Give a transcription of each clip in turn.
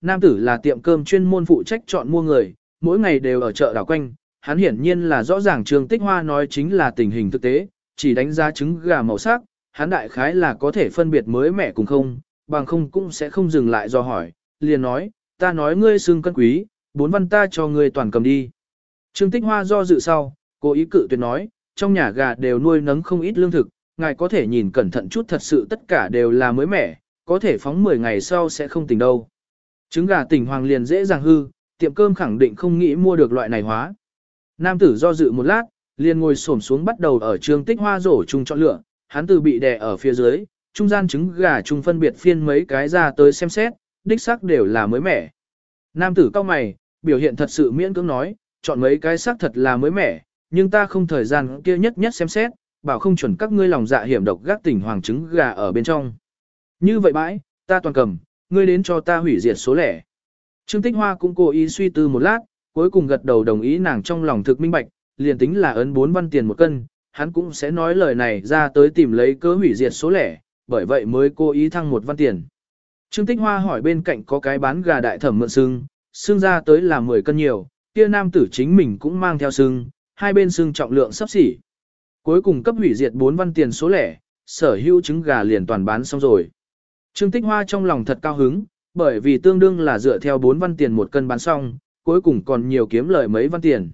nam tử là tiệm cơm chuyên môn phụ trách chọn mua người, mỗi ngày đều ở chợ đảo quanh, hắn hiển nhiên là rõ ràng Trương Tích Hoa nói chính là tình hình thực tế, chỉ đánh giá trứng gà màu sắc, hắn đại khái là có thể phân biệt mới mẻ cùng không, bằng không cũng sẽ không dừng lại do hỏi, liền nói, ta nói ngươi xưng cân quý, bốn văn ta cho ngươi toàn cầm đi. Trương Tích Hoa do dự sau, cố ý cự tuyệt nói, trong nhà gà đều nuôi nấng không ít lương thực, ngài có thể nhìn cẩn thận chút thật sự tất cả đều là mới mẻ, có thể phóng 10 ngày sau sẽ không tỉnh đâu. Trứng gà tỉnh hoàng liền dễ dàng hư, tiệm cơm khẳng định không nghĩ mua được loại này hóa. Nam tử do dự một lát, liền ngồi xổm xuống bắt đầu ở trường tích hoa rổ chung chọn lựa, hắn từ bị đè ở phía dưới, trung gian trứng gà chung phân biệt phiên mấy cái ra tới xem xét, đích xác đều là mới mẻ. Nam tử cao mày, biểu hiện thật sự miễn cưỡng nói, chọn mấy cái xác thật là mới mẻ, nhưng ta không thời gian kia nhất nhất xem xét, bảo không chuẩn các ngươi lòng dạ hiểm độc gác tỉnh hoàng trứng gà ở bên trong. Như vậy bãi, ta toàn cầm, ngươi đến cho ta hủy diệt số lẻ. Trương Tích Hoa cũng cố ý suy tư một lát, cuối cùng gật đầu đồng ý nàng trong lòng thực minh bạch, liền tính là ấn 4 văn tiền một cân, hắn cũng sẽ nói lời này ra tới tìm lấy cớ hủy diệt số lẻ, bởi vậy mới cố ý thăng một văn tiền. Trương Tích Hoa hỏi bên cạnh có cái bán gà đại thẩm mượn xương, xương ra tới là 10 cân nhiều, kia nam tử chính mình cũng mang theo xương, hai bên xương trọng lượng sắp xỉ. Cuối cùng cấp hủy diệt 4 văn tiền số lẻ, sở hữu trứng gà liền toàn bán xong rồi. Trương Tích Hoa trong lòng thật cao hứng, bởi vì tương đương là dựa theo 4 văn tiền một cân bán xong, cuối cùng còn nhiều kiếm lời mấy văn tiền.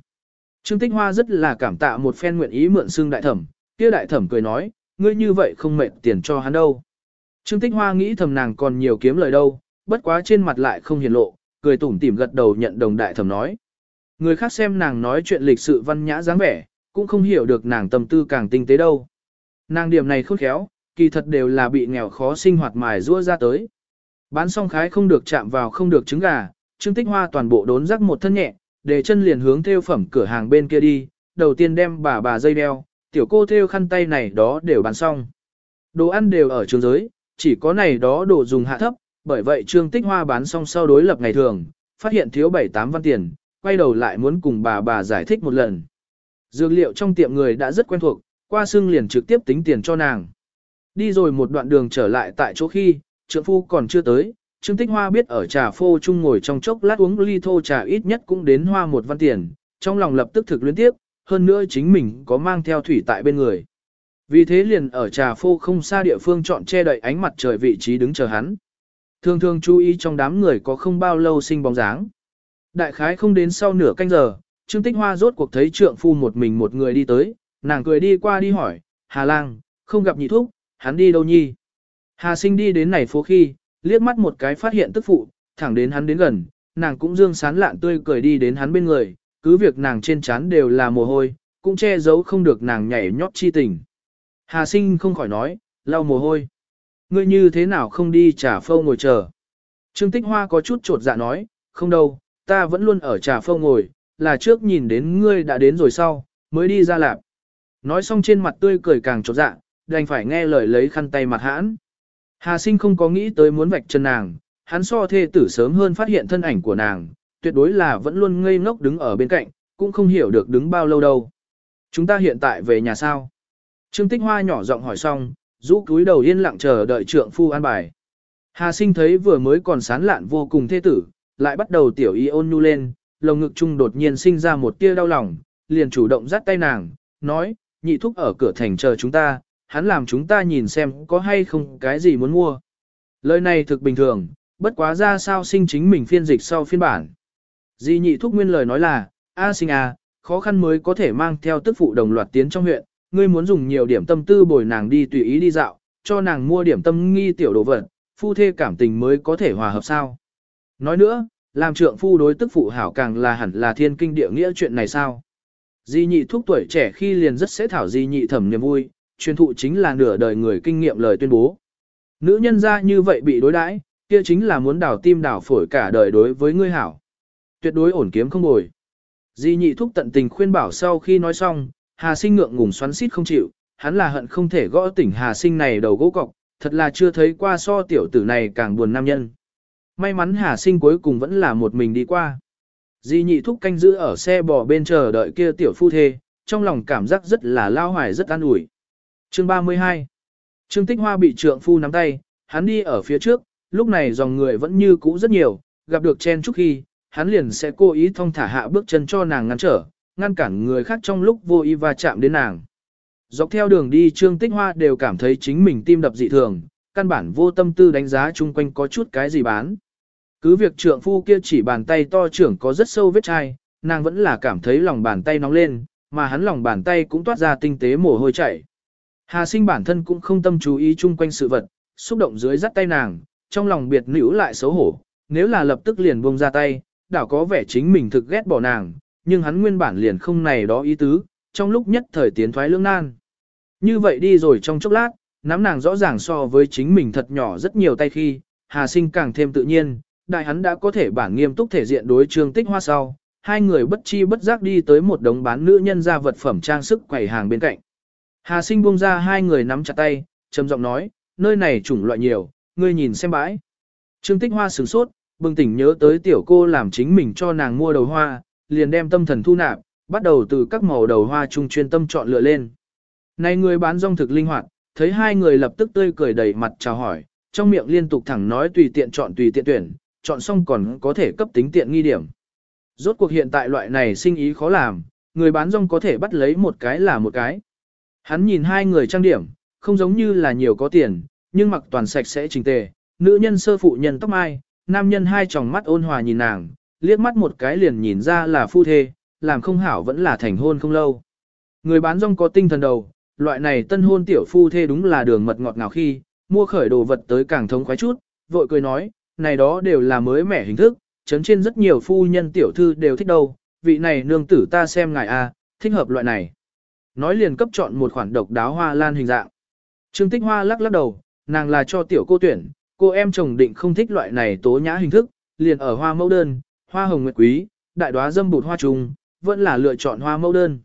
Trương Tích Hoa rất là cảm tạ một phen nguyện ý mượn xương đại thẩm, kia đại thẩm cười nói, ngươi như vậy không mệt tiền cho hắn đâu. Trương Tích Hoa nghĩ thầm nàng còn nhiều kiếm lời đâu, bất quá trên mặt lại không hiển lộ, cười tủm tỉm gật đầu nhận đồng đại thẩm nói. Người khác xem nàng nói chuyện lịch sự văn nhã dáng vẻ, cũng không hiểu được nàng tâm tư càng tinh tế đâu. Nàng điểm này khôn khéo, kỳ thật đều là bị nghèo khó sinh hoạt mài rua ra tới. Bán xong khái không được chạm vào không được trứng gà, Trương Tích Hoa toàn bộ đốn rắc một thân nhẹ, để chân liền hướng theo phẩm cửa hàng bên kia đi, đầu tiên đem bà bà dây đeo, tiểu cô theo khăn tay này đó đều bán xong. Đồ ăn đều ở trường giới, chỉ có này đó đồ dùng hạ thấp, bởi vậy Trương Tích Hoa bán xong sau đối lập ngày thường, phát hiện thiếu 7-8 văn tiền, quay đầu lại muốn cùng bà bà giải thích một lần. Dược liệu trong tiệm người đã rất quen thuộc, qua xương liền trực tiếp tính tiền cho nàng. Đi rồi một đoạn đường trở lại tại chỗ khi, trượng phu còn chưa tới, Trương Tích Hoa biết ở trà phô chung ngồi trong chốc lát uống ly thô trà ít nhất cũng đến hoa một văn tiền, trong lòng lập tức thực luyến tiếp, hơn nữa chính mình có mang theo thủy tại bên người. Vì thế liền ở trà phô không xa địa phương chọn che đậy ánh mặt trời vị trí đứng chờ hắn. Thường thường chú ý trong đám người có không bao lâu sinh bóng dáng. Đại khái không đến sau nửa canh giờ, Trương Tích Hoa rốt cuộc thấy trượng phu một mình một người đi tới, nàng cười đi qua đi hỏi, Hà Lang, không gặp nhị thúc, hắn đi đâu nhi? Hà sinh đi đến này phố khi, liếc mắt một cái phát hiện tức phụ, thẳng đến hắn đến gần, nàng cũng dương sán lạn tươi cười đi đến hắn bên người, cứ việc nàng trên trán đều là mồ hôi, cũng che giấu không được nàng nhảy nhót chi tình. Hà sinh không khỏi nói, lau mồ hôi. Ngươi như thế nào không đi trà phâu ngồi chờ? Trương Tích Hoa có chút trột dạ nói, không đâu, ta vẫn luôn ở trà phâu ngồi, là trước nhìn đến ngươi đã đến rồi sau, mới đi ra lạp. Nói xong trên mặt tươi cười càng trột dạ, đành phải nghe lời lấy khăn tay mặt hãn. Hà sinh không có nghĩ tới muốn vạch chân nàng, hắn so thê tử sớm hơn phát hiện thân ảnh của nàng, tuyệt đối là vẫn luôn ngây ngốc đứng ở bên cạnh, cũng không hiểu được đứng bao lâu đâu. Chúng ta hiện tại về nhà sao? Trương Tích Hoa nhỏ giọng hỏi xong, rũ cúi đầu yên lặng chờ đợi trượng phu an bài. Hà sinh thấy vừa mới còn sán lạn vô cùng thê tử, lại bắt đầu tiểu y ôn nhu lên, lồng ngực chung đột nhiên sinh ra một tia đau lòng, liền chủ động dắt tay nàng, nói, nhị thúc ở cửa thành chờ chúng ta, hắn làm chúng ta nhìn xem có hay không cái gì muốn mua. Lời này thực bình thường, bất quá ra sao sinh chính mình phiên dịch sau phiên bản. Di nhị thúc nguyên lời nói là, A sinh à, khó khăn mới có thể mang theo tức phụ đồng loạt tiến trong huyện, ngươi muốn dùng nhiều điểm tâm tư bồi nàng đi tùy ý đi dạo, cho nàng mua điểm tâm nghi tiểu đồ vật, phu thê cảm tình mới có thể hòa hợp sao. Nói nữa, làm trượng phu đối tức phụ hảo càng là hẳn là thiên kinh địa nghĩa chuyện này sao. Di nhị thúc tuổi trẻ khi liền rất sẽ thảo di nhị thẩm niềm vui, truyền thụ chính là nửa đời người kinh nghiệm lời tuyên bố. Nữ nhân ra như vậy bị đối đãi, kia chính là muốn đảo tim đảo phổi cả đời đối với ngươi hảo. Tuyệt đối ổn kiếm không bồi. Di nhị thúc tận tình khuyên bảo sau khi nói xong, Hà sinh ngượng ngùng xoắn xít không chịu, hắn là hận không thể gõ tỉnh Hà sinh này đầu gỗ cọc, thật là chưa thấy qua so tiểu tử này càng buồn nam nhân. May mắn Hà sinh cuối cùng vẫn là một mình đi qua. Di nhị thúc canh giữ ở xe bò bên chờ đợi kia tiểu phu thê, trong lòng cảm giác rất là lao hoài rất an ủi. Chương 32 Trương Tích Hoa bị trượng phu nắm tay, hắn đi ở phía trước, lúc này dòng người vẫn như cũ rất nhiều, gặp được chen chúc khi, hắn liền sẽ cố ý thông thả hạ bước chân cho nàng ngăn trở, ngăn cản người khác trong lúc vô ý va chạm đến nàng. Dọc theo đường đi Trương Tích Hoa đều cảm thấy chính mình tim đập dị thường, căn bản vô tâm tư đánh giá chung quanh có chút cái gì bán. Cứ việc trượng phu kia chỉ bàn tay to trưởng có rất sâu vết chai, nàng vẫn là cảm thấy lòng bàn tay nóng lên, mà hắn lòng bàn tay cũng toát ra tinh tế mồ hôi chảy. Hà sinh bản thân cũng không tâm chú ý chung quanh sự vật, xúc động dưới dắt tay nàng, trong lòng biệt nữ lại xấu hổ, nếu là lập tức liền buông ra tay, đảo có vẻ chính mình thực ghét bỏ nàng, nhưng hắn nguyên bản liền không này đó ý tứ, trong lúc nhất thời tiến thoái lưỡng nan. Như vậy đi rồi trong chốc lát, nắm nàng rõ ràng so với chính mình thật nhỏ rất nhiều tay khi, Hà Sinh càng thêm tự nhiên, đại hắn đã có thể bản nghiêm túc thể diện đối trương tích hoa sau, hai người bất chi bất giác đi tới một đống bán nữ nhân ra vật phẩm trang sức quầy hàng bên cạnh. Hà Sinh buông ra hai người nắm chặt tay, trầm giọng nói, nơi này chủng loại nhiều, ngươi nhìn xem bãi. Trương tích hoa sửng sốt, bừng tỉnh nhớ tới tiểu cô làm chính mình cho nàng mua đầu hoa, liền đem tâm thần thu nạp, bắt đầu từ các màu đầu hoa chung chuyên tâm chọn lựa lên. Này người bán rong thực linh hoạt, thấy hai người lập tức tươi cười đầy mặt chào hỏi, trong miệng liên tục thẳng nói tùy tiện chọn tùy tiện tuyển, chọn xong còn có thể cấp tính tiện nghi điểm. Rốt cuộc hiện tại loại này sinh ý khó làm, người bán rong có thể bắt lấy một cái là một cái. Hắn nhìn hai người trang điểm, không giống như là nhiều có tiền, nhưng mặc toàn sạch sẽ chỉnh tề, nữ nhân sơ phụ nhân tóc mai, nam nhân hai tròng mắt ôn hòa nhìn nàng, liếc mắt một cái liền nhìn ra là phu thê, làm không hảo vẫn là thành hôn không lâu. Người bán rong có tinh thần đầu, loại này tân hôn tiểu phu thê đúng là đường mật ngọt ngào khi, mua khởi đồ vật tới càng thống khoái chút, vội cười nói, này đó đều là mới mẻ hình thức, chấn trên rất nhiều phu nhân tiểu thư đều thích đâu, vị này nương tử ta xem ngài a, thích hợp loại này. Nói liền cấp chọn một khoản độc đáo hoa lan hình dạng. Trương Tích Hoa lắc lắc đầu, nàng là cho tiểu cô tuyển, cô em chồng định không thích loại này tố nhã hình thức, liền ở hoa mẫu đơn, hoa hồng nguyệt quý, đại đóa dâm bụt hoa trùng, vẫn là lựa chọn hoa mẫu đơn.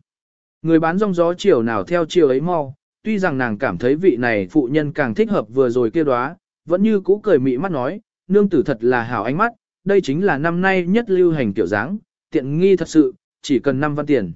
Người bán rong gió chiều nào theo chiều ấy mau, tuy rằng nàng cảm thấy vị này phụ nhân càng thích hợp vừa rồi kia đóa, vẫn như cũ cười mị mắt nói, nương tử thật là hảo ánh mắt, đây chính là năm nay nhất lưu hành kiểu dáng, tiện nghi thật sự, chỉ cần 5 văn tiền.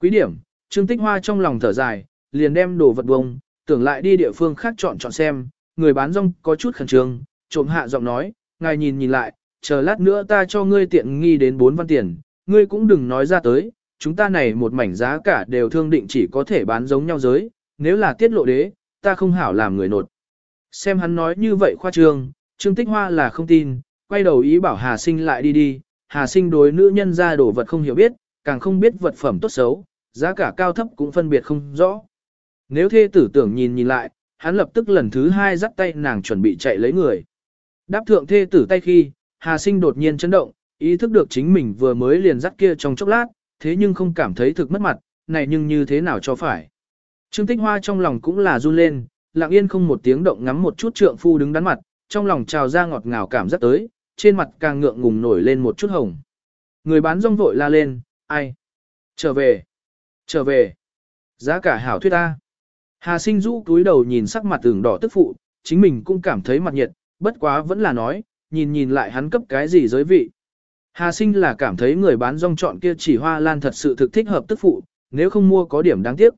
Quý điểm, Trương Tích Hoa trong lòng thở dài, liền đem đồ vật bông, tưởng lại đi địa phương khác chọn chọn xem, người bán rong có chút khẩn trương, trộm hạ giọng nói, ngài nhìn nhìn lại, chờ lát nữa ta cho ngươi tiện nghi đến 4 văn tiền, ngươi cũng đừng nói ra tới, chúng ta này một mảnh giá cả đều thương định chỉ có thể bán giống nhau giới, nếu là tiết lộ đế, ta không hảo làm người nột. Xem hắn nói như vậy khoa trương, Trương Tích Hoa là không tin, quay đầu ý bảo Hà Sinh lại đi đi, Hà Sinh đối nữ nhân ra đồ vật không hiểu biết, càng không biết vật phẩm tốt xấu, giá cả cao thấp cũng phân biệt không rõ. Nếu thê tử tưởng nhìn nhìn lại, hắn lập tức lần thứ hai dắt tay nàng chuẩn bị chạy lấy người. Đáp thượng thê tử tay khi, Hà Sinh đột nhiên chấn động, ý thức được chính mình vừa mới liền dắt kia trong chốc lát, thế nhưng không cảm thấy thực mất mặt, này nhưng như thế nào cho phải. Trương Tích Hoa trong lòng cũng là run lên, lặng yên không một tiếng động ngắm một chút trượng phu đứng đắn mặt, trong lòng trào ra ngọt ngào cảm giác tới, trên mặt càng ngượng ngùng nổi lên một chút hồng. Người bán rong vội la lên, ai? Trở về! Trở về! Giá cả hảo thuyết ta. Hà sinh rũ túi đầu nhìn sắc mặt tưởng đỏ tức phụ, chính mình cũng cảm thấy mặt nhiệt, bất quá vẫn là nói, nhìn nhìn lại hắn cấp cái gì giới vị. Hà sinh là cảm thấy người bán rong chọn kia chỉ hoa lan thật sự thực thích hợp tức phụ, nếu không mua có điểm đáng tiếc.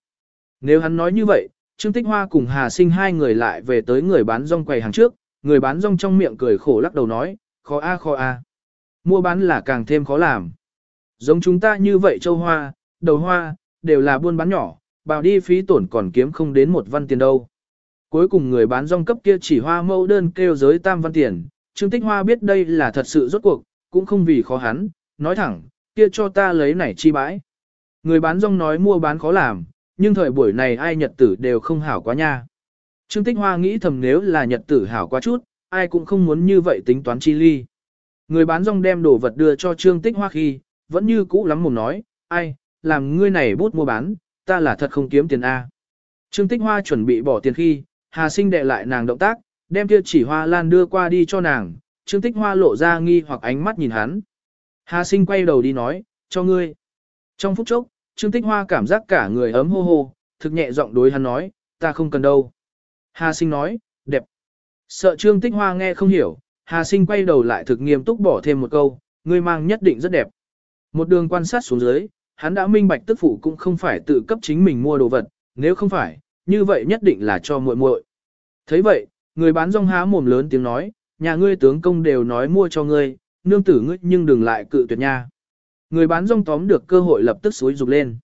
Nếu hắn nói như vậy, Trương Tích Hoa cùng Hà sinh hai người lại về tới người bán rong quầy hàng trước, người bán rong trong miệng cười khổ lắc đầu nói, khó a khó a. Mua bán là càng thêm khó làm. Giống chúng ta như vậy châu hoa, đầu hoa, đều là buôn bán nhỏ, bào đi phí tổn còn kiếm không đến một văn tiền đâu. Cuối cùng người bán rong cấp kia chỉ hoa mẫu đơn kêu giới tam văn tiền, Trương Tích Hoa biết đây là thật sự rốt cuộc, cũng không vì khó hắn, nói thẳng, kia cho ta lấy này chi bãi. Người bán rong nói mua bán khó làm, nhưng thời buổi này ai nhật tử đều không hảo quá nha. Trương Tích Hoa nghĩ thầm nếu là nhật tử hảo quá chút, ai cũng không muốn như vậy tính toán chi ly. Người bán rong đem đồ vật đưa cho Trương Tích Hoa khi, vẫn như cũ lắm mồm nói, ai, làm ngươi này bút mua bán, ta là thật không kiếm tiền A. Trương Tích Hoa chuẩn bị bỏ tiền khi, Hà Sinh đệ lại nàng động tác, đem kia chỉ hoa lan đưa qua đi cho nàng, Trương Tích Hoa lộ ra nghi hoặc ánh mắt nhìn hắn. Hà Sinh quay đầu đi nói, cho ngươi. Trong phút chốc, Trương Tích Hoa cảm giác cả người ấm hô hô, thực nhẹ giọng đối hắn nói, ta không cần đâu. Hà Sinh nói, đẹp. Sợ Trương Tích Hoa nghe không hiểu, Hà Sinh quay đầu lại thực nghiêm túc bỏ thêm một câu, ngươi mang nhất định rất đẹp. Một đường quan sát xuống dưới, hắn đã minh bạch tức phụ cũng không phải tự cấp chính mình mua đồ vật, nếu không phải, như vậy nhất định là cho muội muội. Thấy vậy, người bán rong há mồm lớn tiếng nói, nhà ngươi tướng công đều nói mua cho ngươi, nương tử ngươi nhưng đừng lại cự tuyệt nha. Người bán rong tóm được cơ hội lập tức xúi rục lên.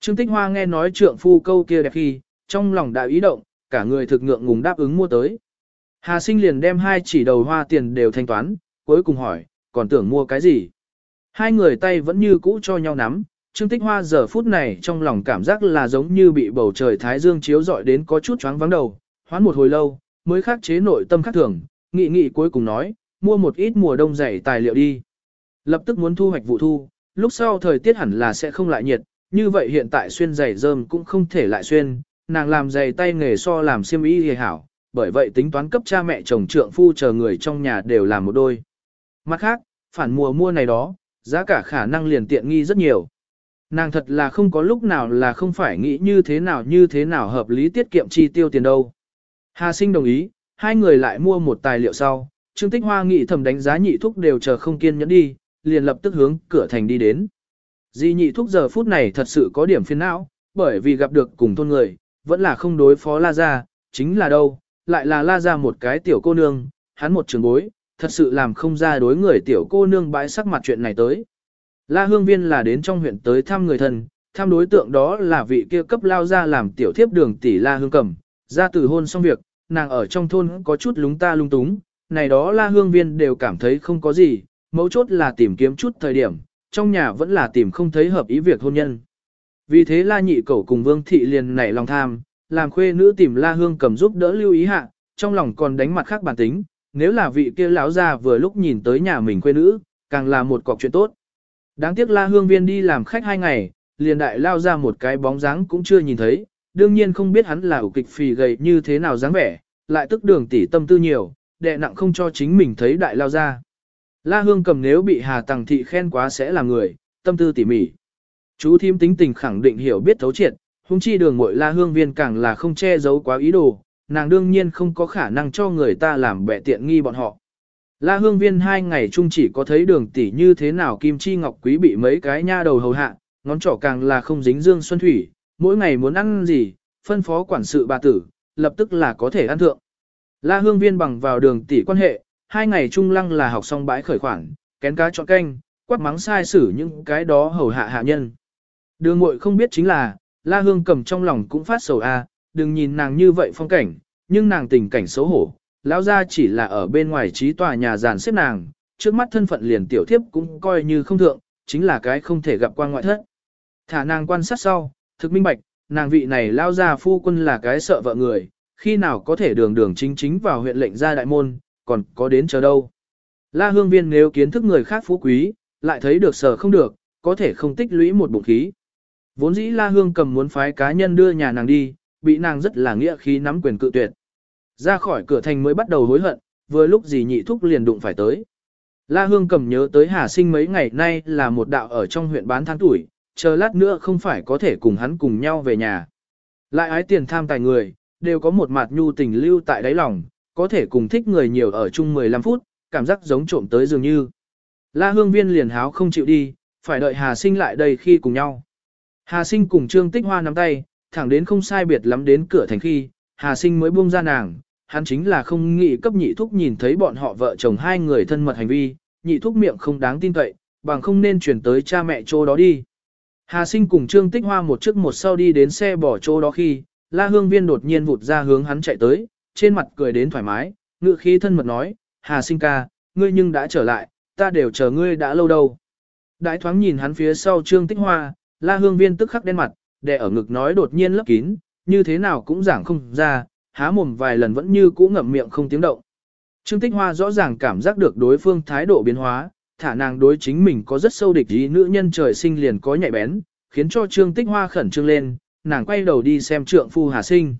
Trương Tích Hoa nghe nói trượng phu câu kia đẹp khi, trong lòng đã ý động, cả người thực ngượng ngùng đáp ứng mua tới. Hà sinh liền đem hai chỉ đầu hoa tiền đều thanh toán, cuối cùng hỏi, còn tưởng mua cái gì? Hai người tay vẫn như cũ cho nhau nắm, Trương Tích Hoa giờ phút này trong lòng cảm giác là giống như bị bầu trời thái dương chiếu rọi đến có chút choáng vắng đầu, hoán một hồi lâu, mới khắc chế nội tâm khắc thường, nghị nghị cuối cùng nói, mua một ít mùa đông dày tài liệu đi. Lập tức muốn thu hoạch vụ thu, lúc sau thời tiết hẳn là sẽ không lại nhiệt, như vậy hiện tại xuyên giày rơm cũng không thể lại xuyên, nàng làm giày tay nghề so làm xiêm y hề hảo, bởi vậy tính toán cấp cha mẹ chồng trượng phu chờ người trong nhà đều làm một đôi. Mặt khác, phản mùa mua này đó, giá cả khả năng liền tiện nghi rất nhiều. Nàng thật là không có lúc nào là không phải nghĩ như thế nào như thế nào hợp lý tiết kiệm chi tiêu tiền đâu. Hà sinh đồng ý, hai người lại mua một tài liệu sau, Trương Tích Hoa nghĩ thầm đánh giá nhị thúc đều chờ không kiên nhẫn đi, liền lập tức hướng cửa thành đi đến. Di nhị thúc giờ phút này thật sự có điểm phiền não, bởi vì gặp được cùng thôn người, vẫn là không đối phó La Gia, chính là đâu, lại là La Gia một cái tiểu cô nương, hắn một trường bối, thật sự làm không ra đối người tiểu cô nương bãi sắc mặt chuyện này tới. La Hương Viên là đến trong huyện tới thăm người thân, thăm đối tượng đó là vị kia cấp lao ra làm tiểu thiếp đường tỷ La Hương Cẩm, ra từ hôn xong việc, nàng ở trong thôn có chút lúng ta lung túng, này đó La Hương Viên đều cảm thấy không có gì, mấu chốt là tìm kiếm chút thời điểm, trong nhà vẫn là tìm không thấy hợp ý việc hôn nhân. Vì thế La Nhị Cẩu cùng Vương Thị liền nảy lòng tham, làm khuê nữ tìm La Hương Cẩm giúp đỡ lưu ý hạ, trong lòng còn đánh mặt khác bản tính, nếu là vị kia lão gia vừa lúc nhìn tới nhà mình quê nữ, càng là một cọc chuyện tốt. Đáng tiếc La Hương Viên đi làm khách hai ngày, liền đại lao ra một cái bóng dáng cũng chưa nhìn thấy, đương nhiên không biết hắn là ủ kịch phì gầy như thế nào dáng vẻ, lại tức đường tỉ tâm tư nhiều, đệ nặng không cho chính mình thấy đại lao ra. La Hương cầm nếu bị Hà Tằng Thị khen quá sẽ là người, tâm tư tỉ mỉ. Chú thím tính tình khẳng định hiểu biết thấu triệt, hung chi đường muội La Hương viên càng là không che giấu quá ý đồ, nàng đương nhiên không có khả năng cho người ta làm bẻ tiện nghi bọn họ. La Hương Viên hai ngày chung chỉ có thấy đường tỷ như thế nào Kim Chi Ngọc Quý bị mấy cái nha đầu hầu hạ, ngón trỏ càng là không dính dương xuân thủy, mỗi ngày muốn ăn gì, phân phó quản sự bà tử, lập tức là có thể ăn thượng. La Hương Viên bằng vào đường tỷ quan hệ, hai ngày chung lăng là học xong bãi khởi khoản, kén cá chọn canh, quát mắng sai xử những cái đó hầu hạ hạ nhân. Đường muội không biết chính là, La Hương cầm trong lòng cũng phát sầu a, đừng nhìn nàng như vậy phong cảnh, nhưng nàng tình cảnh xấu hổ, lão gia chỉ là ở bên ngoài trí tòa nhà giàn xếp nàng, trước mắt thân phận liền tiểu thiếp cũng coi như không thượng, chính là cái không thể gặp qua ngoại thất. Thả nàng quan sát sau, thực minh bạch, nàng vị này lao gia phu quân là cái sợ vợ người, khi nào có thể đường đường chính chính vào huyện lệnh gia đại môn, còn có đến chờ đâu. La hương viên nếu kiến thức người khác phú quý, lại thấy được sở không được, có thể không tích lũy một bụng khí. Vốn dĩ La Hương cầm muốn phái cá nhân đưa nhà nàng đi, bị nàng rất là nghĩa khí nắm quyền cự tuyệt. Ra khỏi cửa thành mới bắt đầu hối hận, vừa lúc gì nhị thúc liền đụng phải tới. La Hương cầm nhớ tới Hà Sinh mấy ngày nay là một đạo ở trong huyện bán tháng tuổi, chờ lát nữa không phải có thể cùng hắn cùng nhau về nhà. Lại ái tiền tham tài người, đều có một mặt nhu tình lưu tại đáy lòng, có thể cùng thích người nhiều ở chung 15 phút, cảm giác giống trộm tới dường như. La Hương Viên liền háo không chịu đi, phải đợi Hà Sinh lại đây khi cùng nhau. Hà Sinh cùng Trương Tích Hoa nắm tay, thẳng đến không sai biệt lắm đến cửa thành khi, Hà Sinh mới buông ra nàng, hắn chính là không nghĩ cấp nhị thúc nhìn thấy bọn họ vợ chồng hai người thân mật hành vi, nhị thúc miệng không đáng tin cậy, bằng không nên chuyển tới cha mẹ chỗ đó đi. Hà sinh cùng Trương Tích Hoa một trước một sau đi đến xe bỏ chỗ đó khi, La Hương Viên đột nhiên vụt ra hướng hắn chạy tới, trên mặt cười đến thoải mái, ngựa khí thân mật nói, Hà sinh ca, ngươi nhưng đã trở lại, ta đều chờ ngươi đã lâu đâu. Đãi thoáng nhìn hắn phía sau Trương Tích Hoa, La Hương Viên tức khắc đen mặt, đè ở ngực nói đột nhiên lấp kín, như thế nào cũng giảng không ra, há mồm vài lần vẫn như cũ ngậm miệng không tiếng động. Trương Tích Hoa rõ ràng cảm giác được đối phương thái độ biến hóa, thả nàng đối chính mình có rất sâu địch ý nữ nhân trời sinh liền có nhạy bén, khiến cho Trương Tích Hoa khẩn trương lên, nàng quay đầu đi xem trượng phu Hà Sinh.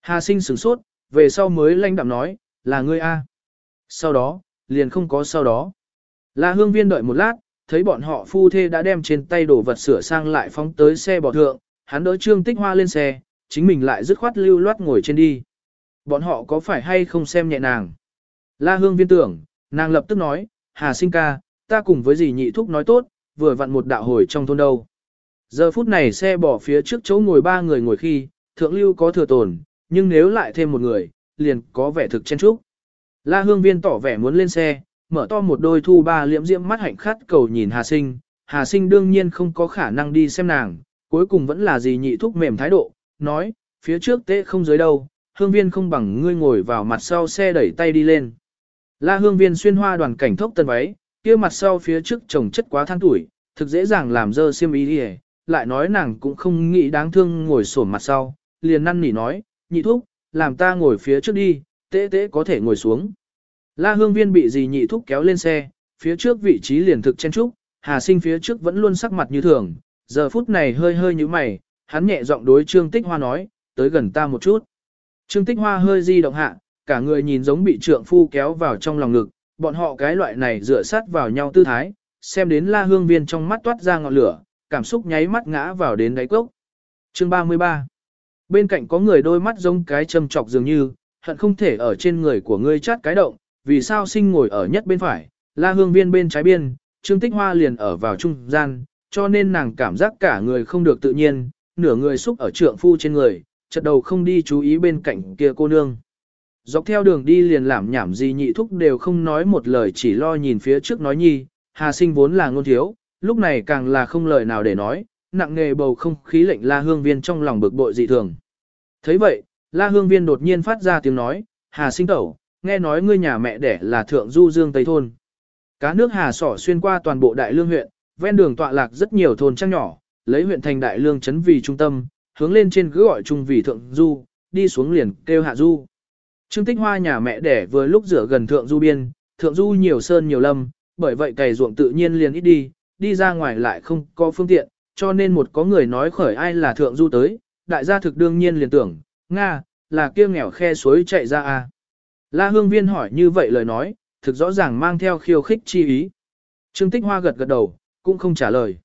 Hà Sinh sửng sốt, về sau mới lanh đạm nói, là ngươi A. Sau đó, liền không có sau đó. La Hương Viên đợi một lát, thấy bọn họ phu thê đã đem trên tay đồ vật sửa sang lại phóng tới xe bỏ thượng, hắn đỡ Trương Tích Hoa lên xe, chính mình lại dứt khoát lưu loát ngồi trên đi. Bọn họ có phải hay không xem nhẹ nàng? La Hương viên tưởng, nàng lập tức nói, Hà sinh ca, ta cùng với dì nhị thúc nói tốt, vừa vặn một đạo hồi trong thôn đâu. Giờ phút này xe bỏ phía trước chỗ ngồi ba người ngồi khi, thượng lưu có thừa tồn, nhưng nếu lại thêm một người, liền có vẻ thực chen trúc. La Hương viên tỏ vẻ muốn lên xe, mở to một đôi thu ba liễm diễm mắt hạnh khát cầu nhìn Hà Sinh, Hà Sinh đương nhiên không có khả năng đi xem nàng, cuối cùng vẫn là gì nhị thúc mềm thái độ, nói, phía trước tế không dưới đâu, hương viên không bằng ngươi ngồi vào mặt sau xe đẩy tay đi lên. La hương viên xuyên hoa đoàn cảnh thốc tân váy, kia mặt sau phía trước trồng chất quá than tuổi, thực dễ dàng làm dơ xiêm ý đi lại nói nàng cũng không nghĩ đáng thương ngồi sổn mặt sau, liền năn nỉ nói, nhị thúc, làm ta ngồi phía trước đi, tế tế có thể ngồi xuống. La hương viên bị gì nhị thúc kéo lên xe, phía trước vị trí liền thực chen trúc, hà sinh phía trước vẫn luôn sắc mặt như thường, giờ phút này hơi hơi như mày, hắn nhẹ giọng đối trương tích hoa nói, tới gần ta một chút. Trương tích hoa hơi di động hạ, cả người nhìn giống bị trượng phu kéo vào trong lòng ngực, bọn họ cái loại này dựa sát vào nhau tư thái, xem đến la hương viên trong mắt toát ra ngọn lửa, cảm xúc nháy mắt ngã vào đến đáy cốc. Chương 33 Bên cạnh có người đôi mắt giống cái châm chọc dường như, hận không thể ở trên người của ngươi chát cái động, vì sao sinh ngồi ở nhất bên phải, la hương viên bên trái biên, trương tích hoa liền ở vào trung gian, cho nên nàng cảm giác cả người không được tự nhiên, nửa người xúc ở trượng phu trên người, chợt đầu không đi chú ý bên cạnh kia cô nương. Dọc theo đường đi liền làm nhảm gì nhị thúc đều không nói một lời chỉ lo nhìn phía trước nói nhi, hà sinh vốn là ngôn thiếu, lúc này càng là không lời nào để nói, nặng nghề bầu không khí lệnh la hương viên trong lòng bực bội dị thường. thấy vậy, la hương viên đột nhiên phát ra tiếng nói, hà sinh tẩu, nghe nói ngươi nhà mẹ đẻ là thượng du dương Tây Thôn. Cá nước hà sỏ xuyên qua toàn bộ đại lương huyện, ven đường tọa lạc rất nhiều thôn trang nhỏ, lấy huyện thành đại lương chấn vì trung tâm, hướng lên trên cứ gọi trung vì thượng du, đi xuống liền kêu hạ du. Trương Tích Hoa nhà mẹ đẻ vừa lúc rửa gần thượng du biên, thượng du nhiều sơn nhiều lâm, bởi vậy cày ruộng tự nhiên liền ít đi, đi ra ngoài lại không có phương tiện, cho nên một có người nói khởi ai là thượng du tới, đại gia thực đương nhiên liền tưởng, Nga, là kia nghèo khe suối chạy ra à. La Hương Viên hỏi như vậy lời nói, thực rõ ràng mang theo khiêu khích chi ý. Trương Tích Hoa gật gật đầu, cũng không trả lời.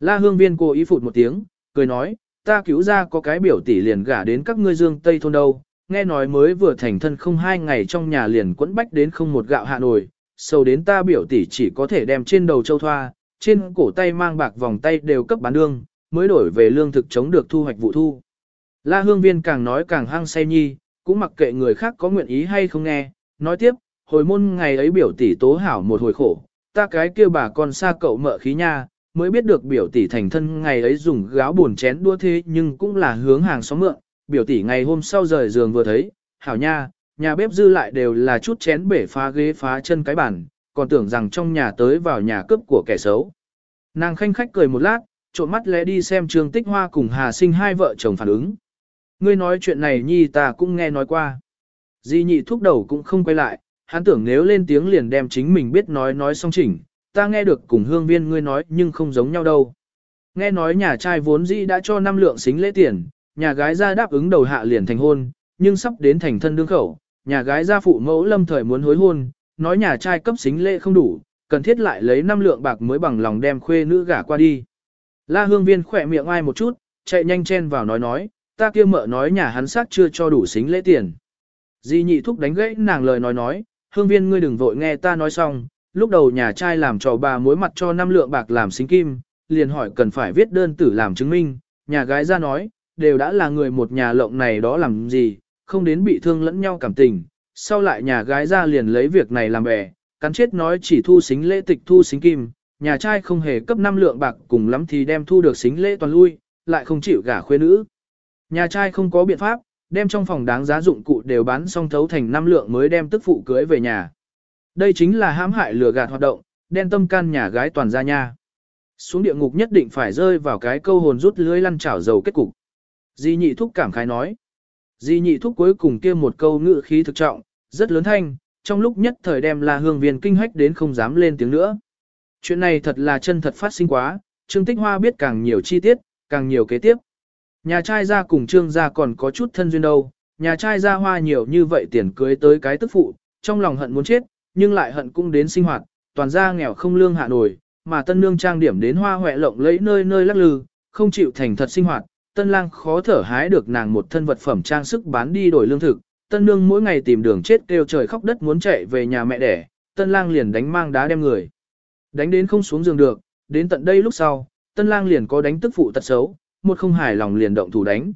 La Hương Viên cố ý phụt một tiếng, cười nói, ta cứu ra có cái biểu tỷ liền gả đến các ngươi dương Tây thôn đâu, nghe nói mới vừa thành thân không hai ngày trong nhà liền quẫn bách đến không một gạo hạ nổi, sâu đến ta biểu tỷ chỉ có thể đem trên đầu châu thoa, trên cổ tay mang bạc vòng tay đều cấp bán đương, mới đổi về lương thực chống được thu hoạch vụ thu. La Hương Viên càng nói càng hăng say nhi, cũng mặc kệ người khác có nguyện ý hay không nghe, nói tiếp, hồi môn ngày ấy biểu tỷ tố hảo một hồi khổ, ta cái kia bà con xa cậu mợ khí nha, mới biết được biểu tỷ thành thân ngày ấy dùng gáo buồn chén đua thế nhưng cũng là hướng hàng xóm mượn, biểu tỷ ngày hôm sau rời giường vừa thấy, hảo nha, nhà bếp dư lại đều là chút chén bể phá ghế phá chân cái bàn, còn tưởng rằng trong nhà tới vào nhà cướp của kẻ xấu. Nàng khanh khách cười một lát, trộn mắt lẽ đi xem Trương Tích Hoa cùng Hà Sinh hai vợ chồng phản ứng. Ngươi nói chuyện này nhi ta cũng nghe nói qua. Di nhị thúc đầu cũng không quay lại, hắn tưởng nếu lên tiếng liền đem chính mình biết nói nói xong chỉnh, ta nghe được cùng hương viên ngươi nói nhưng không giống nhau đâu. Nghe nói nhà trai vốn dĩ đã cho năm lượng xính lễ tiền, nhà gái ra đáp ứng đầu hạ liền thành hôn, nhưng sắp đến thành thân đương khẩu, nhà gái gia phụ mẫu lâm thời muốn hối hôn, nói nhà trai cấp xính lễ không đủ, cần thiết lại lấy năm lượng bạc mới bằng lòng đem khuê nữ gả qua đi. La hương viên khỏe miệng ai một chút, chạy nhanh chen vào nói nói, ta kia mợ nói nhà hắn xác chưa cho đủ xính lễ tiền. Di nhị thúc đánh gãy nàng lời nói nói, hương viên ngươi đừng vội nghe ta nói xong, lúc đầu nhà trai làm cho bà mối mặt cho năm lượng bạc làm xính kim, liền hỏi cần phải viết đơn tử làm chứng minh, nhà gái ra nói, đều đã là người một nhà lộng này đó làm gì, không đến bị thương lẫn nhau cảm tình, sau lại nhà gái ra liền lấy việc này làm bè, cắn chết nói chỉ thu xính lễ tịch thu xính kim, nhà trai không hề cấp năm lượng bạc cùng lắm thì đem thu được xính lễ toàn lui, lại không chịu gả khuê nữ. Nhà trai không có biện pháp, đem trong phòng đáng giá dụng cụ đều bán xong thấu thành năm lượng mới đem tức phụ cưới về nhà. Đây chính là hãm hại lừa gạt hoạt động, đen tâm can nhà gái toàn gia nha. Xuống địa ngục nhất định phải rơi vào cái câu hồn rút lưới lăn chảo dầu kết cục. Di nhị thúc cảm khái nói. Di nhị thúc cuối cùng kia một câu ngữ khí thực trọng, rất lớn thanh, trong lúc nhất thời đem là hương viên kinh hách đến không dám lên tiếng nữa. Chuyện này thật là chân thật phát sinh quá, Trương Tích Hoa biết càng nhiều chi tiết, càng nhiều kế tiếp. Nhà trai ra cùng Trương gia còn có chút thân duyên đâu, nhà trai ra hoa nhiều như vậy tiền cưới tới cái tức phụ, trong lòng hận muốn chết, nhưng lại hận cũng đến sinh hoạt, toàn gia nghèo không lương hạ nổi, mà tân nương trang điểm đến hoa hoẹ lộng lấy nơi nơi lắc lư, không chịu thành thật sinh hoạt, tân lang khó thở hái được nàng một thân vật phẩm trang sức bán đi đổi lương thực, tân nương mỗi ngày tìm đường chết kêu trời khóc đất muốn chạy về nhà mẹ đẻ, tân lang liền đánh mang đá đem người. Đánh đến không xuống giường được, đến tận đây lúc sau, tân lang liền có đánh tức phụ tật xấu, một không hài lòng liền động thủ đánh.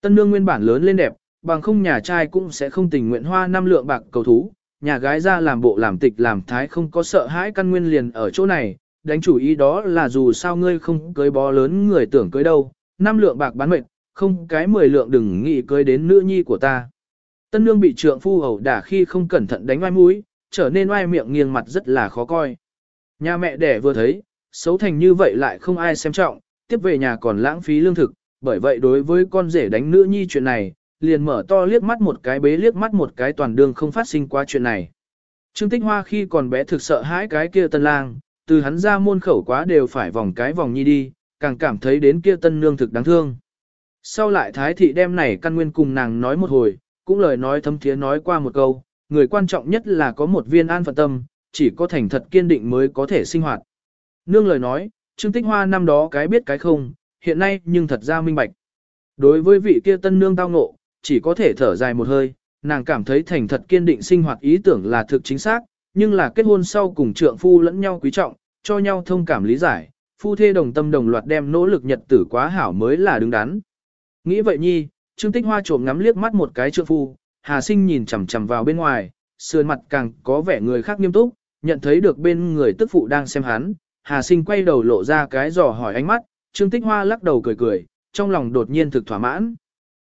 Tân nương nguyên bản lớn lên đẹp, bằng không nhà trai cũng sẽ không tình nguyện hoa năm lượng bạc cầu thú, nhà gái ra làm bộ làm tịch làm thái không có sợ hãi căn nguyên liền ở chỗ này, đánh chủ ý đó là dù sao ngươi không cưới bó lớn người tưởng cưới đâu, năm lượng bạc bán mệnh, không cái mười lượng đừng nghĩ cưới đến nữ nhi của ta. Tân nương bị trượng phu ẩu đả khi không cẩn thận đánh oai mũi, trở nên oai miệng nghiêng mặt rất là khó coi. Nhà mẹ đẻ vừa thấy, xấu thành như vậy lại không ai xem trọng, tiếp về nhà còn lãng phí lương thực, bởi vậy đối với con rể đánh nữ nhi chuyện này, liền mở to liếc mắt một cái bế liếc mắt một cái toàn đường không phát sinh qua chuyện này. Trương Tích Hoa khi còn bé thực sợ hãi cái kia tân lang, từ hắn ra môn khẩu quá đều phải vòng cái vòng nhi đi, càng cảm thấy đến kia tân nương thực đáng thương. Sau lại Thái Thị đem này căn nguyên cùng nàng nói một hồi, cũng lời nói thâm thiế nói qua một câu, người quan trọng nhất là có một viên an phận tâm, chỉ có thành thật kiên định mới có thể sinh hoạt. Nương lời nói, Trương Tích Hoa năm đó cái biết cái không, hiện nay nhưng thật ra minh bạch. Đối với vị kia tân nương tao ngộ, chỉ có thể thở dài một hơi, nàng cảm thấy thành thật kiên định sinh hoạt ý tưởng là thực chính xác, nhưng là kết hôn sau cùng trượng phu lẫn nhau quý trọng, cho nhau thông cảm lý giải, phu thê đồng tâm đồng loạt đem nỗ lực nhật tử quá hảo mới là đứng đắn. Nghĩ vậy nhi, Trương Tích Hoa trộm ngắm liếc mắt một cái trượng phu, Hà Sinh nhìn chằm chằm vào bên ngoài, sườn mặt càng có vẻ người khác nghiêm túc, nhận thấy được bên người tức phụ đang xem hắn, Hà Sinh quay đầu lộ ra cái giò hỏi ánh mắt, Trương Tích Hoa lắc đầu cười cười, trong lòng đột nhiên thực thỏa mãn.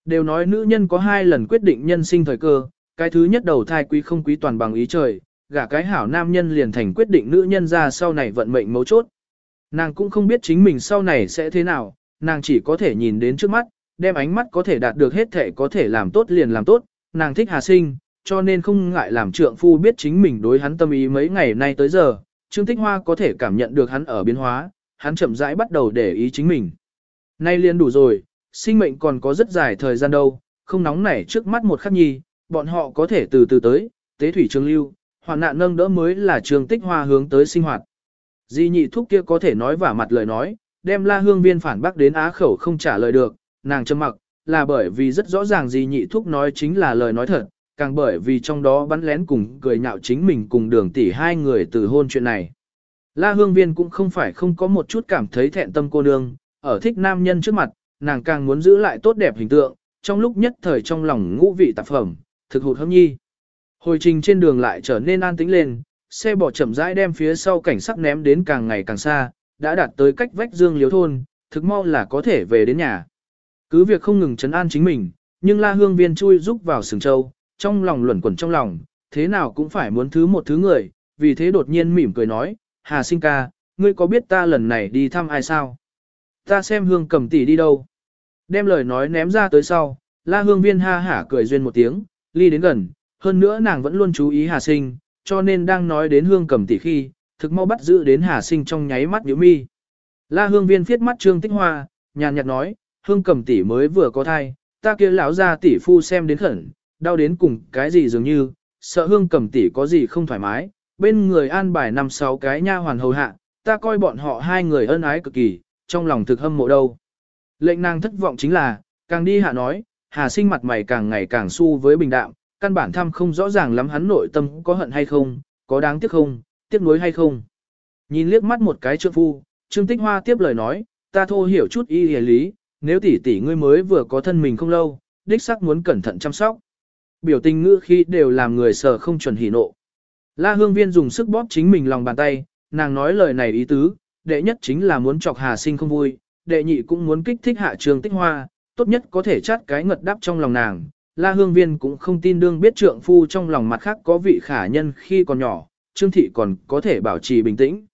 Đều nói nữ nhân có hai lần quyết định nhân sinh thời cơ, cái thứ nhất đầu thai quý không quý toàn bằng ý trời, gả cái hảo nam nhân liền thành quyết định nữ nhân ra sau này vận mệnh mấu chốt. Nàng cũng không biết chính mình sau này sẽ thế nào, nàng chỉ có thể nhìn đến trước mắt, đem ánh mắt có thể đạt được hết thể có thể làm tốt liền làm tốt, nàng thích Hà Sinh, cho nên không ngại làm trượng phu biết chính mình đối hắn tâm ý mấy ngày nay tới giờ, Trương Tích Hoa có thể cảm nhận được hắn ở biến hóa, hắn chậm rãi bắt đầu để ý chính mình. Nay liền đủ rồi, sinh mệnh còn có rất dài thời gian đâu, không nóng nảy trước mắt một khắc nhi, bọn họ có thể từ từ tới, tế thủy trường lưu, hoàn nạn nâng đỡ mới là trường tích hoa hướng tới sinh hoạt. Di nhị thúc kia có thể nói vả mặt lời nói, đem la hương viên phản bác đến á khẩu không trả lời được, nàng châm mặc, là bởi vì rất rõ ràng di nhị thúc nói chính là lời nói thật, càng bởi vì trong đó bắn lén cùng cười nhạo chính mình cùng đường tỷ hai người từ hôn chuyện này. La hương viên cũng không phải không có một chút cảm thấy thẹn tâm cô nương, ở thích nam nhân trước mặt, nàng càng muốn giữ lại tốt đẹp hình tượng, trong lúc nhất thời trong lòng ngũ vị tạp phẩm, thực hụt hâm nhi. Hồi trình trên đường lại trở nên an tĩnh lên, xe bỏ chậm rãi đem phía sau cảnh sắc ném đến càng ngày càng xa, đã đạt tới cách vách dương liếu thôn, thực mau là có thể về đến nhà. Cứ việc không ngừng chấn an chính mình, nhưng la hương viên chui rúc vào sừng châu, trong lòng luẩn quẩn trong lòng, thế nào cũng phải muốn thứ một thứ người, vì thế đột nhiên mỉm cười nói, Hà sinh ca, ngươi có biết ta lần này đi thăm ai sao? Ta xem hương cầm tỷ đi đâu. Đem lời nói ném ra tới sau, la hương viên ha hả cười duyên một tiếng, ly đến gần, hơn nữa nàng vẫn luôn chú ý hà sinh, cho nên đang nói đến hương cầm tỷ khi, thực mau bắt giữ đến hà sinh trong nháy mắt nhíu mi. La hương viên viết mắt trương tích hoa, nhàn nhạt nói, hương cầm tỷ mới vừa có thai, ta kia lão ra tỷ phu xem đến khẩn, đau đến cùng cái gì dường như, sợ hương cầm tỷ có gì không thoải mái, bên người an bài năm sáu cái nha hoàn hầu hạ, ta coi bọn họ hai người ân ái cực kỳ, trong lòng thực hâm mộ đâu. Lệnh nàng thất vọng chính là, càng đi hạ nói, hà sinh mặt mày càng ngày càng su với bình đạm, căn bản thăm không rõ ràng lắm hắn nội tâm có hận hay không, có đáng tiếc không, tiếc nuối hay không. Nhìn liếc mắt một cái trượng phu, Trương Tích Hoa tiếp lời nói, ta thô hiểu chút y hề lý, nếu tỷ tỷ ngươi mới vừa có thân mình không lâu, đích sắc muốn cẩn thận chăm sóc. Biểu tình ngữ khi đều làm người sợ không chuẩn hỉ nộ. La Hương Viên dùng sức bóp chính mình lòng bàn tay, nàng nói lời này ý tứ, đệ nhất chính là muốn chọc Hà Sinh không vui, đệ nhị cũng muốn kích thích hạ trường tích hoa, tốt nhất có thể chát cái ngật đáp trong lòng nàng. La Hương Viên cũng không tin đương biết trượng phu trong lòng mặt khác có vị khả nhân khi còn nhỏ, Trương Thị còn có thể bảo trì bình tĩnh.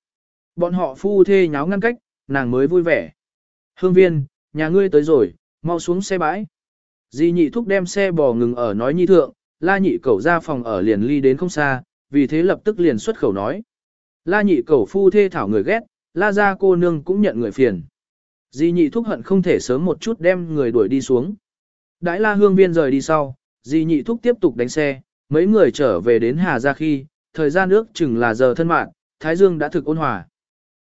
Bọn họ phu thê nháo ngăn cách, nàng mới vui vẻ. Hương Viên, nhà ngươi tới rồi, mau xuống xe bãi. Di nhị thúc đem xe bò ngừng ở nói nhi thượng, la nhị cẩu ra phòng ở liền ly đến không xa, vì thế lập tức liền xuất khẩu nói. La nhị cẩu phu thê thảo người ghét, la ra cô nương cũng nhận người phiền. Di nhị thúc hận không thể sớm một chút đem người đuổi đi xuống. Đãi la hương viên rời đi sau, di nhị thúc tiếp tục đánh xe, mấy người trở về đến Hà Gia khi, thời gian ước chừng là giờ thân mạng, Thái Dương đã thực ôn hòa.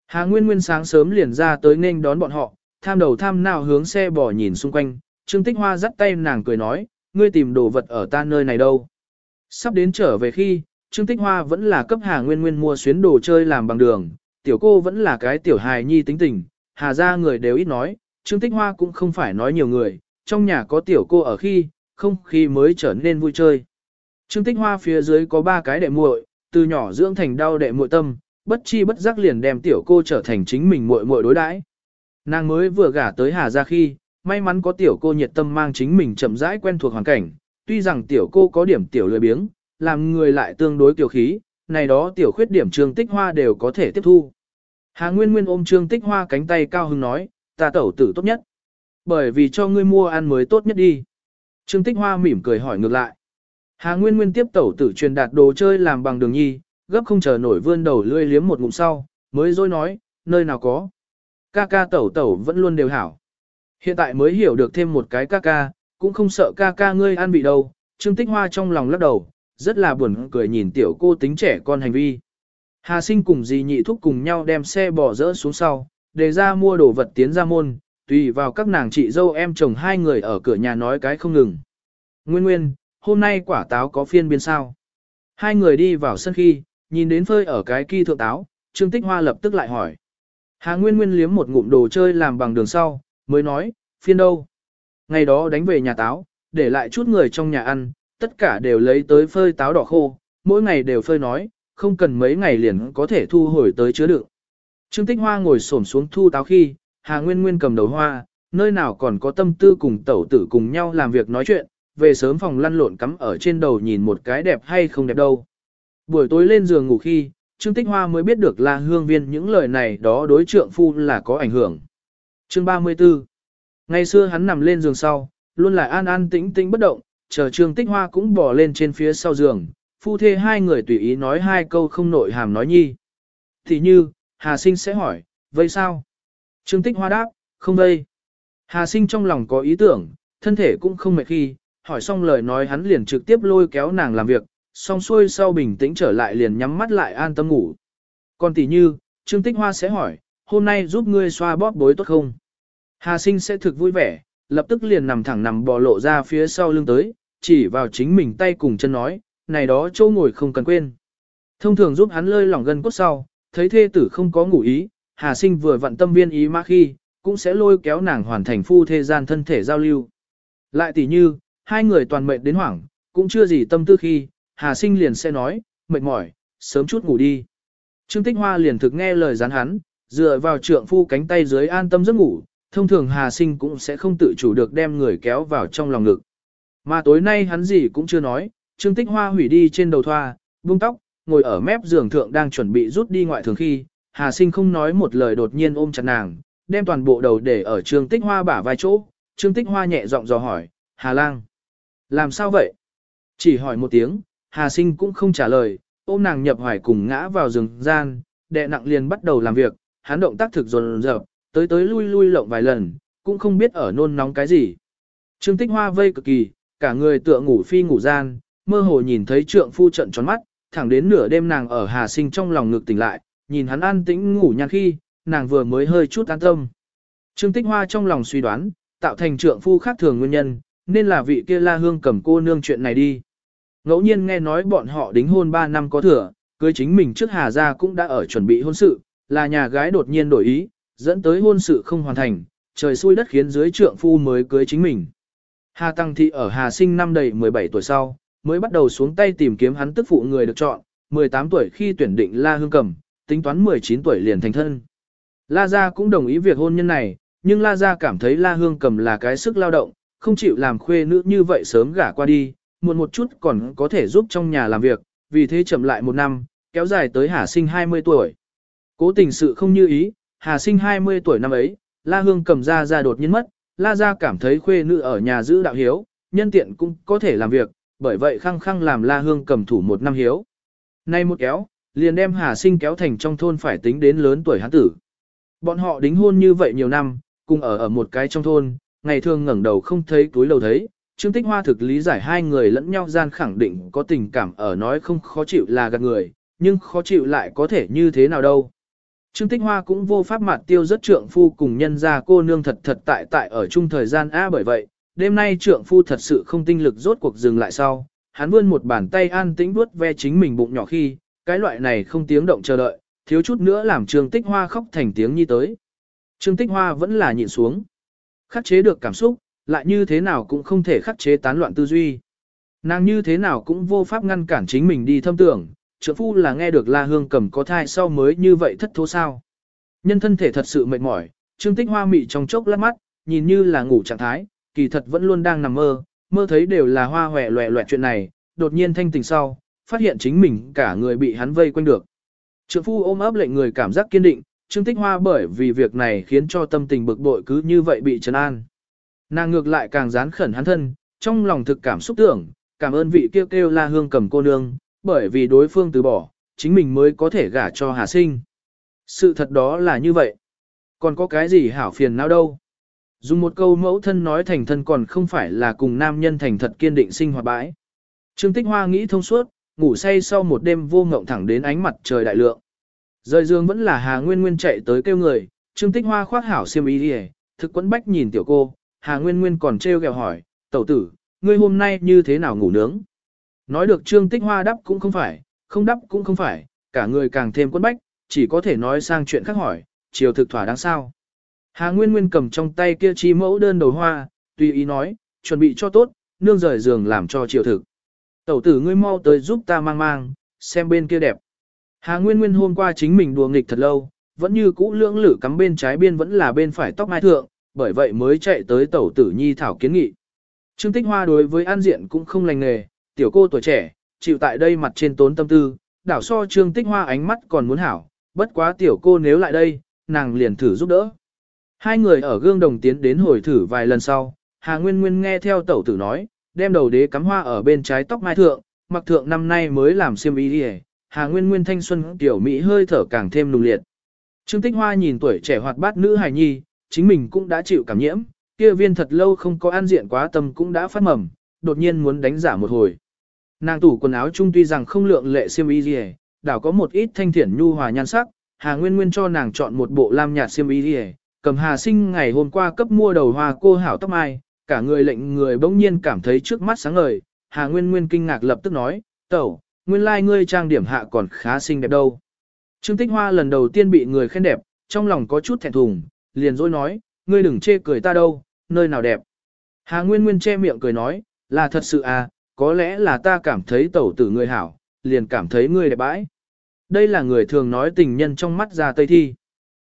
Hà Nguyên Nguyên sáng sớm liền ra tới nên đón bọn họ, tham đầu tham nào hướng xe bỏ nhìn xung quanh, Trương Tích Hoa dắt tay nàng cười nói, ngươi tìm đồ vật ở ta nơi này đâu. Sắp đến trở về khi, Trương Tích Hoa vẫn là cấp Hà Nguyên Nguyên mua xuyến đồ chơi làm bằng đường, tiểu cô vẫn là cái tiểu hài nhi tính tình, Hà ra người đều ít nói, Trương Tích Hoa cũng không phải nói nhiều người, trong nhà có tiểu cô ở khi, không khi mới trở nên vui chơi. Trương Tích Hoa phía dưới có ba cái đệ muội, từ nhỏ dưỡng thành đau đệ muội tâm, bất chi bất giác liền đem tiểu cô trở thành chính mình muội muội đối đãi. Nàng mới vừa gả tới Hà gia khi, may mắn có tiểu cô nhiệt tâm mang chính mình chậm rãi quen thuộc hoàn cảnh, tuy rằng tiểu cô có điểm tiểu lười biếng, làm người lại tương đối kiều khí, này đó tiểu khuyết điểm Trương Tích Hoa đều có thể tiếp thu. Hà Nguyên Nguyên ôm Trương Tích Hoa cánh tay cao hứng nói, ta tẩu tử tốt nhất. Bởi vì cho ngươi mua ăn mới tốt nhất đi. Trương Tích Hoa mỉm cười hỏi ngược lại. Hà Nguyên Nguyên tiếp tẩu tử truyền đạt đồ chơi làm bằng đường nhi, gấp không chờ nổi vươn đầu lươi liếm một ngụm sau, mới dối nói, nơi nào có. Ca ca tẩu tẩu vẫn luôn đều hảo. Hiện tại mới hiểu được thêm một cái ca ca, cũng không sợ ca ca ngươi ăn bị đâu. Trương Tích Hoa trong lòng lắc đầu, rất là buồn cười nhìn tiểu cô tính trẻ con hành vi. Hà sinh cùng dì nhị thúc cùng nhau đem xe bỏ rỡ xuống sau, để ra mua đồ vật tiến ra môn, tùy vào các nàng chị dâu em chồng hai người ở cửa nhà nói cái không ngừng. Nguyên nguyên, hôm nay quả táo có phiên biên sao? Hai người đi vào sân khi, nhìn đến phơi ở cái kỳ thượng táo, Trương Tích Hoa lập tức lại hỏi. Hà Nguyên Nguyên liếm một ngụm đồ chơi làm bằng đường sau, mới nói, phiên đâu? Ngày đó đánh về nhà táo, để lại chút người trong nhà ăn, tất cả đều lấy tới phơi táo đỏ khô, mỗi ngày đều phơi nói, không cần mấy ngày liền có thể thu hồi tới chứa đựng. Trương Tích Hoa ngồi xổm xuống thu táo khi, Hà Nguyên Nguyên cầm đầu hoa, nơi nào còn có tâm tư cùng tẩu tử cùng nhau làm việc nói chuyện, về sớm phòng lăn lộn cắm ở trên đầu nhìn một cái đẹp hay không đẹp đâu. Buổi tối lên giường ngủ khi, Trương Tích Hoa mới biết được là hương viên những lời này đó đối trượng phu là có ảnh hưởng. Chương 34 Ngày xưa hắn nằm lên giường sau, luôn là an an tĩnh tĩnh bất động, chờ Trương Tích Hoa cũng bỏ lên trên phía sau giường, phu thê hai người tùy ý nói hai câu không nội hàm nói nhi. Thì như, Hà Sinh sẽ hỏi, vây sao? Trương Tích Hoa đáp, không vây. Hà Sinh trong lòng có ý tưởng, thân thể cũng không mệt khi, hỏi xong lời nói hắn liền trực tiếp lôi kéo nàng làm việc, xong xuôi sau bình tĩnh trở lại liền nhắm mắt lại an tâm ngủ. Còn tỷ như, Trương Tích Hoa sẽ hỏi, hôm nay giúp ngươi xoa bóp bối tốt không? Hà sinh sẽ thực vui vẻ, lập tức liền nằm thẳng nằm bò lộ ra phía sau lưng tới, chỉ vào chính mình tay cùng chân nói, này đó châu ngồi không cần quên. Thông thường giúp hắn lơi lỏng gân cốt sau, thấy thê tử không có ngủ ý, Hà sinh vừa vận tâm viên ý mà khi, cũng sẽ lôi kéo nàng hoàn thành phu thê gian thân thể giao lưu. Lại tỷ như, hai người toàn mệt đến hoảng, cũng chưa gì tâm tư khi, Hà sinh liền sẽ nói, mệt mỏi, sớm chút ngủ đi. Trương Tích Hoa liền thực nghe lời gián hắn, dựa vào trượng phu cánh tay dưới an tâm giấc ngủ, thông thường Hà Sinh cũng sẽ không tự chủ được đem người kéo vào trong lòng ngực. Mà tối nay hắn gì cũng chưa nói, Trương Tích Hoa hủy đi trên đầu thoa, buông tóc, ngồi ở mép giường thượng đang chuẩn bị rút đi ngoại thường khi, Hà Sinh không nói một lời đột nhiên ôm chặt nàng, đem toàn bộ đầu để ở Trương Tích Hoa bả vai chỗ, Trương Tích Hoa nhẹ giọng dò hỏi, Hà Lang, làm sao vậy? Chỉ hỏi một tiếng, Hà Sinh cũng không trả lời, ôm nàng nhập hoài cùng ngã vào giường gian, đệ nặng liền bắt đầu làm việc, hắn động tác thực dồn dập, tới tới lui lui lộng vài lần, cũng không biết ở nôn nóng cái gì. Trương Tích Hoa vây cực kỳ, cả người tựa ngủ phi ngủ gian, mơ hồ nhìn thấy trượng phu trận tròn mắt, thẳng đến nửa đêm nàng ở Hà Sinh trong lòng ngực tỉnh lại, nhìn hắn an tĩnh ngủ nhàn khi, nàng vừa mới hơi chút an tâm. Trương Tích Hoa trong lòng suy đoán, tạo thành trượng phu khác thường nguyên nhân, nên là vị kia La Hương cầm cô nương chuyện này đi. Ngẫu nhiên nghe nói bọn họ đính hôn 3 năm có thừa, cưới chính mình trước Hà gia cũng đã ở chuẩn bị hôn sự, là nhà gái đột nhiên đổi ý, dẫn tới hôn sự không hoàn thành, trời xui đất khiến dưới trượng phu mới cưới chính mình. Hà Tăng Thị ở Hà sinh năm đầy 17 tuổi sau, mới bắt đầu xuống tay tìm kiếm hắn tức phụ người được chọn, 18 tuổi khi tuyển định La Hương Cầm, tính toán 19 tuổi liền thành thân. La Gia cũng đồng ý việc hôn nhân này, nhưng La Gia cảm thấy La Hương Cầm là cái sức lao động, không chịu làm khuê nữ như vậy sớm gả qua đi, muộn một chút còn có thể giúp trong nhà làm việc, vì thế chậm lại một năm, kéo dài tới Hà sinh 20 tuổi. Cố tình sự không như ý, Hà sinh 20 tuổi năm ấy, La Hương cầm ra ra đột nhiên mất, La Gia cảm thấy khuê nữ ở nhà giữ đạo hiếu, nhân tiện cũng có thể làm việc, bởi vậy khăng khăng làm La Hương cầm thủ một năm hiếu. Nay một kéo, liền đem Hà sinh kéo thành trong thôn phải tính đến lớn tuổi hắn tử. Bọn họ đính hôn như vậy nhiều năm, cùng ở ở một cái trong thôn, ngày thường ngẩng đầu không thấy túi lầu thấy, Trương Tích Hoa thực lý giải hai người lẫn nhau gian khẳng định có tình cảm ở nói không khó chịu là gạt người, nhưng khó chịu lại có thể như thế nào đâu. Trương Tích Hoa cũng vô pháp mặt tiêu rất trượng phu cùng nhân ra cô nương thật thật tại tại ở chung thời gian A bởi vậy, đêm nay trượng phu thật sự không tinh lực rốt cuộc dừng lại sau, hắn vươn một bàn tay an tĩnh vuốt ve chính mình bụng nhỏ khi, cái loại này không tiếng động chờ đợi, thiếu chút nữa làm Trương Tích Hoa khóc thành tiếng nhi tới. Trương Tích Hoa vẫn là nhịn xuống. Khắc chế được cảm xúc, lại như thế nào cũng không thể khắc chế tán loạn tư duy. Nàng như thế nào cũng vô pháp ngăn cản chính mình đi thâm tưởng, trượng phu là nghe được La Hương cầm có thai sau mới như vậy thất thố sao. Nhân thân thể thật sự mệt mỏi, Trương Tích Hoa mị trong chốc lát mắt, nhìn như là ngủ trạng thái, kỳ thật vẫn luôn đang nằm mơ, mơ thấy đều là hoa hòe loẹ loẹ chuyện này, đột nhiên thanh tỉnh sau, phát hiện chính mình cả người bị hắn vây quanh được. Trượng phu ôm ấp lệnh người cảm giác kiên định, Trương Tích Hoa bởi vì việc này khiến cho tâm tình bực bội cứ như vậy bị trấn an. Nàng ngược lại càng dán khẩn hắn thân, trong lòng thực cảm xúc tưởng, cảm ơn vị kêu kêu la hương cầm cô nương, bởi vì đối phương từ bỏ, chính mình mới có thể gả cho Hà Sinh. Sự thật đó là như vậy. Còn có cái gì hảo phiền nào đâu. Dùng một câu mẫu thân nói thành thân còn không phải là cùng nam nhân thành thật kiên định sinh hoạt bãi. Trương Tích Hoa nghĩ thông suốt, ngủ say sau một đêm vô ngộng thẳng đến ánh mặt trời đại lượng. Rời giường vẫn là Hà Nguyên Nguyên chạy tới kêu người, Trương Tích Hoa khoác hảo xiêm y đi thực quấn bách nhìn tiểu cô, Hà Nguyên Nguyên còn trêu ghẹo hỏi, tẩu tử, ngươi hôm nay như thế nào ngủ nướng? Nói được Trương Tích Hoa đắp cũng không phải, không đắp cũng không phải, cả người càng thêm quấn bách, chỉ có thể nói sang chuyện khác hỏi, chiều thực thỏa đáng sao. Hà Nguyên Nguyên cầm trong tay kia chi mẫu đơn đầu hoa, tùy ý nói, chuẩn bị cho tốt, nương rời giường làm cho chiều thực. Tẩu tử ngươi mau tới giúp ta mang mang, xem bên kia đẹp. Hà Nguyên Nguyên hôm qua chính mình đùa nghịch thật lâu, vẫn như cũ lưỡng lử cắm bên trái biên vẫn là bên phải tóc mai thượng, bởi vậy mới chạy tới tẩu tử nhi thảo kiến nghị. Trương Tích Hoa đối với an diện cũng không lành nghề, tiểu cô tuổi trẻ, chịu tại đây mặt trên tốn tâm tư, đảo so Trương Tích Hoa ánh mắt còn muốn hảo, bất quá tiểu cô nếu lại đây, nàng liền thử giúp đỡ. Hai người ở gương đồng tiến đến hồi thử vài lần sau, Hà Nguyên Nguyên nghe theo tẩu tử nói, đem đầu đế cắm hoa ở bên trái tóc mai thượng, mặc thượng năm nay mới làm xiêm y đi Hà Nguyên Nguyên thanh xuân tiểu Mỹ hơi thở càng thêm nùng liệt. Trương Tích Hoa nhìn tuổi trẻ hoạt bát nữ hài nhi, chính mình cũng đã chịu cảm nhiễm, kia viên thật lâu không có an diện quá tâm cũng đã phát mầm, đột nhiên muốn đánh giả một hồi. Nàng tủ quần áo chung tuy rằng không lượng lệ xiêm y gì, đảo có một ít thanh thiển nhu hòa nhan sắc, Hà Nguyên Nguyên cho nàng chọn một bộ lam nhạt xiêm y gì, cầm Hà Sinh ngày hôm qua cấp mua đầu hoa cô hảo tóc mai, cả người lệnh người bỗng nhiên cảm thấy trước mắt sáng ngời, Hà Nguyên Nguyên kinh ngạc lập tức nói, tẩu, nguyên lai like ngươi trang điểm hạ còn khá xinh đẹp đâu. Trương Tích Hoa lần đầu tiên bị người khen đẹp, trong lòng có chút thẹn thùng, liền dối nói, ngươi đừng chê cười ta đâu, nơi nào đẹp. Hà Nguyên Nguyên che miệng cười nói, là thật sự à, có lẽ là ta cảm thấy tẩu tử người hảo, liền cảm thấy ngươi đẹp bãi. Đây là người thường nói tình nhân trong mắt ra tây thi.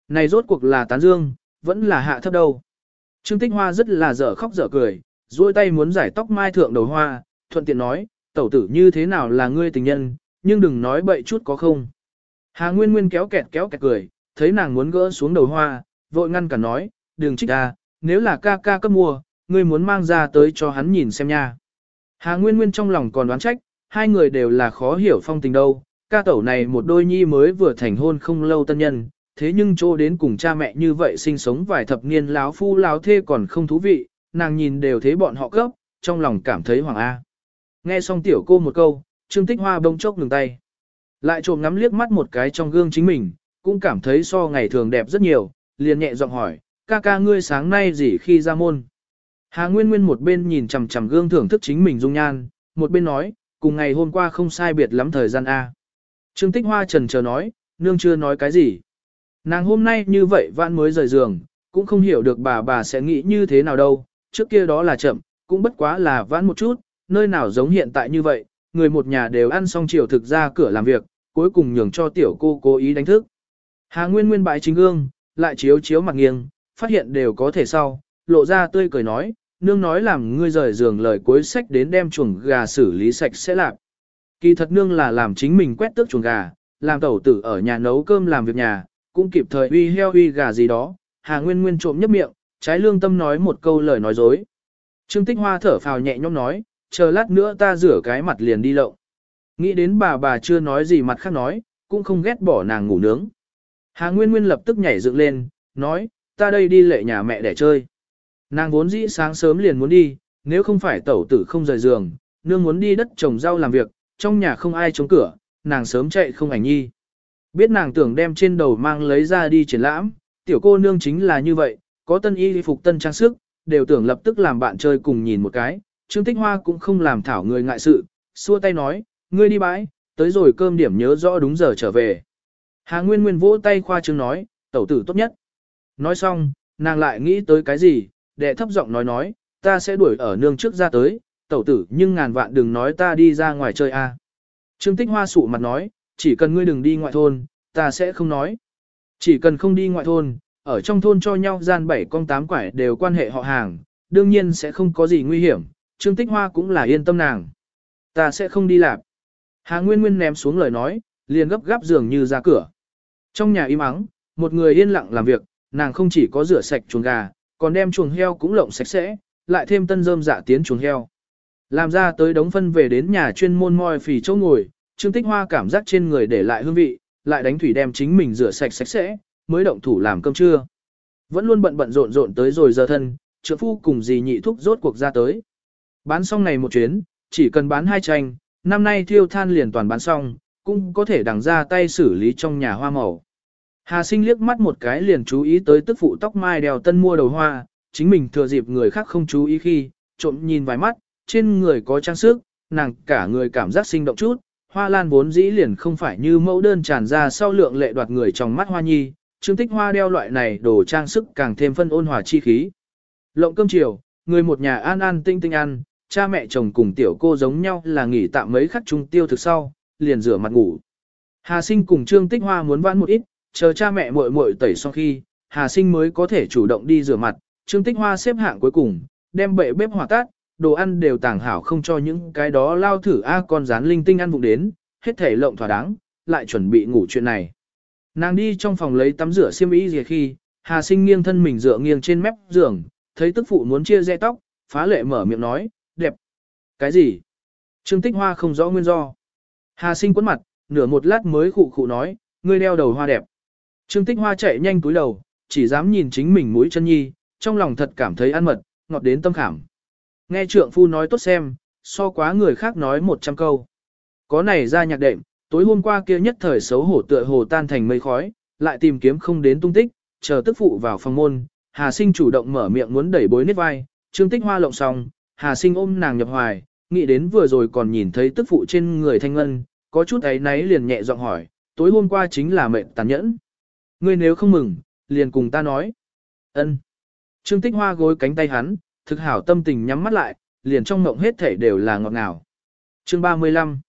Này rốt cuộc là tán dương, vẫn là hạ thấp đâu. Trương Tích Hoa rất là dở khóc dở cười, duỗi tay muốn giải tóc mai thượng đầu hoa, thuận tiện nói, tẩu tử như thế nào là ngươi tình nhân, nhưng đừng nói bậy chút có không. Hà Nguyên Nguyên kéo kẹt kéo kẹt cười, thấy nàng muốn gỡ xuống đầu hoa, vội ngăn cả nói, đừng trích ta, nếu là ca ca cấp mua, ngươi muốn mang ra tới cho hắn nhìn xem nha. Hà Nguyên Nguyên trong lòng còn đoán trách, hai người đều là khó hiểu phong tình đâu, ca tẩu này một đôi nhi mới vừa thành hôn không lâu tân nhân, thế nhưng chỗ đến cùng cha mẹ như vậy sinh sống vài thập niên láo phu láo thê còn không thú vị, nàng nhìn đều thấy bọn họ cấp, trong lòng cảm thấy hoàng A. Nghe xong tiểu cô một câu, Trương Tích Hoa bông chốc ngừng tay. Lại trộm ngắm liếc mắt một cái trong gương chính mình, cũng cảm thấy so ngày thường đẹp rất nhiều, liền nhẹ giọng hỏi, ca ca ngươi sáng nay gì khi ra môn. Hà Nguyên Nguyên một bên nhìn chằm chằm gương thưởng thức chính mình dung nhan, một bên nói, cùng ngày hôm qua không sai biệt lắm thời gian A. Trương Tích Hoa trần chờ nói, nương chưa nói cái gì. Nàng hôm nay như vậy vãn mới rời giường, cũng không hiểu được bà bà sẽ nghĩ như thế nào đâu, trước kia đó là chậm, cũng bất quá là vãn một chút, nơi nào giống hiện tại như vậy, người một nhà đều ăn xong chiều thực ra cửa làm việc, cuối cùng nhường cho tiểu cô cố ý đánh thức. Hà Nguyên Nguyên bãi chính gương, lại chiếu chiếu mặt nghiêng, phát hiện đều có thể sau, lộ ra tươi cười nói, nương nói làm ngươi rời giường lời cuối sách đến đem chuồng gà xử lý sạch sẽ lạc. Kỳ thật nương là làm chính mình quét tước chuồng gà, làm tẩu tử ở nhà nấu cơm làm việc nhà, cũng kịp thời uy heo uy gà gì đó, Hà Nguyên Nguyên trộm nhấp miệng, trái lương tâm nói một câu lời nói dối. Trương Tích Hoa thở phào nhẹ nhõm nói, chờ lát nữa ta rửa cái mặt liền đi lậu. Nghĩ đến bà bà chưa nói gì mặt khác nói, cũng không ghét bỏ nàng ngủ nướng. Hà Nguyên Nguyên lập tức nhảy dựng lên, nói, ta đây đi lệ nhà mẹ để chơi. Nàng vốn dĩ sáng sớm liền muốn đi, nếu không phải tẩu tử không rời giường, nương muốn đi đất trồng rau làm việc, trong nhà không ai chống cửa, nàng sớm chạy không ảnh nhi. Biết nàng tưởng đem trên đầu mang lấy ra đi triển lãm, tiểu cô nương chính là như vậy, có tân y phục tân trang sức, đều tưởng lập tức làm bạn chơi cùng nhìn một cái, Trương Tích Hoa cũng không làm thảo người ngại sự, xua tay nói, ngươi đi bãi, tới rồi cơm điểm nhớ rõ đúng giờ trở về. Hà Nguyên Nguyên vỗ tay khoa trương nói, tẩu tử tốt nhất. Nói xong, nàng lại nghĩ tới cái gì, đệ thấp giọng nói nói, ta sẽ đuổi ở nương trước ra tới, tẩu tử nhưng ngàn vạn đừng nói ta đi ra ngoài chơi a. Trương Tích Hoa sụ mặt nói, chỉ cần ngươi đừng đi ngoại thôn, ta sẽ không nói. Chỉ cần không đi ngoại thôn, ở trong thôn cho nhau gian bảy con tám quải đều quan hệ họ hàng, đương nhiên sẽ không có gì nguy hiểm, Trương Tích Hoa cũng là yên tâm nàng. Ta sẽ không đi lạp. Hà Nguyên Nguyên ném xuống lời nói, liền gấp gáp dường như ra cửa. Trong nhà im ắng, một người yên lặng làm việc, nàng không chỉ có rửa sạch chuồng gà, còn đem chuồng heo cũng lộng sạch sẽ, lại thêm tân rơm dạ tiến chuồng heo. Làm ra tới đống phân về đến nhà chuyên môn moi phì chỗ ngồi, Trương Tích Hoa cảm giác trên người để lại hương vị, lại đánh thủy đem chính mình rửa sạch sạch sẽ, mới động thủ làm cơm trưa. Vẫn luôn bận bận rộn rộn tới rồi giờ thân, trưởng phu cùng dì nhị thúc rốt cuộc ra tới. Bán xong này một chuyến, chỉ cần bán hai tranh, năm nay thiêu than liền toàn bán xong, cũng có thể đằng ra tay xử lý trong nhà hoa màu. Hà sinh liếc mắt một cái liền chú ý tới tức phụ tóc mai đèo tân mua đầu hoa, chính mình thừa dịp người khác không chú ý khi, trộm nhìn vài mắt, trên người có trang sức, nàng cả người cảm giác sinh động chút, hoa lan vốn dĩ liền không phải như mẫu đơn tràn ra sau lượng lệ đoạt người trong mắt hoa nhi, trương tích hoa đeo loại này đồ trang sức càng thêm phân ôn hòa chi khí. Lộng cơm chiều, người một nhà an an tinh tinh ăn, cha mẹ chồng cùng tiểu cô giống nhau là nghỉ tạm mấy khắc trung tiêu thực sau, liền rửa mặt ngủ. Hà sinh cùng trương tích hoa muốn vãn một ít, chờ cha mẹ muội muội tẩy xong khi, Hà sinh mới có thể chủ động đi rửa mặt, trương tích hoa xếp hạng cuối cùng, đem bệ bếp hỏa tát, đồ ăn đều tàng hảo không cho những cái đó lao thử a con rán linh tinh ăn vụng đến, hết thể lộng thỏa đáng, lại chuẩn bị ngủ chuyện này. Nàng đi trong phòng lấy tắm rửa xiêm y gì khi, Hà Sinh nghiêng thân mình dựa nghiêng trên mép giường, thấy tức phụ muốn chia rẽ tóc, phá lệ mở miệng nói, đẹp. Cái gì? Trương Tích Hoa không rõ nguyên do. Hà Sinh quấn mặt, nửa một lát mới khụ khụ nói, ngươi đeo đầu hoa đẹp. Trương Tích Hoa chạy nhanh túi đầu, chỉ dám nhìn chính mình mũi chân nhi, trong lòng thật cảm thấy ăn mật, ngọt đến tâm khảm. Nghe trượng phu nói tốt xem, so quá người khác nói một trăm câu. Có này ra nhạc đệm, tối hôm qua kia nhất thời xấu hổ tựa hồ tan thành mây khói, lại tìm kiếm không đến tung tích, chờ tức phụ vào phòng môn, Hà Sinh chủ động mở miệng muốn đẩy bối nết vai, Trương Tích Hoa lộng xong, Hà Sinh ôm nàng nhập hoài, nghĩ đến vừa rồi còn nhìn thấy tức phụ trên người thanh ngân, có chút ấy náy liền nhẹ giọng hỏi, tối hôm qua chính là mệnh tàn nhẫn. Ngươi nếu không mừng, liền cùng ta nói. ân. Trương Tích Hoa gối cánh tay hắn, thực hảo tâm tình nhắm mắt lại, liền trong mộng hết thể đều là ngọt ngào. Chương 35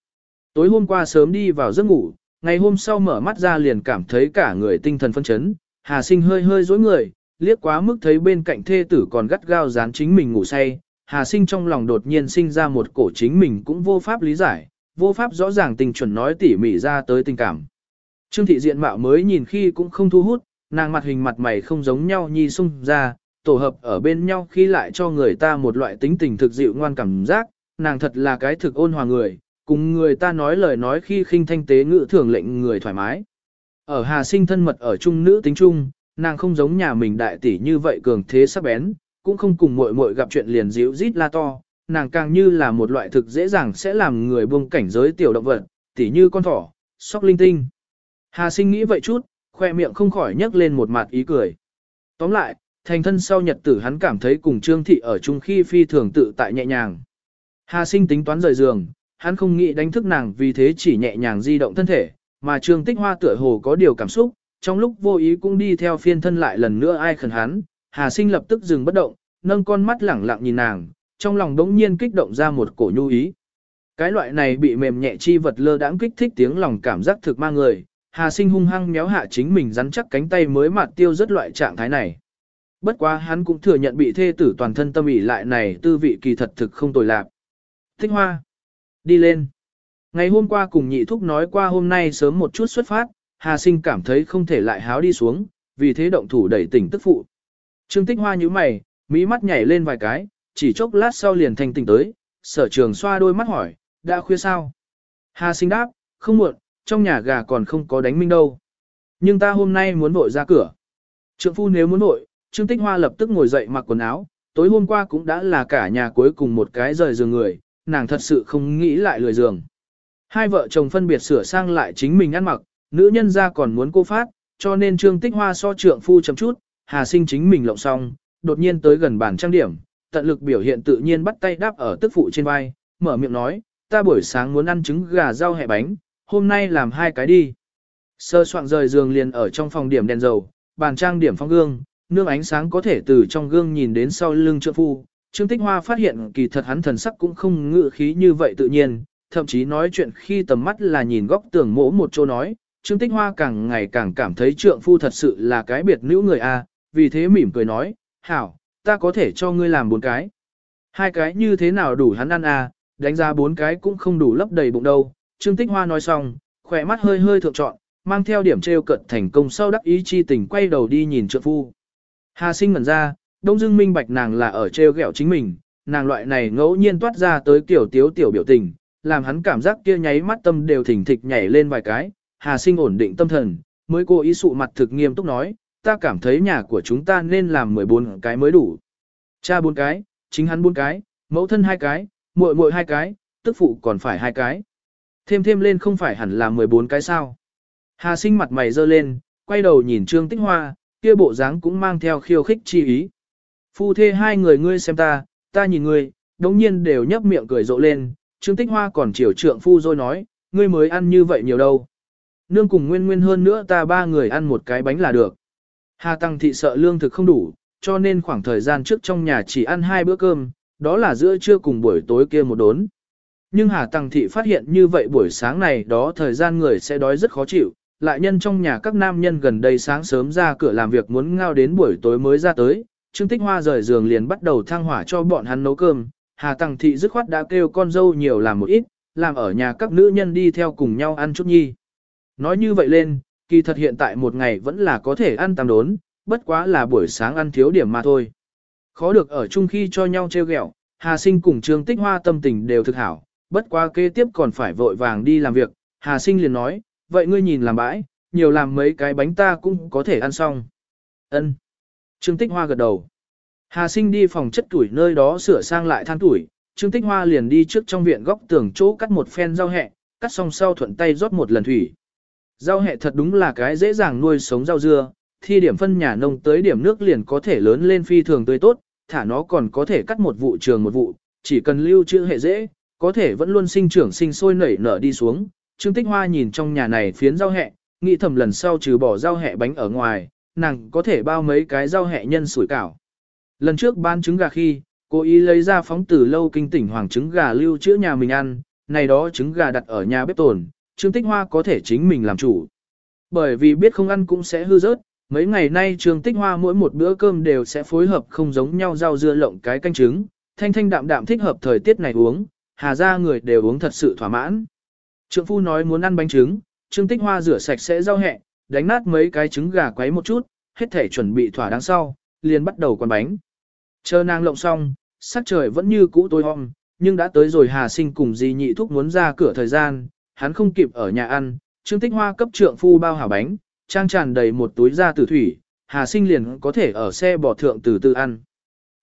Tối hôm qua sớm đi vào giấc ngủ, ngày hôm sau mở mắt ra liền cảm thấy cả người tinh thần phân chấn, Hà Sinh hơi hơi dối người, liếc quá mức thấy bên cạnh thê tử còn gắt gao dán chính mình ngủ say, Hà Sinh trong lòng đột nhiên sinh ra một cổ chính mình cũng vô pháp lý giải, vô pháp rõ ràng tình chuẩn nói tỉ mỉ ra tới tình cảm. Trương thị diện mạo mới nhìn khi cũng không thu hút, nàng mặt hình mặt mày không giống nhau nhi sung ra, tổ hợp ở bên nhau khi lại cho người ta một loại tính tình thực dịu ngoan cảm giác, nàng thật là cái thực ôn hòa người, cùng người ta nói lời nói khi khinh thanh tế ngữ thường lệnh người thoải mái. Ở Hà Sinh thân mật ở trung nữ tính trung, nàng không giống nhà mình đại tỷ như vậy cường thế sắc bén, cũng không cùng muội muội gặp chuyện liền dịu rít la to, nàng càng như là một loại thực dễ dàng sẽ làm người buông cảnh giới tiểu động vật, tỷ như con thỏ, sóc linh tinh. Hà Sinh nghĩ vậy chút, khoe miệng không khỏi nhấc lên một mặt ý cười. Tóm lại, thành thân sau nhật tử hắn cảm thấy cùng Trương Thị ở chung khi phi thường tự tại nhẹ nhàng. Hà sinh tính toán rời giường, hắn không nghĩ đánh thức nàng vì thế chỉ nhẹ nhàng di động thân thể, mà Trương Tích Hoa tựa hồ có điều cảm xúc, trong lúc vô ý cũng đi theo phiên thân lại lần nữa ai khẩn hắn, Hà sinh lập tức dừng bất động, nâng con mắt lẳng lặng nhìn nàng, trong lòng đống nhiên kích động ra một cổ nhu ý. Cái loại này bị mềm nhẹ chi vật lơ đãng kích thích tiếng lòng cảm giác thực ma người, Hà sinh hung hăng méo hạ chính mình rắn chắc cánh tay mới mặt tiêu rất loại trạng thái này. Bất quá hắn cũng thừa nhận bị thê tử toàn thân tâm ỉ lại này tư vị kỳ thật thực không tồi lạc. Thích hoa. Đi lên. Ngày hôm qua cùng nhị thúc nói qua hôm nay sớm một chút xuất phát, Hà Sinh cảm thấy không thể lại háo đi xuống, vì thế động thủ đẩy tỉnh tức phụ. Trương Tích Hoa nhíu mày, mỹ mắt nhảy lên vài cái, chỉ chốc lát sau liền thành tỉnh tới, sở trường xoa đôi mắt hỏi, đã khuya sao? Hà Sinh đáp, không muộn, trong nhà gà còn không có đánh minh đâu. Nhưng ta hôm nay muốn vội ra cửa. Trượng phu nếu muốn vội, Trương Tích Hoa lập tức ngồi dậy mặc quần áo, tối hôm qua cũng đã là cả nhà cuối cùng một cái rời giường người, nàng thật sự không nghĩ lại lười giường. Hai vợ chồng phân biệt sửa sang lại chính mình ăn mặc, nữ nhân ra còn muốn cô phát, cho nên Trương Tích Hoa so trượng phu chấm chút, Hà Sinh chính mình lộng xong, đột nhiên tới gần bàn trang điểm, tận lực biểu hiện tự nhiên bắt tay đáp ở tức phụ trên vai, mở miệng nói, ta buổi sáng muốn ăn trứng gà rau hẹ bánh, hôm nay làm hai cái đi. Sơ soạn rời giường liền ở trong phòng điểm đèn dầu, bàn trang điểm phong gương, nương ánh sáng có thể từ trong gương nhìn đến sau lưng trượng phu, Trương Tích Hoa phát hiện kỳ thật hắn thần sắc cũng không ngự khí như vậy tự nhiên, thậm chí nói chuyện khi tầm mắt là nhìn góc tường mỗ một chỗ nói, Trương Tích Hoa càng ngày càng cảm thấy trượng phu thật sự là cái biệt nữ người a, vì thế mỉm cười nói, hảo, ta có thể cho ngươi làm bốn cái. Hai cái như thế nào đủ hắn ăn a, đánh ra bốn cái cũng không đủ lấp đầy bụng đâu. Trương Tích Hoa nói xong, khỏe mắt hơi hơi thượng trọn, mang theo điểm trêu cận thành công sau đắc ý chi tình quay đầu đi nhìn trượng phu. Hà sinh ngẩn ra, đông Dương minh bạch nàng là ở trêu ghẹo chính mình, nàng loại này ngẫu nhiên toát ra tới kiểu tiếu tiểu biểu tình, làm hắn cảm giác kia nháy mắt tâm đều thỉnh thịch nhảy lên vài cái, Hà sinh ổn định tâm thần, mới cố ý sụ mặt thực nghiêm túc nói, ta cảm thấy nhà của chúng ta nên làm 14 cái mới đủ. Cha bốn cái, chính hắn bốn cái, mẫu thân hai cái, muội muội hai cái, tức phụ còn phải hai cái. Thêm thêm lên không phải hẳn là 14 cái sao. Hà sinh mặt mày dơ lên, quay đầu nhìn Trương Tích Hoa, kia bộ dáng cũng mang theo khiêu khích chi ý. Phu thê hai người ngươi xem ta, ta nhìn ngươi, đống nhiên đều nhấp miệng cười rộ lên, Trương Tích Hoa còn chiều trượng phu rồi nói, ngươi mới ăn như vậy nhiều đâu. Nương cùng nguyên nguyên hơn nữa ta ba người ăn một cái bánh là được. Hà Tăng thị sợ lương thực không đủ, cho nên khoảng thời gian trước trong nhà chỉ ăn hai bữa cơm, đó là giữa trưa cùng buổi tối kia một đốn. Nhưng Hà Tăng thị phát hiện như vậy buổi sáng này đó thời gian người sẽ đói rất khó chịu, lại nhân trong nhà các nam nhân gần đây sáng sớm ra cửa làm việc muốn ngao đến buổi tối mới ra tới, Trương Tích Hoa rời giường liền bắt đầu thăng hỏa cho bọn hắn nấu cơm, Hà Tăng thị dứt khoát đã kêu con dâu nhiều làm một ít, làm ở nhà các nữ nhân đi theo cùng nhau ăn chút nhi. Nói như vậy lên, kỳ thật hiện tại một ngày vẫn là có thể ăn tam đốn, bất quá là buổi sáng ăn thiếu điểm mà thôi. Khó được ở chung khi cho nhau treo gẹo, Hà Sinh cùng Trương Tích Hoa tâm tình đều thực hảo, bất quá kế tiếp còn phải vội vàng đi làm việc, Hà Sinh liền nói, vậy ngươi nhìn làm bãi, nhiều làm mấy cái bánh ta cũng có thể ăn xong. Ân. Trương Tích Hoa gật đầu. Hà Sinh đi phòng chất tuổi nơi đó sửa sang lại than tuổi, Trương Tích Hoa liền đi trước trong viện góc tường chỗ cắt một phen rau hẹ, cắt xong sau thuận tay rót một lần thủy. Rau hẹ thật đúng là cái dễ dàng nuôi sống rau dưa, thi điểm phân nhà nông tới điểm nước liền có thể lớn lên phi thường tươi tốt, thả nó còn có thể cắt một vụ trường một vụ, chỉ cần lưu trữ hệ dễ, có thể vẫn luôn sinh trưởng sinh sôi nảy nở đi xuống. Trương Tích Hoa nhìn trong nhà này phiến rau hẹ, nghĩ thầm lần sau trừ bỏ rau hẹ bánh ở ngoài, nàng có thể bao mấy cái rau hẹ nhân sủi cảo. Lần trước ban trứng gà khi, cô ý lấy ra phóng từ lâu kinh tỉnh hoàng trứng gà lưu trữ nhà mình ăn, này đó trứng gà đặt ở nhà bếp tồn, Trương Tích Hoa có thể chính mình làm chủ. Bởi vì biết không ăn cũng sẽ hư rớt, mấy ngày nay Trương Tích Hoa mỗi một bữa cơm đều sẽ phối hợp không giống nhau rau dưa lộng cái canh trứng, thanh thanh đạm đạm thích hợp thời tiết này uống, hà ra người đều uống thật sự thỏa mãn. Trượng Phu nói muốn ăn bánh trứng, Trương Tích Hoa rửa sạch sẽ rau hẹ, đánh nát mấy cái trứng gà quấy một chút, hết thể chuẩn bị thỏa đáng sau, liền bắt đầu quán bánh. Chờ nàng lộng xong, sắc trời vẫn như cũ tối om, nhưng đã tới rồi Hà Sinh cùng dì nhị thúc muốn ra cửa thời gian, hắn không kịp ở nhà ăn, Trương Tích Hoa cấp trượng phu bao hảo bánh, trang tràn đầy một túi da tử thủy, Hà Sinh liền có thể ở xe bỏ thượng từ từ ăn.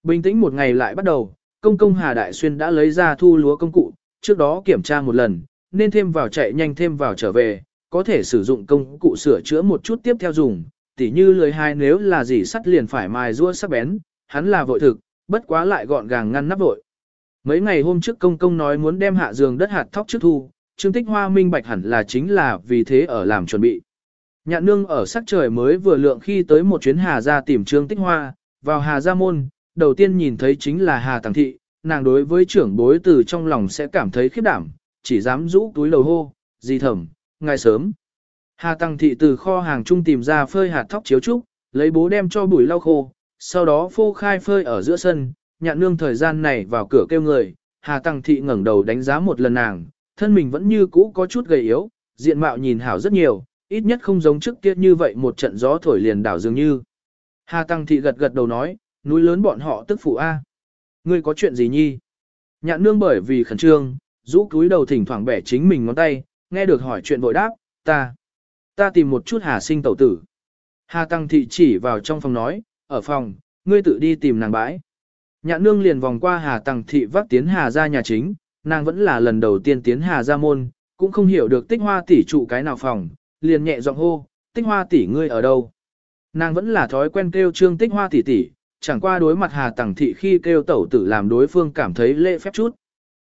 Bình tĩnh một ngày lại bắt đầu, công công Hà Đại Xuyên đã lấy ra thu lúa công cụ, trước đó kiểm tra một lần, nên thêm vào chạy nhanh thêm vào trở về, có thể sử dụng công cụ sửa chữa một chút tiếp theo dùng, tỉ như lười hai nếu là gì sắt liền phải mài rua sắc bén, hắn là vội thực, bất quá lại gọn gàng ngăn nắp vội. Mấy ngày hôm trước công công nói muốn đem hạ giường đất hạt thóc trước thu, Trương Tích Hoa minh bạch hẳn là chính là vì thế ở làm chuẩn bị. Nhạn nương ở sắc trời mới vừa lượng khi tới một chuyến Hà Gia tìm Trương Tích Hoa, vào Hà Gia môn, đầu tiên nhìn thấy chính là Hà Tàng Thị, nàng đối với trưởng bối từ trong lòng sẽ cảm thấy khiếp đảm, chỉ dám rũ túi lầu hô, gì thẩm, ngay sớm. Hà Tăng Thị từ kho hàng trung tìm ra phơi hạt thóc chiếu trúc, lấy bố đem cho bụi lau khô, sau đó phô khai phơi ở giữa sân, nhạn nương thời gian này vào cửa kêu người, Hà Tăng Thị ngẩng đầu đánh giá một lần nàng, thân mình vẫn như cũ có chút gầy yếu, diện mạo nhìn hảo rất nhiều, ít nhất không giống trước kia như vậy một trận gió thổi liền đảo dường như. Hà Tăng Thị gật gật đầu nói, núi lớn bọn họ tức phụ A. Ngươi có chuyện gì nhi? Nhạn nương bởi vì khẩn trương, rũ cúi đầu thỉnh thoảng bẻ chính mình ngón tay, nghe được hỏi chuyện vội đáp, ta, ta tìm một chút Hà sinh tẩu tử. Hà Tăng Thị chỉ vào trong phòng nói, ở phòng, ngươi tự đi tìm nàng bãi. Nhạn nương liền vòng qua Hà Tăng Thị vác tiến Hà ra nhà chính, nàng vẫn là lần đầu tiên tiến Hà ra môn, cũng không hiểu được tích hoa tỷ trụ cái nào phòng, liền nhẹ giọng hô, tích hoa tỷ ngươi ở đâu. Nàng vẫn là thói quen kêu trương tích hoa tỷ tỷ, chẳng qua đối mặt Hà Tằng Thị khi kêu tẩu tử làm đối phương cảm thấy lễ phép chút.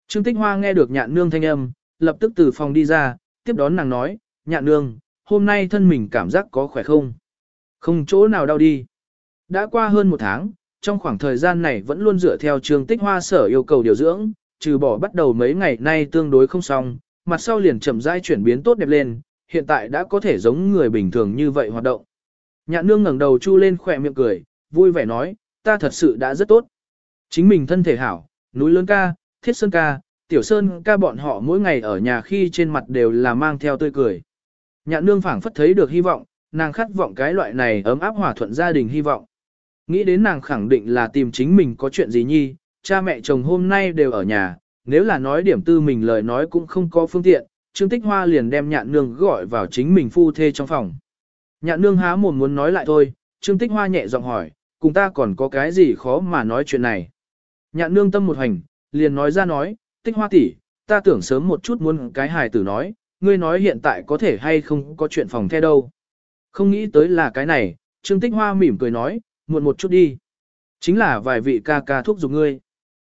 Trương tích hoa nghe được nhạn nương thanh âm, lập tức từ phòng đi ra, tiếp đón nàng nói, nhạn nương, hôm nay thân mình cảm giác có khỏe không? Không chỗ nào đau đi. Đã qua hơn một tháng, trong khoảng thời gian này vẫn luôn dựa theo Trương tích hoa sở yêu cầu điều dưỡng, trừ bỏ bắt đầu mấy ngày nay tương đối không xong, mặt sau liền chậm rãi chuyển biến tốt đẹp lên, hiện tại đã có thể giống người bình thường như vậy hoạt động. Nhạn nương ngẩng đầu chu lên khỏe miệng cười, vui vẻ nói, ta thật sự đã rất tốt. Chính mình thân thể hảo, núi lớn ca, thiết sơn ca, tiểu sơn ca bọn họ mỗi ngày ở nhà khi trên mặt đều là mang theo tươi cười. Nhạn nương phảng phất thấy được hy vọng, nàng khát vọng cái loại này ấm áp hòa thuận gia đình hy vọng. Nghĩ đến nàng khẳng định là tìm chính mình có chuyện gì nhi, cha mẹ chồng hôm nay đều ở nhà, nếu là nói điểm tư mình lời nói cũng không có phương tiện, Trương Tích Hoa liền đem nhạn nương gọi vào chính mình phu thê trong phòng. Nhạn nương há mồm muốn nói lại thôi, Trương Tích Hoa nhẹ giọng hỏi, cùng ta còn có cái gì khó mà nói chuyện này. Nhạn nương tâm một hành, liền nói ra nói, Tích Hoa tỷ, ta tưởng sớm một chút muốn cái hài tử nói, ngươi nói hiện tại có thể hay không có chuyện phòng the đâu. Không nghĩ tới là cái này, Trương Tích Hoa mỉm cười nói, muộn một chút đi. Chính là vài vị ca ca thuốc dùng ngươi.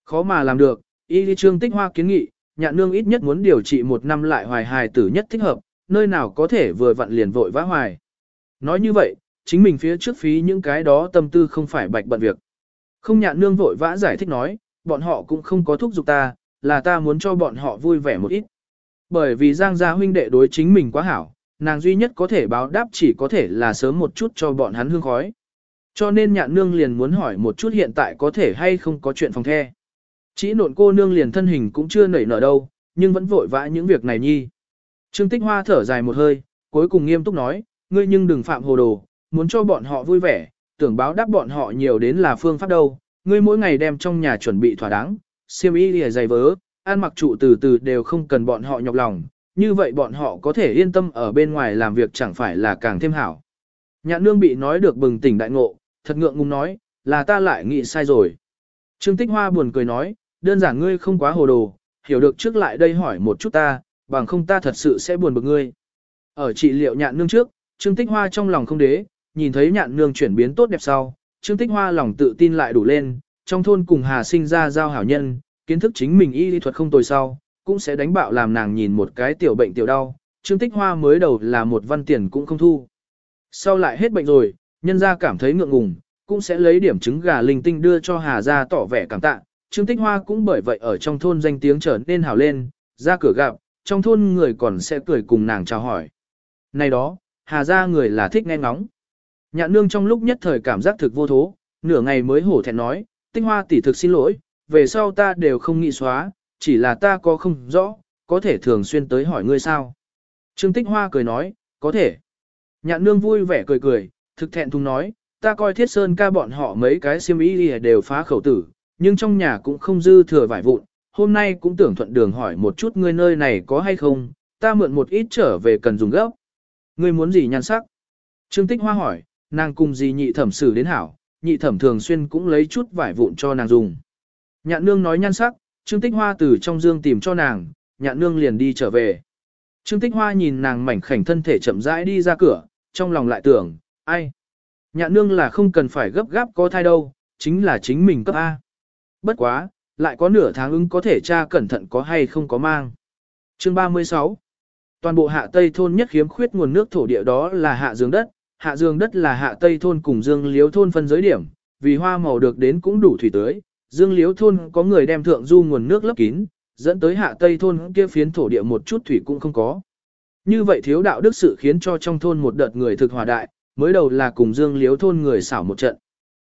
Khó mà làm được, y đi Trương Tích Hoa kiến nghị, nhạn nương ít nhất muốn điều trị một năm lại hoài hài tử nhất thích hợp, nơi nào có thể vừa vặn liền vội vã hoài. Nói như vậy, chính mình phía trước phí những cái đó tâm tư không phải bạch bận việc. Không nhạn nương vội vã giải thích nói, bọn họ cũng không có thúc giục ta, là ta muốn cho bọn họ vui vẻ một ít. Bởi vì Giang gia huynh đệ đối chính mình quá hảo, nàng duy nhất có thể báo đáp chỉ có thể là sớm một chút cho bọn hắn hương khói. Cho nên nhạn nương liền muốn hỏi một chút hiện tại có thể hay không có chuyện phòng the. Chỉ nộn cô nương liền thân hình cũng chưa nảy nở đâu, nhưng vẫn vội vã những việc này nhi. Trương Tích Hoa thở dài một hơi, cuối cùng nghiêm túc nói, ngươi nhưng đừng phạm hồ đồ, muốn cho bọn họ vui vẻ, tưởng báo đáp bọn họ nhiều đến là phương pháp đâu, ngươi mỗi ngày đem trong nhà chuẩn bị thỏa đáng, xiêm y lìa dày vớ, ăn mặc trụ từ từ đều không cần bọn họ nhọc lòng, như vậy bọn họ có thể yên tâm ở bên ngoài làm việc chẳng phải là càng thêm hảo. Nhạn nương bị nói được bừng tỉnh đại ngộ, thật ngượng ngùng nói, là ta lại nghĩ sai rồi. Trương Tích Hoa buồn cười nói, đơn giản ngươi không quá hồ đồ, hiểu được trước lại đây hỏi một chút ta, bằng không ta thật sự sẽ buồn bực ngươi. Ở trị liệu nhạn nương trước, Trương Tích Hoa trong lòng không đế, nhìn thấy nhạn nương chuyển biến tốt đẹp sau, Trương Tích Hoa lòng tự tin lại đủ lên, trong thôn cùng Hà sinh ra giao hảo nhân, kiến thức chính mình y lý thuật không tồi sau, cũng sẽ đánh bạo làm nàng nhìn một cái tiểu bệnh tiểu đau, Trương Tích Hoa mới đầu là một văn tiền cũng không thu. Sau lại hết bệnh rồi, nhân gia cảm thấy ngượng ngùng, cũng sẽ lấy điểm trứng gà linh tinh đưa cho Hà gia tỏ vẻ cảm tạ. Trương Tích Hoa cũng bởi vậy ở trong thôn danh tiếng trở nên hào lên, ra cửa gặp, trong thôn người còn sẽ cười cùng nàng chào hỏi. Này đó, Hà gia người là thích nghe ngóng. Nhạn nương trong lúc nhất thời cảm giác thực vô thố, nửa ngày mới hổ thẹn nói, Tinh Hoa tỷ thực xin lỗi, về sau ta đều không nghĩ xóa, chỉ là ta có không rõ, có thể thường xuyên tới hỏi ngươi sao. Trương Tích Hoa cười nói, có thể. Nhạn nương vui vẻ cười cười, thực thẹn thùng nói, ta coi thiết sơn ca bọn họ mấy cái xiêm y đều phá khẩu tử, nhưng trong nhà cũng không dư thừa vải vụn, hôm nay cũng tưởng thuận đường hỏi một chút ngươi nơi này có hay không, ta mượn một ít trở về cần dùng gấp. Ngươi muốn gì nhan sắc? Trương Tích Hoa hỏi, nàng cùng gì nhị thẩm xử đến hảo, nhị thẩm thường xuyên cũng lấy chút vải vụn cho nàng dùng. Nhạn nương nói nhan sắc, Trương Tích Hoa từ trong dương tìm cho nàng, nhạn nương liền đi trở về. Trương Tích Hoa nhìn nàng mảnh khảnh thân thể chậm rãi đi ra cửa, trong lòng lại tưởng, ai? Nhạn nương là không cần phải gấp gáp có thai đâu, chính là chính mình cấp A. Bất quá, lại có nửa tháng ứng có thể tra cẩn thận có hay không có mang. Chương 36 Toàn bộ hạ Tây thôn nhất khiếm khuyết nguồn nước thổ địa đó là hạ dương đất, hạ dương đất là hạ Tây thôn cùng dương liếu thôn phân giới điểm, vì hoa màu được đến cũng đủ thủy tưới, Dương Liếu thôn có người đem thượng du nguồn nước lấp kín, dẫn tới hạ tây thôn kia phiến thổ địa một chút thủy cũng không có. Như vậy thiếu đạo đức sự khiến cho trong thôn một đợt người thực hòa đại, mới đầu là cùng Dương Liếu thôn người xảo một trận.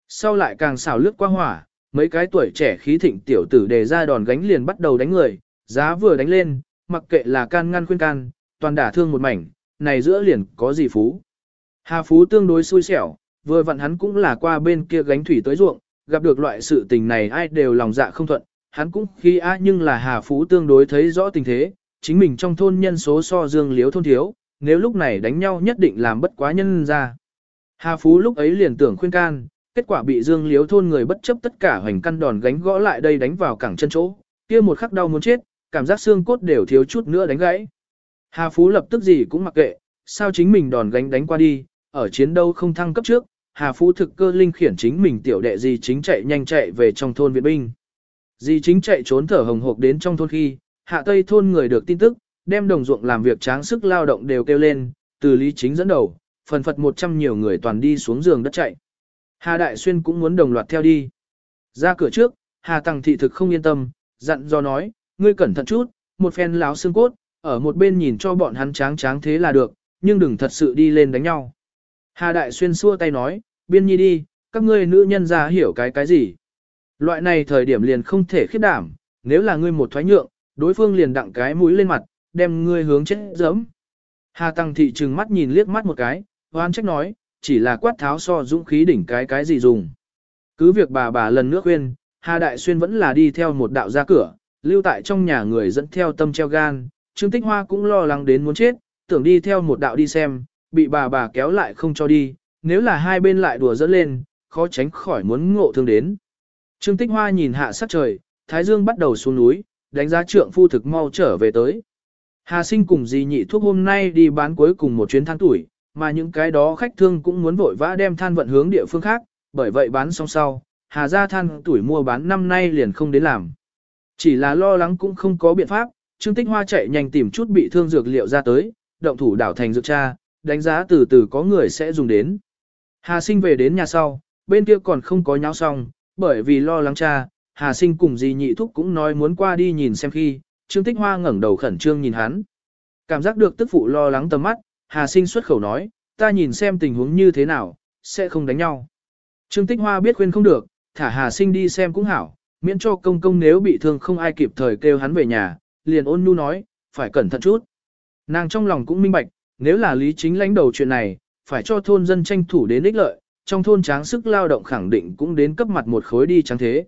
Sau lại càng xảo lướt qua hỏa, mấy cái tuổi trẻ khí thịnh tiểu tử đề ra đòn gánh liền bắt đầu đánh người, giá vừa đánh lên, mặc kệ là can ngăn khuyên can, toàn đả thương một mảnh, này giữa liền có gì phú. Hà Phú tương đối xui xẻo, vừa vặn hắn cũng là qua bên kia gánh thủy tới ruộng, gặp được loại sự tình này ai đều lòng dạ không thuận, hắn cũng khi á nhưng là Hà Phú tương đối thấy rõ tình thế, chính mình trong thôn nhân số so dương liếu thôn thiếu, nếu lúc này đánh nhau nhất định làm bất quá nhân ra. Hà Phú lúc ấy liền tưởng khuyên can, kết quả bị dương liếu thôn người bất chấp tất cả hoành căn đòn gánh gõ lại đây đánh vào cẳng chân chỗ, kia một khắc đau muốn chết, cảm giác xương cốt đều thiếu chút nữa đánh gãy. Hà Phú lập tức gì cũng mặc kệ, sao chính mình đòn gánh đánh qua đi, ở chiến đấu không thăng cấp trước, Hà Phú thực cơ linh khiển chính mình tiểu đệ gì chính chạy nhanh chạy về trong thôn viện binh. Dì chính chạy trốn thở hồng hộc đến trong thôn khi, hạ tây thôn người được tin tức, đem đồng ruộng làm việc tráng sức lao động đều kêu lên, từ lý chính dẫn đầu, phần phật một trăm nhiều người toàn đi xuống giường đất chạy. Hà Đại Xuyên cũng muốn đồng loạt theo đi. Ra cửa trước, Hà Tăng thị thực không yên tâm, dặn do nói, ngươi cẩn thận chút, một phen láo xương cốt, ở một bên nhìn cho bọn hắn tráng tráng thế là được, nhưng đừng thật sự đi lên đánh nhau. Hà Đại Xuyên xua tay nói, biên nhi đi, các ngươi nữ nhân ra hiểu cái cái gì. Loại này thời điểm liền không thể khiết đảm, nếu là ngươi một thoái nhượng, đối phương liền đặng cái mũi lên mặt, đem ngươi hướng chết giấm. Hà Tăng thị trừng mắt nhìn liếc mắt một cái, hoan trách nói, chỉ là quát tháo so dũng khí đỉnh cái cái gì dùng. Cứ việc bà bà lần nước khuyên, Hà Đại Xuyên vẫn là đi theo một đạo ra cửa, lưu tại trong nhà người dẫn theo tâm treo gan, Trương Tích Hoa cũng lo lắng đến muốn chết, tưởng đi theo một đạo đi xem, bị bà bà kéo lại không cho đi, nếu là hai bên lại đùa dẫn lên, khó tránh khỏi muốn ngộ thương đến. Trương Tích Hoa nhìn hạ sắc trời, Thái Dương bắt đầu xuống núi, đánh giá trượng phu thực mau trở về tới. Hà sinh cùng dì nhị thuốc hôm nay đi bán cuối cùng một chuyến than tuổi, mà những cái đó khách thương cũng muốn vội vã đem than vận hướng địa phương khác, bởi vậy bán xong sau, Hà ra than tuổi mua bán năm nay liền không đến làm. Chỉ là lo lắng cũng không có biện pháp, Trương Tích Hoa chạy nhanh tìm chút bị thương dược liệu ra tới, động thủ đảo thành dược cha, đánh giá từ từ có người sẽ dùng đến. Hà sinh về đến nhà sau, bên kia còn không có nháo xong, bởi vì lo lắng cha, Hà sinh cùng dì nhị thúc cũng nói muốn qua đi nhìn xem khi, Trương Tích Hoa ngẩng đầu khẩn trương nhìn hắn. Cảm giác được tức phụ lo lắng tầm mắt, Hà sinh xuất khẩu nói, ta nhìn xem tình huống như thế nào, sẽ không đánh nhau. Trương Tích Hoa biết khuyên không được, thả Hà sinh đi xem cũng hảo, miễn cho công công nếu bị thương không ai kịp thời kêu hắn về nhà, liền ôn nhu nói, phải cẩn thận chút. Nàng trong lòng cũng minh bạch, nếu là lý chính lãnh đầu chuyện này, phải cho thôn dân tranh thủ đến ích lợi, trong thôn tráng sức lao động khẳng định cũng đến cấp mặt một khối đi trắng thế.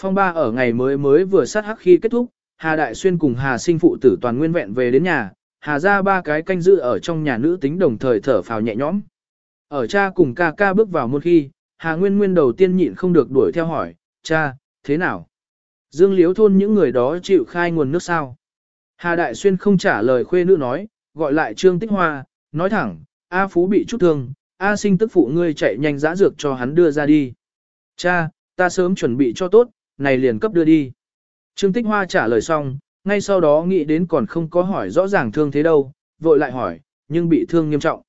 Phong ba ở ngày mới mới vừa sát hắc khi kết thúc, Hà Đại Xuyên cùng Hà sinh phụ tử toàn nguyên vẹn về đến nhà, Hà ra ba cái canh giữ ở trong nhà nữ tính đồng thời thở phào nhẹ nhõm. Ở cha cùng ca ca bước vào một khi, Hà Nguyên Nguyên đầu tiên nhịn không được đuổi theo hỏi, cha, thế nào? Dương Liếu thôn những người đó chịu khai nguồn nước sao? Hà Đại Xuyên không trả lời khuê nữ nói, gọi lại Trương Tích Hoa, nói thẳng, A Phú bị chút thương, A sinh tức phụ ngươi chạy nhanh giã dược cho hắn đưa ra đi. Cha, ta sớm chuẩn bị cho tốt, này liền cấp đưa đi. Trương Tích Hoa trả lời xong, ngay sau đó nghĩ đến còn không có hỏi rõ ràng thương thế đâu, vội lại hỏi, nhưng bị thương nghiêm trọng.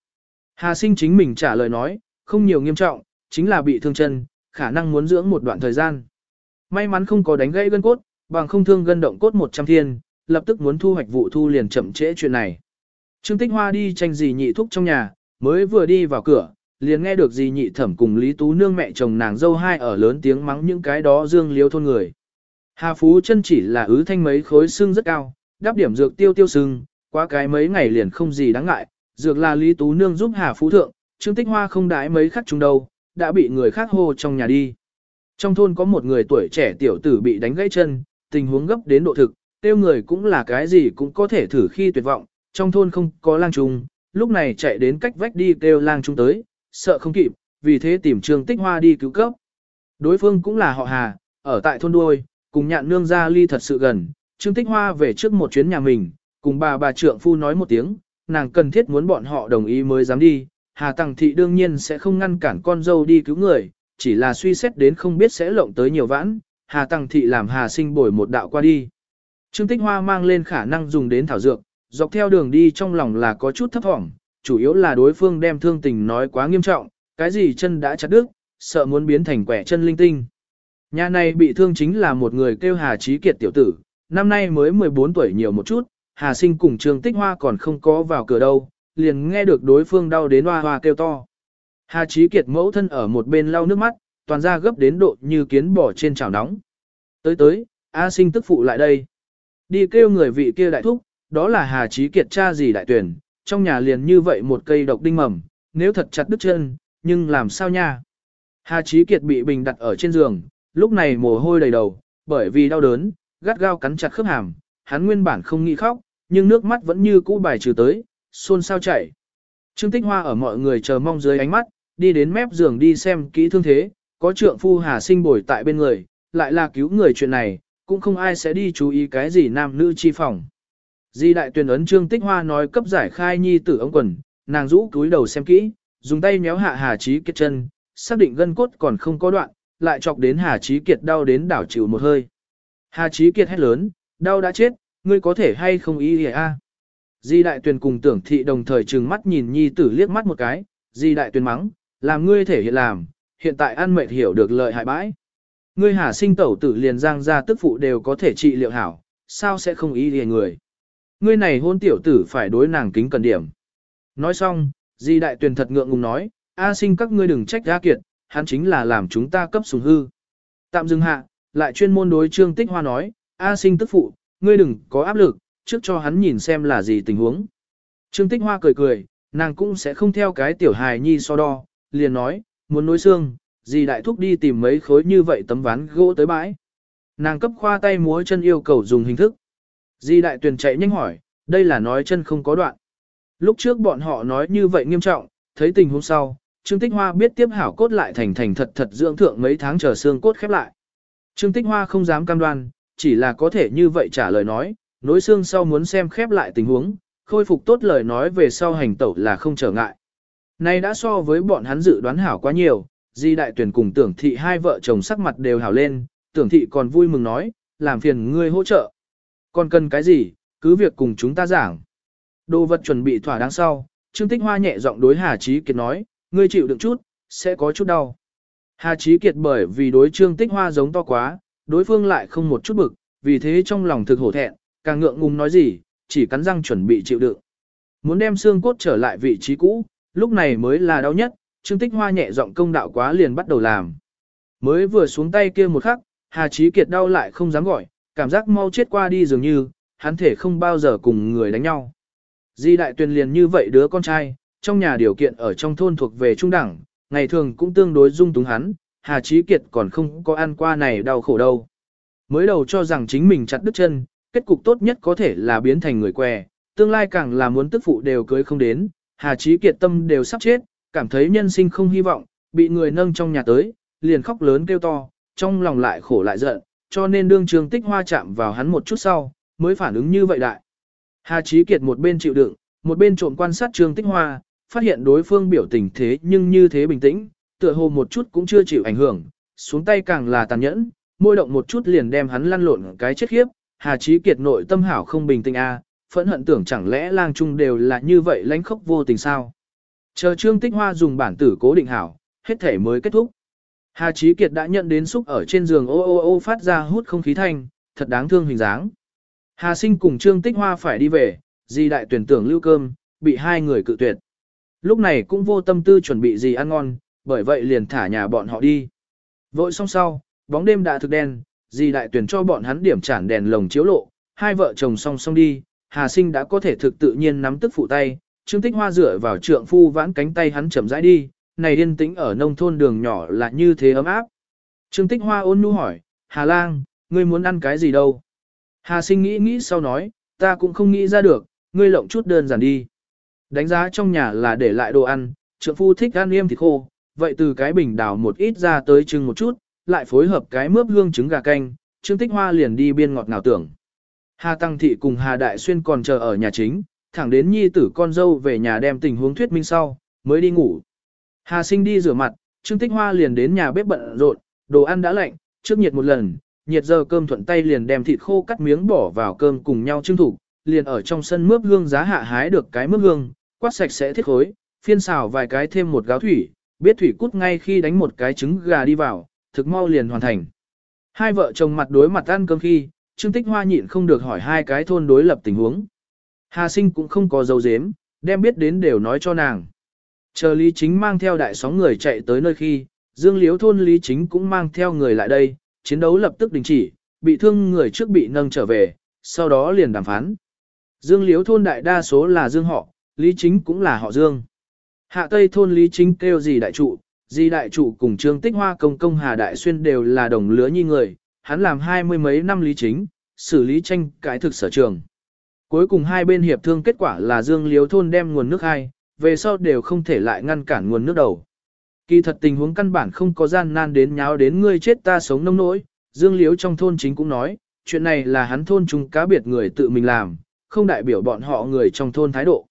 Hà sinh chính mình trả lời nói, không nhiều nghiêm trọng, chính là bị thương chân, khả năng muốn dưỡng một đoạn thời gian. May mắn không có đánh gãy gân cốt, bằng không thương gân động cốt 100 thiên, lập tức muốn thu hoạch vụ thu liền chậm trễ chuyện này. Trương Tích Hoa đi tranh gì nhị thúc trong nhà, mới vừa đi vào cửa, liền nghe được Dì nhị thẩm cùng Lý Tú Nương mẹ chồng nàng dâu hai ở lớn tiếng mắng những cái đó dương liếu thôn người. Hà Phú chân chỉ là ứ thanh mấy khối xương rất cao, đáp điểm dược tiêu tiêu sưng, qua cái mấy ngày liền không gì đáng ngại, dược là Lý Tú Nương giúp Hà Phú thượng, Trương Tích Hoa không đái mấy khắc chung đâu, đã bị người khác hô trong nhà đi. Trong thôn có một người tuổi trẻ tiểu tử bị đánh gãy chân, tình huống gấp đến độ thực, tiêu người cũng là cái gì cũng có thể thử khi tuyệt vọng, trong thôn không có lang trung, lúc này chạy đến cách vách đi kêu lang trung tới, sợ không kịp, vì thế tìm Trương Tích Hoa đi cứu cấp. Đối phương cũng là họ Hà, ở tại thôn đuôi, cùng nhạn nương ra ly thật sự gần, Trương Tích Hoa về trước một chuyến nhà mình, cùng bà bà trượng phu nói một tiếng, nàng cần thiết muốn bọn họ đồng ý mới dám đi, Hà Tăng Thị đương nhiên sẽ không ngăn cản con dâu đi cứu người, chỉ là suy xét đến không biết sẽ lộng tới nhiều vãn, Hà Tăng Thị làm Hà Sinh bồi một đạo qua đi. Trương Tích Hoa mang lên khả năng dùng đến thảo dược, dọc theo đường đi trong lòng là có chút thấp thỏm, chủ yếu là đối phương đem thương tình nói quá nghiêm trọng, cái gì chân đã chặt đứt, sợ muốn biến thành quẻ chân linh tinh. Nhà này bị thương chính là một người kêu Hà Trí Kiệt tiểu tử, năm nay mới 14 tuổi nhiều một chút, Hà Sinh cùng Trương Tích Hoa còn không có vào cửa đâu, liền nghe được đối phương đau đến hoa hoa kêu to. Hà Trí Kiệt mẫu thân ở một bên lau nước mắt, toàn ra gấp đến độ như kiến bò trên chảo nóng. Tới tới, A sinh tức phụ lại đây. Đi kêu người vị kia đại thúc, đó là Hà Chí Kiệt cha gì đại tuyển, trong nhà liền như vậy một cây độc đinh mầm, nếu thật chặt đứt chân, nhưng làm sao nha. Hà Chí Kiệt bị bình đặt ở trên giường, lúc này mồ hôi đầy đầu, bởi vì đau đớn, gắt gao cắn chặt khớp hàm, hắn nguyên bản không nghĩ khóc, nhưng nước mắt vẫn như cũ bài trừ tới, xôn sao chảy. Trương Tích Hoa ở mọi người chờ mong dưới ánh mắt, đi đến mép giường đi xem kỹ thương thế, có trượng phu Hà Sinh bồi tại bên người, lại là cứu người chuyện này, cũng không ai sẽ đi chú ý cái gì nam nữ chi phòng. Di đại tuyển ấn Trương Tích Hoa nói cấp giải khai nhi tử ống quần, nàng rũ túi đầu xem kỹ, dùng tay méo hạ Hà Chí Kiệt chân, xác định gân cốt còn không có đoạn, lại chọc đến Hà Chí Kiệt đau đến đảo chịu một hơi. Hà Chí Kiệt hét lớn, đau đã chết, ngươi có thể hay không ý hề a? Di đại tuyền cùng tưởng thị đồng thời trừng mắt nhìn nhi tử liếc mắt một cái, di đại tuyền mắng, làm ngươi thể hiện làm, hiện tại ăn mệt hiểu được lợi hại bãi. Ngươi hà sinh tẩu tử liền giang ra tức phụ đều có thể trị liệu hảo, sao sẽ không ý lìa người. Ngươi này hôn tiểu tử phải đối nàng kính cần điểm. Nói xong, di đại tuyền thật ngượng ngùng nói, A sinh các ngươi đừng trách A kiệt, hắn chính là làm chúng ta cấp sùng hư. Tạm dừng hạ, lại chuyên môn đối trương tích hoa nói, A sinh tức phụ, ngươi đừng có áp lực, trước cho hắn nhìn xem là gì tình huống. Trương tích hoa cười cười, nàng cũng sẽ không theo cái tiểu hài nhi so đo, liền nói, muốn nối xương, Di đại thúc đi tìm mấy khối như vậy tấm ván gỗ tới bãi. Nàng cấp khoa tay múa chân yêu cầu dùng hình thức. Di đại tuyền chạy nhanh hỏi, đây là nói chân không có đoạn. Lúc trước bọn họ nói như vậy nghiêm trọng, thấy tình huống sau, Trương Tích Hoa biết tiếp hảo cốt lại thành thành thật thật dưỡng thượng mấy tháng chờ xương cốt khép lại. Trương Tích Hoa không dám cam đoan, chỉ là có thể như vậy trả lời nói, nối xương sau muốn xem khép lại tình huống, khôi phục tốt lời nói về sau hành tẩu là không trở ngại. Này đã so với bọn hắn dự đoán hảo quá nhiều, Di Đại Tuyển cùng Tưởng Thị hai vợ chồng sắc mặt đều hảo lên, Tưởng Thị còn vui mừng nói, làm phiền ngươi hỗ trợ. Còn cần cái gì, cứ việc cùng chúng ta giảng. Đồ vật chuẩn bị thỏa đáng sau, Trương Tích Hoa nhẹ giọng đối Hà Chí Kiệt nói, ngươi chịu đựng chút, sẽ có chút đau. Hà Chí Kiệt bởi vì đối Trương Tích Hoa giống to quá, đối phương lại không một chút bực, vì thế trong lòng thực hổ thẹn, càng ngượng ngùng nói gì, chỉ cắn răng chuẩn bị chịu đựng. Muốn đem xương cốt trở lại vị trí cũ, lúc này mới là đau nhất, Trương Tích Hoa nhẹ giọng công đạo quá liền bắt đầu làm. Mới vừa xuống tay kia một khắc, Hà Chí Kiệt đau lại không dám gọi, cảm giác mau chết qua đi dường như, hắn thể không bao giờ cùng người đánh nhau. Di đại tuyền liền như vậy đứa con trai, trong nhà điều kiện ở trong thôn thuộc về trung đẳng, ngày thường cũng tương đối dung túng hắn, Hà Chí Kiệt còn không có ăn qua này đau khổ đâu. Mới đầu cho rằng chính mình chặt đứt chân, kết cục tốt nhất có thể là biến thành người què, tương lai càng là muốn tức phụ đều cưới không đến, Hà Chí Kiệt tâm đều sắp chết, cảm thấy nhân sinh không hy vọng, bị người nâng trong nhà tới, liền khóc lớn kêu to, trong lòng lại khổ lại giận, cho nên đương trường tích hoa chạm vào hắn một chút sau, mới phản ứng như vậy đại. Hà Chí Kiệt một bên chịu đựng, một bên trộm quan sát Trương Tích Hoa, phát hiện đối phương biểu tình thế nhưng như thế bình tĩnh, tựa hồ một chút cũng chưa chịu ảnh hưởng, xuống tay càng là tàn nhẫn, môi động một chút liền đem hắn lăn lộn cái chết khiếp, Hà Chí Kiệt nội tâm hảo không bình tĩnh a, à, phẫn hận tưởng chẳng lẽ lang trung đều là như vậy lãnh khốc vô tình sao. Chờ Trương Tích Hoa dùng bản tử cố định hảo, hết thể mới kết thúc. Hà Chí Kiệt đã nhận đến xúc ở trên giường ô ô ô phát ra hút không khí thanh, thật đáng thương hình dáng. Hà Sinh cùng Trương Tích Hoa phải đi về, di đại tuyển tưởng lưu cơm, bị hai người cự tuyệt. Lúc này cũng vô tâm tư chuẩn bị gì ăn ngon, bởi vậy liền thả nhà bọn họ đi. Vội xong sau, bóng đêm đã thực đen, di đại tuyển cho bọn hắn điểm chản đèn lồng chiếu lộ, hai vợ chồng song song đi, Hà Sinh đã có thể thực tự nhiên nắm tức phụ tay, Trương Tích Hoa dựa vào trượng phu vãn cánh tay hắn chậm rãi đi, này yên tĩnh ở nông thôn đường nhỏ là như thế ấm áp. Trương Tích Hoa ôn nhu hỏi, Hà Lang, ngươi muốn ăn cái gì đâu? Hà sinh nghĩ nghĩ sau nói, ta cũng không nghĩ ra được, ngươi lộng chút đơn giản đi. Đánh giá trong nhà là để lại đồ ăn, trượng phu thích ăn yêm thịt khô, vậy từ cái bình đào một ít ra tới chừng một chút, lại phối hợp cái mướp hương trứng gà canh, Trương Tích Hoa liền đi biên ngọt ngào tưởng. Hà Tăng Thị cùng Hà Đại Xuyên còn chờ ở nhà chính, thẳng đến nhi tử con dâu về nhà đem tình huống thuyết minh sau, mới đi ngủ. Hà Sinh đi rửa mặt, Trương Tích Hoa liền đến nhà bếp bận rộn, đồ ăn đã lạnh, trước nhiệt một lần, nhiệt giờ cơm thuận tay liền đem thịt khô cắt miếng bỏ vào cơm cùng nhau trưng thủ, liền ở trong sân mướp hương giá hạ hái được cái mướp hương, quát sạch sẽ thiết khối, phiên xào vài cái thêm một gáo thủy, biết thủy cút ngay khi đánh một cái trứng gà đi vào, thực mau liền hoàn thành. Hai vợ chồng mặt đối mặt ăn cơm khi, Trương Tích Hoa nhịn không được hỏi hai cái thôn đối lập tình huống. Hà Sinh cũng không có dấu dếm, đem biết đến đều nói cho nàng. Chờ Lý Chính mang theo đại sóng người chạy tới nơi khi, Dương Liếu thôn Lý Chính cũng mang theo người lại đây, chiến đấu lập tức đình chỉ, bị thương người trước bị nâng trở về, sau đó liền đàm phán. Dương Liếu thôn đại đa số là Dương họ, Lý Chính cũng là họ Dương. Hạ Tây thôn Lý Chính kêu gì đại trụ, gì đại trụ cùng Trương Tích Hoa công công Hà Đại Xuyên đều là đồng lứa như người, hắn làm hai mươi mấy năm Lý Chính, xử lý tranh cái thực sở trường. Cuối cùng hai bên hiệp thương kết quả là Dương Liếu thôn đem nguồn nước hai, về sau đều không thể lại ngăn cản nguồn nước đầu. Kỳ thật tình huống căn bản không có gian nan đến nháo đến ngươi chết ta sống nông nỗi, Dương Liếu trong thôn chính cũng nói, chuyện này là hắn thôn chúng cá biệt người tự mình làm, không đại biểu bọn họ người trong thôn thái độ.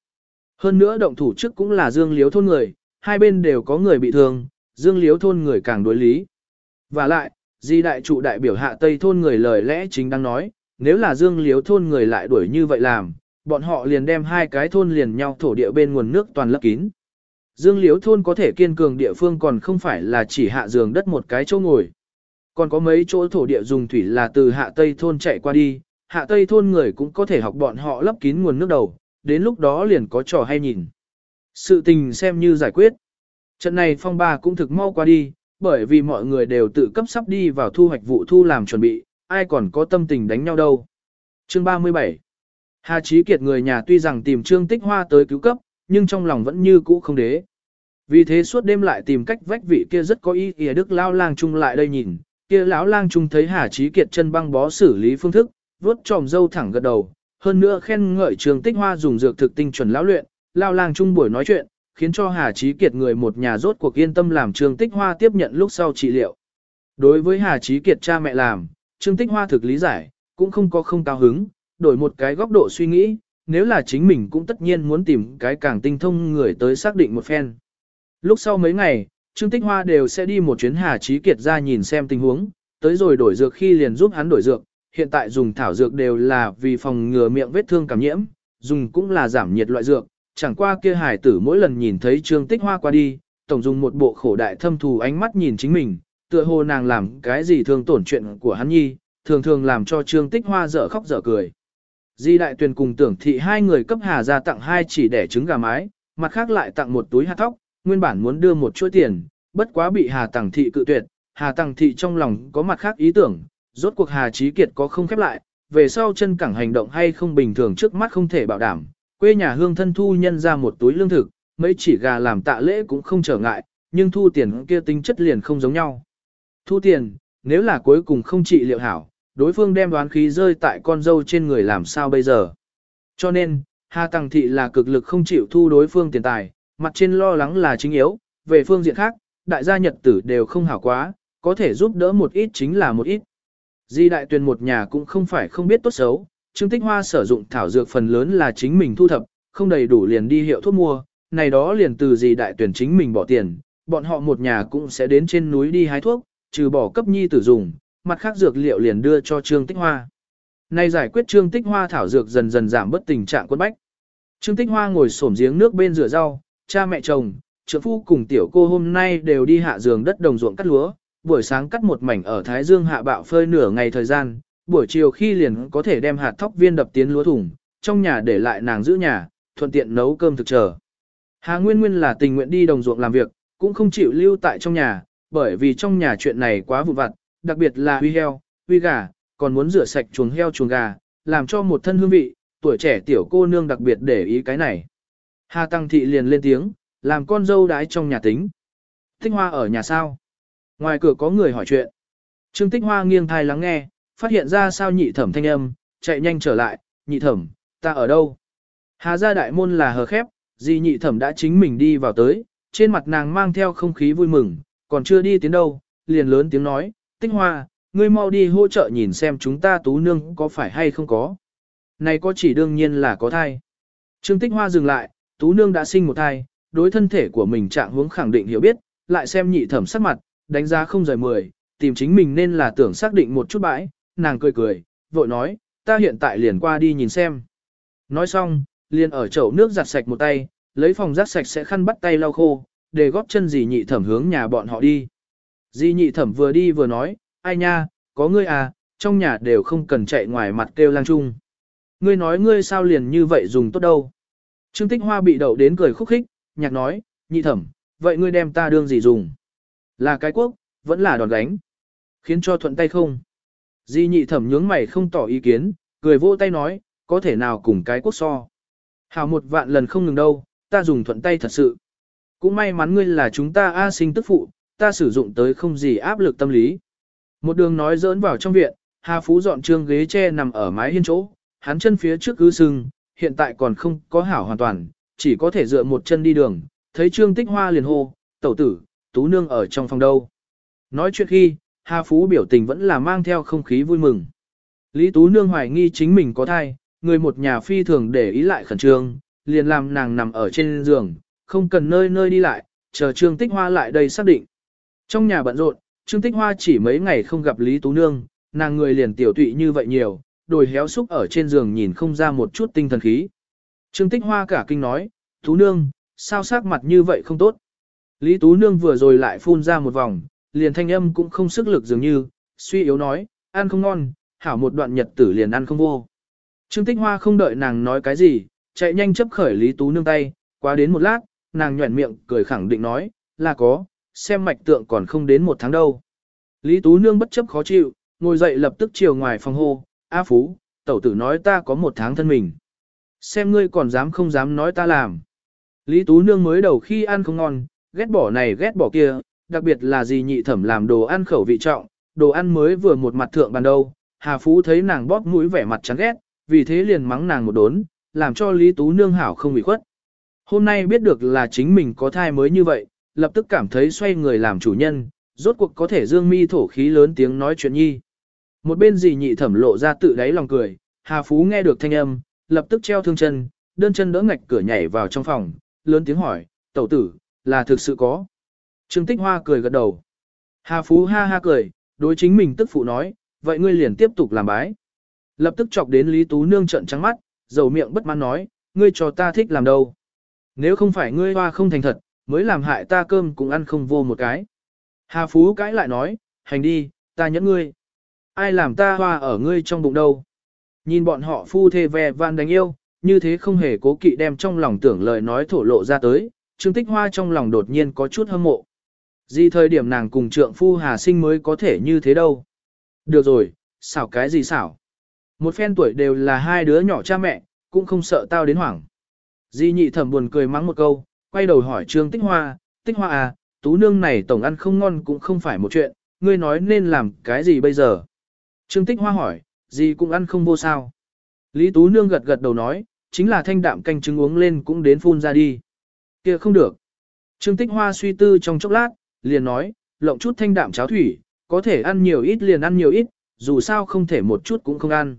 Hơn nữa động thủ trước cũng là Dương Liếu thôn người, hai bên đều có người bị thương, Dương Liếu thôn người càng đối lý. Và lại, di đại trụ đại biểu hạ Tây thôn người lời lẽ chính đang nói, nếu là Dương Liếu thôn người lại đuổi như vậy làm, bọn họ liền đem hai cái thôn liền nhau thổ địa bên nguồn nước toàn lấp kín. Dương Liễu thôn có thể kiên cường địa phương còn không phải là chỉ hạ giường đất một cái chỗ ngồi. Còn có mấy chỗ thổ địa dùng thủy là từ hạ tây thôn chạy qua đi, hạ tây thôn người cũng có thể học bọn họ lấp kín nguồn nước đầu, đến lúc đó liền có trò hay nhìn. Sự tình xem như giải quyết. Trận này phong ba cũng thực mau qua đi, bởi vì mọi người đều tự cấp sắp đi vào thu hoạch vụ thu làm chuẩn bị, ai còn có tâm tình đánh nhau đâu. Chương 37 Hà Chí Kiệt người nhà tuy rằng tìm Trương Tích Hoa tới cứu cấp, nhưng trong lòng vẫn như cũ không đế. Vì thế suốt đêm lại tìm cách vách vị kia rất có ý kìa đức lao lang chung lại đây nhìn, kia lão lang chung thấy Hà Chí Kiệt chân băng bó xử lý phương thức, vuốt tròm dâu thẳng gật đầu, hơn nữa khen ngợi Trương Tích Hoa dùng dược thực tinh chuẩn lão luyện, lao lang chung buổi nói chuyện, khiến cho Hà Chí Kiệt người một nhà rốt cuộc yên tâm làm Trương Tích Hoa tiếp nhận lúc sau trị liệu. Đối với Hà Chí Kiệt cha mẹ làm, Trương Tích Hoa thực lý giải, cũng không có không cao hứng, đổi một cái góc độ suy nghĩ, nếu là chính mình cũng tất nhiên muốn tìm cái càng tinh thông người tới xác định một phen. Lúc sau mấy ngày, Trương Tích Hoa đều sẽ đi một chuyến Hà Chí Kiệt ra nhìn xem tình huống, tới rồi đổi dược khi liền giúp hắn đổi dược, hiện tại dùng thảo dược đều là vì phòng ngừa miệng vết thương cảm nhiễm, dùng cũng là giảm nhiệt loại dược, chẳng qua kia hải tử mỗi lần nhìn thấy Trương Tích Hoa qua đi, tổng dùng một bộ khổ đại thâm thù ánh mắt nhìn chính mình, tựa hồ nàng làm cái gì thương tổn chuyện của hắn nhi, thường thường làm cho Trương Tích Hoa dở khóc dở cười. Di đại tuyền cùng tưởng thị hai người cấp hà ra tặng hai chỉ đẻ trứng gà mái, mặt khác lại tặng một túi hạt thóc, nguyên bản muốn đưa một chuỗi tiền, bất quá bị hà tặng thị cự tuyệt, hà tặng thị trong lòng có mặt khác ý tưởng, rốt cuộc hà trí kiệt có không khép lại, về sau chân cẳng hành động hay không bình thường trước mắt không thể bảo đảm, quê nhà hương thân thu nhân ra một túi lương thực, mấy chỉ gà làm tạ lễ cũng không trở ngại, nhưng thu tiền kia tính chất liền không giống nhau. Thu tiền, nếu là cuối cùng không trị liệu hảo, đối phương đem đoán khí rơi tại con dâu trên người làm sao bây giờ. Cho nên, Hà Tăng Thị là cực lực không chịu thu đối phương tiền tài, mặt trên lo lắng là chính yếu, về phương diện khác, đại gia nhật tử đều không hảo quá, có thể giúp đỡ một ít chính là một ít. Di đại Tuyền một nhà cũng không phải không biết tốt xấu, Trương Tích Hoa sử dụng thảo dược phần lớn là chính mình thu thập, không đầy đủ liền đi hiệu thuốc mua, này đó liền từ gì đại tuyển chính mình bỏ tiền, bọn họ một nhà cũng sẽ đến trên núi đi hái thuốc, trừ bỏ cấp nhi tử dùng, mặt khác dược liệu liền đưa cho Trương Tích Hoa. Nay giải quyết Trương Tích Hoa thảo dược dần dần giảm bất tình trạng quân bách. Trương Tích Hoa ngồi xổm giếng nước bên rửa rau, cha mẹ chồng, trưởng phu cùng tiểu cô hôm nay đều đi hạ giường đất đồng ruộng cắt lúa, buổi sáng cắt một mảnh ở Thái Dương hạ bạo phơi nửa ngày thời gian, buổi chiều khi liền có thể đem hạt thóc viên đập tiến lúa thủng, trong nhà để lại nàng giữ nhà, thuận tiện nấu cơm thực chờ. Hà Nguyên Nguyên là tình nguyện đi đồng ruộng làm việc, cũng không chịu lưu tại trong nhà, bởi vì trong nhà chuyện này quá vụn vặt, đặc biệt là huy heo, huy gà, còn muốn rửa sạch chuồng heo chuồng gà, làm cho một thân hương vị, tuổi trẻ tiểu cô nương đặc biệt để ý cái này. Hà Tăng Thị liền lên tiếng, làm con dâu đái trong nhà tính. Tích Hoa ở nhà sao? Ngoài cửa có người hỏi chuyện. Trương Tích Hoa nghiêng thai lắng nghe, phát hiện ra sao nhị thẩm thanh âm, chạy nhanh trở lại, nhị thẩm, ta ở đâu? Hà gia đại môn là hờ khép, gì nhị thẩm đã chính mình đi vào tới, trên mặt nàng mang theo không khí vui mừng, còn chưa đi tiến đâu, liền lớn tiếng nói, tích hoa, ngươi mau đi hỗ trợ nhìn xem chúng ta tú nương có phải hay không có. Này có chỉ đương nhiên là có thai. Trương tích hoa dừng lại, tú nương đã sinh một thai, đối thân thể của mình trạng hướng khẳng định hiểu biết, lại xem nhị thẩm sắc mặt, đánh giá không rời mười, tìm chính mình nên là tưởng xác định một chút bãi, nàng cười cười, vội nói, ta hiện tại liền qua đi nhìn xem. Nói xong, liền ở chậu nước giặt sạch một tay, lấy phòng rác sạch sẽ khăn bắt tay lau khô, để góp chân dì nhị thẩm hướng nhà bọn họ đi. Di nhị thẩm vừa đi vừa nói, ai nha, có ngươi à, trong nhà đều không cần chạy ngoài mặt kêu lang chung. Ngươi nói ngươi sao liền như vậy dùng tốt đâu. Trương Tích Hoa bị đậu đến cười khúc khích, nhạc nói, nhị thẩm, vậy ngươi đem ta đương gì dùng? Là cái quốc, vẫn là đòn gánh. Khiến cho thuận tay không? Di nhị thẩm nhướng mày không tỏ ý kiến, cười vỗ tay nói, có thể nào cùng cái quốc so. Hào một vạn lần không ngừng đâu, ta dùng thuận tay thật sự. Cũng may mắn ngươi là chúng ta A sinh tức phụ, ta sử dụng tới không gì áp lực tâm lý. Một đường nói dỡn vào trong viện, Hà Phú dọn trương ghế tre nằm ở mái hiên chỗ, hắn chân phía trước cứ sưng, hiện tại còn không có hảo hoàn toàn, chỉ có thể dựa một chân đi đường, thấy trương tích hoa liền hô, tẩu tử, tú nương ở trong phòng đâu. Nói chuyện khi, Hà Phú biểu tình vẫn là mang theo không khí vui mừng. Lý Tú Nương hoài nghi chính mình có thai, người một nhà phi thường để ý lại khẩn trương, liền làm nàng nằm ở trên giường, không cần nơi nơi đi lại, chờ Trương Tích Hoa lại đây xác định. Trong nhà bận rộn, Trương Tích Hoa chỉ mấy ngày không gặp Lý Tú Nương, nàng người liền tiểu tụy như vậy nhiều, đồi héo xúc ở trên giường nhìn không ra một chút tinh thần khí. Trương Tích Hoa cả kinh nói, Tú Nương, sao sắc mặt như vậy không tốt. Lý Tú Nương vừa rồi lại phun ra một vòng, liền thanh âm cũng không sức lực dường như, suy yếu nói, ăn không ngon, hảo một đoạn nhật tử liền ăn không vô. Trương Tích Hoa không đợi nàng nói cái gì, chạy nhanh chấp khởi Lý Tú Nương tay, qua đến một lát, nàng nhuẩn miệng cười khẳng định nói, là có, xem mạch tượng còn không đến một tháng đâu. Lý Tú Nương bất chấp khó chịu, ngồi dậy lập tức chiều ngoài phòng hô, A Phú, tẩu tử nói ta có một tháng thân mình. Xem ngươi còn dám không dám nói ta làm. Lý Tú Nương mới đầu khi ăn không ngon, ghét bỏ này ghét bỏ kia, đặc biệt là gì nhị thẩm làm đồ ăn khẩu vị trọng, đồ ăn mới vừa một mặt thượng bàn đâu. Hà Phú thấy nàng bóp mũi vẻ mặt chán ghét, vì thế liền mắng nàng một đốn, làm cho Lý Tú Nương hảo không bị khuất. Hôm nay biết được là chính mình có thai mới như vậy, lập tức cảm thấy xoay người làm chủ nhân, rốt cuộc có thể dương mi thổ khí lớn tiếng nói chuyện nhi. Một bên dì nhị thẩm lộ ra tự đáy lòng cười, Hà Phú nghe được thanh âm, lập tức treo thương chân, đơn chân đỡ ngạch cửa nhảy vào trong phòng, lớn tiếng hỏi, tẩu tử, là thực sự có. Trương Tích Hoa cười gật đầu. Hà Phú ha ha cười, đối chính mình tức phụ nói, vậy ngươi liền tiếp tục làm bái. Lập tức chọc đến Lý Tú Nương trận trắng mắt, dầu miệng bất mãn nói, ngươi cho ta thích làm đâu. Nếu không phải ngươi hoa không thành thật, mới làm hại ta cơm cũng ăn không vô một cái. Hà Phú cãi lại nói, hành đi, ta nhẫn ngươi. Ai làm ta hoa ở ngươi trong bụng đâu. Nhìn bọn họ phu thê ve van đánh yêu, như thế không hề cố kỵ đem trong lòng tưởng lời nói thổ lộ ra tới, Trương Tích Hoa trong lòng đột nhiên có chút hâm mộ. Gì thời điểm nàng cùng trượng phu Hà Sinh mới có thể như thế đâu. Được rồi, xảo cái gì xảo. Một phen tuổi đều là hai đứa nhỏ cha mẹ, cũng không sợ tao đến hoảng. Di nhị thẩm buồn cười mắng một câu, quay đầu hỏi Trương Tích Hoa, Tích Hoa à, tú nương này tổng ăn không ngon cũng không phải một chuyện, ngươi nói nên làm cái gì bây giờ? Trương Tích Hoa hỏi, gì cũng ăn không vô sao. Lý Tú nương gật gật đầu nói, chính là thanh đạm canh trứng uống lên cũng đến phun ra đi. kia không được. Trương Tích Hoa suy tư trong chốc lát, liền nói, lộng chút thanh đạm cháo thủy, có thể ăn nhiều ít liền ăn nhiều ít, dù sao không thể một chút cũng không ăn.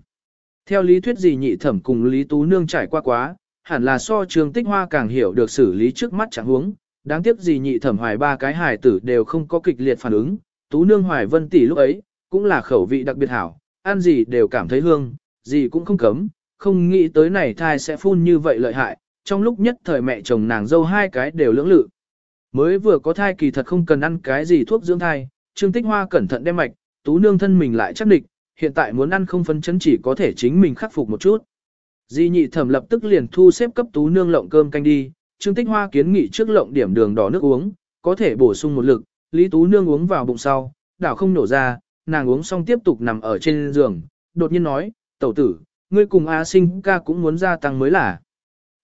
Theo lý thuyết gì nhị thẩm cùng Lý Tú Nương trải qua quá, hẳn là so Trường Tích Hoa càng hiểu được xử lý trước mắt chẳng huống. Đáng tiếc gì nhị thẩm hoài ba cái hài tử đều không có kịch liệt phản ứng, Tú Nương hoài vân tỷ lúc ấy, cũng là khẩu vị đặc biệt hảo, ăn gì đều cảm thấy hương, gì cũng không cấm, không nghĩ tới này thai sẽ phun như vậy lợi hại, trong lúc nhất thời mẹ chồng nàng dâu hai cái đều lưỡng lự. Mới vừa có thai kỳ thật không cần ăn cái gì thuốc dưỡng thai, Trương Tích Hoa cẩn thận đem mạch, Tú Nương thân mình lại chắc địch, hiện tại muốn ăn không phân chấn chỉ có thể chính mình khắc phục một chút. Di nhị thẩm lập tức liền thu xếp cấp Tú Nương lộng cơm canh đi, Trương Tích Hoa kiến nghị trước lộng điểm đường đỏ nước uống, có thể bổ sung một lực, Lý Tú Nương uống vào bụng sau, đảo không nổ ra, nàng uống xong tiếp tục nằm ở trên giường, đột nhiên nói, tẩu tử, ngươi cùng A sinh ca cũng muốn gia tăng mới là.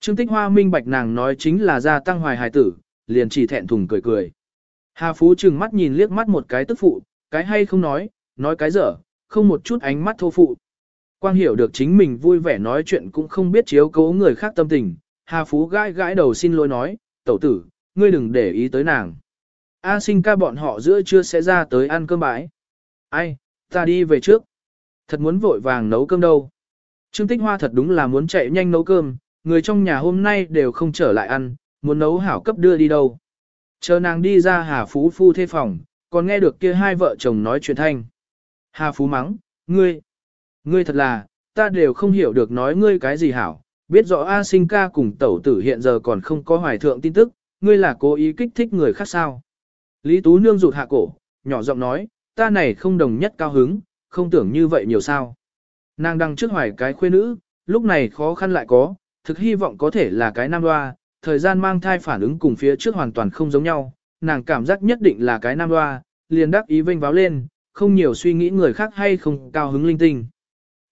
Trương Tích Hoa minh bạch nàng nói chính là gia tăng hoài hài tử, liền chỉ thẹn thùng cười cười. Hà Phú trừng mắt nhìn liếc mắt một cái tức phụ, cái hay không nói, nói cái dở, không một chút ánh mắt thô phụ. Quang hiểu được chính mình vui vẻ nói chuyện cũng không biết chiếu cố người khác tâm tình, Hà Phú gãi gãi đầu xin lỗi nói, tẩu tử, ngươi đừng để ý tới nàng. A sinh ca bọn họ giữa trưa sẽ ra tới ăn cơm bãi. Ai, ta đi về trước. Thật muốn vội vàng nấu cơm đâu. Trương Tích Hoa thật đúng là muốn chạy nhanh nấu cơm, người trong nhà hôm nay đều không trở lại ăn, muốn nấu hảo cấp đưa đi đâu. Chờ nàng đi ra Hà Phú phu thê phòng, còn nghe được kia hai vợ chồng nói chuyện thanh. Hà Phú mắng, ngươi, ngươi thật là, ta đều không hiểu được nói ngươi cái gì hảo, biết rõ A sinh ca cùng tẩu tử hiện giờ còn không có hoài thượng tin tức, ngươi là cố ý kích thích người khác sao. Lý Tú Nương rụt hạ cổ, nhỏ giọng nói, ta này không đồng nhất cao hứng, không tưởng như vậy nhiều sao. Nàng đang trước hoài cái khuê nữ, lúc này khó khăn lại có, thực hy vọng có thể là cái nam Loa, thời gian mang thai phản ứng cùng phía trước hoàn toàn không giống nhau, nàng cảm giác nhất định là cái nam Loa, liền đắc ý vênh váo lên, không nhiều suy nghĩ người khác hay không cao hứng linh tinh.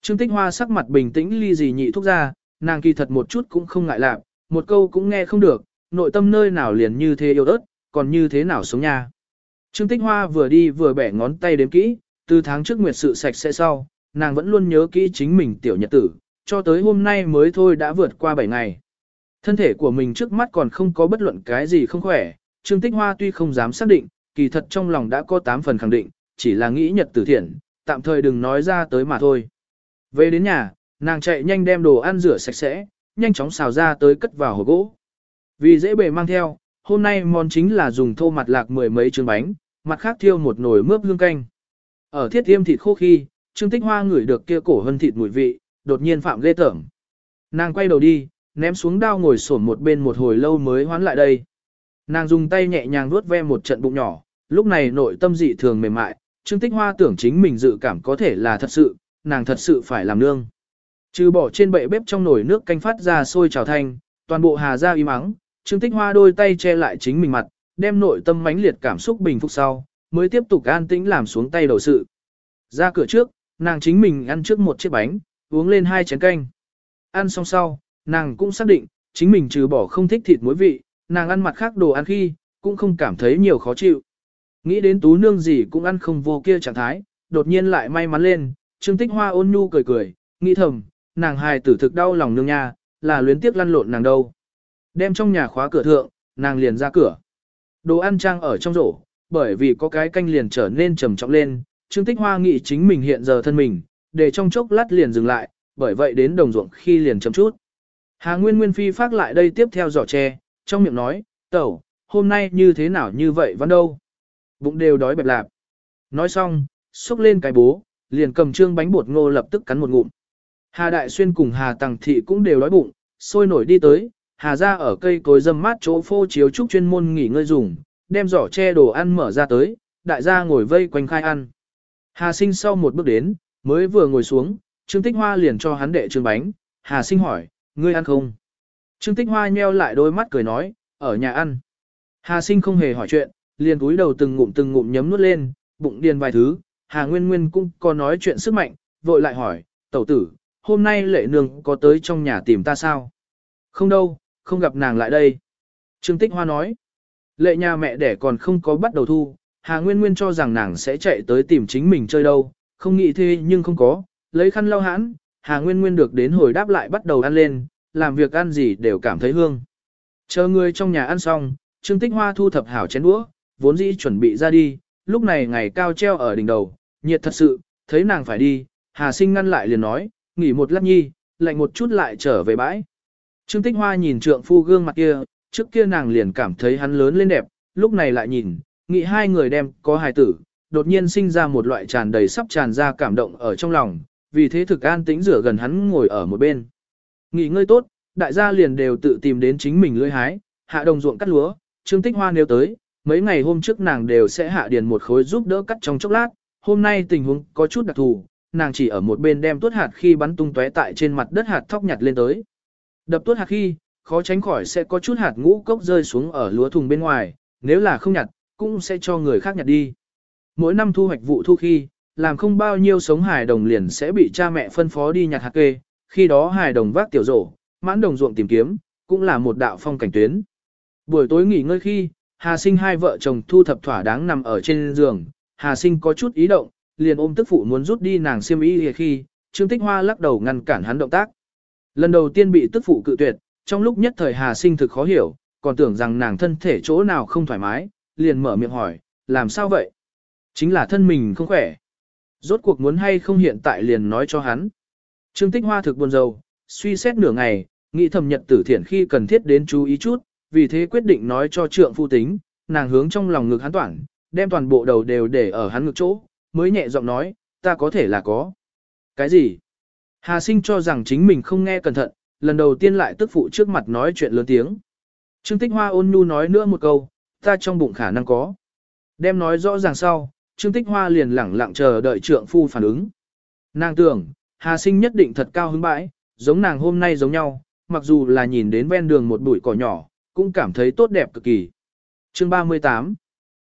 Trương Tích Hoa sắc mặt bình tĩnh ly gì nhị thúc ra, nàng kỳ thật một chút cũng không ngại lạc, một câu cũng nghe không được, nội tâm nơi nào liền như thế yêu ớt, còn như thế nào sống nha. Trương Tích Hoa vừa đi vừa bẻ ngón tay đếm kỹ, từ tháng trước nguyệt sự sạch sẽ sau, nàng vẫn luôn nhớ kỹ chính mình tiểu nhật tử, cho tới hôm nay mới thôi đã vượt qua 7 ngày. Thân thể của mình trước mắt còn không có bất luận cái gì không khỏe, Trương Tích Hoa tuy không dám xác định, kỳ thật trong lòng đã có 8 phần khẳng định, chỉ là nghĩ nhật tử thiện, tạm thời đừng nói ra tới mà thôi. Về đến nhà, nàng chạy nhanh đem đồ ăn rửa sạch sẽ, nhanh chóng xào ra tới cất vào hộp gỗ. Vì dễ bề mang theo, hôm nay món chính là dùng thô mặt lạc mười mấy trứng bánh, mặt khác thiêu một nồi mướp hương canh. Ở thiết tiêm thịt khô khi, Trương Tích Hoa ngửi được kia cổ hân thịt mùi vị, đột nhiên phạm ghê tởm. Nàng quay đầu đi, ném xuống đao ngồi xổm một bên một hồi lâu mới hoán lại đây. Nàng dùng tay nhẹ nhàng vuốt ve một trận bụng nhỏ, lúc này nội tâm dị thường mềm mại, Trương Tích Hoa tưởng chính mình dự cảm có thể là thật sự, nàng thật sự phải làm nương. Trừ bỏ trên bệ bếp trong nồi nước canh phát ra sôi trào thanh, toàn bộ hà ra im mắng, Trương Tích Hoa đôi tay che lại chính mình mặt, đem nội tâm mãnh liệt cảm xúc bình phục sau, mới tiếp tục an tĩnh làm xuống tay đầu sự. Ra cửa trước, nàng chính mình ăn trước một chiếc bánh, uống lên hai chén canh. Ăn xong sau, nàng cũng xác định, chính mình trừ bỏ không thích thịt muối vị, nàng ăn mặt khác đồ ăn khi, cũng không cảm thấy nhiều khó chịu. Nghĩ đến tú nương gì cũng ăn không vô kia trạng thái, đột nhiên lại may mắn lên, Trương Tích Hoa ôn nhu cười cười, nghĩ thầm, nàng hài tử thực đau lòng nương nha, là luyến tiếc lăn lộn nàng đâu. Đem trong nhà khóa cửa thượng, nàng liền ra cửa. Đồ ăn trang ở trong rổ, bởi vì có cái canh liền trở nên trầm trọng lên, Trương Tích Hoa nghĩ chính mình hiện giờ thân mình, để trong chốc lát liền dừng lại, bởi vậy đến đồng ruộng khi liền chậm chút. Hà Nguyên Nguyên Phi phát lại đây tiếp theo giỏ tre, trong miệng nói, tẩu, hôm nay như thế nào như vậy vẫn đâu. Bụng đều đói bẹp lạp. Nói xong, xúc lên cái bố, liền cầm trương bánh bột ngô lập tức cắn một ngụm. Hà Đại Xuyên cùng Hà Tằng Thị cũng đều đói bụng, sôi nổi đi tới, Hà ra ở cây cối dâm mát chỗ phô chiếu trúc chuyên môn nghỉ ngơi dùng, đem giỏ che đồ ăn mở ra tới, đại gia ngồi vây quanh khai ăn. Hà sinh sau một bước đến, mới vừa ngồi xuống, Trương Tích Hoa liền cho hắn đệ trương bánh, Hà sinh hỏi, ngươi ăn không? Trương Tích Hoa nheo lại đôi mắt cười nói, ở nhà ăn. Hà sinh không hề hỏi chuyện, liền cúi đầu từng ngụm từng ngụm nhấm nuốt lên, bụng điền vài thứ, Hà Nguyên Nguyên cũng có nói chuyện sức mạnh, vội lại hỏi, tẩu tử, hôm nay lệ nương có tới trong nhà tìm ta sao? Không đâu, không gặp nàng lại đây. Trương Tích Hoa nói, lệ nhà mẹ đẻ còn không có bắt đầu thu, Hà Nguyên Nguyên cho rằng nàng sẽ chạy tới tìm chính mình chơi đâu, không nghĩ thế nhưng không có, lấy khăn lau hãn, Hà Nguyên Nguyên được đến hồi đáp lại bắt đầu ăn lên, làm việc ăn gì đều cảm thấy hương. Chờ người trong nhà ăn xong, Trương Tích Hoa thu thập hảo chén đũa, vốn dĩ chuẩn bị ra đi, lúc này ngày cao treo ở đỉnh đầu, nhiệt thật sự, thấy nàng phải đi, Hà Sinh ngăn lại liền nói, nghỉ một lát nhi, lạnh một chút lại trở về bãi. Trương Tích Hoa nhìn trượng phu gương mặt kia, trước kia nàng liền cảm thấy hắn lớn lên đẹp, lúc này lại nhìn, nghĩ hai người đem có hài tử, đột nhiên sinh ra một loại tràn đầy sắp tràn ra cảm động ở trong lòng, vì thế thực an tĩnh rửa gần hắn ngồi ở một bên. Nghỉ ngơi tốt, đại gia liền đều tự tìm đến chính mình lưỡi hái, hạ đồng ruộng cắt lúa, Trương Tích Hoa nếu tới, mấy ngày hôm trước nàng đều sẽ hạ điền một khối giúp đỡ cắt trong chốc lát, hôm nay tình huống có chút đặc thù, nàng chỉ ở một bên đem tuốt hạt khi bắn tung tóe tại trên mặt đất hạt thóc nhặt lên tới. Đập tuốt hạt khi, khó tránh khỏi sẽ có chút hạt ngũ cốc rơi xuống ở lúa thùng bên ngoài, nếu là không nhặt, cũng sẽ cho người khác nhặt đi. Mỗi năm thu hoạch vụ thu khi, làm không bao nhiêu sống hài đồng liền sẽ bị cha mẹ phân phó đi nhặt hạt kê, khi đó hài đồng vác tiểu rổ, mãn đồng ruộng tìm kiếm, cũng là một đạo phong cảnh tuyến. Buổi tối nghỉ ngơi khi, Hà Sinh hai vợ chồng thu thập thỏa đáng nằm ở trên giường, Hà Sinh có chút ý động, liền ôm tức phụ muốn rút đi nàng xiêm y khi, Trương Tích Hoa lắc đầu ngăn cản hắn động tác. Lần đầu tiên bị tức phụ cự tuyệt, trong lúc nhất thời Hà Sinh thực khó hiểu, còn tưởng rằng nàng thân thể chỗ nào không thoải mái, liền mở miệng hỏi, làm sao vậy? Chính là thân mình không khỏe. Rốt cuộc muốn hay không hiện tại liền nói cho hắn. Trương Tích Hoa thực buồn rầu, suy xét nửa ngày, nghĩ thầm nhật tử thiện khi cần thiết đến chú ý chút, vì thế quyết định nói cho trượng phu tính, nàng hướng trong lòng ngực hắn toản, đem toàn bộ đầu đều để ở hắn ngực chỗ, mới nhẹ giọng nói, ta có thể là có. Cái gì? Hà sinh cho rằng chính mình không nghe cẩn thận, lần đầu tiên lại tức phụ trước mặt nói chuyện lớn tiếng. Trương Tích Hoa ôn nhu nói nữa một câu, ta trong bụng khả năng có. Đem nói rõ ràng sau, Trương Tích Hoa liền lẳng lặng chờ đợi trượng phu phản ứng. Nàng tưởng, Hà sinh nhất định thật cao hứng bãi, giống nàng hôm nay giống nhau, mặc dù là nhìn đến ven đường một bụi cỏ nhỏ, cũng cảm thấy tốt đẹp cực kỳ. Chương 38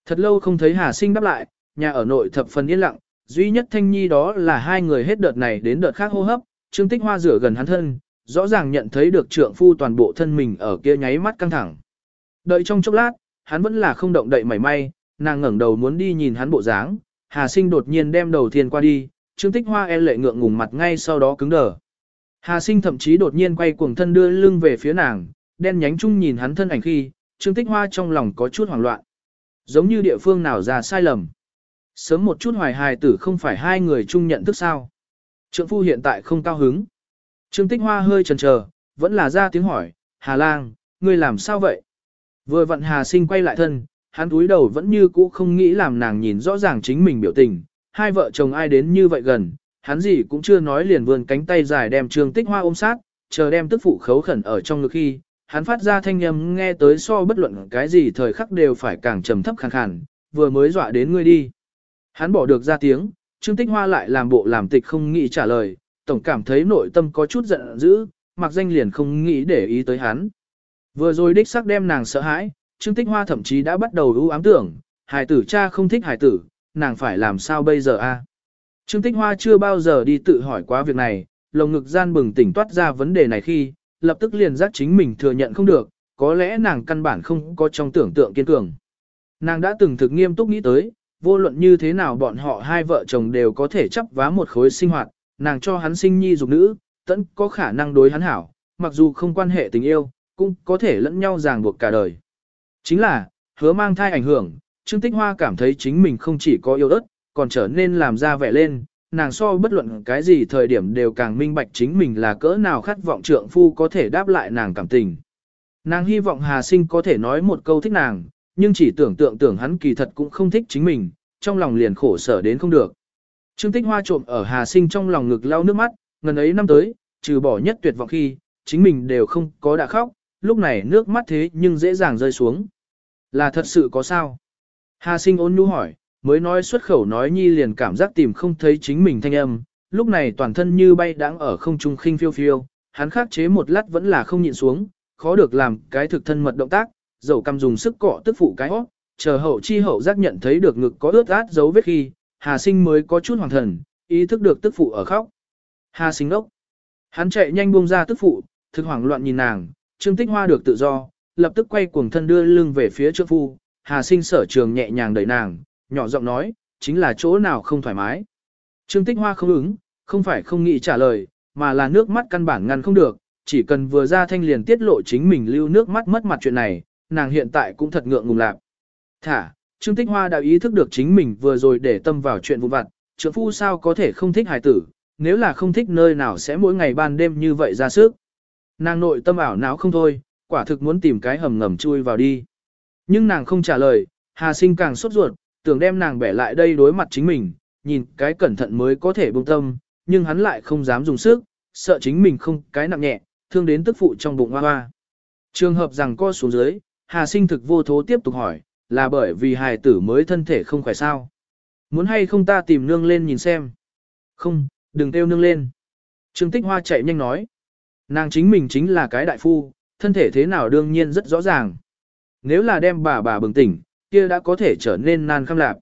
Thật lâu không thấy Hà Sinh đáp lại, nhà ở nội thập phần yên lặng, duy nhất Thanh Nhi đó là hai người hết đợt này đến đợt khác hô hấp, Trương Tích Hoa rửa gần hắn thân, rõ ràng nhận thấy được trượng phu toàn bộ thân mình ở kia nháy mắt căng thẳng. Đợi trong chốc lát, hắn vẫn là không động đậy mảy may, nàng ngẩng đầu muốn đi nhìn hắn bộ dáng, Hà Sinh đột nhiên đem đầu thiên qua đi, Trương Tích Hoa e lệ ngượng ngùng mặt ngay sau đó cứng đờ. Hà Sinh thậm chí đột nhiên quay cuồng thân đưa lưng về phía nàng, đen nhánh chung nhìn hắn thân ảnh khi, Trương Tích Hoa trong lòng có chút hoảng loạn. Giống như địa phương nào ra sai lầm. Sớm một chút hoài hài tử không phải hai người chung nhận thức sao. Trượng phu hiện tại không cao hứng. Trương Tích Hoa hơi chần chờ, vẫn là ra tiếng hỏi, Hà Lang, ngươi làm sao vậy? Vừa vặn Hà Sinh quay lại thân, hắn túi đầu vẫn như cũ không nghĩ làm nàng nhìn rõ ràng chính mình biểu tình. Hai vợ chồng ai đến như vậy gần, hắn gì cũng chưa nói liền vươn cánh tay dài đem Trương Tích Hoa ôm sát, chờ đem tức phụ khấu khẩn ở trong ngực khi, hắn phát ra thanh âm nghe tới so bất luận cái gì thời khắc đều phải càng trầm thấp khàn khàn, vừa mới dọa đến ngươi đi. Hắn bỏ được ra tiếng, Trương Tích Hoa lại làm bộ làm tịch không nghĩ trả lời, tổng cảm thấy nội tâm có chút giận dữ, mặc danh liền không nghĩ để ý tới hắn. Vừa rồi đích xác đem nàng sợ hãi, Trương Tích Hoa thậm chí đã bắt đầu ưu ám tưởng, hài tử cha không thích hài tử, nàng phải làm sao bây giờ a? Trương Tích Hoa chưa bao giờ đi tự hỏi quá việc này, lồng ngực gian bừng tỉnh toát ra vấn đề này khi, lập tức liền giác chính mình thừa nhận không được, có lẽ nàng căn bản không có trong tưởng tượng kiên cường. Nàng đã từng thực nghiêm túc nghĩ tới, vô luận như thế nào bọn họ hai vợ chồng đều có thể chấp vá một khối sinh hoạt, nàng cho hắn sinh nhi dục nữ, tẫn có khả năng đối hắn hảo, mặc dù không quan hệ tình yêu, cũng có thể lẫn nhau ràng buộc cả đời. Chính là, hứa mang thai ảnh hưởng, Trương Tích Hoa cảm thấy chính mình không chỉ có yêu đất, còn trở nên làm ra vẻ lên, nàng so bất luận cái gì thời điểm đều càng minh bạch chính mình là cỡ nào khát vọng trượng phu có thể đáp lại nàng cảm tình. Nàng hy vọng Hà Sinh có thể nói một câu thích nàng, nhưng chỉ tưởng tượng tưởng hắn kỳ thật cũng không thích chính mình, trong lòng liền khổ sở đến không được. Trương Tích Hoa trộm ở Hà Sinh trong lòng ngực lau nước mắt, ngần ấy năm tới, trừ bỏ nhất tuyệt vọng khi, chính mình đều không có đã khóc, lúc này nước mắt thế nhưng dễ dàng rơi xuống. Là thật sự có sao? Hà Sinh ôn nhu hỏi, mới nói xuất khẩu nói nhi liền cảm giác tìm không thấy chính mình thanh âm, lúc này toàn thân như bay đang ở không trung khinh phiêu phiêu, hắn khắc chế một lát vẫn là không nhịn xuống, khó được làm cái thực thân mật động tác, dầu cầm dùng sức cọ tức phụ cái hót, chờ hậu chi hậu giác nhận thấy được ngực có ướt át dấu vết khi, Hà Sinh mới có chút hoàng thần, ý thức được tức phụ ở khóc. Hà Sinh đốc. Hắn chạy nhanh buông ra tức phụ, thực hoảng loạn nhìn nàng, Trương Tích Hoa được tự do, lập tức quay cuồng thân đưa lưng về phía trước phu, Hà Sinh sở trường nhẹ nhàng đẩy nàng, nhỏ giọng nói, chính là chỗ nào không thoải mái. Trương Tích Hoa không ứng, không phải không nghĩ trả lời, mà là nước mắt căn bản ngăn không được, chỉ cần vừa ra thanh liền tiết lộ chính mình lưu nước mắt mất mặt chuyện này, nàng hiện tại cũng thật ngượng ngùng lạc. Thả, Trương Tích Hoa đã ý thức được chính mình vừa rồi để tâm vào chuyện vụ vặt, trưởng phu sao có thể không thích hài tử, nếu là không thích nơi nào sẽ mỗi ngày ban đêm như vậy ra sức. Nàng nội tâm ảo não không thôi, quả thực muốn tìm cái hầm ngầm chui vào đi. Nhưng nàng không trả lời, Hà Sinh càng sốt ruột, tưởng đem nàng bẻ lại đây đối mặt chính mình, nhìn cái cẩn thận mới có thể buông tâm, nhưng hắn lại không dám dùng sức, sợ chính mình không cái nặng nhẹ, thương đến tức phụ trong bụng hoa hoa. Trường hợp rằng co xuống dưới, Hà Sinh thực vô thố tiếp tục hỏi, là bởi vì hài tử mới thân thể không khỏe sao. Muốn hay không ta tìm nương lên nhìn xem. Không, đừng kêu nương lên. Trương Tích Hoa chạy nhanh nói. Nàng chính mình chính là cái đại phu, thân thể thế nào đương nhiên rất rõ ràng. Nếu là đem bà bà bừng tỉnh, kia đã có thể trở nên nan khăm lạp.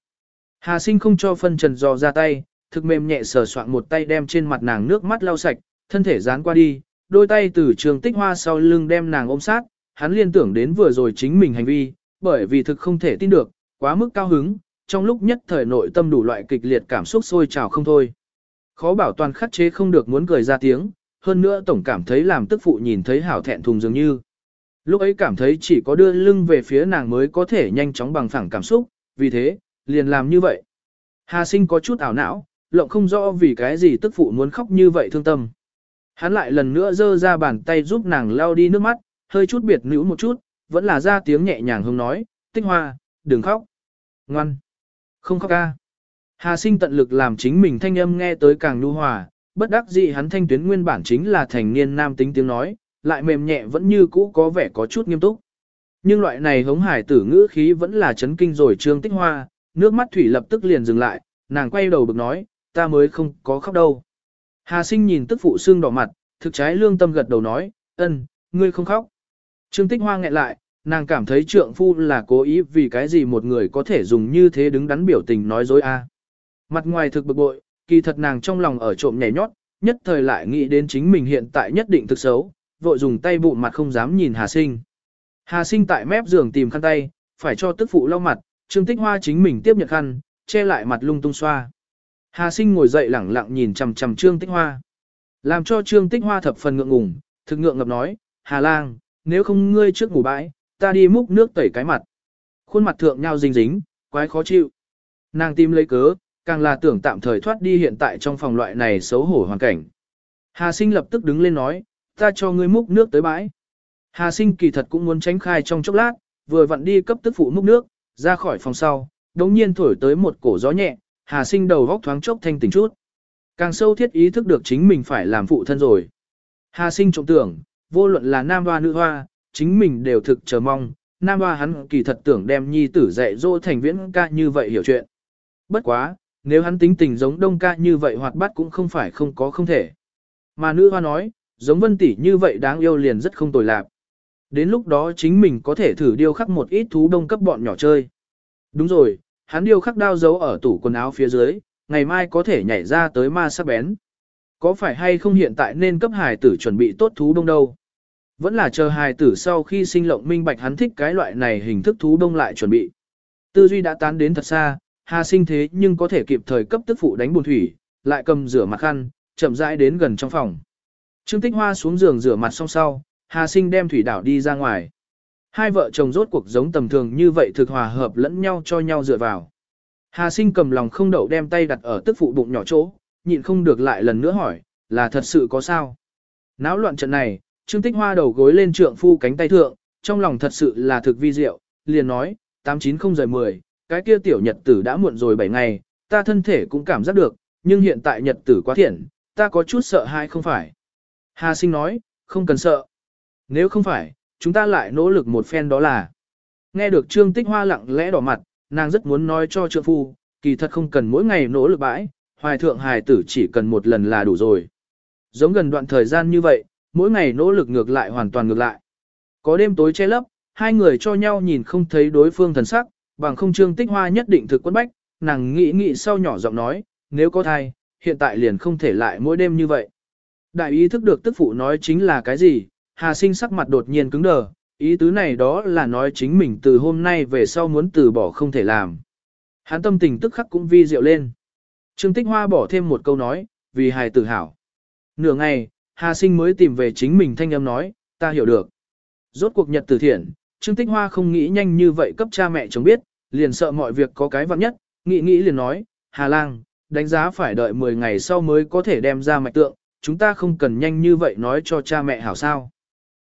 Hà sinh không cho phân trần dò ra tay, thực mềm nhẹ sờ soạn một tay đem trên mặt nàng nước mắt lau sạch, thân thể dán qua đi, đôi tay từ trường tích hoa sau lưng đem nàng ôm sát, hắn liên tưởng đến vừa rồi chính mình hành vi, bởi vì thực không thể tin được, quá mức cao hứng, trong lúc nhất thời nội tâm đủ loại kịch liệt cảm xúc sôi trào không thôi. Khó bảo toàn khắc chế không được muốn cười ra tiếng, hơn nữa tổng cảm thấy làm tức phụ nhìn thấy hảo thẹn thùng dường như. Lúc ấy cảm thấy chỉ có đưa lưng về phía nàng mới có thể nhanh chóng bằng phẳng cảm xúc, vì thế, liền làm như vậy. Hà sinh có chút ảo não, lộng không rõ vì cái gì tức phụ muốn khóc như vậy thương tâm. Hắn lại lần nữa giơ ra bàn tay giúp nàng lau đi nước mắt, hơi chút biệt nữ một chút, vẫn là ra tiếng nhẹ nhàng hông nói, tích hoa, đừng khóc. Ngoan. Không khóc ca. Hà sinh tận lực làm chính mình thanh âm nghe tới càng nhu hòa, bất đắc dĩ hắn thanh tuyến nguyên bản chính là thành niên nam tính tiếng nói, lại mềm nhẹ vẫn như cũ có vẻ có chút nghiêm túc. Nhưng loại này hống hải tử ngữ khí vẫn là chấn kinh rồi trương tích hoa, nước mắt thủy lập tức liền dừng lại, nàng quay đầu bực nói, ta mới không có khóc đâu. Hà sinh nhìn tức phụ xương đỏ mặt, thực trái lương tâm gật đầu nói, ân, ngươi không khóc. Trương tích hoa nghẹn lại, nàng cảm thấy trượng phu là cố ý vì cái gì một người có thể dùng như thế đứng đắn biểu tình nói dối a. Mặt ngoài thực bực bội, kỳ thật nàng trong lòng ở trộm nhảy nhót, nhất thời lại nghĩ đến chính mình hiện tại nhất định thực xấu, vội dùng tay bụng mặt không dám nhìn Hà Sinh. Hà Sinh tại mép giường tìm khăn tay, phải cho tức phụ lau mặt, Trương Tích Hoa chính mình tiếp nhận khăn, che lại mặt lung tung xoa. Hà Sinh ngồi dậy lẳng lặng nhìn chằm chằm Trương Tích Hoa. Làm cho Trương Tích Hoa thập phần ngượng ngùng, thực ngượng ngập nói, Hà Lang, nếu không ngươi trước ngủ bãi, ta đi múc nước tẩy cái mặt. Khuôn mặt thượng nhau dính dính, quái khó chịu. Nàng tìm lấy cớ, càng là tưởng tạm thời thoát đi hiện tại trong phòng loại này xấu hổ hoàn cảnh. Hà sinh lập tức đứng lên nói, ta cho ngươi múc nước tới bãi. Hà sinh kỳ thật cũng muốn tránh khai trong chốc lát, vừa vặn đi cấp tức phụ múc nước, ra khỏi phòng sau, đống nhiên thổi tới một cổ gió nhẹ, hà sinh đầu góc thoáng chốc thanh tỉnh chút. Càng sâu thiết ý thức được chính mình phải làm phụ thân rồi. Hà sinh trọng tưởng, vô luận là nam hoa nữ hoa, chính mình đều thực chờ mong, nam hoa hắn kỳ thật tưởng đem nhi tử dạy dỗ thành viễn ca như vậy hiểu chuyện. Bất quá, nếu hắn tính tình giống đông ca như vậy hoạt bát cũng không phải không có không thể. Mà nữ hoa nói, giống vân tỷ như vậy đáng yêu liền rất không tồi lạc. Đến lúc đó chính mình có thể thử điêu khắc một ít thú đông cấp bọn nhỏ chơi. Đúng rồi, hắn điêu khắc đao giấu ở tủ quần áo phía dưới, ngày mai có thể nhảy ra tới ma sắc bén. Có phải hay không hiện tại nên cấp hài tử chuẩn bị tốt thú đông đâu? Vẫn là chờ hài tử sau khi sinh lộng minh bạch hắn thích cái loại này hình thức thú đông lại chuẩn bị. Tư duy đã tán đến thật xa, hà sinh thế nhưng có thể kịp thời cấp tức phụ đánh buồn thủy, lại cầm rửa mặt khăn, chậm rãi đến gần trong phòng. Trương Tích Hoa xuống giường rửa mặt xong sau, Hà Sinh đem thủy đảo đi ra ngoài. Hai vợ chồng rốt cuộc giống tầm thường như vậy thực hòa hợp lẫn nhau cho nhau dựa vào. Hà Sinh cầm lòng không đậu đem tay đặt ở tức phụ bụng nhỏ chỗ, nhịn không được lại lần nữa hỏi, là thật sự có sao? Náo loạn trận này, Trương Tích Hoa đầu gối lên trượng phu cánh tay thượng, trong lòng thật sự là thực vi diệu, liền nói, 890 giờ 10, cái kia tiểu nhật tử đã muộn rồi 7 ngày, ta thân thể cũng cảm giác được, nhưng hiện tại nhật tử quá thiện, ta có chút sợ hãi không phải. Hà sinh nói, không cần sợ. Nếu không phải, chúng ta lại nỗ lực một phen đó là. Nghe được Trương Tích Hoa lặng lẽ đỏ mặt, nàng rất muốn nói cho trượng phu, kỳ thật không cần mỗi ngày nỗ lực bãi, hoài thượng hài tử chỉ cần một lần là đủ rồi. Giống gần đoạn thời gian như vậy, mỗi ngày nỗ lực ngược lại hoàn toàn ngược lại. Có đêm tối che lấp, hai người cho nhau nhìn không thấy đối phương thần sắc, bằng không Trương Tích Hoa nhất định thực quân bách, nàng nghĩ nghĩ sau nhỏ giọng nói, nếu có thai, hiện tại liền không thể lại mỗi đêm như vậy. Đại ý thức được tức phụ nói chính là cái gì, Hà sinh sắc mặt đột nhiên cứng đờ, ý tứ này đó là nói chính mình từ hôm nay về sau muốn từ bỏ không thể làm. Hắn tâm tình tức khắc cũng vi diệu lên. Trương Tích Hoa bỏ thêm một câu nói, vì hài tử hảo. Nửa ngày, Hà sinh mới tìm về chính mình thanh âm nói, ta hiểu được. Rốt cuộc nhật tử thiện, Trương Tích Hoa không nghĩ nhanh như vậy cấp cha mẹ chồng biết, liền sợ mọi việc có cái vặn nhất, nghĩ nghĩ liền nói, Hà lang, đánh giá phải đợi 10 ngày sau mới có thể đem ra mạch tượng, chúng ta không cần nhanh như vậy nói cho cha mẹ hảo sao.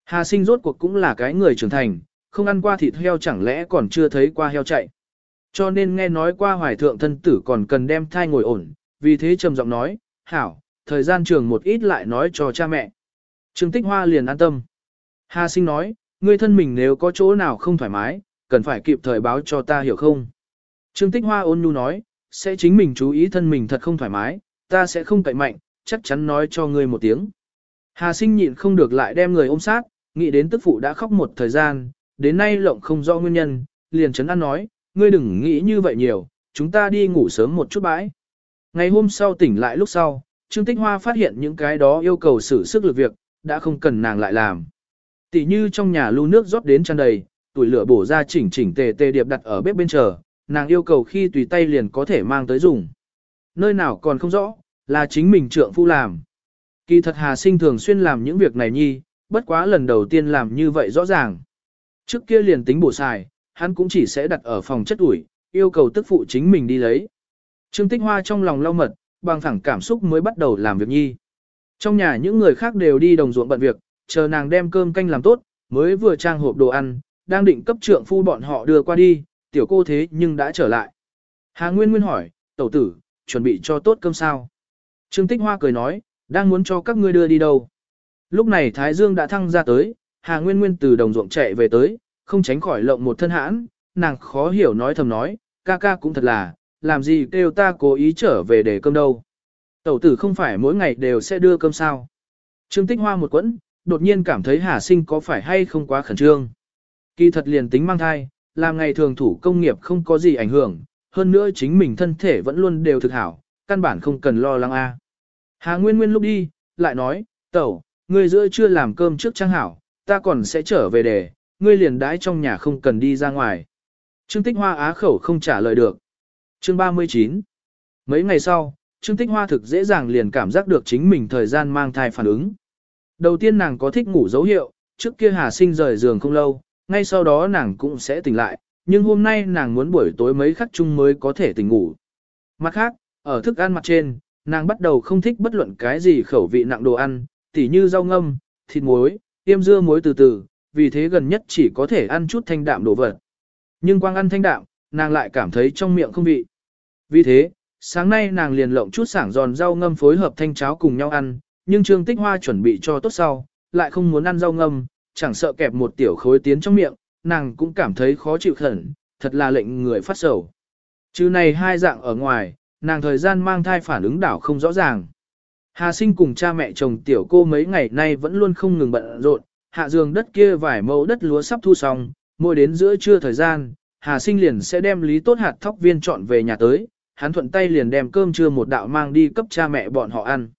Hà sinh rốt cuộc cũng là cái người trưởng thành, không ăn qua thịt heo chẳng lẽ còn chưa thấy qua heo chạy. Cho nên nghe nói qua hoài thượng thân tử còn cần đem thai ngồi ổn, vì thế trầm giọng nói, hảo, thời gian trường một ít lại nói cho cha mẹ. Trương Tích Hoa liền an tâm. Hà sinh nói, ngươi thân mình nếu có chỗ nào không thoải mái, cần phải kịp thời báo cho ta hiểu không. Trương Tích Hoa ôn nhu nói, sẽ chính mình chú ý thân mình thật không thoải mái, ta sẽ không cậy mạnh, chắc chắn nói cho ngươi một tiếng. Hà sinh nhịn không được lại đem người ôm sát, nghĩ đến tức phụ đã khóc một thời gian, đến nay lộng không do nguyên nhân, liền chấn an nói, ngươi đừng nghĩ như vậy nhiều, chúng ta đi ngủ sớm một chút bãi. Ngày hôm sau tỉnh lại lúc sau, Trương Tích Hoa phát hiện những cái đó yêu cầu sử sức lực việc, đã không cần nàng lại làm. Tỷ như trong nhà lưu nước rót đến tràn đầy, tuổi lửa bổ ra chỉnh chỉnh tề tề điệp đặt ở bếp bên chờ, nàng yêu cầu khi tùy tay liền có thể mang tới dùng. Nơi nào còn không rõ, là chính mình trượng phu làm. Kỳ thật Hà Sinh thường xuyên làm những việc này nhi, bất quá lần đầu tiên làm như vậy rõ ràng. Trước kia liền tính bổ xài, hắn cũng chỉ sẽ đặt ở phòng chất ủi, yêu cầu tức phụ chính mình đi lấy. Trương Tích Hoa trong lòng lau mật, bằng thẳng cảm xúc mới bắt đầu làm việc nhi. Trong nhà những người khác đều đi đồng ruộng bận việc, chờ nàng đem cơm canh làm tốt, mới vừa trang hộp đồ ăn, đang định cấp trượng phu bọn họ đưa qua đi, tiểu cô thế nhưng đã trở lại. Hà Nguyên Nguyên hỏi, tẩu tử, chuẩn bị cho tốt cơm sao? Trương Tích Hoa cười nói, đang muốn cho các ngươi đưa đi đâu. Lúc này Thái Dương đã thăng ra tới, Hà Nguyên Nguyên từ đồng ruộng chạy về tới, không tránh khỏi lộng một thân hãn, nàng khó hiểu nói thầm nói, ca ca cũng thật là, làm gì kêu ta cố ý trở về để cơm đâu. Tẩu tử không phải mỗi ngày đều sẽ đưa cơm sao. Trương Tích Hoa một quẫn, đột nhiên cảm thấy Hà Sinh có phải hay không quá khẩn trương. Kỳ thật liền tính mang thai, làm ngày thường thủ công nghiệp không có gì ảnh hưởng, hơn nữa chính mình thân thể vẫn luôn đều thực hảo, căn bản không cần lo lắng a. Hà Nguyên Nguyên lúc đi, lại nói, tẩu, ngươi giữa chưa làm cơm trước trang hảo, ta còn sẽ trở về để, ngươi liền đãi trong nhà không cần đi ra ngoài. Trương Tích Hoa á khẩu không trả lời được. Chương 39 Mấy ngày sau, Trương Tích Hoa thực dễ dàng liền cảm giác được chính mình thời gian mang thai phản ứng. Đầu tiên nàng có thích ngủ dấu hiệu, trước kia Hà Sinh rời giường không lâu, ngay sau đó nàng cũng sẽ tỉnh lại, nhưng hôm nay nàng muốn buổi tối mấy khắc chung mới có thể tỉnh ngủ. Mặt khác, ở thức ăn mặt trên, nàng bắt đầu không thích bất luận cái gì khẩu vị nặng đồ ăn, tỉ như rau ngâm, thịt muối, tiêm dưa muối từ từ, vì thế gần nhất chỉ có thể ăn chút thanh đạm đồ vật. Nhưng quang ăn thanh đạm, nàng lại cảm thấy trong miệng không vị. Vì thế, sáng nay nàng liền lộng chút sảng giòn rau ngâm phối hợp thanh cháo cùng nhau ăn, nhưng Trương Tích Hoa chuẩn bị cho tốt sau, lại không muốn ăn rau ngâm, chẳng sợ kẹp một tiểu khối tiến trong miệng, nàng cũng cảm thấy khó chịu khẩn, thật là lệnh người phát sầu. Chứ này hai dạng ở ngoài, nàng thời gian mang thai phản ứng đảo không rõ ràng. Hà sinh cùng cha mẹ chồng tiểu cô mấy ngày nay vẫn luôn không ngừng bận rộn, hạ giường đất kia vài mẫu đất lúa sắp thu xong, mỗi đến giữa trưa thời gian, Hà sinh liền sẽ đem lý tốt hạt thóc viên chọn về nhà tới, hắn thuận tay liền đem cơm trưa một đạo mang đi cấp cha mẹ bọn họ ăn.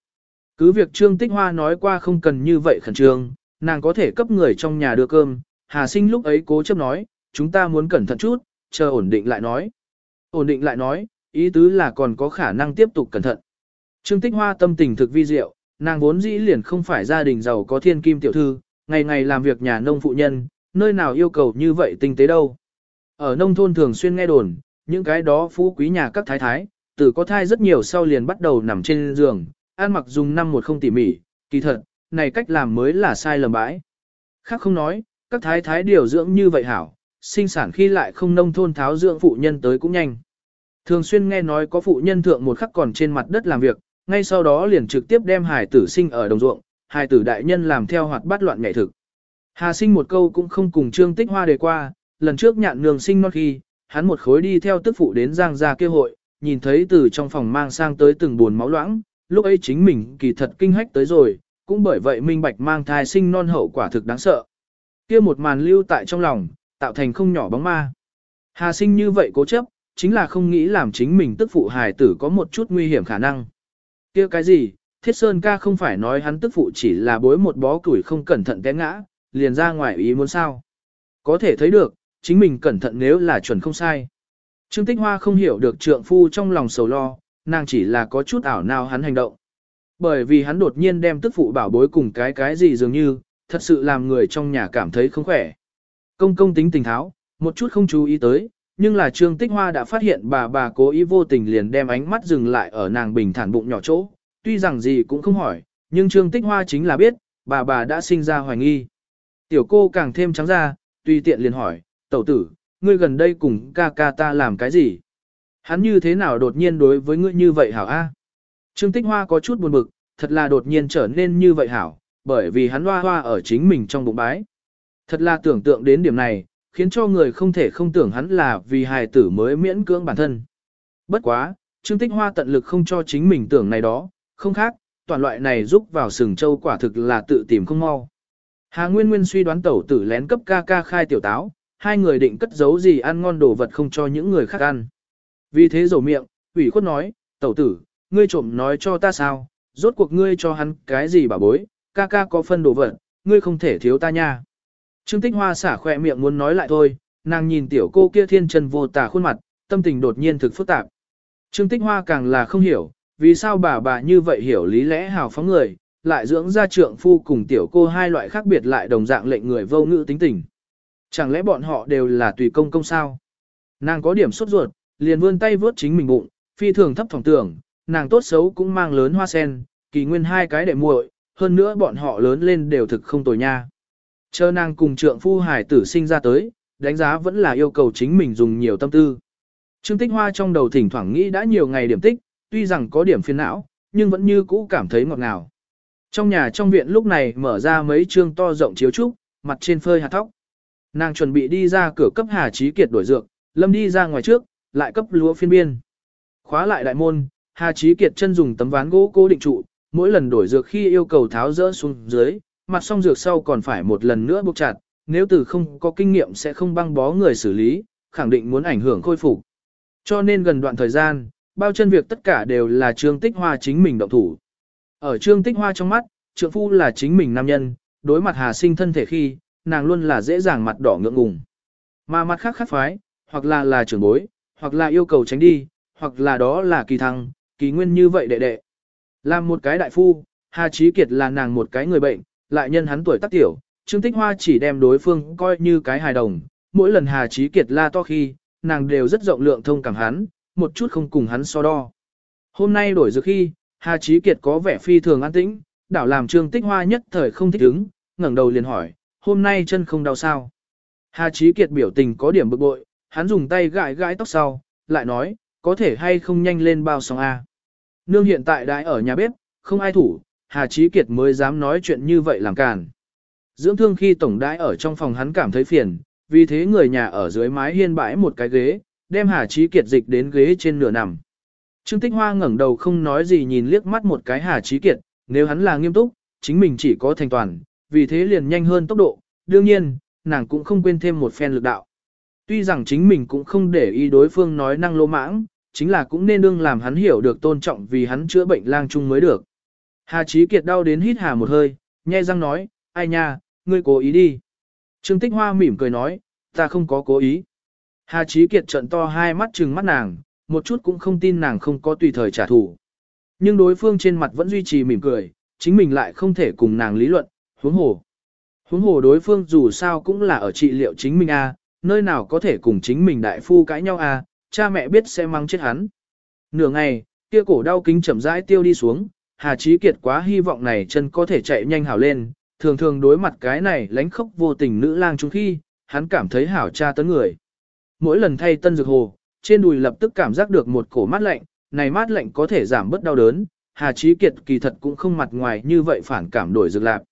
Cứ việc Trương Tích Hoa nói qua không cần như vậy khẩn trương, nàng có thể cấp người trong nhà đưa cơm, Hà sinh lúc ấy cố chấp nói, chúng ta muốn cẩn thận chút, chờ ổn định lại nói. Ổn định lại nói, ý tứ là còn có khả năng tiếp tục cẩn thận. Trương Tích Hoa tâm tình thực vi diệu, nàng vốn dĩ liền không phải gia đình giàu có thiên kim tiểu thư, ngày ngày làm việc nhà nông phụ nhân, nơi nào yêu cầu như vậy tinh tế đâu. Ở nông thôn thường xuyên nghe đồn, những cái đó phú quý nhà các thái thái, từ có thai rất nhiều sau liền bắt đầu nằm trên giường, ăn mặc dùng năm một không tỉ mỉ, kỳ thật, này cách làm mới là sai lầm bãi. Khác không nói, các thái thái điều dưỡng như vậy hảo, sinh sản khi lại không nông thôn tháo dưỡng phụ nhân tới cũng nhanh. Thường xuyên nghe nói có phụ nhân thượng một khắc còn trên mặt đất làm việc, ngay sau đó liền trực tiếp đem hài tử sinh ở đồng ruộng, hài tử đại nhân làm theo hoạt bát loạn nghệ thực. Hà sinh một câu cũng không cùng trương tích hoa đề qua, lần trước nhạn nương sinh non khi, hắn một khối đi theo tức phụ đến giang gia kêu hội, nhìn thấy từ trong phòng mang sang tới từng buồn máu loãng, lúc ấy chính mình kỳ thật kinh hách tới rồi, cũng bởi vậy minh bạch mang thai sinh non hậu quả thực đáng sợ. kia một màn lưu tại trong lòng, tạo thành không nhỏ bóng ma. Hà sinh như vậy cố chấp, chính là không nghĩ làm chính mình tức phụ hài tử có một chút nguy hiểm khả năng. kia cái gì, thiết sơn ca không phải nói hắn tức phụ chỉ là bối một bó củi không cẩn thận té ngã, liền ra ngoài ý muốn sao. Có thể thấy được, chính mình cẩn thận nếu là chuẩn không sai. Trương Tích Hoa không hiểu được trượng phu trong lòng sầu lo, nàng chỉ là có chút ảo nào hắn hành động. Bởi vì hắn đột nhiên đem tức phụ bảo bối cùng cái cái gì dường như, thật sự làm người trong nhà cảm thấy không khỏe. Công công tính tình tháo, một chút không chú ý tới, nhưng là Trương Tích Hoa đã phát hiện bà bà cố ý vô tình liền đem ánh mắt dừng lại ở nàng bình thản bụng nhỏ chỗ, tuy rằng gì cũng không hỏi, nhưng Trương Tích Hoa chính là biết, bà bà đã sinh ra hoài nghi. Tiểu cô càng thêm trắng ra, tùy tiện liền hỏi, tẩu tử, ngươi gần đây cùng ca ca ta làm cái gì? Hắn như thế nào đột nhiên đối với ngươi như vậy hảo a? Trương Tích Hoa có chút buồn bực, thật là đột nhiên trở nên như vậy hảo, bởi vì hắn hoa hoa ở chính mình trong bụng bái. Thật là tưởng tượng đến điểm này, khiến cho người không thể không tưởng hắn là vì hài tử mới miễn cưỡng bản thân. Bất quá, Trương Tích Hoa tận lực không cho chính mình tưởng này đó, không khác, toàn loại này giúp vào sừng châu quả thực là tự tìm không mau. Hà Nguyên Nguyên suy đoán tẩu tử lén cấp ca ca khai tiểu táo, hai người định cất giấu gì ăn ngon đồ vật không cho những người khác ăn. Vì thế rầu miệng, ủy khuất nói, tẩu tử, ngươi trộm nói cho ta sao, rốt cuộc ngươi cho hắn cái gì bà bối, ca ca có phân đồ vật, ngươi không thể thiếu ta nha. Trương Tích Hoa xả khỏe miệng muốn nói lại thôi, nàng nhìn tiểu cô kia thiên chân vô tả khuôn mặt, tâm tình đột nhiên thực phức tạp. Trương Tích Hoa càng là không hiểu, vì sao bà bà như vậy hiểu lý lẽ hào phóng người, lại dưỡng ra trượng phu cùng tiểu cô hai loại khác biệt lại đồng dạng lệnh người vô ngữ tính tình. Chẳng lẽ bọn họ đều là tùy công công sao? Nàng có điểm sốt ruột, liền vươn tay vớt chính mình bụng, phi thường thấp phòng tưởng, nàng tốt xấu cũng mang lớn hoa sen, kỳ nguyên hai cái để muội, hơn nữa bọn họ lớn lên đều thực không tồi nha. Chờ nàng cùng trượng phu hải tử sinh ra tới, đánh giá vẫn là yêu cầu chính mình dùng nhiều tâm tư. Trương Tích Hoa trong đầu thỉnh thoảng nghĩ đã nhiều ngày điểm tích, tuy rằng có điểm phiền não, nhưng vẫn như cũ cảm thấy ngọt ngào. Trong nhà trong viện lúc này mở ra mấy trương to rộng chiếu trúc, mặt trên phơi hạt thóc. Nàng chuẩn bị đi ra cửa cấp Hà Chí Kiệt đổi dược, Lâm đi ra ngoài trước, lại cấp lúa phiên biên. Khóa lại đại môn, Hà Chí Kiệt chân dùng tấm ván gỗ cố định trụ, mỗi lần đổi dược khi yêu cầu tháo rỡ xuống dưới, mặt xong dược sau còn phải một lần nữa buộc chặt, nếu từ không có kinh nghiệm sẽ không băng bó người xử lý, khẳng định muốn ảnh hưởng khôi phục. Cho nên gần đoạn thời gian, bao chân việc tất cả đều là Trương Tích Hoa chính mình động thủ. Ở Trương Tích Hoa trong mắt, trượng phu là chính mình nam nhân, đối mặt Hà Sinh thân thể khi, nàng luôn là dễ dàng mặt đỏ ngượng ngùng. Mà mặt khác khác phái, hoặc là là trưởng bối, hoặc là yêu cầu tránh đi, hoặc là đó là kỳ thăng, kỳ nguyên như vậy đệ đệ. Làm một cái đại phu, Hà Chí Kiệt là nàng một cái người bệnh, lại nhân hắn tuổi tác tiểu, Trương Tích Hoa chỉ đem đối phương coi như cái hài đồng, mỗi lần Hà Chí Kiệt la to khi, nàng đều rất rộng lượng thông cảm hắn, một chút không cùng hắn so đo. Hôm nay đổi dược khi, Hà Chí Kiệt có vẻ phi thường an tĩnh, đảo làm Trương Tích Hoa nhất thời không thích ứng, ngẩng đầu liền hỏi, hôm nay chân không đau sao? Hà Chí Kiệt biểu tình có điểm bực bội, hắn dùng tay gãi gãi tóc sau, lại nói, có thể hay không nhanh lên bao sóng A. Nương hiện tại đãi ở nhà bếp, không ai thủ, Hà Chí Kiệt mới dám nói chuyện như vậy làm càn. Dưỡng thương khi tổng đãi ở trong phòng hắn cảm thấy phiền, vì thế người nhà ở dưới mái hiên bãi một cái ghế, đem Hà Chí Kiệt dịch đến ghế trên nửa nằm. Trương Tích Hoa ngẩng đầu không nói gì nhìn liếc mắt một cái Hà Chí Kiệt, nếu hắn là nghiêm túc, chính mình chỉ có thành toàn, vì thế liền nhanh hơn tốc độ, đương nhiên, nàng cũng không quên thêm một phen lực đạo. Tuy rằng chính mình cũng không để ý đối phương nói năng lô mãng, chính là cũng nên đương làm hắn hiểu được tôn trọng vì hắn chữa bệnh lang chung mới được. Hà Chí Kiệt đau đến hít hà một hơi, nhe răng nói, ai nha, ngươi cố ý đi. Trương Tích Hoa mỉm cười nói, ta không có cố ý. Hà Chí Kiệt trận to hai mắt trừng mắt nàng, một chút cũng không tin nàng không có tùy thời trả thù. Nhưng đối phương trên mặt vẫn duy trì mỉm cười, chính mình lại không thể cùng nàng lý luận, huống hồ. Huống hồ đối phương dù sao cũng là ở trị liệu chính mình a, nơi nào có thể cùng chính mình đại phu cãi nhau a, cha mẹ biết sẽ mang chết hắn. Nửa ngày, kia cổ đau kính chậm rãi tiêu đi xuống, Hà Chí Kiệt quá hy vọng này chân có thể chạy nhanh hảo lên, thường thường đối mặt cái này lánh khóc vô tình nữ lang chung khi, hắn cảm thấy hảo cha tấn người. Mỗi lần thay tân dược hồ, trên đùi lập tức cảm giác được một cổ mát lạnh, này mát lạnh có thể giảm bớt đau đớn, Hà Chí Kiệt kỳ thật cũng không mặt ngoài như vậy phản cảm đổi dược lạc.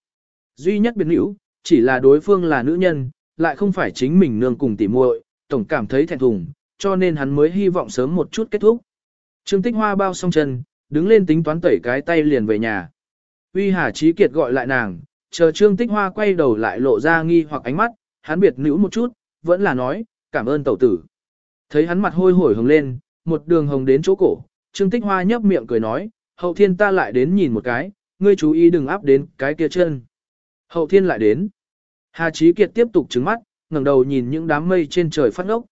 Duy nhất biến hữu, chỉ là đối phương là nữ nhân, lại không phải chính mình nương cùng tỉ muội, tổng cảm thấy thẹn thùng, cho nên hắn mới hy vọng sớm một chút kết thúc. Trương Tích Hoa bao song chân, đứng lên tính toán tẩy cái tay liền về nhà. Uy Hà Chí Kiệt gọi lại nàng, chờ Trương Tích Hoa quay đầu lại lộ ra nghi hoặc ánh mắt, hắn biệt nữ một chút, vẫn là nói, cảm ơn tẩu tử. Thấy hắn mặt hôi hổi hồng lên, một đường hồng đến chỗ cổ, Trương Tích Hoa nhấp miệng cười nói, hậu thiên ta lại đến nhìn một cái, ngươi chú ý đừng áp đến cái kia chân. Hậu thiên lại đến. Hà Chí Kiệt tiếp tục trứng mắt, ngẩng đầu nhìn những đám mây trên trời phát ngốc.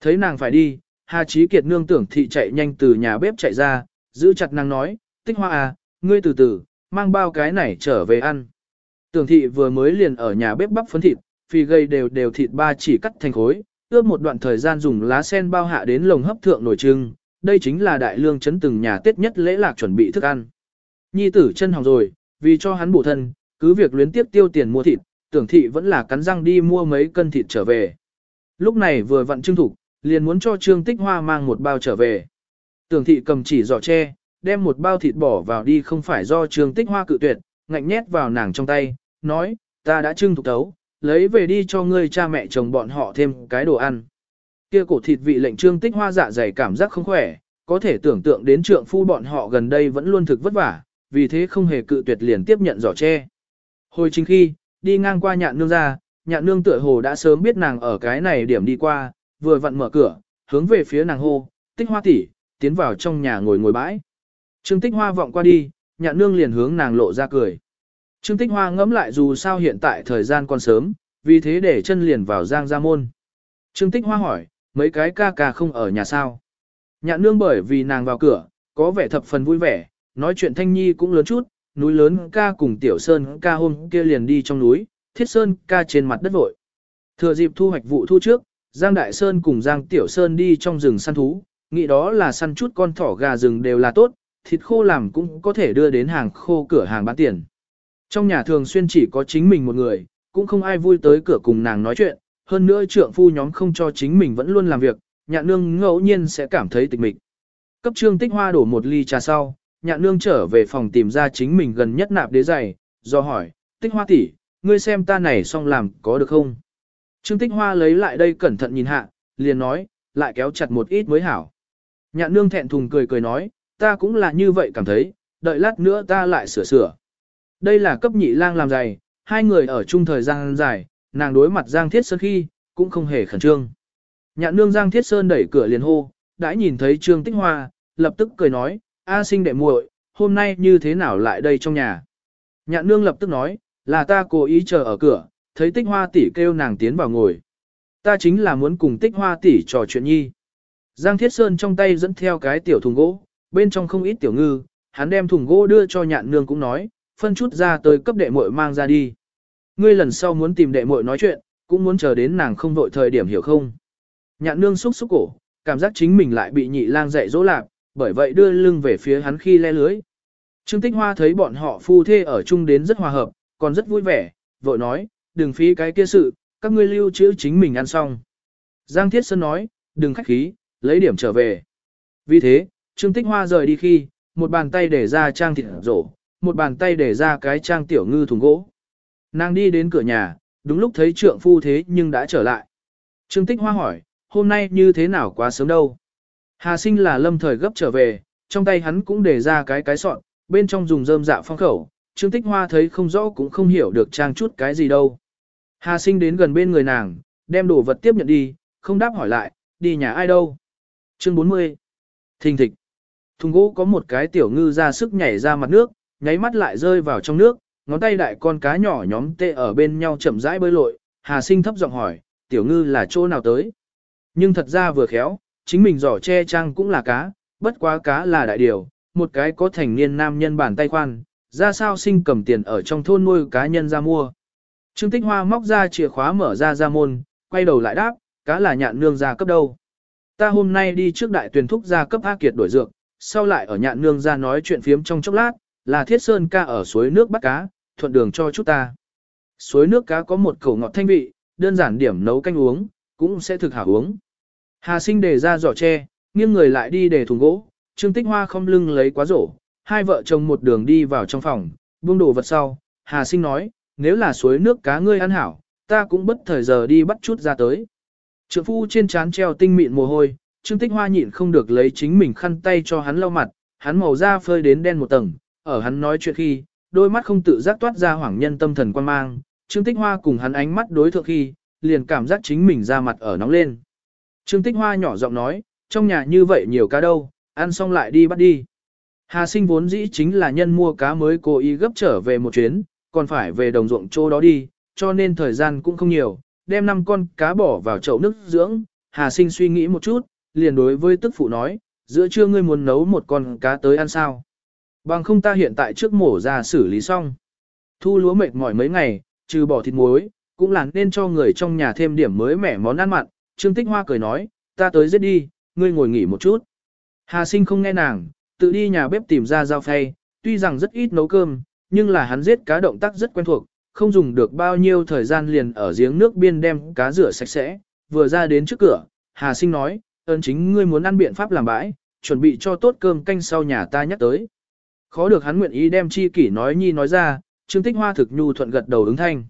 Thấy nàng phải đi, Hà Chí Kiệt nương tưởng thị chạy nhanh từ nhà bếp chạy ra, giữ chặt nàng nói, tích hoa à, ngươi từ từ, mang bao cái này trở về ăn. Tưởng thị vừa mới liền ở nhà bếp bắp phấn thịt, phi gây đều đều thịt ba chỉ cắt thành khối, ướp một đoạn thời gian dùng lá sen bao hạ đến lồng hấp thượng nổi trưng, đây chính là đại lương chấn từng nhà tết nhất lễ lạc chuẩn bị thức ăn. Nhi tử chân hỏng rồi, vì cho hắn bổ thân, cứ việc luyến tiếp tiêu tiền mua thịt, tưởng thị vẫn là cắn răng đi mua mấy cân thịt trở về. Lúc này vừa vặn trưng thủ, liền muốn cho Trương Tích Hoa mang một bao trở về. Tưởng thị cầm chỉ giỏ tre, đem một bao thịt bỏ vào đi không phải do Trường Tích Hoa cự tuyệt, ngạnh nhét vào nàng trong tay, nói, ta đã trưng thục tấu, lấy về đi cho ngươi cha mẹ chồng bọn họ thêm cái đồ ăn. Kia cổ thịt vị lệnh Trương Tích Hoa dạ dày cảm giác không khỏe, có thể tưởng tượng đến trượng phu bọn họ gần đây vẫn luôn thực vất vả, vì thế không hề cự tuyệt liền tiếp nhận giỏ tre. Hồi chính khi, đi ngang qua nhạn nương ra, nhạn nương tựa hồ đã sớm biết nàng ở cái này điểm đi qua, vừa vặn mở cửa, hướng về phía nàng hô, tích hoa tỷ, tiến vào trong nhà ngồi ngồi bãi. Trương tích hoa vọng qua đi, nhạn nương liền hướng nàng lộ ra cười. Trương tích hoa ngẫm lại dù sao hiện tại thời gian còn sớm, vì thế để chân liền vào giang gia môn. Trương tích hoa hỏi, mấy cái ca ca không ở nhà sao? Nhạn nương bởi vì nàng vào cửa, có vẻ thập phần vui vẻ, nói chuyện thanh nhi cũng lớn chút, núi lớn ca cùng tiểu sơn ca hôm kia liền đi trong núi, thiết sơn ca trên mặt đất vội. Thừa dịp thu hoạch vụ thu trước, Giang Đại Sơn cùng Giang Tiểu Sơn đi trong rừng săn thú, nghĩ đó là săn chút con thỏ gà rừng đều là tốt, thịt khô làm cũng có thể đưa đến hàng khô cửa hàng bán tiền. Trong nhà thường xuyên chỉ có chính mình một người, cũng không ai vui tới cửa cùng nàng nói chuyện, hơn nữa trượng phu nhóm không cho chính mình vẫn luôn làm việc, nhạn nương ngẫu nhiên sẽ cảm thấy tịch mịch. Cấp trương tích hoa đổ một ly trà sau, nhạn nương trở về phòng tìm ra chính mình gần nhất nạp đế giày, do hỏi, tích hoa tỷ, ngươi xem ta này xong làm có được không? Trương tích hoa lấy lại đây cẩn thận nhìn hạ, liền nói, lại kéo chặt một ít mới hảo. Nhạn nương thẹn thùng cười cười nói, ta cũng là như vậy cảm thấy, đợi lát nữa ta lại sửa sửa. Đây là cấp nhị lang làm giày, hai người ở chung thời gian dài, nàng đối mặt Giang Thiết Sơn khi, cũng không hề khẩn trương. Nhạn nương Giang Thiết Sơn đẩy cửa liền hô, đã nhìn thấy Trương Tích Hoa, lập tức cười nói, A sinh đệ muội, hôm nay như thế nào lại đây trong nhà. Nhạn nương lập tức nói, là ta cố ý chờ ở cửa, thấy tích hoa tỷ kêu nàng tiến vào ngồi. Ta chính là muốn cùng tích hoa tỷ trò chuyện nhi. Giang Thiết Sơn trong tay dẫn theo cái tiểu thùng gỗ, bên trong không ít tiểu ngư, hắn đem thùng gỗ đưa cho nhạn nương cũng nói, phân chút ra tới cấp đệ muội mang ra đi. Ngươi lần sau muốn tìm đệ muội nói chuyện, cũng muốn chờ đến nàng không vội thời điểm hiểu không. Nhạn nương xúc xúc cổ, cảm giác chính mình lại bị nhị lang dạy dỗ lạc, bởi vậy đưa lưng về phía hắn khi le lưới. Trương Tích Hoa thấy bọn họ phu thê ở chung đến rất hòa hợp, còn rất vui vẻ, vội nói, đừng phí cái kia sự, các ngươi lưu trữ chính mình ăn xong. Giang Thiết Sơn nói, đừng khách khí, lấy điểm trở về. Vì thế, Trương Tích Hoa rời đi khi, một bàn tay để ra trang thịt rổ, một bàn tay để ra cái trang tiểu ngư thùng gỗ. Nàng đi đến cửa nhà, đúng lúc thấy trượng phu thế nhưng đã trở lại. Trương Tích Hoa hỏi, hôm nay như thế nào quá sớm đâu? Hà sinh là lâm thời gấp trở về, trong tay hắn cũng để ra cái cái sọn, bên trong dùng rơm dạ phong khẩu, Trương Tích Hoa thấy không rõ cũng không hiểu được trang chút cái gì đâu. Hà sinh đến gần bên người nàng, đem đồ vật tiếp nhận đi, không đáp hỏi lại, đi nhà ai đâu. Chương 40 Thình thịch Thùng gỗ có một cái tiểu ngư ra sức nhảy ra mặt nước, nháy mắt lại rơi vào trong nước, ngón tay đại con cá nhỏ nhóm tê ở bên nhau chậm rãi bơi lội, Hà Sinh thấp giọng hỏi, tiểu ngư là chỗ nào tới? Nhưng thật ra vừa khéo, chính mình giỏ che trang cũng là cá, bất quá cá là đại điều, một cái có thành niên nam nhân bàn tay khoan, ra sao sinh cầm tiền ở trong thôn nuôi cá nhân ra mua. Trương Tích Hoa móc ra chìa khóa mở ra ra môn, quay đầu lại đáp, cá là nhạn nương ra cấp đâu. Ta hôm nay đi trước đại tuyển thúc ra cấp A Kiệt đổi dược, sau lại ở nhạn nương ra nói chuyện phiếm trong chốc lát, là thiết sơn ca ở suối nước bắt cá, thuận đường cho chúng ta. Suối nước cá có một khẩu ngọt thanh vị, đơn giản điểm nấu canh uống, cũng sẽ thực hảo uống. Hà sinh để ra giỏ tre, nghiêng người lại đi để thùng gỗ, Trương Tích Hoa không lưng lấy quá rổ, hai vợ chồng một đường đi vào trong phòng, buông đồ vật sau, Hà sinh nói, nếu là suối nước cá ngươi ăn hảo, ta cũng bất thời giờ đi bắt chút ra tới. Trượng phu trên trán treo tinh mịn mồ hôi, Trương Tích Hoa nhịn không được lấy chính mình khăn tay cho hắn lau mặt, hắn màu da phơi đến đen một tầng, ở hắn nói chuyện khi, đôi mắt không tự giác toát ra hoảng nhân tâm thần quan mang, Trương Tích Hoa cùng hắn ánh mắt đối thượng khi, liền cảm giác chính mình da mặt ở nóng lên. Trương Tích Hoa nhỏ giọng nói, trong nhà như vậy nhiều cá đâu, ăn xong lại đi bắt đi. Hà sinh vốn dĩ chính là nhân mua cá mới cố ý gấp trở về một chuyến, còn phải về đồng ruộng chỗ đó đi, cho nên thời gian cũng không nhiều, đem năm con cá bỏ vào chậu nước dưỡng. Hà sinh suy nghĩ một chút, liền đối với tức phụ nói, giữa trưa ngươi muốn nấu một con cá tới ăn sao. Bằng không ta hiện tại trước mổ ra xử lý xong. Thu lúa mệt mỏi mấy ngày, trừ bỏ thịt muối, cũng là nên cho người trong nhà thêm điểm mới mẻ món ăn mặn. Trương Tích Hoa cười nói, ta tới giết đi, ngươi ngồi nghỉ một chút. Hà sinh không nghe nàng, tự đi nhà bếp tìm ra dao phay, tuy rằng rất ít nấu cơm, nhưng là hắn giết cá động tác rất quen thuộc, không dùng được bao nhiêu thời gian liền ở giếng nước biên đem cá rửa sạch sẽ, vừa ra đến trước cửa, Hà sinh nói, ơn chính ngươi muốn ăn biện pháp làm bãi, chuẩn bị cho tốt cơm canh sau nhà ta nhắc tới. Khó được hắn nguyện ý đem chi kỷ nói nhi nói ra, Trương Tích Hoa thực nhu thuận gật đầu ứng thanh.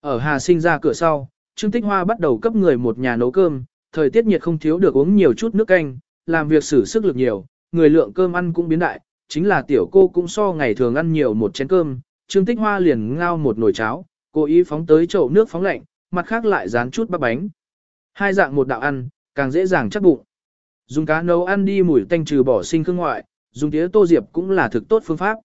Ở Hà sinh ra cửa sau, Trương Tích Hoa bắt đầu cấp người một nhà nấu cơm, thời tiết nhiệt không thiếu được uống nhiều chút nước canh, làm việc sử sức lực nhiều, người lượng cơm ăn cũng biến đại, chính là tiểu cô cũng so ngày thường ăn nhiều một chén cơm, Trương Tích Hoa liền ngao một nồi cháo, cố ý phóng tới chậu nước phóng lạnh, mặt khác lại dán chút bắp bánh. Hai dạng một đạo ăn, càng dễ dàng chắc bụng. Dùng cá nấu ăn đi mùi tanh trừ bỏ sinh khương ngoại, dùng tía tô diệp cũng là thực tốt phương pháp.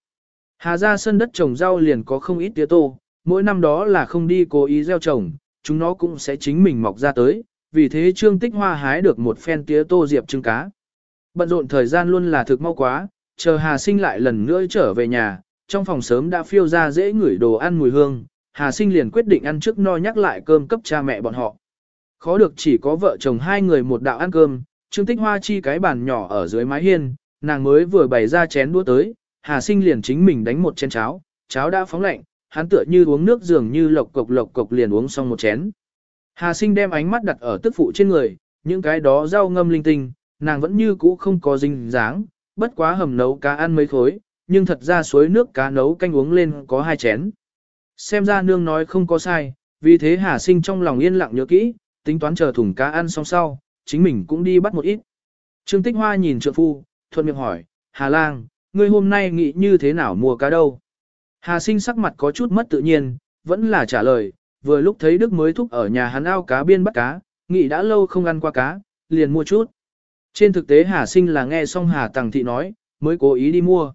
Hà ra sân đất trồng rau liền có không ít tía tô, mỗi năm đó là không đi cố ý gieo trồng, chúng nó cũng sẽ chính mình mọc ra tới, vì thế Trương Tích Hoa hái được một phen tía tô diệp trứng cá. Bận rộn thời gian luôn là thực mau quá, chờ Hà Sinh lại lần nữa trở về nhà, trong phòng sớm đã phiêu ra dễ ngửi đồ ăn mùi hương, Hà Sinh liền quyết định ăn trước no nhắc lại cơm cấp cha mẹ bọn họ. Khó được chỉ có vợ chồng hai người một đạo ăn cơm, Trương Tích Hoa chi cái bàn nhỏ ở dưới mái hiên, nàng mới vừa bày ra chén đũa tới, Hà Sinh liền chính mình đánh một chén cháo, cháo đã phóng lạnh, hắn tựa như uống nước dường như lộc cộc lộc cộc liền uống xong một chén. Hà Sinh đem ánh mắt đặt ở tức phụ trên người, những cái đó rau ngâm linh tinh, nàng vẫn như cũ không có dinh dáng, bất quá hầm nấu cá ăn mấy khối, nhưng thật ra suối nước cá nấu canh uống lên có hai chén. Xem ra nương nói không có sai, vì thế Hà Sinh trong lòng yên lặng nhớ kỹ, tính toán chờ thùng cá ăn xong sau, chính mình cũng đi bắt một ít. Trương Tích Hoa nhìn trượng phu, thuận miệng hỏi, Hà Lang, ngươi hôm nay nghĩ như thế nào mua cá đâu? Hà Sinh sắc mặt có chút mất tự nhiên, vẫn là trả lời, vừa lúc thấy Đức mới thúc ở nhà hắn ao cá biên bắt cá, nghĩ đã lâu không ăn qua cá, liền mua chút. Trên thực tế Hà Sinh là nghe xong Hà Tằng Thị nói, mới cố ý đi mua.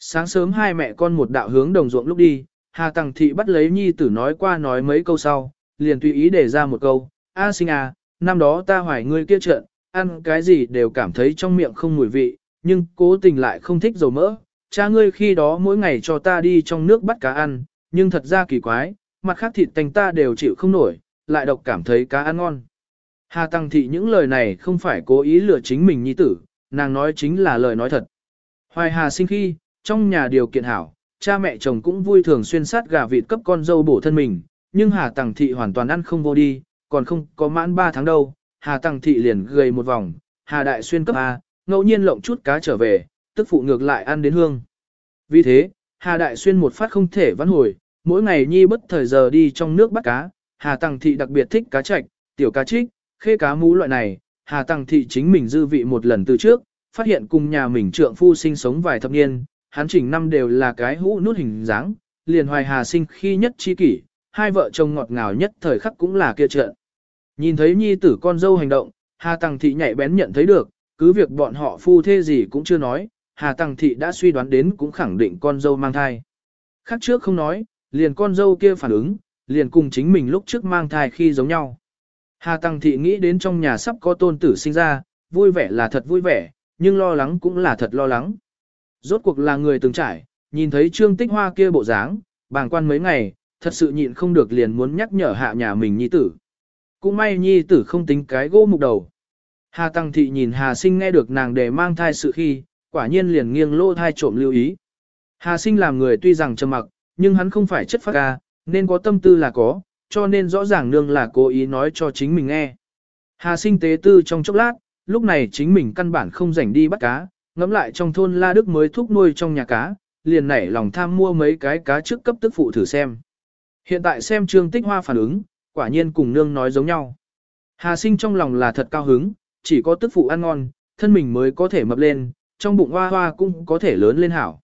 Sáng sớm hai mẹ con một đạo hướng đồng ruộng lúc đi, Hà Tăng Thị bắt lấy nhi tử nói qua nói mấy câu sau, liền tùy ý để ra một câu, A sinh à, năm đó ta hoài ngươi kia trợn, ăn cái gì đều cảm thấy trong miệng không mùi vị, nhưng cố tình lại không thích dầu mỡ. Cha ngươi khi đó mỗi ngày cho ta đi trong nước bắt cá ăn, nhưng thật ra kỳ quái, mặt khác thịt tành ta đều chịu không nổi, lại độc cảm thấy cá ăn ngon. Hà Tăng Thị những lời này không phải cố ý lừa chính mình nhi tử, nàng nói chính là lời nói thật. Hoài Hà sinh khi, trong nhà điều kiện hảo, cha mẹ chồng cũng vui thường xuyên sát gà vịt cấp con dâu bổ thân mình, nhưng Hà Tăng Thị hoàn toàn ăn không vô đi, còn không có mãn 3 tháng đâu, Hà Tăng Thị liền gầy một vòng, Hà Đại Xuyên cấp A, ngẫu nhiên lộng chút cá trở về, tức phụ ngược lại ăn đến hương. Vì thế, Hà Đại Xuyên một phát không thể vãn hồi, mỗi ngày nhi bất thời giờ đi trong nước bắt cá, Hà Tăng Thị đặc biệt thích cá chạch, tiểu cá trích, khê cá mú loại này, Hà Tăng Thị chính mình dư vị một lần từ trước, phát hiện cùng nhà mình trượng phu sinh sống vài thập niên, hắn chỉnh năm đều là cái hũ nút hình dáng, liền hoài Hà sinh khi nhất chi kỷ, hai vợ chồng ngọt ngào nhất thời khắc cũng là kia trận. Nhìn thấy nhi tử con dâu hành động, Hà Tăng Thị nhạy bén nhận thấy được, cứ việc bọn họ phu thê gì cũng chưa nói, Hà Tăng Thị đã suy đoán đến cũng khẳng định con dâu mang thai. Khác trước không nói, liền con dâu kia phản ứng, liền cùng chính mình lúc trước mang thai khi giống nhau. Hà Tăng Thị nghĩ đến trong nhà sắp có tôn tử sinh ra, vui vẻ là thật vui vẻ, nhưng lo lắng cũng là thật lo lắng. Rốt cuộc là người từng trải, nhìn thấy Trương Tích Hoa kia bộ dáng, bàng quan mấy ngày, thật sự nhịn không được liền muốn nhắc nhở hạ nhà mình nhi tử. Cũng may nhi tử không tính cái gỗ mục đầu. Hà Tăng Thị nhìn Hà Sinh nghe được nàng để mang thai sự khi, quả nhiên liền nghiêng lô thai trộm lưu ý. Hà Sinh làm người tuy rằng trầm mặc, nhưng hắn không phải chất phát ca, nên có tâm tư là có, cho nên rõ ràng nương là cố ý nói cho chính mình nghe. Hà Sinh tế tư trong chốc lát, lúc này chính mình căn bản không rảnh đi bắt cá, ngắm lại trong thôn La Đức mới thúc nuôi trong nhà cá, liền nảy lòng tham mua mấy cái cá trước cấp tức phụ thử xem. Hiện tại xem Trương Tích Hoa phản ứng, quả nhiên cùng nương nói giống nhau. Hà sinh trong lòng là thật cao hứng, chỉ có tức phụ ăn ngon, thân mình mới có thể mập lên, trong bụng hoa hoa cũng có thể lớn lên hảo.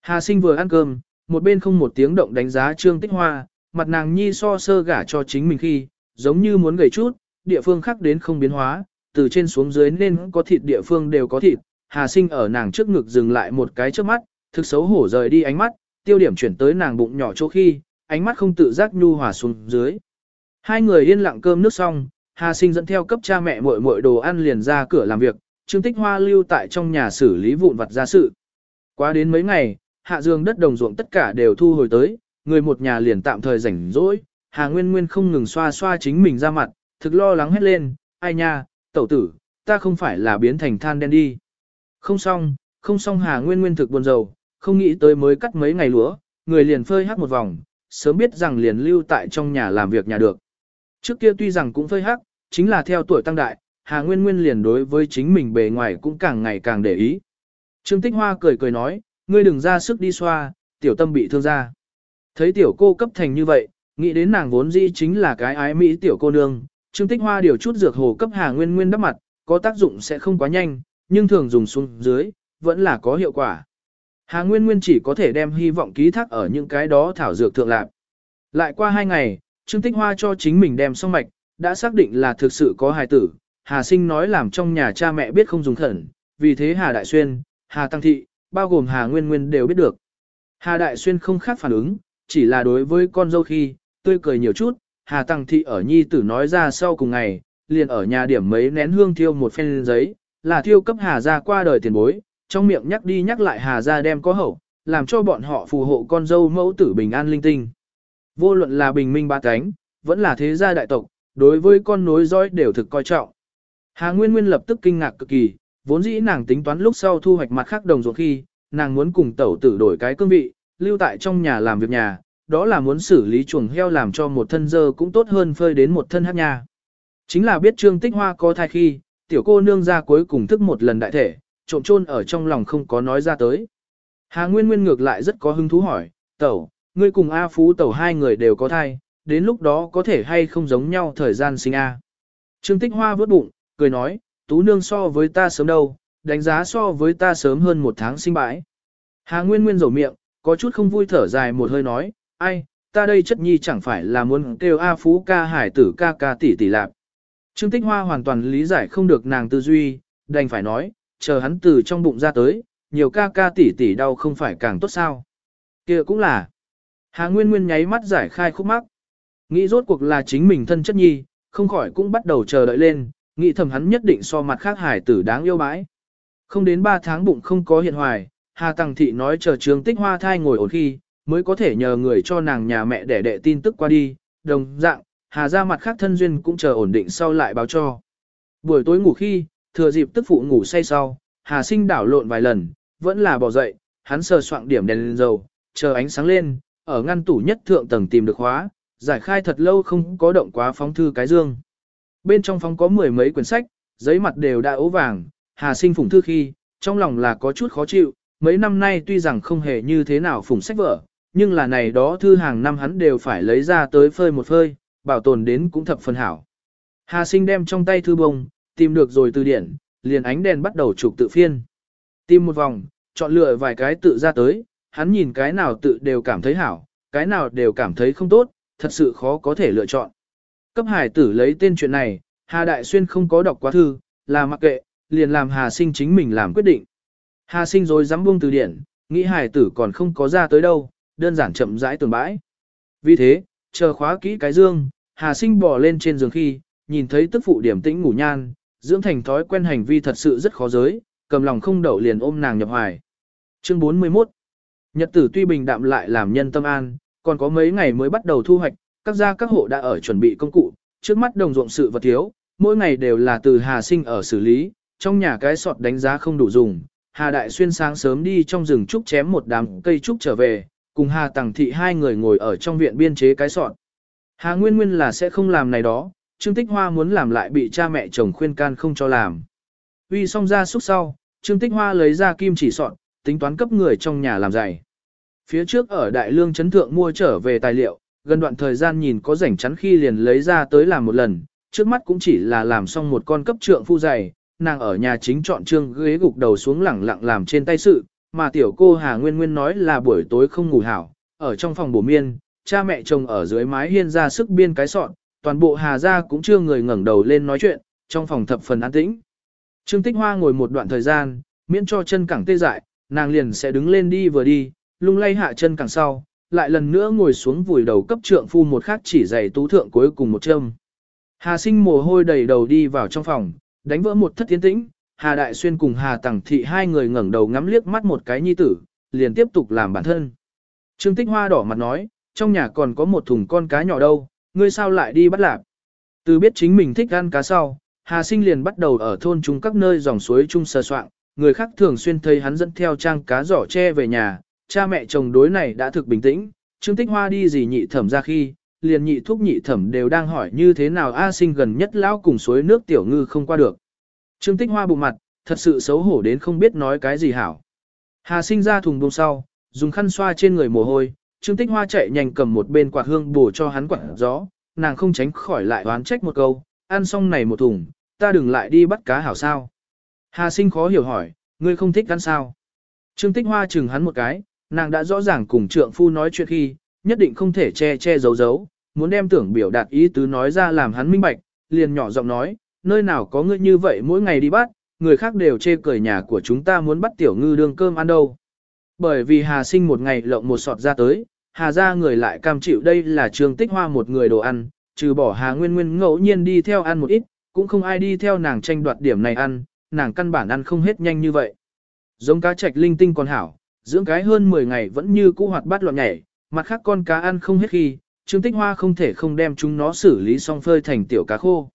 Hà sinh vừa ăn cơm, một bên không một tiếng động đánh giá Trương Tích Hoa, mặt nàng nhi so sơ gả cho chính mình khi, giống như muốn gầy chút, địa phương khác đến không biến hóa, từ trên xuống dưới nên có thịt địa phương đều có thịt. Hà sinh ở nàng trước ngực dừng lại một cái trước mắt, thực xấu hổ rời đi ánh mắt, tiêu điểm chuyển tới nàng bụng nhỏ chỗ khi, ánh mắt không tự giác nhu hòa xuống dưới. Hai người yên lặng cơm nước xong, Hà Sinh dẫn theo cấp cha mẹ muội muội đồ ăn liền ra cửa làm việc, Trương Tích Hoa lưu tại trong nhà xử lý vụn vặt gia sự. Quá đến mấy ngày, hạ dương đất đồng ruộng tất cả đều thu hồi tới, người một nhà liền tạm thời rảnh rỗi, Hà Nguyên Nguyên không ngừng xoa xoa chính mình ra mặt, thực lo lắng hết lên, ai nha, tẩu tử, ta không phải là biến thành than đen đi. Không xong, không xong Hà Nguyên Nguyên thực buồn rầu, không nghĩ tới mới cắt mấy ngày lúa, người liền phơi hát một vòng, sớm biết rằng liền lưu tại trong nhà làm việc nhà được. Trước kia tuy rằng cũng phơi hắc, chính là theo tuổi tăng đại, Hà Nguyên Nguyên liền đối với chính mình bề ngoài cũng càng ngày càng để ý. Trương Tích Hoa cười cười nói, ngươi đừng ra sức đi xoa, tiểu tâm bị thương ra. Thấy tiểu cô cấp thành như vậy, nghĩ đến nàng vốn dĩ chính là cái ái mỹ tiểu cô nương, Trương Tích Hoa điều chút dược hồ cấp Hà Nguyên Nguyên đắp mặt, có tác dụng sẽ không quá nhanh, nhưng thường dùng xuống dưới, vẫn là có hiệu quả. Hà Nguyên Nguyên chỉ có thể đem hy vọng ký thác ở những cái đó thảo dược thượng lạc. Lại qua hai ngày, Trương Tích Hoa cho chính mình đem xong mạch, đã xác định là thực sự có hài tử. Hà Sinh nói làm trong nhà cha mẹ biết không dùng thẩn, vì thế Hà Đại Xuyên, Hà Tăng Thị, bao gồm Hà Nguyên Nguyên đều biết được. Hà Đại Xuyên không khác phản ứng, chỉ là đối với con dâu khi, tươi cười nhiều chút, Hà Tăng Thị ở nhi tử nói ra sau cùng ngày, liền ở nhà điểm mấy nén hương thiêu một phen giấy, là thiêu cấp Hà gia qua đời tiền bối, trong miệng nhắc đi nhắc lại Hà gia đem có hậu, làm cho bọn họ phù hộ con dâu mẫu tử bình an linh tinh. Vô luận là bình minh ba cánh, vẫn là thế gia đại tộc, đối với con nối dõi đều thực coi trọng. Hà Nguyên Nguyên lập tức kinh ngạc cực kỳ, vốn dĩ nàng tính toán lúc sau thu hoạch mặt khác đồng ruộng khi, nàng muốn cùng tẩu tử đổi cái cương vị, lưu tại trong nhà làm việc nhà, đó là muốn xử lý chuồng heo làm cho một thân dơ cũng tốt hơn phơi đến một thân hát nhà Chính là biết Trương Tích Hoa có thai khi, tiểu cô nương ra cuối cùng thức một lần đại thể, trộm chôn ở trong lòng không có nói ra tới. Hà Nguyên Nguyên ngược lại rất có hứng thú hỏi, tẩu, ngươi cùng A Phú tẩu hai người đều có thai, đến lúc đó có thể hay không giống nhau thời gian sinh A. Trương Tích Hoa vớt bụng, cười nói, tú nương so với ta sớm đâu, đánh giá so với ta sớm hơn một tháng sinh bãi. Hà Nguyên Nguyên rầu miệng, có chút không vui thở dài một hơi nói, ai, ta đây chất nhi chẳng phải là muốn kêu A Phú ca hải tử ca ca tỷ tỷ lạp. Trương Tích Hoa hoàn toàn lý giải không được nàng tư duy, đành phải nói, chờ hắn từ trong bụng ra tới, nhiều ca ca tỷ tỷ đau không phải càng tốt sao. kia cũng là. Hà Nguyên Nguyên nháy mắt giải khai khúc mắc. Nghĩ rốt cuộc là chính mình thân chất nhi, không khỏi cũng bắt đầu chờ đợi lên, nghĩ thầm hắn nhất định so mặt khác hải tử đáng yêu bãi. Không đến 3 tháng bụng không có hiện hoài, Hà Tăng Thị nói chờ Trương tích hoa thai ngồi ổn khi, mới có thể nhờ người cho nàng nhà mẹ để đệ tin tức qua đi, đồng dạng, Hà ra mặt khác thân duyên cũng chờ ổn định sau lại báo cho. Buổi tối ngủ khi, thừa dịp tức phụ ngủ say sau, Hà sinh đảo lộn vài lần, vẫn là bỏ dậy, hắn sờ soạn điểm đèn lên dầu, chờ ánh sáng lên, ở ngăn tủ nhất thượng tầng tìm được khóa, giải khai thật lâu không có động quá phóng thư cái dương. Bên trong phóng có mười mấy quyển sách, giấy mặt đều đã ố vàng, Hà Sinh phủng thư khi, trong lòng là có chút khó chịu, mấy năm nay tuy rằng không hề như thế nào phủng sách vở, nhưng là này đó thư hàng năm hắn đều phải lấy ra tới phơi một phơi, bảo tồn đến cũng thập phần hảo. Hà sinh đem trong tay thư bông, tìm được rồi từ điển, liền ánh đèn bắt đầu chụp tự phiên. Tìm một vòng, chọn lựa vài cái tự ra tới, hắn nhìn cái nào tự đều cảm thấy hảo, cái nào đều cảm thấy không tốt, thật sự khó có thể lựa chọn. Cấp hải tử lấy tên chuyện này, Hà Đại Xuyên không có đọc quá thư, là mặc kệ, liền làm Hà Sinh chính mình làm quyết định. Hà Sinh rồi dám buông từ điển, nghĩ hải tử còn không có ra tới đâu, đơn giản chậm rãi tuần bãi. Vì thế, chờ khóa kỹ cái dương, Hà Sinh bò lên trên giường khi, nhìn thấy tức phụ điểm tĩnh ngủ nhan, dưỡng thành thói quen hành vi thật sự rất khó giới, cầm lòng không đậu liền ôm nàng nhập hoài. Chương 41 Nhật tử tuy bình đạm lại làm nhân tâm an, còn có mấy ngày mới bắt đầu thu hoạch, các gia các hộ đã ở chuẩn bị công cụ, trước mắt đồng ruộng sự vật thiếu, mỗi ngày đều là từ Hà Sinh ở xử lý, trong nhà cái sọt đánh giá không đủ dùng. Hà Đại Xuyên sáng sớm đi trong rừng trúc chém một đám cây trúc trở về, cùng Hà Tằng Thị hai người ngồi ở trong viện biên chế cái sọt. Hà Nguyên Nguyên là sẽ không làm này đó, Trương Tích Hoa muốn làm lại bị cha mẹ chồng khuyên can không cho làm. vì xong ra xúc sau, Trương Tích Hoa lấy ra kim chỉ sọt, tính toán cấp người trong nhà làm giày. Phía trước ở Đại Lương Trấn Thượng mua trở về tài liệu, gần đoạn thời gian nhìn có rảnh chắn khi liền lấy ra tới làm một lần, trước mắt cũng chỉ là làm xong một con cấp trượng phu giày, nàng ở nhà chính chọn trương ghế gục đầu xuống lẳng lặng làm trên tay sự, mà tiểu cô Hà Nguyên Nguyên nói là buổi tối không ngủ hảo, ở trong phòng bổ miên, cha mẹ chồng ở dưới mái hiên ra sức biên cái sọn, toàn bộ Hà gia cũng chưa người ngẩng đầu lên nói chuyện, trong phòng thập phần an tĩnh. Trương Tích Hoa ngồi một đoạn thời gian, miễn cho chân cẳng tê dại, nàng liền sẽ đứng lên đi vừa đi, lung lay hạ chân cẳng sau, lại lần nữa ngồi xuống vùi đầu cấp trượng phu một khắc chỉ giày tú thượng cuối cùng một châm. Hà sinh mồ hôi đầy đầu đi vào trong phòng, đánh vỡ một thất tiến tĩnh, Hà Đại Xuyên cùng Hà Tằng Thị hai người ngẩng đầu ngắm liếc mắt một cái nhi tử, liền tiếp tục làm bản thân. Trương Tích Hoa đỏ mặt nói, trong nhà còn có một thùng con cá nhỏ đâu, ngươi sao lại đi bắt lạp. Từ biết chính mình thích ăn cá sau, Hà Sinh liền bắt đầu ở thôn chúng các nơi dòng suối chung sờ soạn, người khác thường xuyên thấy hắn dẫn theo trang cá giỏ tre về nhà, cha mẹ chồng đối này đã thực bình tĩnh, Trương Tích Hoa đi gì nhị thẩm ra khi, liền nhị thúc nhị thẩm đều đang hỏi như thế nào A Sinh gần nhất lão cùng suối nước tiểu ngư không qua được. Trương Tích Hoa bụng mặt, thật sự xấu hổ đến không biết nói cái gì hảo. Hà Sinh ra thùng bông sau, dùng khăn xoa trên người mồ hôi, Trương Tích Hoa chạy nhanh cầm một bên quạt hương bổ cho hắn quạt gió, nàng không tránh khỏi lại oán trách một câu, ăn xong này một thùng, ta đừng lại đi bắt cá hảo sao. Hà Sinh khó hiểu hỏi, ngươi không thích ăn sao? Trương Tích Hoa chừng hắn một cái, nàng đã rõ ràng cùng trượng phu nói chuyện khi, nhất định không thể che che giấu giấu, muốn đem tưởng biểu đạt ý tứ nói ra làm hắn minh bạch, liền nhỏ giọng nói, nơi nào có ngươi như vậy mỗi ngày đi bắt, người khác đều chê cười nhà của chúng ta muốn bắt tiểu ngư đương cơm ăn đâu. Bởi vì Hà sinh một ngày lộng một sọt ra tới, Hà ra người lại cam chịu đây là trường tích hoa một người đồ ăn, trừ bỏ Hà Nguyên Nguyên ngẫu nhiên đi theo ăn một ít, cũng không ai đi theo nàng tranh đoạt điểm này ăn, nàng căn bản ăn không hết nhanh như vậy. Giống cá trạch linh tinh còn hảo, dưỡng cái hơn 10 ngày vẫn như cũ hoạt bát loạn nhảy, mặt khác con cá ăn không hết khi, Trương Tích Hoa không thể không đem chúng nó xử lý xong phơi thành tiểu cá khô.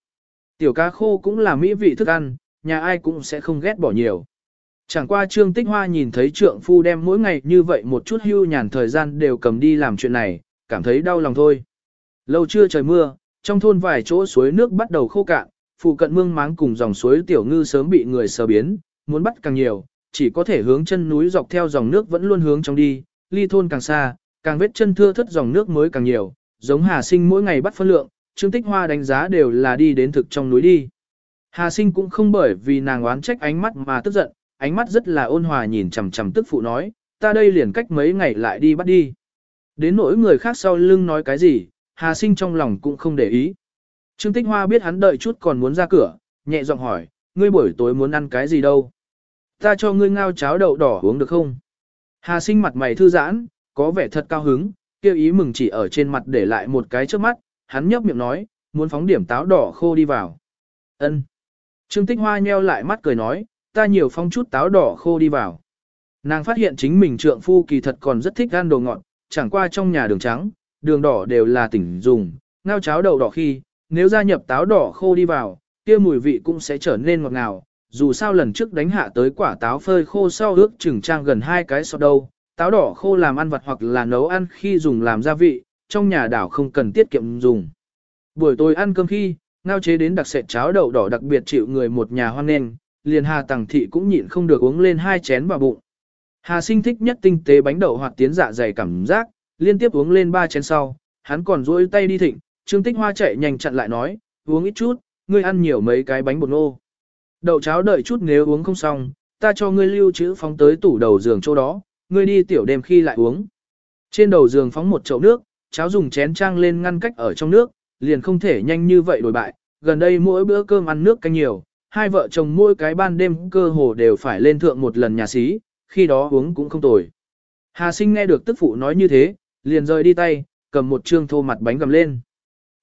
Tiểu cá khô cũng là mỹ vị thức ăn, nhà ai cũng sẽ không ghét bỏ nhiều. Chẳng qua Trương Tích Hoa nhìn thấy trượng phu đem mỗi ngày như vậy một chút hưu nhàn thời gian đều cầm đi làm chuyện này, cảm thấy đau lòng thôi. Lâu chưa trời mưa, trong thôn vài chỗ suối nước bắt đầu khô cạn, phụ cận mương máng cùng dòng suối tiểu ngư sớm bị người sờ biến, muốn bắt càng nhiều, chỉ có thể hướng chân núi dọc theo dòng nước vẫn luôn hướng trong đi, ly thôn càng xa, càng vết chân thưa thất dòng nước mới càng nhiều, giống Hà Sinh mỗi ngày bắt phân lượng, Trương Tích Hoa đánh giá đều là đi đến thực trong núi đi. Hà Sinh cũng không bởi vì nàng oán trách ánh mắt mà tức giận, ánh mắt rất là ôn hòa nhìn chằm chằm tức phụ nói, ta đây liền cách mấy ngày lại đi bắt đi. Đến nỗi người khác sau lưng nói cái gì, Hà Sinh trong lòng cũng không để ý. Trương Tích Hoa biết hắn đợi chút còn muốn ra cửa, nhẹ giọng hỏi, ngươi buổi tối muốn ăn cái gì đâu? Ta cho ngươi ngao cháo đậu đỏ uống được không? Hà Sinh mặt mày thư giãn, có vẻ thật cao hứng, kêu ý mừng chỉ ở trên mặt để lại một cái trước mắt, hắn nhấp miệng nói, muốn phóng điểm táo đỏ khô đi vào. Ân. Trương Tích Hoa nheo lại mắt cười nói, ta nhiều phong chút táo đỏ khô đi vào. Nàng phát hiện chính mình trượng phu kỳ thật còn rất thích ăn đồ ngọt, chẳng qua trong nhà đường trắng, đường đỏ đều là tỉnh dùng, ngao cháo đậu đỏ khi, nếu gia nhập táo đỏ khô đi vào, kia mùi vị cũng sẽ trở nên ngọt ngào. Dù sao lần trước đánh hạ tới quả táo phơi khô sau ước chừng trang gần hai cái so đâu, táo đỏ khô làm ăn vặt hoặc là nấu ăn khi dùng làm gia vị, trong nhà đảo không cần tiết kiệm dùng. Buổi tối ăn cơm khi, ngao chế đến đặc sệt cháo đậu đỏ đặc biệt chịu người một nhà hoan nghênh, liền Hà Tằng Thị cũng nhịn không được uống lên hai chén vào bụng. Hà sinh thích nhất tinh tế bánh đậu hoặc tiến dạ dày cảm giác, liên tiếp uống lên ba chén sau, hắn còn duỗi tay đi thịnh, Trương Tích Hoa chạy nhanh chặn lại nói, uống ít chút, ngươi ăn nhiều mấy cái bánh bột nô Đậu cháo đợi chút nếu uống không xong, ta cho ngươi lưu trữ phóng tới tủ đầu giường chỗ đó, ngươi đi tiểu đêm khi lại uống. Trên đầu giường phóng một chậu nước, cháo dùng chén trang lên ngăn cách ở trong nước, liền không thể nhanh như vậy đổi bại, gần đây mỗi bữa cơm ăn nước canh nhiều, hai vợ chồng mỗi cái ban đêm cơ hồ đều phải lên thượng một lần nhà xí, khi đó uống cũng không tồi. Hà sinh nghe được tức phụ nói như thế, liền rời đi tay, cầm một trương thô mặt bánh gầm lên.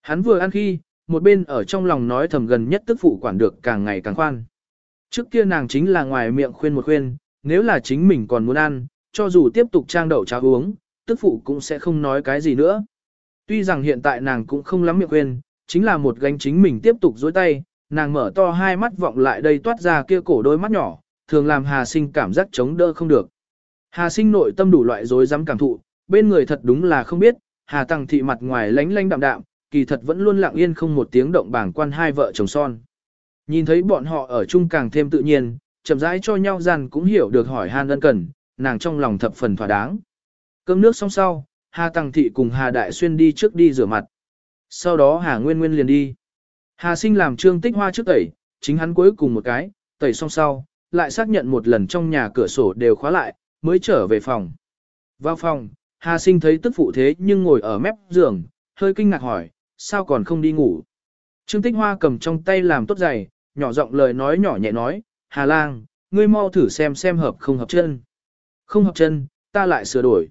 Hắn vừa ăn khi, một bên ở trong lòng nói thầm gần nhất tức phụ quản được càng ngày càng khoan. Trước kia nàng chính là ngoài miệng khuyên một khuyên, nếu là chính mình còn muốn ăn, cho dù tiếp tục trang đậu cháo uống, tức phụ cũng sẽ không nói cái gì nữa. Tuy rằng hiện tại nàng cũng không lắm miệng quên, chính là một gánh chính mình tiếp tục dối tay, nàng mở to hai mắt vọng lại đây toát ra kia cổ đôi mắt nhỏ, thường làm Hà Sinh cảm giác chống đỡ không được. Hà Sinh nội tâm đủ loại dối dám cảm thụ, bên người thật đúng là không biết, Hà Tăng thị mặt ngoài lánh lánh đạm đạm, kỳ thật vẫn luôn lặng yên không một tiếng động bảng quan hai vợ chồng son. Nhìn thấy bọn họ ở chung càng thêm tự nhiên, chậm rãi cho nhau rằng cũng hiểu được hỏi han ân cần, nàng trong lòng thập phần thỏa đáng. Cơm nước xong sau, Hà Tăng Thị cùng Hà Đại Xuyên đi trước đi rửa mặt. Sau đó Hà Nguyên Nguyên liền đi. Hà Sinh làm trương tích hoa trước tẩy, chính hắn cuối cùng một cái, tẩy xong sau, lại xác nhận một lần trong nhà cửa sổ đều khóa lại, mới trở về phòng. Vào phòng, Hà Sinh thấy tức phụ thế nhưng ngồi ở mép giường, hơi kinh ngạc hỏi, sao còn không đi ngủ. Trương Tích Hoa cầm trong tay làm tốt giày, nhỏ giọng lời nói nhỏ nhẹ nói, Hà Lang, ngươi mau thử xem xem hợp không hợp chân. Không hợp chân, ta lại sửa đổi.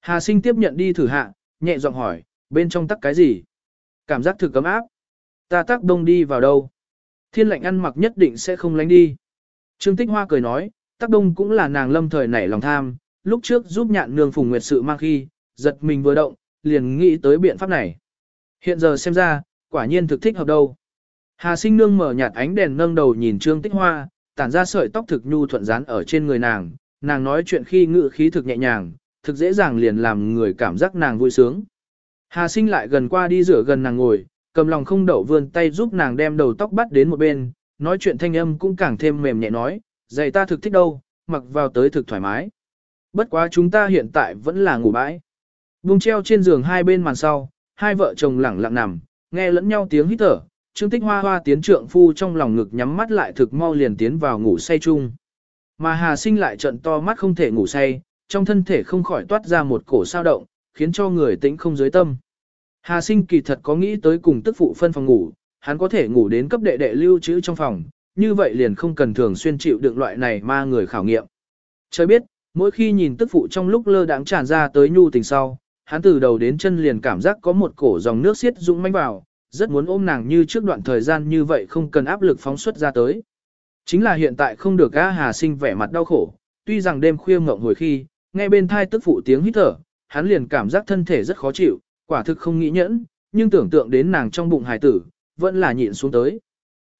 Hà Sinh tiếp nhận đi thử hạ, nhẹ giọng hỏi, bên trong tắc cái gì? Cảm giác thực cấm áp. Ta tắc đông đi vào đâu? Thiên Lạnh ăn mặc nhất định sẽ không lánh đi. Trương Tích Hoa cười nói, tắc đông cũng là nàng lâm thời nảy lòng tham, lúc trước giúp nhạn nương phùng nguyệt sự mang khi, giật mình vừa động, liền nghĩ tới biện pháp này. Hiện giờ xem ra, quả nhiên thực thích hợp đâu. Hà sinh nương mở nhạt ánh đèn nâng đầu nhìn Trương Tích Hoa, tản ra sợi tóc thực nhu thuận dán ở trên người nàng, nàng nói chuyện khi ngự khí thực nhẹ nhàng, thực dễ dàng liền làm người cảm giác nàng vui sướng. Hà sinh lại gần qua đi rửa gần nàng ngồi, cầm lòng không đậu vươn tay giúp nàng đem đầu tóc bắt đến một bên, nói chuyện thanh âm cũng càng thêm mềm nhẹ nói, giày ta thực thích đâu, mặc vào tới thực thoải mái. Bất quá chúng ta hiện tại vẫn là ngủ bãi. Bung treo trên giường hai bên màn sau, hai vợ chồng lẳng lặng nằm, nghe lẫn nhau tiếng hít thở, Trương Tích Hoa Hoa tiến trượng phu trong lòng ngực nhắm mắt lại thực mau liền tiến vào ngủ say chung. Mà Hà Sinh lại trận to mắt không thể ngủ say, trong thân thể không khỏi toát ra một cổ sao động, khiến cho người tĩnh không dưới tâm. Hà Sinh kỳ thật có nghĩ tới cùng tức phụ phân phòng ngủ, hắn có thể ngủ đến cấp đệ đệ lưu trữ trong phòng, như vậy liền không cần thường xuyên chịu đựng loại này ma người khảo nghiệm. Trời biết, mỗi khi nhìn tức phụ trong lúc lơ đãng tràn ra tới nhu tình sau, hắn từ đầu đến chân liền cảm giác có một cổ dòng nước xiết dũng mãnh vào, rất muốn ôm nàng như trước đoạn thời gian như vậy không cần áp lực phóng xuất ra tới. Chính là hiện tại không được A Hà sinh vẻ mặt đau khổ, tuy rằng đêm khuya ngộng hồi khi, nghe bên thai tức phụ tiếng hít thở, hắn liền cảm giác thân thể rất khó chịu, quả thực không nghĩ nhẫn, nhưng tưởng tượng đến nàng trong bụng hài tử, vẫn là nhịn xuống tới.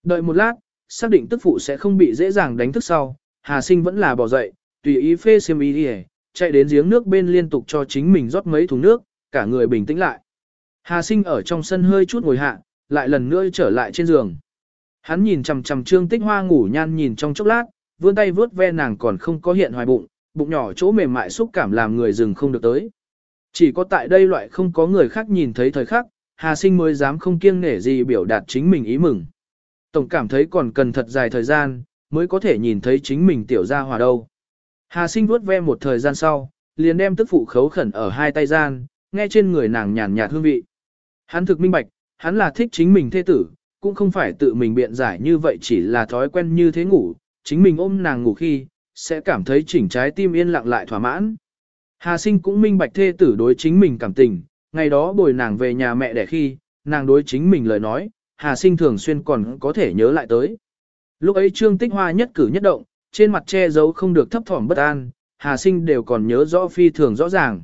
Đợi một lát, xác định tức phụ sẽ không bị dễ dàng đánh thức sau, Hà sinh vẫn là bỏ dậy, tùy ý phê xiêm ý đi chạy đến giếng nước bên liên tục cho chính mình rót mấy thùng nước, cả người bình tĩnh lại. Hà sinh ở trong sân hơi chút ngồi hạ, lại lần nữa trở lại trên giường. Hắn nhìn chằm chằm trương tích hoa ngủ nhan nhìn trong chốc lát, vươn tay vướt ve nàng còn không có hiện hoài bụng, bụng nhỏ chỗ mềm mại xúc cảm làm người dừng không được tới. Chỉ có tại đây loại không có người khác nhìn thấy thời khắc, Hà sinh mới dám không kiêng nể gì biểu đạt chính mình ý mừng. Tổng cảm thấy còn cần thật dài thời gian, mới có thể nhìn thấy chính mình tiểu ra hòa đâu. Hà sinh vuốt ve một thời gian sau, liền đem tức phụ khấu khẩn ở hai tay gian, nghe trên người nàng nhàn nhạt hương vị. Hắn thực minh bạch, hắn là thích chính mình thê tử, cũng không phải tự mình biện giải như vậy chỉ là thói quen như thế ngủ, chính mình ôm nàng ngủ khi, sẽ cảm thấy chỉnh trái tim yên lặng lại thỏa mãn. Hà sinh cũng minh bạch thê tử đối chính mình cảm tình, ngày đó bồi nàng về nhà mẹ đẻ khi, nàng đối chính mình lời nói, Hà sinh thường xuyên còn có thể nhớ lại tới. Lúc ấy Trương Tích Hoa nhất cử nhất động, trên mặt che giấu không được thấp thỏm bất an, Hà sinh đều còn nhớ rõ phi thường rõ ràng.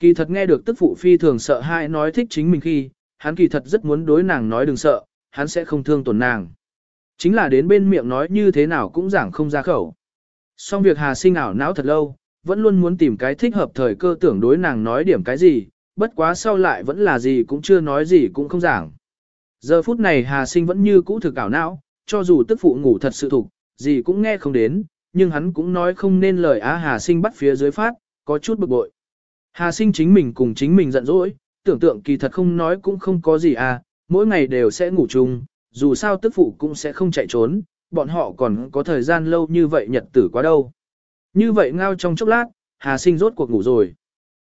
Kỳ thật nghe được tức phụ phi thường sợ hãi nói thích chính mình khi, hắn kỳ thật rất muốn đối nàng nói đừng sợ, hắn sẽ không thương tổn nàng. Chính là đến bên miệng nói như thế nào cũng giảng không ra khẩu. Xong việc Hà sinh ảo não thật lâu, vẫn luôn muốn tìm cái thích hợp thời cơ tưởng đối nàng nói điểm cái gì, bất quá sau lại vẫn là gì cũng chưa nói gì cũng không giảng. Giờ phút này Hà sinh vẫn như cũ thực ảo não, cho dù tức phụ ngủ thật sự thục, gì cũng nghe không đến, nhưng hắn cũng nói không nên lời Á Hà Sinh bắt phía dưới phát, có chút bực bội. Hà Sinh chính mình cùng chính mình giận dỗi, tưởng tượng kỳ thật không nói cũng không có gì à, mỗi ngày đều sẽ ngủ chung, dù sao tức phụ cũng sẽ không chạy trốn, bọn họ còn có thời gian lâu như vậy nhật tử quá đâu. Như vậy ngao trong chốc lát, Hà Sinh rốt cuộc ngủ rồi.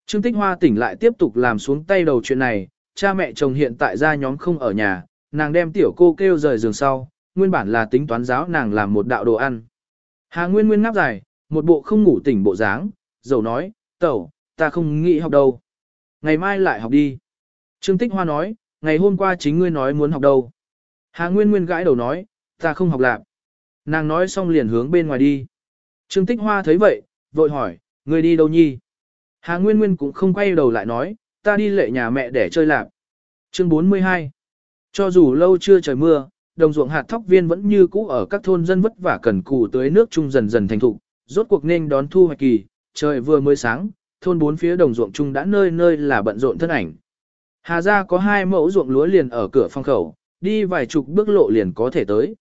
Trương Tích Hoa tỉnh lại tiếp tục làm xuống tay đầu chuyện này, cha mẹ chồng hiện tại ra nhóm không ở nhà, nàng đem tiểu cô kêu rời giường sau, nguyên bản là tính toán giáo nàng làm một đạo đồ ăn. Hà Nguyên Nguyên ngáp dài, một bộ không ngủ tỉnh bộ dáng, dầu nói, tẩu, ta không nghĩ học đâu. Ngày mai lại học đi. Trương Tích Hoa nói, ngày hôm qua chính ngươi nói muốn học đâu. Hà Nguyên Nguyên gãi đầu nói, ta không học lạc. Nàng nói xong liền hướng bên ngoài đi. Trương Tích Hoa thấy vậy, vội hỏi, người đi đâu nhi? Hà Nguyên Nguyên cũng không quay đầu lại nói, ta đi lệ nhà mẹ để chơi lạc. Chương 42 Cho dù lâu chưa trời mưa, đồng ruộng hạt thóc viên vẫn như cũ ở các thôn dân vất vả cần cù tới nước chung dần dần thành thục, rốt cuộc nên đón thu hoạch kỳ, trời vừa mới sáng, thôn bốn phía đồng ruộng chung đã nơi nơi là bận rộn thân ảnh. Hà gia có hai mẫu ruộng lúa liền ở cửa phong khẩu, đi vài chục bước lộ liền có thể tới.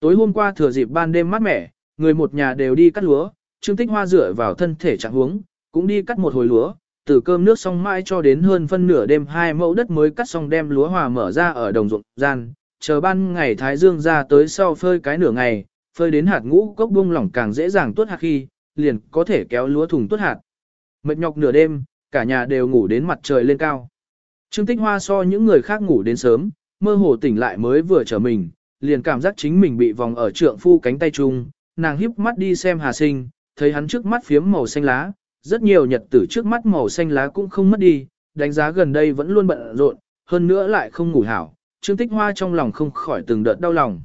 Tối hôm qua thừa dịp ban đêm mát mẻ, người một nhà đều đi cắt lúa, Trương Tích Hoa dựa vào thân thể trạng huống, cũng đi cắt một hồi lúa, từ cơm nước xong mãi cho đến hơn phân nửa đêm hai mẫu đất mới cắt xong đem lúa hòa mở ra ở đồng ruộng gian, chờ ban ngày thái dương ra tới sau phơi cái nửa ngày, phơi đến hạt ngũ cốc bung lỏng càng dễ dàng tuốt hạt khi, liền có thể kéo lúa thùng tuốt hạt. Mệt nhọc nửa đêm, cả nhà đều ngủ đến mặt trời lên cao. Trương Tích Hoa so những người khác ngủ đến sớm, mơ hồ tỉnh lại mới vừa trở mình, liền cảm giác chính mình bị vòng ở trượng phu cánh tay chung, nàng híp mắt đi xem Hà Sinh, thấy hắn trước mắt phiếm màu xanh lá, rất nhiều nhật tử trước mắt màu xanh lá cũng không mất đi, đánh giá gần đây vẫn luôn bận rộn, hơn nữa lại không ngủ hảo, Trương Tích Hoa trong lòng không khỏi từng đợt đau lòng.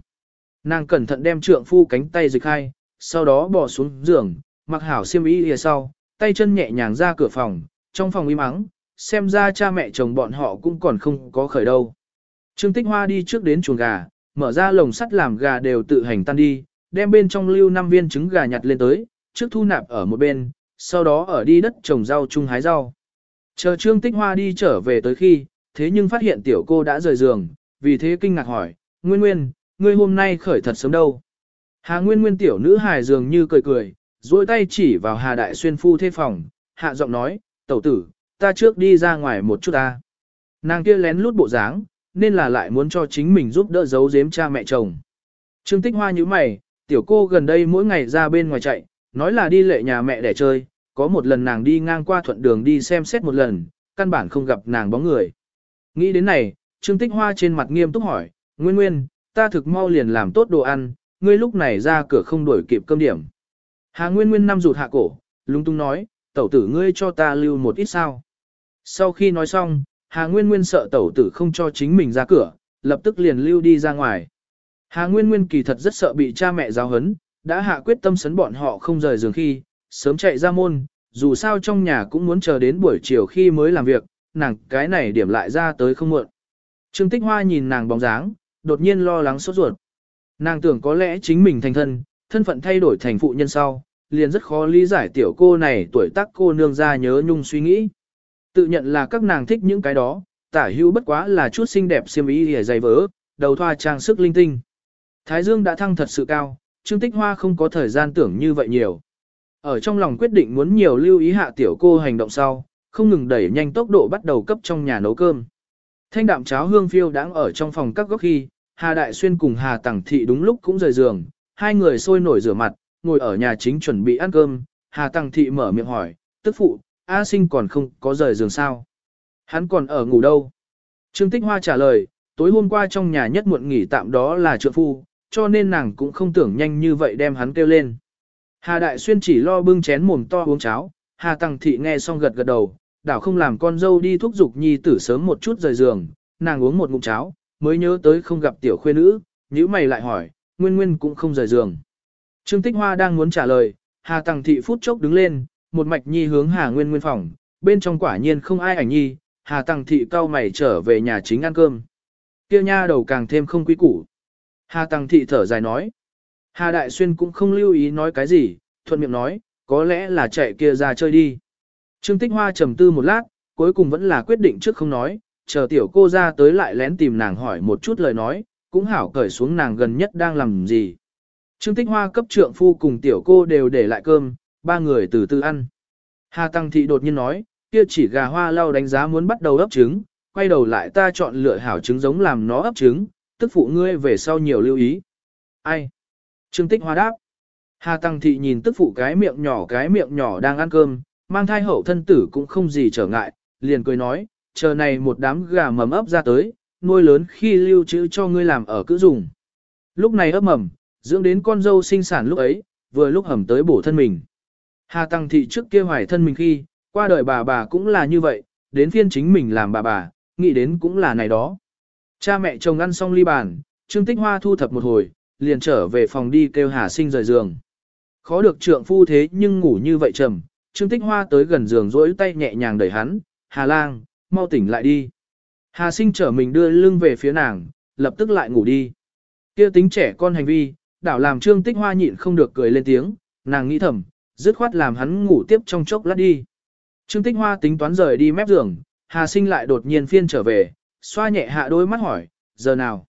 Nàng cẩn thận đem trượng phu cánh tay dịch hai, sau đó bỏ xuống giường, mặc hảo xiêm y lìa sau, tay chân nhẹ nhàng ra cửa phòng, trong phòng im mắng, xem ra cha mẹ chồng bọn họ cũng còn không có khởi đâu. Trương Tích Hoa đi trước đến chuồng gà, mở ra lồng sắt làm gà đều tự hành tan đi, đem bên trong lưu năm viên trứng gà nhặt lên tới, trước thu nạp ở một bên, sau đó ở đi đất trồng rau chung hái rau. Chờ Trương Tích Hoa đi trở về tới khi, thế nhưng phát hiện tiểu cô đã rời giường, vì thế kinh ngạc hỏi, Nguyên Nguyên, ngươi hôm nay khởi thật sớm đâu? Hà Nguyên Nguyên tiểu nữ hài dường như cười cười, duỗi tay chỉ vào Hà Đại Xuyên phu thê phòng, hạ giọng nói, tẩu tử, ta trước đi ra ngoài một chút ta. Nàng kia lén lút bộ dáng, nên là lại muốn cho chính mình giúp đỡ giấu giếm cha mẹ chồng. Trương Tích Hoa như mày, tiểu cô gần đây mỗi ngày ra bên ngoài chạy, nói là đi lệ nhà mẹ để chơi, có một lần nàng đi ngang qua thuận đường đi xem xét một lần, căn bản không gặp nàng bóng người. Nghĩ đến này, Trương Tích Hoa trên mặt nghiêm túc hỏi, Nguyên Nguyên, ta thực mau liền làm tốt đồ ăn, ngươi lúc này ra cửa không đuổi kịp cơm điểm. Hà Nguyên Nguyên năm rụt hạ cổ, lung tung nói, tẩu tử ngươi cho ta lưu một ít sao. Sau khi nói xong, Hà Nguyên Nguyên sợ tẩu tử không cho chính mình ra cửa, lập tức liền lưu đi ra ngoài. Hà Nguyên Nguyên kỳ thật rất sợ bị cha mẹ giáo hấn, đã hạ quyết tâm sấn bọn họ không rời giường khi, sớm chạy ra môn, dù sao trong nhà cũng muốn chờ đến buổi chiều khi mới làm việc, nàng cái này điểm lại ra tới không muộn. Trương Tích Hoa nhìn nàng bóng dáng, đột nhiên lo lắng sốt ruột. Nàng tưởng có lẽ chính mình thành thân, thân phận thay đổi thành phụ nhân sau, liền rất khó lý giải tiểu cô này tuổi tác cô nương ra nhớ nhung suy nghĩ. Tự nhận là các nàng thích những cái đó, tả hữu bất quá là chút xinh đẹp xiêm y hề dày vỡ, đầu thoa trang sức linh tinh. Thái dương đã thăng thật sự cao, Trương Tích Hoa không có thời gian tưởng như vậy nhiều. Ở trong lòng quyết định muốn nhiều lưu ý hạ tiểu cô hành động sau, không ngừng đẩy nhanh tốc độ bắt đầu cấp trong nhà nấu cơm. Thanh đạm cháo hương phiêu đang ở trong phòng các góc khi, Hà Đại Xuyên cùng Hà Tẳng Thị đúng lúc cũng rời giường, hai người sôi nổi rửa mặt, ngồi ở nhà chính chuẩn bị ăn cơm, Hà Tẳng Thị mở miệng hỏi, tức phụ, A sinh còn không có rời giường sao? Hắn còn ở ngủ đâu? Trương Tích Hoa trả lời, tối hôm qua trong nhà nhất muộn nghỉ tạm đó là trượng phu, cho nên nàng cũng không tưởng nhanh như vậy đem hắn kêu lên. Hà Đại Xuyên chỉ lo bưng chén mồm to uống cháo, Hà Tăng Thị nghe xong gật gật đầu, đảo không làm con dâu đi thúc giục nhi tử sớm một chút rời giường, nàng uống một ngụm cháo, mới nhớ tới không gặp tiểu khuê nữ, nhíu mày lại hỏi, Nguyên Nguyên cũng không rời giường. Trương Tích Hoa đang muốn trả lời, Hà Tăng Thị phút chốc đứng lên, một mạch nhi hướng Hà Nguyên Nguyên phòng, bên trong quả nhiên không ai ảnh nhi, Hà Tăng Thị cao mày trở về nhà chính ăn cơm. Kêu nha đầu càng thêm không quý củ. Hà Tăng Thị thở dài nói. Hà Đại Xuyên cũng không lưu ý nói cái gì, thuận miệng nói, có lẽ là chạy kia ra chơi đi. Trương Tích Hoa trầm tư một lát, cuối cùng vẫn là quyết định trước không nói, chờ tiểu cô ra tới lại lén tìm nàng hỏi một chút lời nói, cũng hảo cởi xuống nàng gần nhất đang làm gì. Trương Tích Hoa cấp trượng phu cùng tiểu cô đều để lại cơm, ba người từ từ ăn. Hà Tăng Thị đột nhiên nói, kia chỉ gà hoa lau đánh giá muốn bắt đầu ấp trứng, quay đầu lại ta chọn lựa hảo trứng giống làm nó ấp trứng, tức phụ ngươi về sau nhiều lưu ý. Ai? Trương Tích Hoa đáp. Hà Tăng Thị nhìn tức phụ cái miệng nhỏ cái miệng nhỏ đang ăn cơm, mang thai hậu thân tử cũng không gì trở ngại, liền cười nói, chờ này một đám gà mầm ấp ra tới, nuôi lớn khi lưu trữ cho ngươi làm ở cữ dùng. Lúc này ấp mầm, dưỡng đến con dâu sinh sản lúc ấy, vừa lúc hầm tới bổ thân mình. Hà Tăng Thị trước kia hoài thân mình khi, qua đời bà bà cũng là như vậy, đến phiên chính mình làm bà bà, nghĩ đến cũng là này đó. Cha mẹ chồng ăn xong ly bàn, Trương Tích Hoa thu thập một hồi, liền trở về phòng đi kêu Hà Sinh rời giường. Khó được trượng phu thế nhưng ngủ như vậy trầm, Trương Tích Hoa tới gần giường rỗi tay nhẹ nhàng đẩy hắn, Hà Lang, mau tỉnh lại đi. Hà Sinh trở mình đưa lưng về phía nàng, lập tức lại ngủ đi. Kia tính trẻ con hành vi, đảo làm Trương Tích Hoa nhịn không được cười lên tiếng, nàng nghĩ thầm, dứt khoát làm hắn ngủ tiếp trong chốc lát đi. Trương Tích Hoa tính toán rời đi mép giường, Hà Sinh lại đột nhiên phiên trở về, xoa nhẹ hạ đôi mắt hỏi, giờ nào?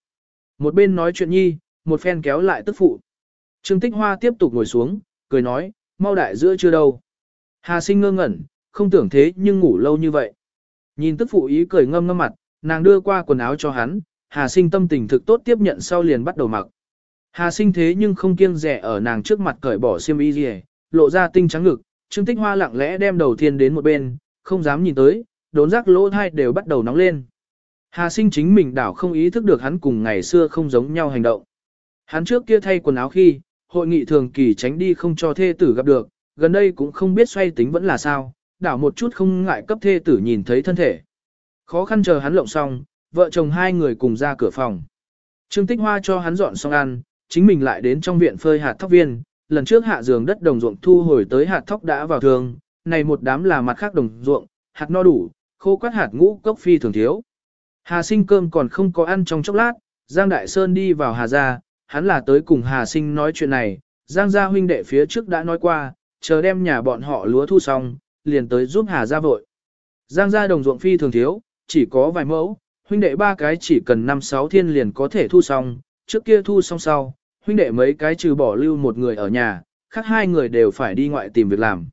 Một bên nói chuyện nhi, một phen kéo lại tức phụ. Trương Tích Hoa tiếp tục ngồi xuống, cười nói, mau đại giữa chưa đâu. Hà Sinh ngơ ngẩn, không tưởng thế nhưng ngủ lâu như vậy. Nhìn tức phụ ý cười ngâm ngâm mặt, nàng đưa qua quần áo cho hắn, Hà Sinh tâm tình thực tốt tiếp nhận sau liền bắt đầu mặc. Hà Sinh thế nhưng không kiêng rẻ ở nàng trước mặt cởi bỏ xiêm y gì, lộ ra tinh trắng ngực, Trương Tích Hoa lặng lẽ đem đầu thiên đến một bên, không dám nhìn tới, đốn giác lỗ thai đều bắt đầu nóng lên. Hà sinh chính mình đảo không ý thức được hắn cùng ngày xưa không giống nhau hành động. Hắn trước kia thay quần áo khi, hội nghị thường kỳ tránh đi không cho thê tử gặp được, gần đây cũng không biết xoay tính vẫn là sao, đảo một chút không ngại cấp thê tử nhìn thấy thân thể. Khó khăn chờ hắn lộng xong, vợ chồng hai người cùng ra cửa phòng. Trương Tích Hoa cho hắn dọn xong ăn, chính mình lại đến trong viện phơi hạt thóc viên, lần trước hạ giường đất đồng ruộng thu hồi tới hạt thóc đã vào thường, này một đám là mặt khác đồng ruộng, hạt no đủ, khô quát hạt ngũ cốc phi thường thiếu. Hà sinh cơm còn không có ăn trong chốc lát, Giang Đại Sơn đi vào Hà gia, hắn là tới cùng Hà sinh nói chuyện này, Giang gia huynh đệ phía trước đã nói qua, chờ đem nhà bọn họ lúa thu xong, liền tới giúp Hà gia vội. Giang gia đồng ruộng phi thường thiếu, chỉ có vài mẫu, huynh đệ ba cái chỉ cần 5-6 thiên liền có thể thu xong, trước kia thu xong sau, huynh đệ mấy cái trừ bỏ lưu một người ở nhà, khác hai người đều phải đi ngoại tìm việc làm.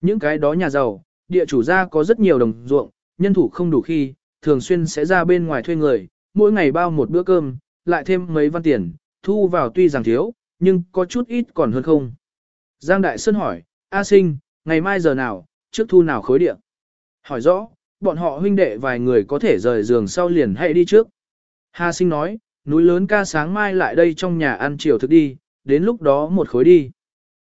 Những cái đó nhà giàu, địa chủ gia có rất nhiều đồng ruộng, nhân thủ không đủ khi, thường xuyên sẽ ra bên ngoài thuê người, mỗi ngày bao một bữa cơm, lại thêm mấy văn tiền, thu vào tuy rằng thiếu, nhưng có chút ít còn hơn không. Giang Đại Sơn hỏi, A sinh, ngày mai giờ nào, trước thu nào khối địa? Hỏi rõ, bọn họ huynh đệ vài người có thể rời giường sau liền hãy đi trước. Hà sinh nói, núi lớn ca sáng mai lại đây trong nhà ăn chiều thức đi, đến lúc đó một khối đi.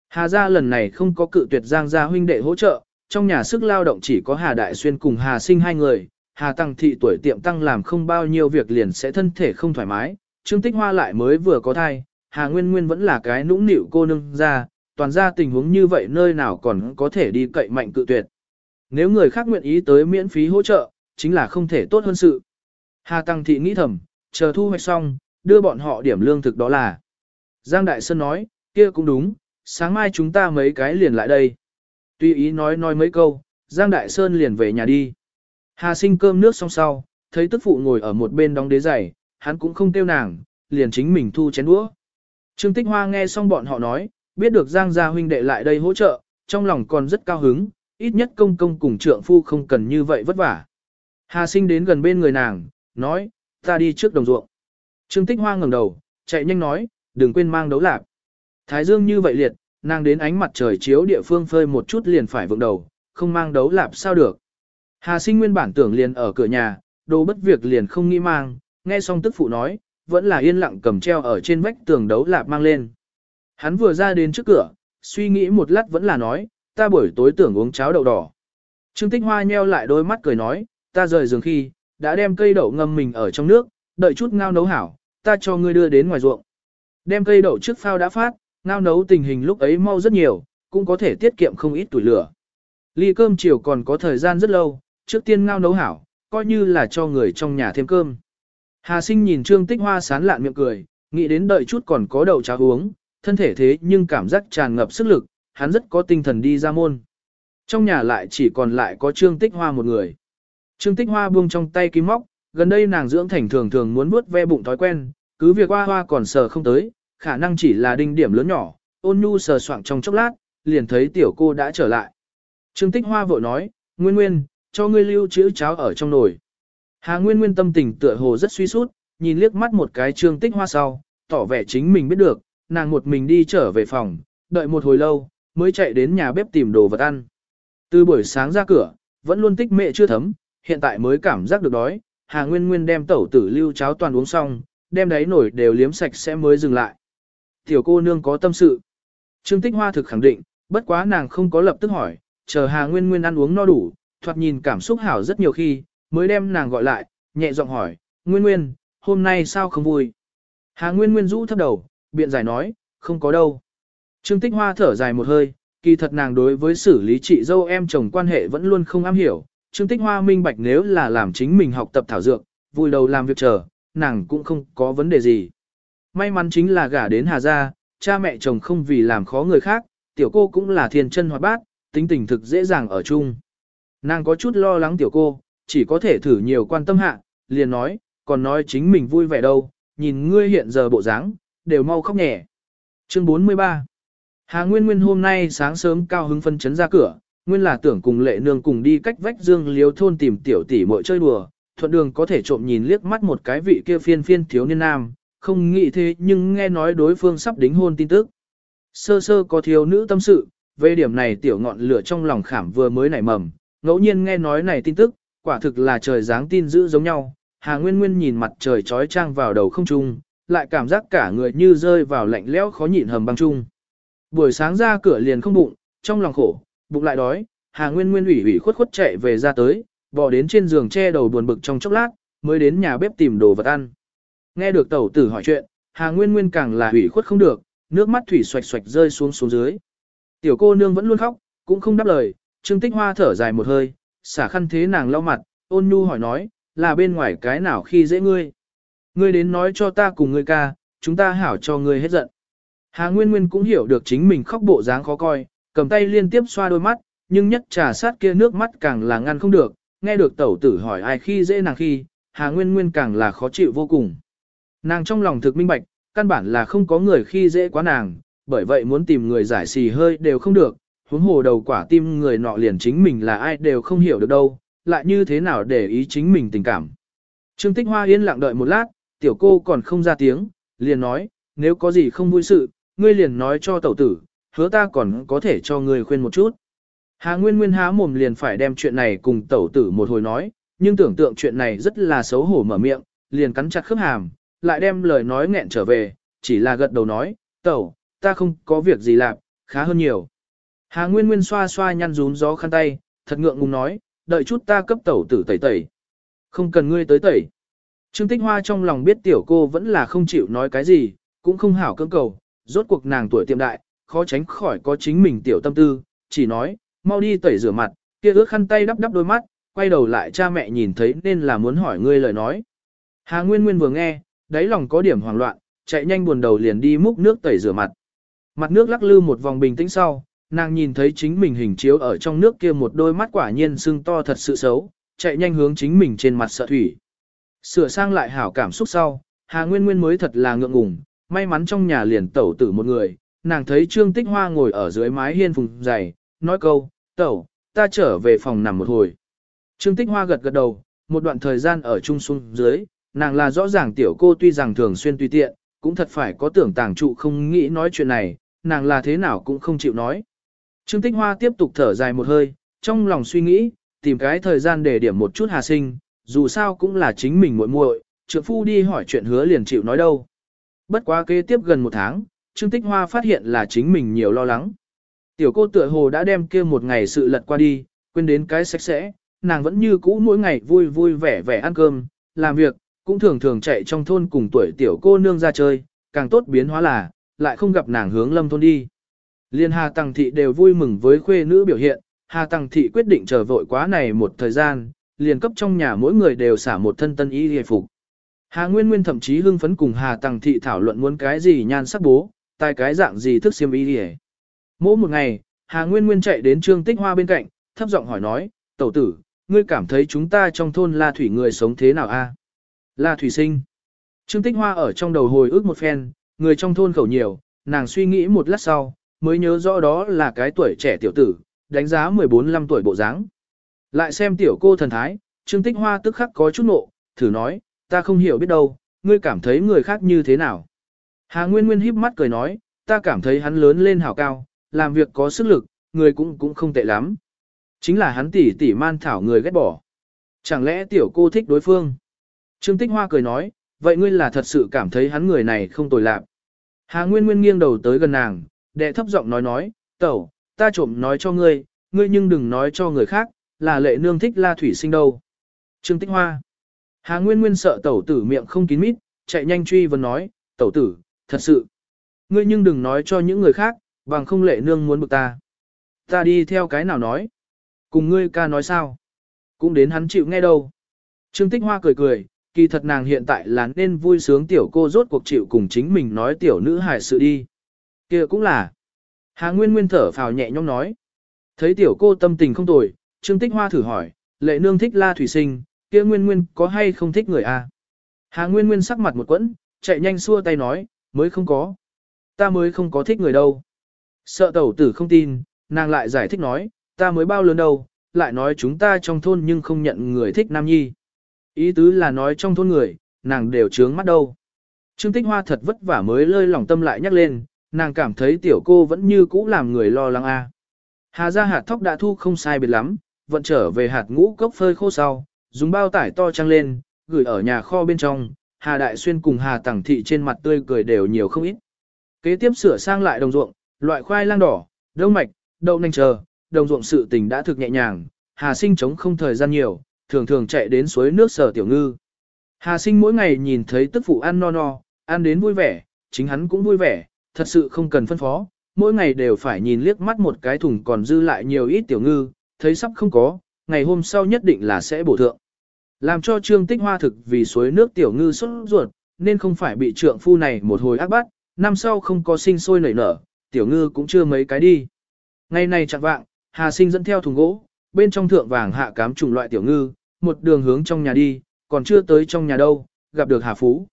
Hà gia lần này không có cự tuyệt Giang gia huynh đệ hỗ trợ, trong nhà sức lao động chỉ có Hà Đại Xuyên cùng Hà Sinh hai người, Hà Tăng Thị tuổi tiệm tăng làm không bao nhiêu việc liền sẽ thân thể không thoải mái, Trương Tích Hoa lại mới vừa có thai, Hà Nguyên Nguyên vẫn là cái nũng nịu cô nương ra, toàn ra tình huống như vậy nơi nào còn có thể đi cậy mạnh cự tuyệt. Nếu người khác nguyện ý tới miễn phí hỗ trợ, chính là không thể tốt hơn sự. Hà Tăng Thị nghĩ thầm, chờ thu hoạch xong, đưa bọn họ điểm lương thực đó là. Giang Đại Sơn nói, kia cũng đúng, sáng mai chúng ta mấy cái liền lại đây. Tuy ý nói nói mấy câu, Giang Đại Sơn liền về nhà đi. Hà sinh cơm nước xong sau, thấy tức phụ ngồi ở một bên đóng đế giày, hắn cũng không tiêu nàng, liền chính mình thu chén đũa. Trương Tích Hoa nghe xong bọn họ nói, biết được Giang gia huynh đệ lại đây hỗ trợ, trong lòng còn rất cao hứng, ít nhất công công cùng trượng phu không cần như vậy vất vả. Hà sinh đến gần bên người nàng, nói, ta đi trước đồng ruộng. Trương Tích Hoa ngẩng đầu, chạy nhanh nói, đừng quên mang đấu lạp. Thái dương như vậy liệt, nàng đến ánh mặt trời chiếu địa phương phơi một chút liền phải vượng đầu, không mang đấu lạp sao được. Hà sinh nguyên bản tưởng liền ở cửa nhà, đồ bất việc liền không nghĩ mang, nghe xong tức phụ nói, vẫn là yên lặng cầm treo ở trên vách tường đấu lạp mang lên. Hắn vừa ra đến trước cửa, suy nghĩ một lát vẫn là nói, ta buổi tối tưởng uống cháo đậu đỏ. Trương Tích Hoa nheo lại đôi mắt cười nói, ta rời giường khi, đã đem cây đậu ngâm mình ở trong nước, đợi chút ngao nấu hảo, ta cho ngươi đưa đến ngoài ruộng. Đem cây đậu trước phao đã phát, ngao nấu tình hình lúc ấy mau rất nhiều, cũng có thể tiết kiệm không ít tuổi lửa. Ly cơm chiều còn có thời gian rất lâu, trước tiên ngao nấu hảo, coi như là cho người trong nhà thêm cơm. Hà sinh nhìn Trương Tích Hoa sán lạn miệng cười, nghĩ đến đợi chút còn có đậu cháo uống, thân thể thế nhưng cảm giác tràn ngập sức lực, hắn rất có tinh thần đi ra môn. Trong nhà lại chỉ còn lại có Trương Tích Hoa một người. Trương Tích Hoa buông trong tay kim móc, gần đây nàng dưỡng thành thường thường muốn vuốt ve bụng thói quen, cứ việc hoa hoa còn sờ không tới, khả năng chỉ là đinh điểm lớn nhỏ, ôn nhu sờ soạng trong chốc lát, liền thấy tiểu cô đã trở lại. Trương Tích Hoa vội nói, Nguyên Nguyên, cho ngươi lưu chữ cháo ở trong nồi. Hà Nguyên Nguyên tâm tình tựa hồ rất suy sút, nhìn liếc mắt một cái Trương Tích Hoa sau, tỏ vẻ chính mình biết được, nàng một mình đi trở về phòng, đợi một hồi lâu, mới chạy đến nhà bếp tìm đồ vật ăn. Từ buổi sáng ra cửa, vẫn luôn tích mẹ chưa thấm, hiện tại mới cảm giác được đói, Hà Nguyên Nguyên đem tẩu tử lưu cháo toàn uống xong, đem đáy nổi đều liếm sạch sẽ mới dừng lại. Tiểu cô nương có tâm sự. Trương Tích Hoa thực khẳng định, bất quá nàng không có lập tức hỏi, chờ Hà Nguyên Nguyên ăn uống no đủ, thoạt nhìn cảm xúc hảo rất nhiều khi, mới đem nàng gọi lại, nhẹ giọng hỏi, Nguyên Nguyên, hôm nay sao không vui? Hà Nguyên Nguyên rũ thấp đầu, biện giải nói, không có đâu. Trương Tích Hoa thở dài một hơi, kỳ thật nàng đối với xử lý chị dâu em chồng quan hệ vẫn luôn không am hiểu. Trương Tích Hoa minh bạch nếu là làm chính mình học tập thảo dược, vui đầu làm việc chờ, nàng cũng không có vấn đề gì. May mắn chính là gả đến Hà Gia, cha mẹ chồng không vì làm khó người khác, tiểu cô cũng là thiên chân hoạt bát, tính tình thực dễ dàng ở chung. Nàng có chút lo lắng tiểu cô, chỉ có thể thử nhiều quan tâm hạ, liền nói, còn nói chính mình vui vẻ đâu, nhìn ngươi hiện giờ bộ dáng, đều mau khóc nhẹ. Chương 43 Hà Nguyên Nguyên hôm nay sáng sớm cao hứng phân chấn ra cửa, nguyên là tưởng cùng lệ nương cùng đi cách vách dương liếu thôn tìm tiểu tỷ muội chơi đùa, thuận đường có thể trộm nhìn liếc mắt một cái vị kia phiên phiên thiếu niên nam, không nghĩ thế nhưng nghe nói đối phương sắp đính hôn tin tức. Sơ sơ có thiếu nữ tâm sự, về điểm này tiểu ngọn lửa trong lòng khảm vừa mới nảy mầm, ngẫu nhiên nghe nói này tin tức, quả thực là trời dáng tin dữ giống nhau. Hà Nguyên Nguyên nhìn mặt trời trói trang vào đầu không trung, lại cảm giác cả người như rơi vào lạnh lẽo khó nhịn hầm băng trung. Buổi sáng ra cửa liền không bụng, trong lòng khổ, bụng lại đói, Hà Nguyên Nguyên ủy ủy khuất khuất chạy về ra tới, bò đến trên giường che đầu buồn bực trong chốc lát, mới đến nhà bếp tìm đồ vật ăn. Nghe được tẩu tử hỏi chuyện, Hà Nguyên Nguyên càng là ủy khuất không được, nước mắt thủy xoạch xoạch rơi xuống xuống dưới. Tiểu cô nương vẫn luôn khóc, cũng không đáp lời, Trương Tích Hoa thở dài một hơi, xả khăn thế nàng lau mặt, ôn nhu hỏi nói, là bên ngoài cái nào khi dễ ngươi. Ngươi đến nói cho ta cùng ngươi ca, chúng ta hảo cho ngươi hết giận. Hà Nguyên Nguyên cũng hiểu được chính mình khóc bộ dáng khó coi, cầm tay liên tiếp xoa đôi mắt, nhưng nhất trà sát kia nước mắt càng là ngăn không được, nghe được tẩu tử hỏi ai khi dễ nàng khi, Hà Nguyên Nguyên càng là khó chịu vô cùng. Nàng trong lòng thực minh bạch, căn bản là không có người khi dễ quá nàng, bởi vậy muốn tìm người giải xì hơi đều không được, huống hồ đầu quả tim người nọ liền chính mình là ai đều không hiểu được đâu, lại như thế nào để ý chính mình tình cảm. Trương Tích Hoa yên lặng đợi một lát, tiểu cô còn không ra tiếng, liền nói, nếu có gì không vui sự, ngươi liền nói cho tẩu tử, hứa ta còn có thể cho ngươi khuyên một chút. Hà Nguyên Nguyên há mồm liền phải đem chuyện này cùng tẩu tử một hồi nói, nhưng tưởng tượng chuyện này rất là xấu hổ mở miệng, liền cắn chặt khớp hàm, lại đem lời nói nghẹn trở về, chỉ là gật đầu nói, tẩu, ta không có việc gì làm, khá hơn nhiều. Hà Nguyên Nguyên xoa xoa nhăn rún gió khăn tay, thật ngượng ngùng nói, đợi chút ta cấp tẩu tử tẩy tẩy. Không cần ngươi tới tẩy. Trương Tích Hoa trong lòng biết tiểu cô vẫn là không chịu nói cái gì, cũng không hảo cưỡng cầu, rốt cuộc nàng tuổi tiệm đại, khó tránh khỏi có chính mình tiểu tâm tư, chỉ nói, mau đi tẩy rửa mặt, kia ước khăn tay đắp đắp đôi mắt, quay đầu lại cha mẹ nhìn thấy nên là muốn hỏi ngươi lời nói. Hà Nguyên Nguyên vừa nghe, đáy lòng có điểm hoảng loạn, chạy nhanh buồn đầu liền đi múc nước tẩy rửa mặt. Mặt nước lắc lư một vòng bình tĩnh sau, nàng nhìn thấy chính mình hình chiếu ở trong nước kia một đôi mắt quả nhiên sưng to thật sự xấu, chạy nhanh hướng chính mình trên mặt sợ thủy. Sửa sang lại hảo cảm xúc sau, Hà Nguyên Nguyên mới thật là ngượng ngùng, may mắn trong nhà liền tẩu tử một người, nàng thấy Trương Tích Hoa ngồi ở dưới mái hiên phùng dày, nói câu, tẩu, ta trở về phòng nằm một hồi. Trương Tích Hoa gật gật đầu, một đoạn thời gian ở chung xuống dưới, nàng là rõ ràng tiểu cô tuy rằng thường xuyên tùy tiện, cũng thật phải có tưởng tàng trụ không nghĩ nói chuyện này, nàng là thế nào cũng không chịu nói. Trương Tích Hoa tiếp tục thở dài một hơi, trong lòng suy nghĩ, tìm cái thời gian để điểm một chút hà sinh, dù sao cũng là chính mình muội muội, trượng phu đi hỏi chuyện hứa liền chịu nói đâu. Bất quá kế tiếp gần một tháng, Trương Tích Hoa phát hiện là chính mình nhiều lo lắng. Tiểu cô tựa hồ đã đem kia một ngày sự lật qua đi, quên đến cái sạch sẽ, nàng vẫn như cũ mỗi ngày vui vui vẻ vẻ ăn cơm, làm việc, cũng thường thường chạy trong thôn cùng tuổi tiểu cô nương ra chơi, càng tốt biến hóa là, lại không gặp nàng hướng lâm thôn đi. Liên Hà Tăng Thị đều vui mừng với khuê nữ biểu hiện, Hà Tăng Thị quyết định chờ vội quá này một thời gian, liền cấp trong nhà mỗi người đều xả một thân tân y hề phục. Hà Nguyên Nguyên thậm chí hưng phấn cùng Hà Tăng Thị thảo luận muốn cái gì nhan sắc bố, tài cái dạng gì thức xiêm y hề. Mỗi một ngày, Hà Nguyên Nguyên chạy đến Trương Tích Hoa bên cạnh, thấp giọng hỏi nói, tẩu tử, ngươi cảm thấy chúng ta trong thôn La Thủy người sống thế nào a? La Thủy sinh. Trương Tích Hoa ở trong đầu hồi ức một phen, người trong thôn khẩu nhiều, nàng suy nghĩ một lát sau, mới nhớ rõ đó là cái tuổi trẻ tiểu tử, đánh giá 14-15 tuổi bộ dáng. Lại xem tiểu cô thần thái, Trương Tích Hoa tức khắc có chút nộ, thử nói, ta không hiểu biết đâu, ngươi cảm thấy người khác như thế nào. Hà Nguyên Nguyên híp mắt cười nói, ta cảm thấy hắn lớn lên hảo cao, làm việc có sức lực, người cũng cũng không tệ lắm. Chính là hắn tỉ tỉ man thảo người ghét bỏ. Chẳng lẽ tiểu cô thích đối phương? Trương Tích Hoa cười nói, vậy ngươi là thật sự cảm thấy hắn người này không tồi lạc. Hà Nguyên Nguyên nghiêng đầu tới gần nàng, đệ thấp giọng nói nói, tẩu, ta trộm nói cho ngươi, ngươi nhưng đừng nói cho người khác, là lệ nương thích la thủy sinh đâu. Trương Tích Hoa. Hà Nguyên Nguyên sợ tẩu tử miệng không kín mít, chạy nhanh truy vấn nói, tẩu tử, thật sự. Ngươi nhưng đừng nói cho những người khác, bằng không lệ nương muốn bực ta. Ta đi theo cái nào nói. Cùng ngươi ca nói sao. Cũng đến hắn chịu nghe đâu. Trương Tích Hoa cười cười, kỳ thật nàng hiện tại là nên vui sướng tiểu cô rốt cuộc chịu cùng chính mình nói tiểu nữ hài sự đi. kia cũng là. Hà Nguyên Nguyên thở phào nhẹ nhõm nói. Thấy tiểu cô tâm tình không tồi, Trương Tích Hoa thử hỏi, lệ nương thích la thủy sinh, kia Nguyên Nguyên có hay không thích người a? Hà Nguyên Nguyên sắc mặt một quẫn, chạy nhanh xua tay nói, mới không có. Ta mới không có thích người đâu. Sợ tẩu tử không tin, nàng lại giải thích nói, ta mới bao lớn đâu, lại nói chúng ta trong thôn nhưng không nhận người thích nam nhi. Ý tứ là nói trong thôn người, nàng đều trướng mắt đâu. Trương Tích Hoa thật vất vả mới lơi lòng tâm lại nhắc lên, nàng cảm thấy tiểu cô vẫn như cũ làm người lo lắng a. Hà ra hạt thóc đã thu không sai biệt lắm, vận trở về hạt ngũ cốc phơi khô sau, dùng bao tải to trăng lên, gửi ở nhà kho bên trong, Hà Đại Xuyên cùng Hà Tẳng Thị trên mặt tươi cười đều nhiều không ít. Kế tiếp sửa sang lại đồng ruộng, loại khoai lang đỏ, đông mạch, đậu nành chờ, đồng ruộng sự tình đã thực nhẹ nhàng, Hà Sinh chống không thời gian nhiều, thường thường chạy đến suối nước sở tiểu ngư. Hà Sinh mỗi ngày nhìn thấy tức phụ ăn no no, ăn đến vui vẻ, chính hắn cũng vui vẻ, thật sự không cần phân phó, mỗi ngày đều phải nhìn liếc mắt một cái thùng còn dư lại nhiều ít tiểu ngư, thấy sắp không có, ngày hôm sau nhất định là sẽ bổ thượng. Làm cho Trương Tích Hoa thực vì suối nước tiểu ngư xuất ruột, nên không phải bị trượng phu này một hồi ác bắt, năm sau không có sinh sôi nảy nở, tiểu ngư cũng chưa mấy cái đi. Ngày này chẳng vạng, Hà Sinh dẫn theo thùng gỗ, bên trong thượng vàng hạ cám chủng loại tiểu ngư, một đường hướng trong nhà đi, còn chưa tới trong nhà đâu, gặp được Hà Phú.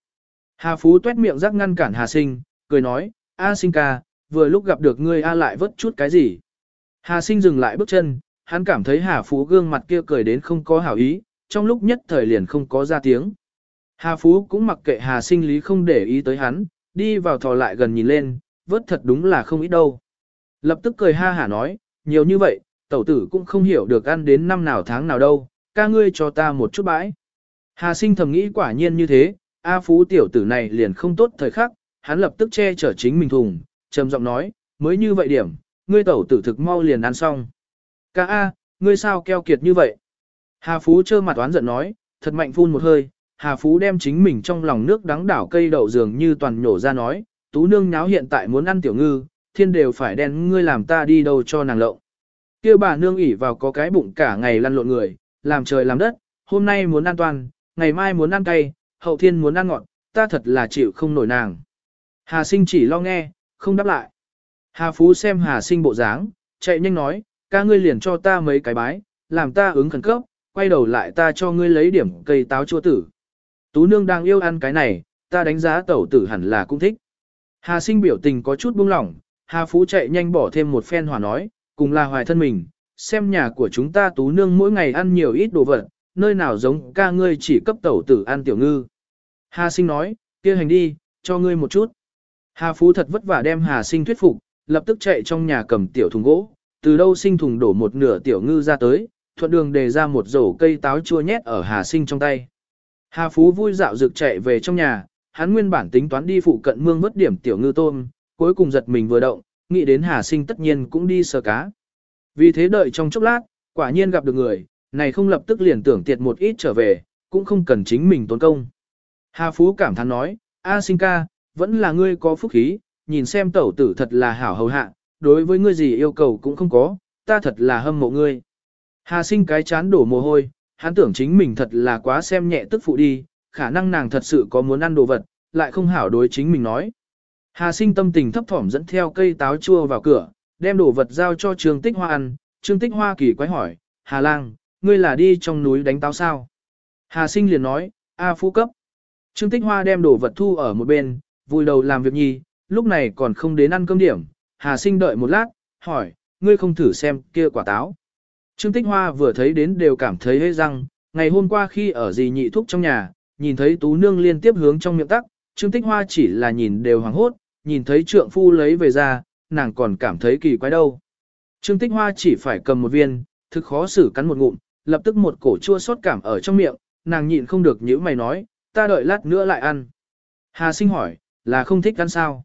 Hà Phú tuét miệng rắc ngăn cản Hà Sinh, cười nói, A Sinh ca, vừa lúc gặp được ngươi A lại vớt chút cái gì. Hà Sinh dừng lại bước chân, hắn cảm thấy Hà Phú gương mặt kia cười đến không có hảo ý, trong lúc nhất thời liền không có ra tiếng. Hà Phú cũng mặc kệ Hà Sinh lý không để ý tới hắn, đi vào thò lại gần nhìn lên, vớt thật đúng là không ít đâu. Lập tức cười ha hả nói, nhiều như vậy, tẩu tử cũng không hiểu được ăn đến năm nào tháng nào đâu, ca ngươi cho ta một chút bãi. Hà sinh thầm nghĩ quả nhiên như thế, A Phú tiểu tử này liền không tốt thời khắc, hắn lập tức che chở chính mình thùng, trầm giọng nói, mới như vậy điểm, ngươi tẩu tử thực mau liền ăn xong. Ca A, ngươi sao keo kiệt như vậy? Hà Phú trơ mặt oán giận nói, thật mạnh phun một hơi, Hà Phú đem chính mình trong lòng nước đắng đảo cây đậu dường như toàn nhổ ra nói, tú nương nháo hiện tại muốn ăn tiểu ngư, thiên đều phải đen ngươi làm ta đi đâu cho nàng lộng. kia bà nương ỉ vào có cái bụng cả ngày lăn lộn người, làm trời làm đất, hôm nay muốn ăn toàn, ngày mai muốn ăn cay, hậu thiên muốn ăn ngọt, ta thật là chịu không nổi nàng. Hà sinh chỉ lo nghe, không đáp lại. Hà Phú xem Hà sinh bộ dáng, chạy nhanh nói, ca ngươi liền cho ta mấy cái bái, làm ta ứng khẩn cấp, quay đầu lại ta cho ngươi lấy điểm cây táo chua tử. Tú nương đang yêu ăn cái này, ta đánh giá tẩu tử hẳn là cũng thích. Hà sinh biểu tình có chút buông lỏng, Hà Phú chạy nhanh bỏ thêm một phen hòa nói, cùng là hoài thân mình, xem nhà của chúng ta tú nương mỗi ngày ăn nhiều ít đồ vật, nơi nào giống ca ngươi chỉ cấp tẩu tử ăn tiểu ngư. Hà sinh nói, kia hành đi, cho ngươi một chút. Hà Phú thật vất vả đem Hà sinh thuyết phục, lập tức chạy trong nhà cầm tiểu thùng gỗ, từ đâu sinh thùng đổ một nửa tiểu ngư ra tới, thuận đường đề ra một rổ cây táo chua nhét ở Hà sinh trong tay. Hà Phú vui dạo dược chạy về trong nhà, hắn nguyên bản tính toán đi phụ cận mương vớt điểm tiểu ngư tôm, cuối cùng giật mình vừa động, nghĩ đến Hà Sinh tất nhiên cũng đi sờ cá. Vì thế đợi trong chốc lát, quả nhiên gặp được người, này không lập tức liền tưởng tiệt một ít trở về, cũng không cần chính mình tốn công. Hà Phú cảm thán nói, A Sinh ca, vẫn là ngươi có phúc khí, nhìn xem tẩu tử thật là hảo hầu hạ, đối với ngươi gì yêu cầu cũng không có, ta thật là hâm mộ ngươi. Hà Sinh cái chán đổ mồ hôi, hắn tưởng chính mình thật là quá xem nhẹ tức phụ đi, khả năng nàng thật sự có muốn ăn đồ vật, lại không hảo đối chính mình nói. Hà sinh tâm tình thấp thỏm dẫn theo cây táo chua vào cửa, đem đồ vật giao cho Trương Tích Hoa ăn. Trương Tích Hoa kỳ quái hỏi, Hà lang, ngươi là đi trong núi đánh táo sao? Hà sinh liền nói, A phú cấp. Trương Tích Hoa đem đồ vật thu ở một bên, vui đầu làm việc nhi, lúc này còn không đến ăn cơm điểm, Hà Sinh đợi một lát, hỏi, ngươi không thử xem kia quả táo. Trương Tích Hoa vừa thấy đến đều cảm thấy hơi răng, ngày hôm qua khi ở dì nhị thúc trong nhà, nhìn thấy tú nương liên tiếp hướng trong miệng tắc, Trương Tích Hoa chỉ là nhìn đều hoàng hốt, nhìn thấy trượng phu lấy về ra, nàng còn cảm thấy kỳ quái đâu. Trương Tích Hoa chỉ phải cầm một viên, thực khó xử cắn một ngụm, lập tức một cổ chua xót cảm ở trong miệng, nàng nhịn không được nhíu mày nói, ta đợi lát nữa lại ăn. Hà sinh hỏi, là không thích ăn sao?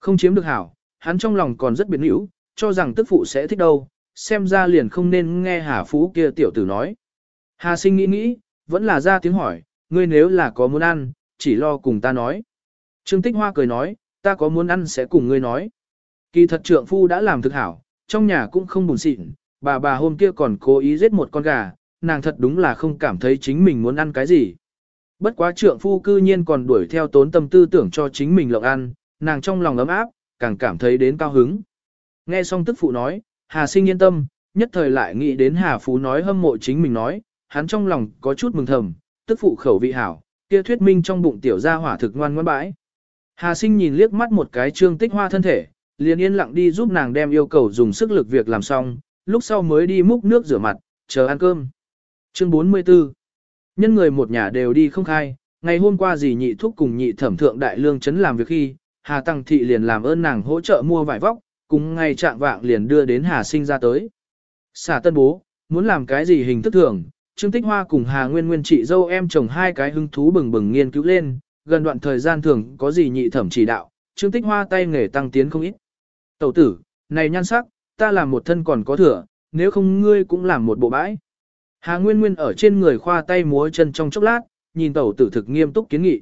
Không chiếm được hảo, hắn trong lòng còn rất biến hữu, cho rằng tức phụ sẽ thích đâu, xem ra liền không nên nghe Hà Phú kia tiểu tử nói. Hà sinh nghĩ nghĩ, vẫn là ra tiếng hỏi, ngươi nếu là có muốn ăn, chỉ lo cùng ta nói. Trương Tích Hoa cười nói, ta có muốn ăn sẽ cùng ngươi nói. Kỳ thật trượng phu đã làm thực hảo, trong nhà cũng không buồn xịn, bà bà hôm kia còn cố ý giết một con gà, nàng thật đúng là không cảm thấy chính mình muốn ăn cái gì. Bất quá trượng phu cư nhiên còn đuổi theo tốn tâm tư tưởng cho chính mình lộng ăn, nàng trong lòng ấm áp, càng cảm thấy đến cao hứng. Nghe xong tức phụ nói, Hà sinh yên tâm, nhất thời lại nghĩ đến Hà Phú nói hâm mộ chính mình nói, hắn trong lòng có chút mừng thầm, tức phụ khẩu vị hảo, kia thuyết minh trong bụng tiểu gia hỏa thực ngoan ngoãn bãi. Hà sinh nhìn liếc mắt một cái trương tích hoa thân thể, liền yên lặng đi giúp nàng đem yêu cầu dùng sức lực việc làm xong, lúc sau mới đi múc nước rửa mặt, chờ ăn cơm. Chương 44 Nhân người một nhà đều đi không khai, ngày hôm qua dì nhị thúc cùng nhị thẩm thượng đại lương chấn làm việc khi, Hà Tăng Thị liền làm ơn nàng hỗ trợ mua vải vóc, cùng ngay trạng vạng liền đưa đến Hà Sinh ra tới. Xả tân bố, muốn làm cái gì hình thức thường, Trương Tích Hoa cùng Hà Nguyên Nguyên chị dâu em chồng hai cái hứng thú bừng bừng nghiên cứu lên, gần đoạn thời gian thường có gì nhị thẩm chỉ đạo, Trương Tích Hoa tay nghề tăng tiến không ít. Tẩu tử, này nhan sắc, ta làm một thân còn có thừa, nếu không ngươi cũng làm một bộ bãi. Hà Nguyên Nguyên ở trên người khoa tay múa chân trong chốc lát, nhìn tẩu tử thực nghiêm túc kiến nghị.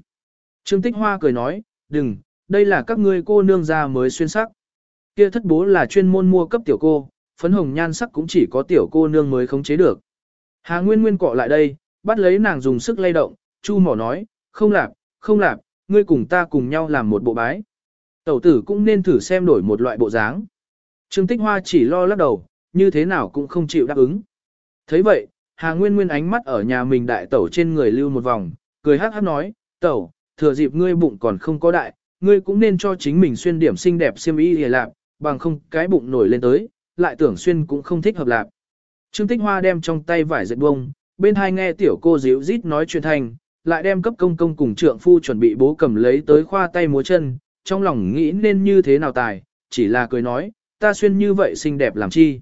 Trương Tích Hoa cười nói, đừng, đây là các ngươi cô nương già mới xuyên sắc. Kia thất bố là chuyên môn mua cấp tiểu cô, phấn hồng nhan sắc cũng chỉ có tiểu cô nương mới khống chế được. Hà Nguyên Nguyên cọ lại đây, bắt lấy nàng dùng sức lay động, chu mỏ nói, không lạp, không lạp, ngươi cùng ta cùng nhau làm một bộ bái. Tẩu tử cũng nên thử xem đổi một loại bộ dáng. Trương Tích Hoa chỉ lo lắc đầu, như thế nào cũng không chịu đáp ứng. thấy vậy, Hà Nguyên Nguyên ánh mắt ở nhà mình đại tẩu trên người lưu một vòng, cười hát hát nói, tẩu, thừa dịp ngươi bụng còn không có đại, ngươi cũng nên cho chính mình xuyên điểm xinh đẹp xiêm y hề lạc, bằng không cái bụng nổi lên tới, lại tưởng xuyên cũng không thích hợp lạc. Trương Tích Hoa đem trong tay vải dệt bông, bên hai nghe tiểu cô díu rít nói chuyện thành, lại đem cấp công công cùng trượng phu chuẩn bị bố cầm lấy tới khoa tay múa chân, trong lòng nghĩ nên như thế nào tài, chỉ là cười nói, ta xuyên như vậy xinh đẹp làm chi.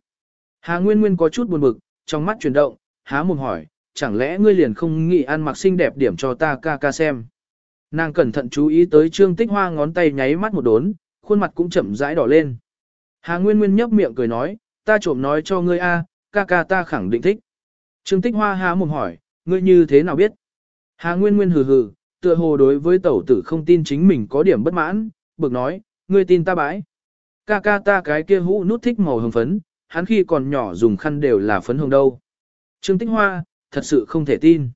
Hà Nguyên Nguyên có chút buồn bực, trong mắt chuyển động, há mồm hỏi, chẳng lẽ ngươi liền không nghĩ ăn mặc xinh đẹp điểm cho ta ca ca xem. Nàng cẩn thận chú ý tới Trương Tích Hoa ngón tay nháy mắt một đốn, khuôn mặt cũng chậm rãi đỏ lên. Hà Nguyên Nguyên nhấp miệng cười nói, ta trộm nói cho ngươi a, ca ca ta khẳng định thích. Trương Tích Hoa há mồm hỏi, ngươi như thế nào biết? Hà Nguyên Nguyên hừ hừ, tựa hồ đối với tẩu tử không tin chính mình có điểm bất mãn, bực nói, ngươi tin ta bãi. Ca ca ta cái kia hũ nút thích màu hồng phấn, hắn khi còn nhỏ dùng khăn đều là phấn hồng đâu. Trương Tích Hoa, thật sự không thể tin.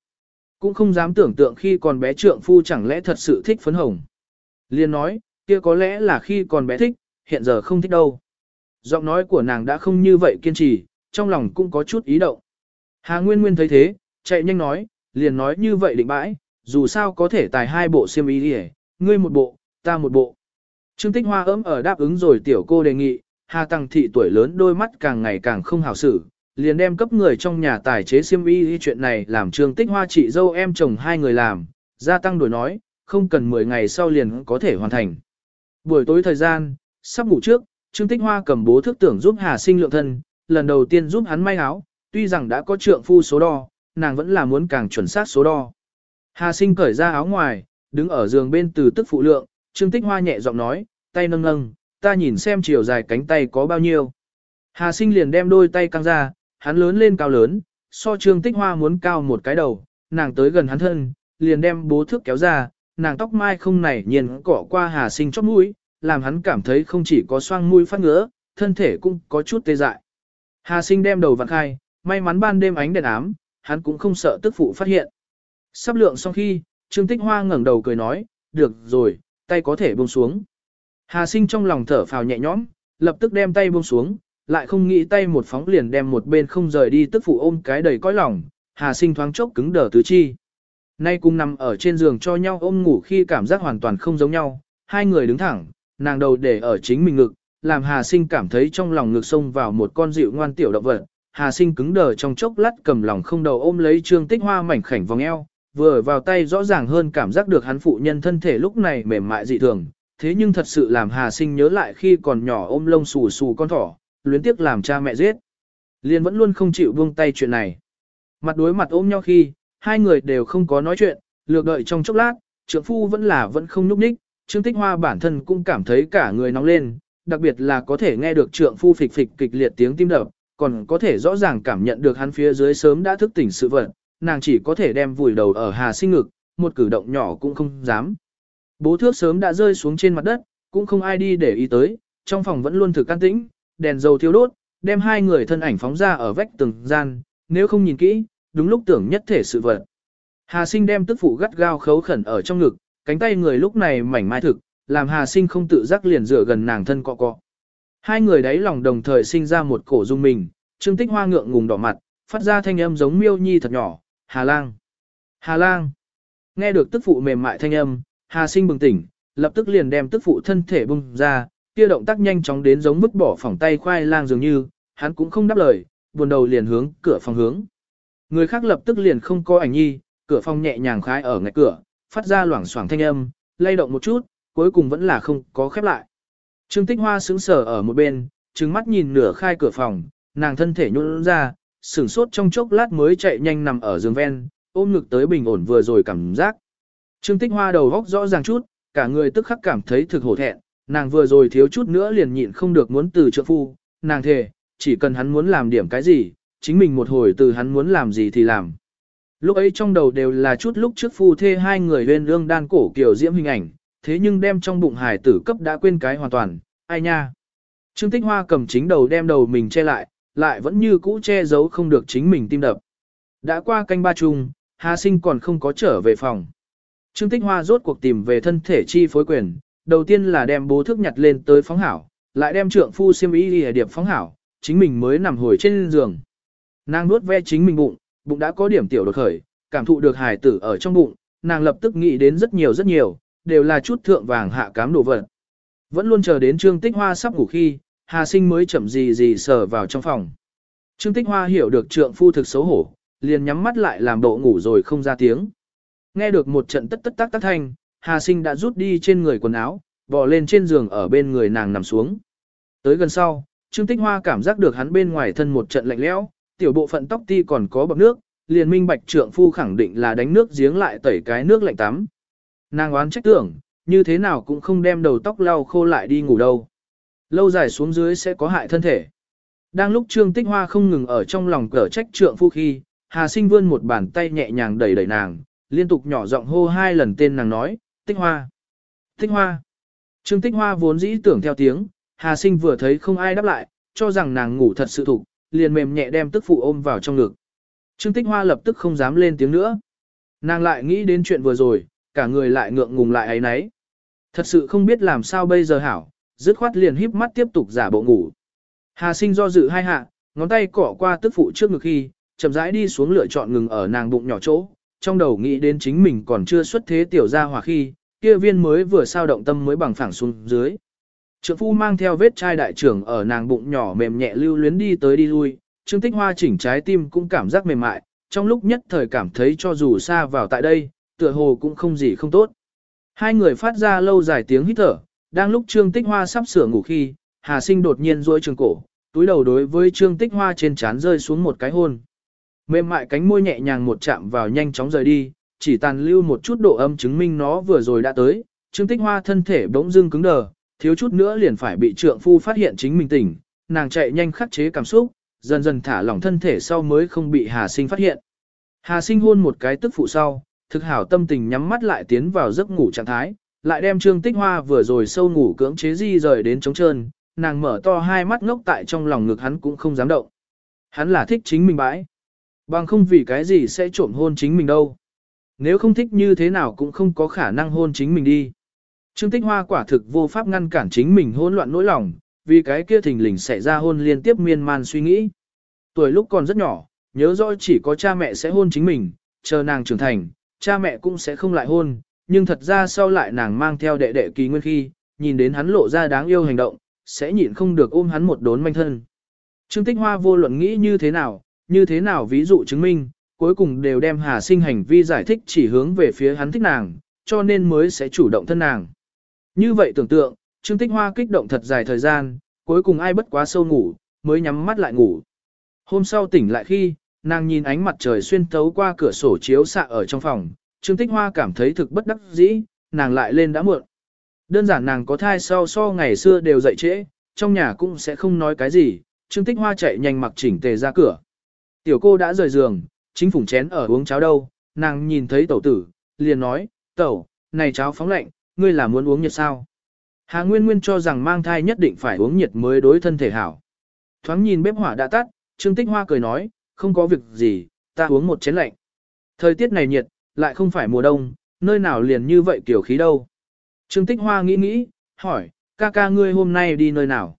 Cũng không dám tưởng tượng khi còn bé trượng phu chẳng lẽ thật sự thích phấn hồng. Liên nói, kia có lẽ là khi còn bé thích, hiện giờ không thích đâu. Giọng nói của nàng đã không như vậy kiên trì, trong lòng cũng có chút ý động. Hà Nguyên Nguyên thấy thế, chạy nhanh nói, liền nói như vậy định bãi, dù sao có thể tài hai bộ xiêm y đi ngươi một bộ, ta một bộ. Trương Tích Hoa ấm ở đáp ứng rồi tiểu cô đề nghị, Hà Tăng Thị tuổi lớn đôi mắt càng ngày càng không hảo xử, liền đem cấp người trong nhà tài chế xiêm y chuyện này làm Trương Tích Hoa chị dâu em chồng hai người làm, gia tăng đổi nói, không cần 10 ngày sau liền có thể hoàn thành. Buổi tối thời gian, sắp ngủ trước, Trương Tích Hoa cầm bố thức tưởng giúp Hà Sinh lượng thân, lần đầu tiên giúp hắn may áo, tuy rằng đã có trượng phu số đo, nàng vẫn là muốn càng chuẩn xác số đo. Hà Sinh cởi ra áo ngoài, đứng ở giường bên từ tức phụ lượng, Trương Tích Hoa nhẹ giọng nói, tay nâng nâng, ta nhìn xem chiều dài cánh tay có bao nhiêu. Hà Sinh liền đem đôi tay căng ra, hắn lớn lên cao lớn, so Trương Tích Hoa muốn cao một cái đầu, nàng tới gần hắn thân, liền đem bố thước kéo ra, nàng tóc mai không nảy nhiên cỏ qua Hà Sinh chóp mũi, làm hắn cảm thấy không chỉ có xoang mũi phát ngứa, thân thể cũng có chút tê dại. Hà Sinh đem đầu vặn khai, may mắn ban đêm ánh đèn ám, hắn cũng không sợ tức phụ phát hiện. Sắp lượng xong khi, Trương Tích Hoa ngẩng đầu cười nói, được rồi, tay có thể buông xuống. Hà sinh trong lòng thở phào nhẹ nhõm, lập tức đem tay buông xuống, lại không nghĩ tay một phóng liền đem một bên không rời đi tức phụ ôm cái đầy cõi lòng, Hà sinh thoáng chốc cứng đờ tứ chi. Nay cùng nằm ở trên giường cho nhau ôm ngủ khi cảm giác hoàn toàn không giống nhau, hai người đứng thẳng, nàng đầu để ở chính mình ngực, làm Hà Sinh cảm thấy trong lòng ngực xông vào một con dịu ngoan tiểu động vật. Hà Sinh cứng đờ trong chốc lát cầm lòng không đầu ôm lấy Trương Tích Hoa mảnh khảnh vòng eo, vừa vào tay rõ ràng hơn cảm giác được hắn phụ nhân thân thể lúc này mềm mại dị thường, thế nhưng thật sự làm Hà Sinh nhớ lại khi còn nhỏ ôm lông xù xù con thỏ, luyến tiếc làm cha mẹ giết. Liên vẫn luôn không chịu buông tay chuyện này. Mặt đối mặt ôm nhau khi, hai người đều không có nói chuyện, lược đợi trong chốc lát, trưởng phu vẫn là vẫn không nhúc nhích, Trương Tích Hoa bản thân cũng cảm thấy cả người nóng lên, đặc biệt là có thể nghe được trượng phu phịch phịch kịch liệt tiếng tim đập, còn có thể rõ ràng cảm nhận được hắn phía dưới sớm đã thức tỉnh sự vật, nàng chỉ có thể đem vùi đầu ở Hà Sinh ngực, một cử động nhỏ cũng không dám. Bố thước sớm đã rơi xuống trên mặt đất, cũng không ai đi để ý tới, trong phòng vẫn luôn thực can tĩnh, đèn dầu thiêu đốt, đem hai người thân ảnh phóng ra ở vách tường gian, nếu không nhìn kỹ, đúng lúc tưởng nhất thể sự vật. Hà sinh đem tức phụ gắt gao khấu khẩn ở trong ngực, cánh tay người lúc này mảnh mai thực, làm hà sinh không tự giác liền dựa gần nàng thân cọ cọ. Hai người đấy lòng đồng thời sinh ra một cổ dung mình, trương tích hoa ngượng ngùng đỏ mặt, phát ra thanh âm giống miêu nhi thật nhỏ, Hà lang. Hà lang. Nghe được tức phụ mềm mại thanh âm, Hà sinh bừng tỉnh, lập tức liền đem tức phụ thân thể bung ra, kia động tác nhanh chóng đến giống mức bỏ phòng tay khoai lang dường như, hắn cũng không đáp lời, buồn đầu liền hướng cửa phòng hướng. Người khác lập tức liền không có ảnh nhi, cửa phòng nhẹ nhàng khái ở ngay cửa, phát ra loảng xoảng thanh âm, lay động một chút, cuối cùng vẫn là không có khép lại. Trương Tích Hoa sững sờ ở một bên, trừng mắt nhìn nửa khai cửa phòng, nàng thân thể nhún ra, sửng sốt trong chốc lát mới chạy nhanh nằm ở giường ven, ôm ngực tới bình ổn vừa rồi cảm giác. Trương Tích Hoa đầu góc rõ ràng chút, cả người tức khắc cảm thấy thực hổ thẹn, nàng vừa rồi thiếu chút nữa liền nhịn không được muốn từ trợ phu, nàng thề, chỉ cần hắn muốn làm điểm cái gì, chính mình một hồi từ hắn muốn làm gì thì làm. Lúc ấy trong đầu đều là chút lúc trước phu thê hai người lên lương đan cổ kiểu diễm hình ảnh, thế nhưng đem trong bụng hải tử cấp đã quên cái hoàn toàn, ai nha. Trương Tích Hoa cầm chính đầu đem đầu mình che lại, lại vẫn như cũ che giấu không được chính mình tim đập. Đã qua canh ba chung, Hà Sinh còn không có trở về phòng. Trương Tích Hoa rốt cuộc tìm về thân thể chi phối quyền, đầu tiên là đem bố thức nhặt lên tới phóng hảo, lại đem trượng phu xiêm y đi điệp phóng hảo, chính mình mới nằm hồi trên giường. Nàng nuốt ve chính mình bụng, bụng đã có điểm tiểu đột khởi, cảm thụ được hài tử ở trong bụng, nàng lập tức nghĩ đến rất nhiều rất nhiều, đều là chút thượng vàng hạ cám đồ vật. Vẫn luôn chờ đến Trương Tích Hoa sắp ngủ khi, Hà Sinh mới chậm gì gì sờ vào trong phòng. Trương Tích Hoa hiểu được trượng phu thực xấu hổ, liền nhắm mắt lại làm bộ ngủ rồi không ra tiếng. Nghe được một trận tất tất tác tác thanh, Hà Sinh đã rút đi trên người quần áo, bò lên trên giường ở bên người nàng nằm xuống. Tới gần sau, Trương Tích Hoa cảm giác được hắn bên ngoài thân một trận lạnh lẽo, tiểu bộ phận tóc ti còn có bọt nước, liền minh bạch trượng phu khẳng định là đánh nước giếng lại tẩy cái nước lạnh tắm. Nàng oán trách tưởng, như thế nào cũng không đem đầu tóc lau khô lại đi ngủ đâu. Lâu dài xuống dưới sẽ có hại thân thể. Đang lúc Trương Tích Hoa không ngừng ở trong lòng cở trách trượng phu khi, Hà Sinh vươn một bàn tay nhẹ nhàng đẩy đẩy nàng, liên tục nhỏ giọng hô hai lần tên nàng nói, Tích Hoa, Tích Hoa. Trương Tích Hoa vốn dĩ tưởng theo tiếng, Hà Sinh vừa thấy không ai đáp lại, cho rằng nàng ngủ thật sự thục, liền mềm nhẹ đem tức phụ ôm vào trong ngực. Trương Tích Hoa lập tức không dám lên tiếng nữa. Nàng lại nghĩ đến chuyện vừa rồi, cả người lại ngượng ngùng lại ấy nấy. Thật sự không biết làm sao bây giờ hảo, dứt khoát liền híp mắt tiếp tục giả bộ ngủ. Hà sinh do dự hai hạ, ngón tay cỏ qua tức phụ trước ngực khi, chậm rãi đi xuống lựa chọn ngừng ở nàng bụng nhỏ chỗ, trong đầu nghĩ đến chính mình còn chưa xuất thế tiểu ra hòa khi, kia viên mới vừa sao động tâm mới bằng phẳng xuống dưới. Trượng phu mang theo vết chai đại trưởng ở nàng bụng nhỏ mềm nhẹ lưu luyến đi tới đi lui, Trương Tích Hoa chỉnh trái tim cũng cảm giác mềm mại, trong lúc nhất thời cảm thấy cho dù xa vào tại đây, tựa hồ cũng không gì không tốt. Hai người phát ra lâu dài tiếng hít thở, đang lúc Trương Tích Hoa sắp sửa ngủ khi, Hà Sinh đột nhiên duỗi trường cổ, túi đầu đối với Trương Tích Hoa trên trán rơi xuống một cái hôn. Mềm mại cánh môi nhẹ nhàng một chạm vào nhanh chóng rời đi, chỉ tàn lưu một chút độ âm chứng minh nó vừa rồi đã tới. Trương Tích Hoa thân thể bỗng dưng cứng đờ, thiếu chút nữa liền phải bị trượng phu phát hiện chính mình tỉnh, nàng chạy nhanh khắc chế cảm xúc, dần dần thả lỏng thân thể sau mới không bị Hà Sinh phát hiện. Hà Sinh hôn một cái tức phụ sau, thực hảo tâm tình nhắm mắt lại tiến vào giấc ngủ trạng thái, lại đem Trương Tích Hoa vừa rồi sâu ngủ cưỡng chế di rời đến trống trơn, nàng mở to hai mắt ngốc tại trong lòng ngực hắn cũng không dám động. Hắn là thích chính mình bãi. Bằng không vì cái gì sẽ trộm hôn chính mình đâu. Nếu không thích như thế nào cũng không có khả năng hôn chính mình đi. Trương Tích Hoa quả thực vô pháp ngăn cản chính mình hôn loạn nỗi lòng, vì cái kia thình lình xảy ra hôn liên tiếp miên man suy nghĩ. Tuổi lúc còn rất nhỏ, nhớ rõ chỉ có cha mẹ sẽ hôn chính mình, chờ nàng trưởng thành, cha mẹ cũng sẽ không lại hôn, nhưng thật ra sau lại nàng mang theo đệ đệ kỳ nguyên khi, nhìn đến hắn lộ ra đáng yêu hành động, sẽ nhịn không được ôm hắn một đốn manh thân. Trương Tích Hoa vô luận nghĩ như thế nào, như thế nào ví dụ chứng minh, cuối cùng đều đem Hà Sinh hành vi giải thích chỉ hướng về phía hắn thích nàng, cho nên mới sẽ chủ động thân nàng. Như vậy tưởng tượng, Trương Tích Hoa kích động thật dài thời gian, cuối cùng ai bất quá sâu ngủ, mới nhắm mắt lại ngủ. Hôm sau tỉnh lại khi, nàng nhìn ánh mặt trời xuyên thấu qua cửa sổ chiếu xạ ở trong phòng, Trương Tích Hoa cảm thấy thực bất đắc dĩ, nàng lại lên đã muộn. Đơn giản nàng có thai sau so ngày xưa đều dậy trễ, trong nhà cũng sẽ không nói cái gì, Trương Tích Hoa chạy nhanh mặc chỉnh tề ra cửa. Tiểu cô đã rời giường, chính phủng chén ở uống cháo đâu, nàng nhìn thấy tẩu tử, liền nói, tẩu, này cháo phóng lạnh, ngươi là muốn uống nhiệt sao? Hà Nguyên Nguyên cho rằng mang thai nhất định phải uống nhiệt mới đối thân thể hảo. Thoáng nhìn bếp hỏa đã tắt, Trương Tích Hoa cười nói, không có việc gì, ta uống một chén lạnh. Thời tiết này nhiệt, lại không phải mùa đông, nơi nào liền như vậy kiểu khí đâu. Trương Tích Hoa nghĩ nghĩ, hỏi, ca ca ngươi hôm nay đi nơi nào?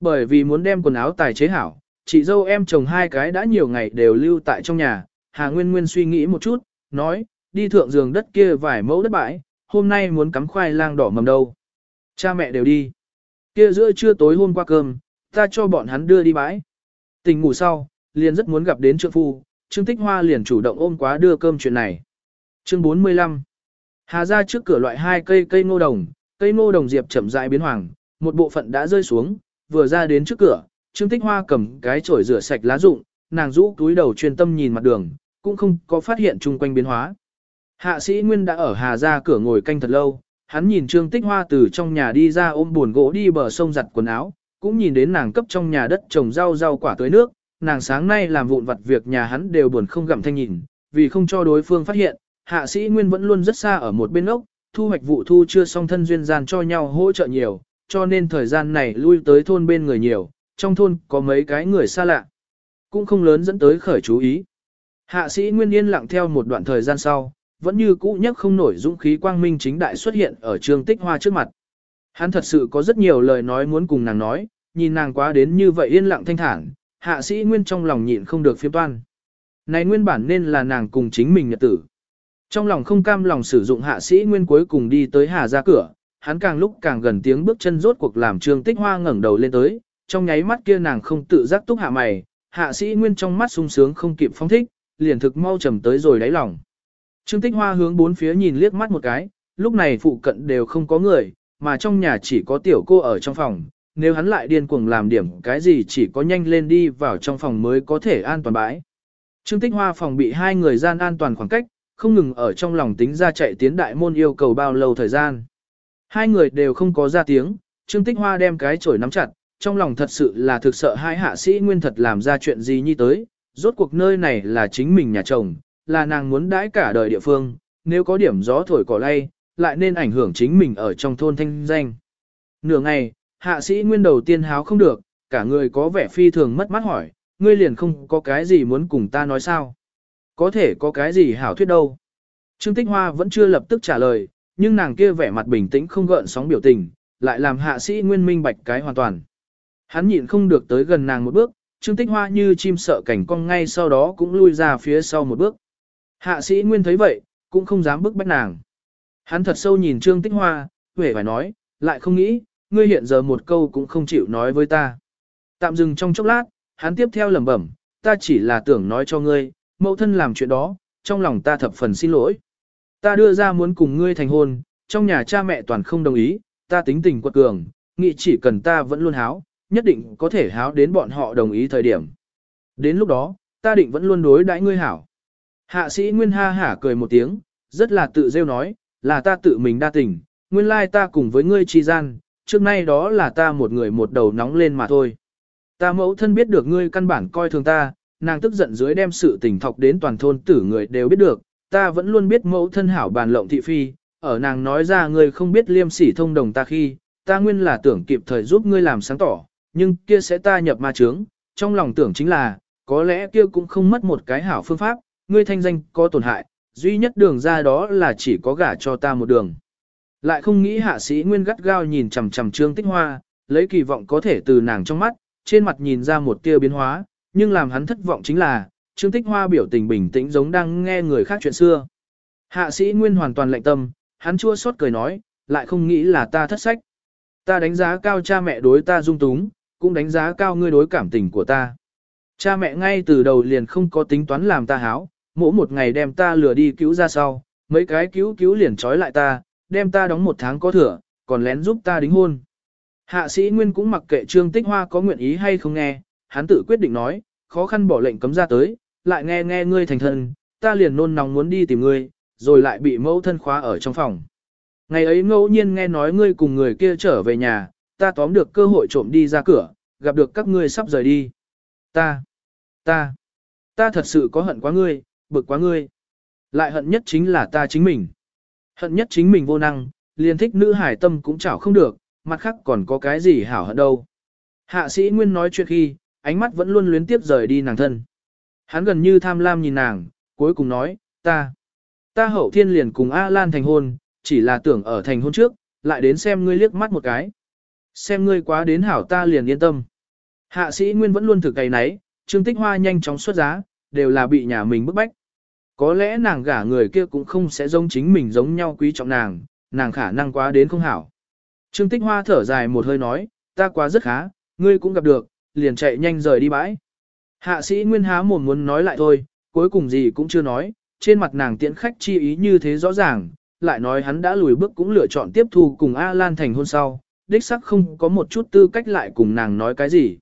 Bởi vì muốn đem quần áo tài chế hảo, chị dâu em chồng hai cái đã nhiều ngày đều lưu tại trong nhà, Hà Nguyên Nguyên suy nghĩ một chút, nói, đi thượng giường đất kia vài mẫu đất bãi, hôm nay muốn cắm khoai lang đỏ mầm đâu. Cha mẹ đều đi. Kia giữa trưa tối hôm qua cơm, ta cho bọn hắn đưa đi bãi. Tỉnh ngủ sau, liền rất muốn gặp đến trượng phu, Trương Tích Hoa liền chủ động ôm quá đưa cơm chuyện này. Chương 45 Hà ra trước cửa loại hai cây cây ngô đồng, cây ngô đồng diệp chậm rãi biến hoàng, một bộ phận đã rơi xuống, vừa ra đến trước cửa, Trương Tích Hoa cầm cái chổi rửa sạch lá rụng, nàng rũ túi đầu chuyên tâm nhìn mặt đường, cũng không có phát hiện chung quanh biến hóa. Hạ sĩ Nguyên đã ở Hà ra cửa ngồi canh thật lâu, hắn nhìn Trương Tích Hoa từ trong nhà đi ra ôm buồn gỗ đi bờ sông giặt quần áo, cũng nhìn đến nàng cấp trong nhà đất trồng rau rau quả tưới nước, nàng sáng nay làm vụn vặt việc nhà hắn đều buồn không gặm thanh nhìn, vì không cho đối phương phát hiện, hạ sĩ Nguyên vẫn luôn rất xa ở một bên ốc, thu hoạch vụ thu chưa xong thân duyên gian cho nhau hỗ trợ nhiều, cho nên thời gian này lui tới thôn bên người nhiều, trong thôn có mấy cái người xa lạ, cũng không lớn dẫn tới khởi chú ý. Hạ sĩ Nguyên yên lặng theo một đoạn thời gian sau, vẫn như cũ nhất không nổi dũng khí quang minh chính đại xuất hiện ở trương tích hoa trước mặt. Hắn thật sự có rất nhiều lời nói muốn cùng nàng nói, nhìn nàng quá đến như vậy yên lặng thanh thản, hạ sĩ Nguyên trong lòng nhịn không được phiếm toan. Này nguyên bản nên là nàng cùng chính mình nhật tử. Trong lòng không cam lòng sử dụng hạ sĩ Nguyên cuối cùng đi tới hà ra cửa, hắn càng lúc càng gần tiếng bước chân rốt cuộc làm trương tích hoa ngẩng đầu lên tới, trong nháy mắt kia nàng không tự giác túc hạ mày, hạ sĩ Nguyên trong mắt sung sướng không kịp phong thích, liền thực mau trầm tới rồi đáy lòng. Trương Tích Hoa hướng bốn phía nhìn liếc mắt một cái, lúc này phụ cận đều không có người, mà trong nhà chỉ có tiểu cô ở trong phòng, nếu hắn lại điên cuồng làm điểm cái gì chỉ có nhanh lên đi vào trong phòng mới có thể an toàn bãi. Trương Tích Hoa phòng bị hai người gian an toàn khoảng cách, không ngừng ở trong lòng tính ra chạy tiến đại môn yêu cầu bao lâu thời gian. Hai người đều không có ra tiếng, Trương Tích Hoa đem cái chổi nắm chặt, trong lòng thật sự là thực sợ hai hạ sĩ nguyên thật làm ra chuyện gì như tới, rốt cuộc nơi này là chính mình nhà chồng, là nàng muốn đãi cả đời địa phương, nếu có điểm gió thổi cỏ lay, lại nên ảnh hưởng chính mình ở trong thôn thanh danh. Nửa ngày, hạ sĩ nguyên đầu tiên háo không được, cả người có vẻ phi thường mất mắt hỏi, ngươi liền không có cái gì muốn cùng ta nói sao? Có thể có cái gì hảo thuyết đâu? Trương Tích Hoa vẫn chưa lập tức trả lời, nhưng nàng kia vẻ mặt bình tĩnh không gợn sóng biểu tình, lại làm hạ sĩ nguyên minh bạch cái hoàn toàn. Hắn nhịn không được tới gần nàng một bước, Trương Tích Hoa như chim sợ cảnh cong ngay sau đó cũng lui ra phía sau một bước. Hạ sĩ Nguyên thấy vậy, cũng không dám bức bách nàng. Hắn thật sâu nhìn Trương Tích Hoa, huệ phải nói, lại không nghĩ, ngươi hiện giờ một câu cũng không chịu nói với ta. Tạm dừng trong chốc lát, hắn tiếp theo lẩm bẩm, ta chỉ là tưởng nói cho ngươi, mẫu thân làm chuyện đó, trong lòng ta thập phần xin lỗi. Ta đưa ra muốn cùng ngươi thành hôn, trong nhà cha mẹ toàn không đồng ý, ta tính tình quật cường, nghĩ chỉ cần ta vẫn luôn háo, nhất định có thể háo đến bọn họ đồng ý thời điểm. Đến lúc đó, ta định vẫn luôn đối đãi ngươi hảo. Hạ sĩ Nguyên ha hả cười một tiếng, rất là tự rêu nói, là ta tự mình đa tình, nguyên lai ta cùng với ngươi chi gian, trước nay đó là ta một người một đầu nóng lên mà thôi. Ta mẫu thân biết được ngươi căn bản coi thường ta, nàng tức giận dưới đem sự tình thọc đến toàn thôn tử người đều biết được, ta vẫn luôn biết mẫu thân hảo bàn lộng thị phi, ở nàng nói ra ngươi không biết liêm sỉ thông đồng ta khi, ta nguyên là tưởng kịp thời giúp ngươi làm sáng tỏ, nhưng kia sẽ ta nhập ma trướng, trong lòng tưởng chính là, có lẽ kia cũng không mất một cái hảo phương pháp, ngươi thanh danh có tổn hại, duy nhất đường ra đó là chỉ có gả cho ta một đường. Lại không nghĩ hạ sĩ nguyên gắt gao nhìn chằm chằm trương tích hoa, lấy kỳ vọng có thể từ nàng trong mắt, trên mặt nhìn ra một tia biến hóa, nhưng làm hắn thất vọng chính là, trương tích hoa biểu tình bình tĩnh giống đang nghe người khác chuyện xưa. Hạ sĩ nguyên hoàn toàn lạnh tâm, hắn chua xót cười nói, lại không nghĩ là ta thất sách. Ta đánh giá cao cha mẹ đối ta dung túng, cũng đánh giá cao ngươi đối cảm tình của ta. Cha mẹ ngay từ đầu liền không có tính toán làm ta háo, mỗi một ngày đem ta lừa đi cứu ra sau, mấy cái cứu cứu liền trói lại ta, đem ta đóng một tháng có thừa, còn lén giúp ta đính hôn. Hạ sĩ Nguyên cũng mặc kệ Trương Tích Hoa có nguyện ý hay không nghe, hắn tự quyết định nói, khó khăn bỏ lệnh cấm ra tới, lại nghe nghe ngươi thành thân, ta liền nôn nóng muốn đi tìm ngươi, rồi lại bị mẫu thân khóa ở trong phòng. Ngày ấy ngẫu nhiên nghe nói ngươi cùng người kia trở về nhà, ta tóm được cơ hội trộm đi ra cửa, gặp được các ngươi sắp rời đi. Ta, ta, ta thật sự có hận quá ngươi, bực quá ngươi. Lại hận nhất chính là ta chính mình. Hận nhất chính mình vô năng, liền thích nữ hải tâm cũng chảo không được, mặt khác còn có cái gì hảo hận đâu. Hạ sĩ Nguyên nói chuyện khi, ánh mắt vẫn luôn luyến tiếp rời đi nàng thân. Hắn gần như tham lam nhìn nàng, cuối cùng nói, ta, ta hậu thiên liền cùng A Lan thành hôn, chỉ là tưởng ở thành hôn trước, lại đến xem ngươi liếc mắt một cái. Xem ngươi quá đến hảo ta liền yên tâm. Hạ sĩ Nguyên vẫn luôn thực cày nấy, Trương Tích Hoa nhanh chóng xuất giá, đều là bị nhà mình bức bách. Có lẽ nàng gả người kia cũng không sẽ giống chính mình giống nhau quý trọng nàng, nàng khả năng quá đến không hảo. Trương Tích Hoa thở dài một hơi nói, ta quá rất khá, ngươi cũng gặp được, liền chạy nhanh rời đi bãi. Hạ sĩ Nguyên há mồm muốn nói lại thôi, cuối cùng gì cũng chưa nói, trên mặt nàng tiễn khách chi ý như thế rõ ràng, lại nói hắn đã lùi bước cũng lựa chọn tiếp thu cùng A Lan thành hôn sau, đích sắc không có một chút tư cách lại cùng nàng nói cái gì.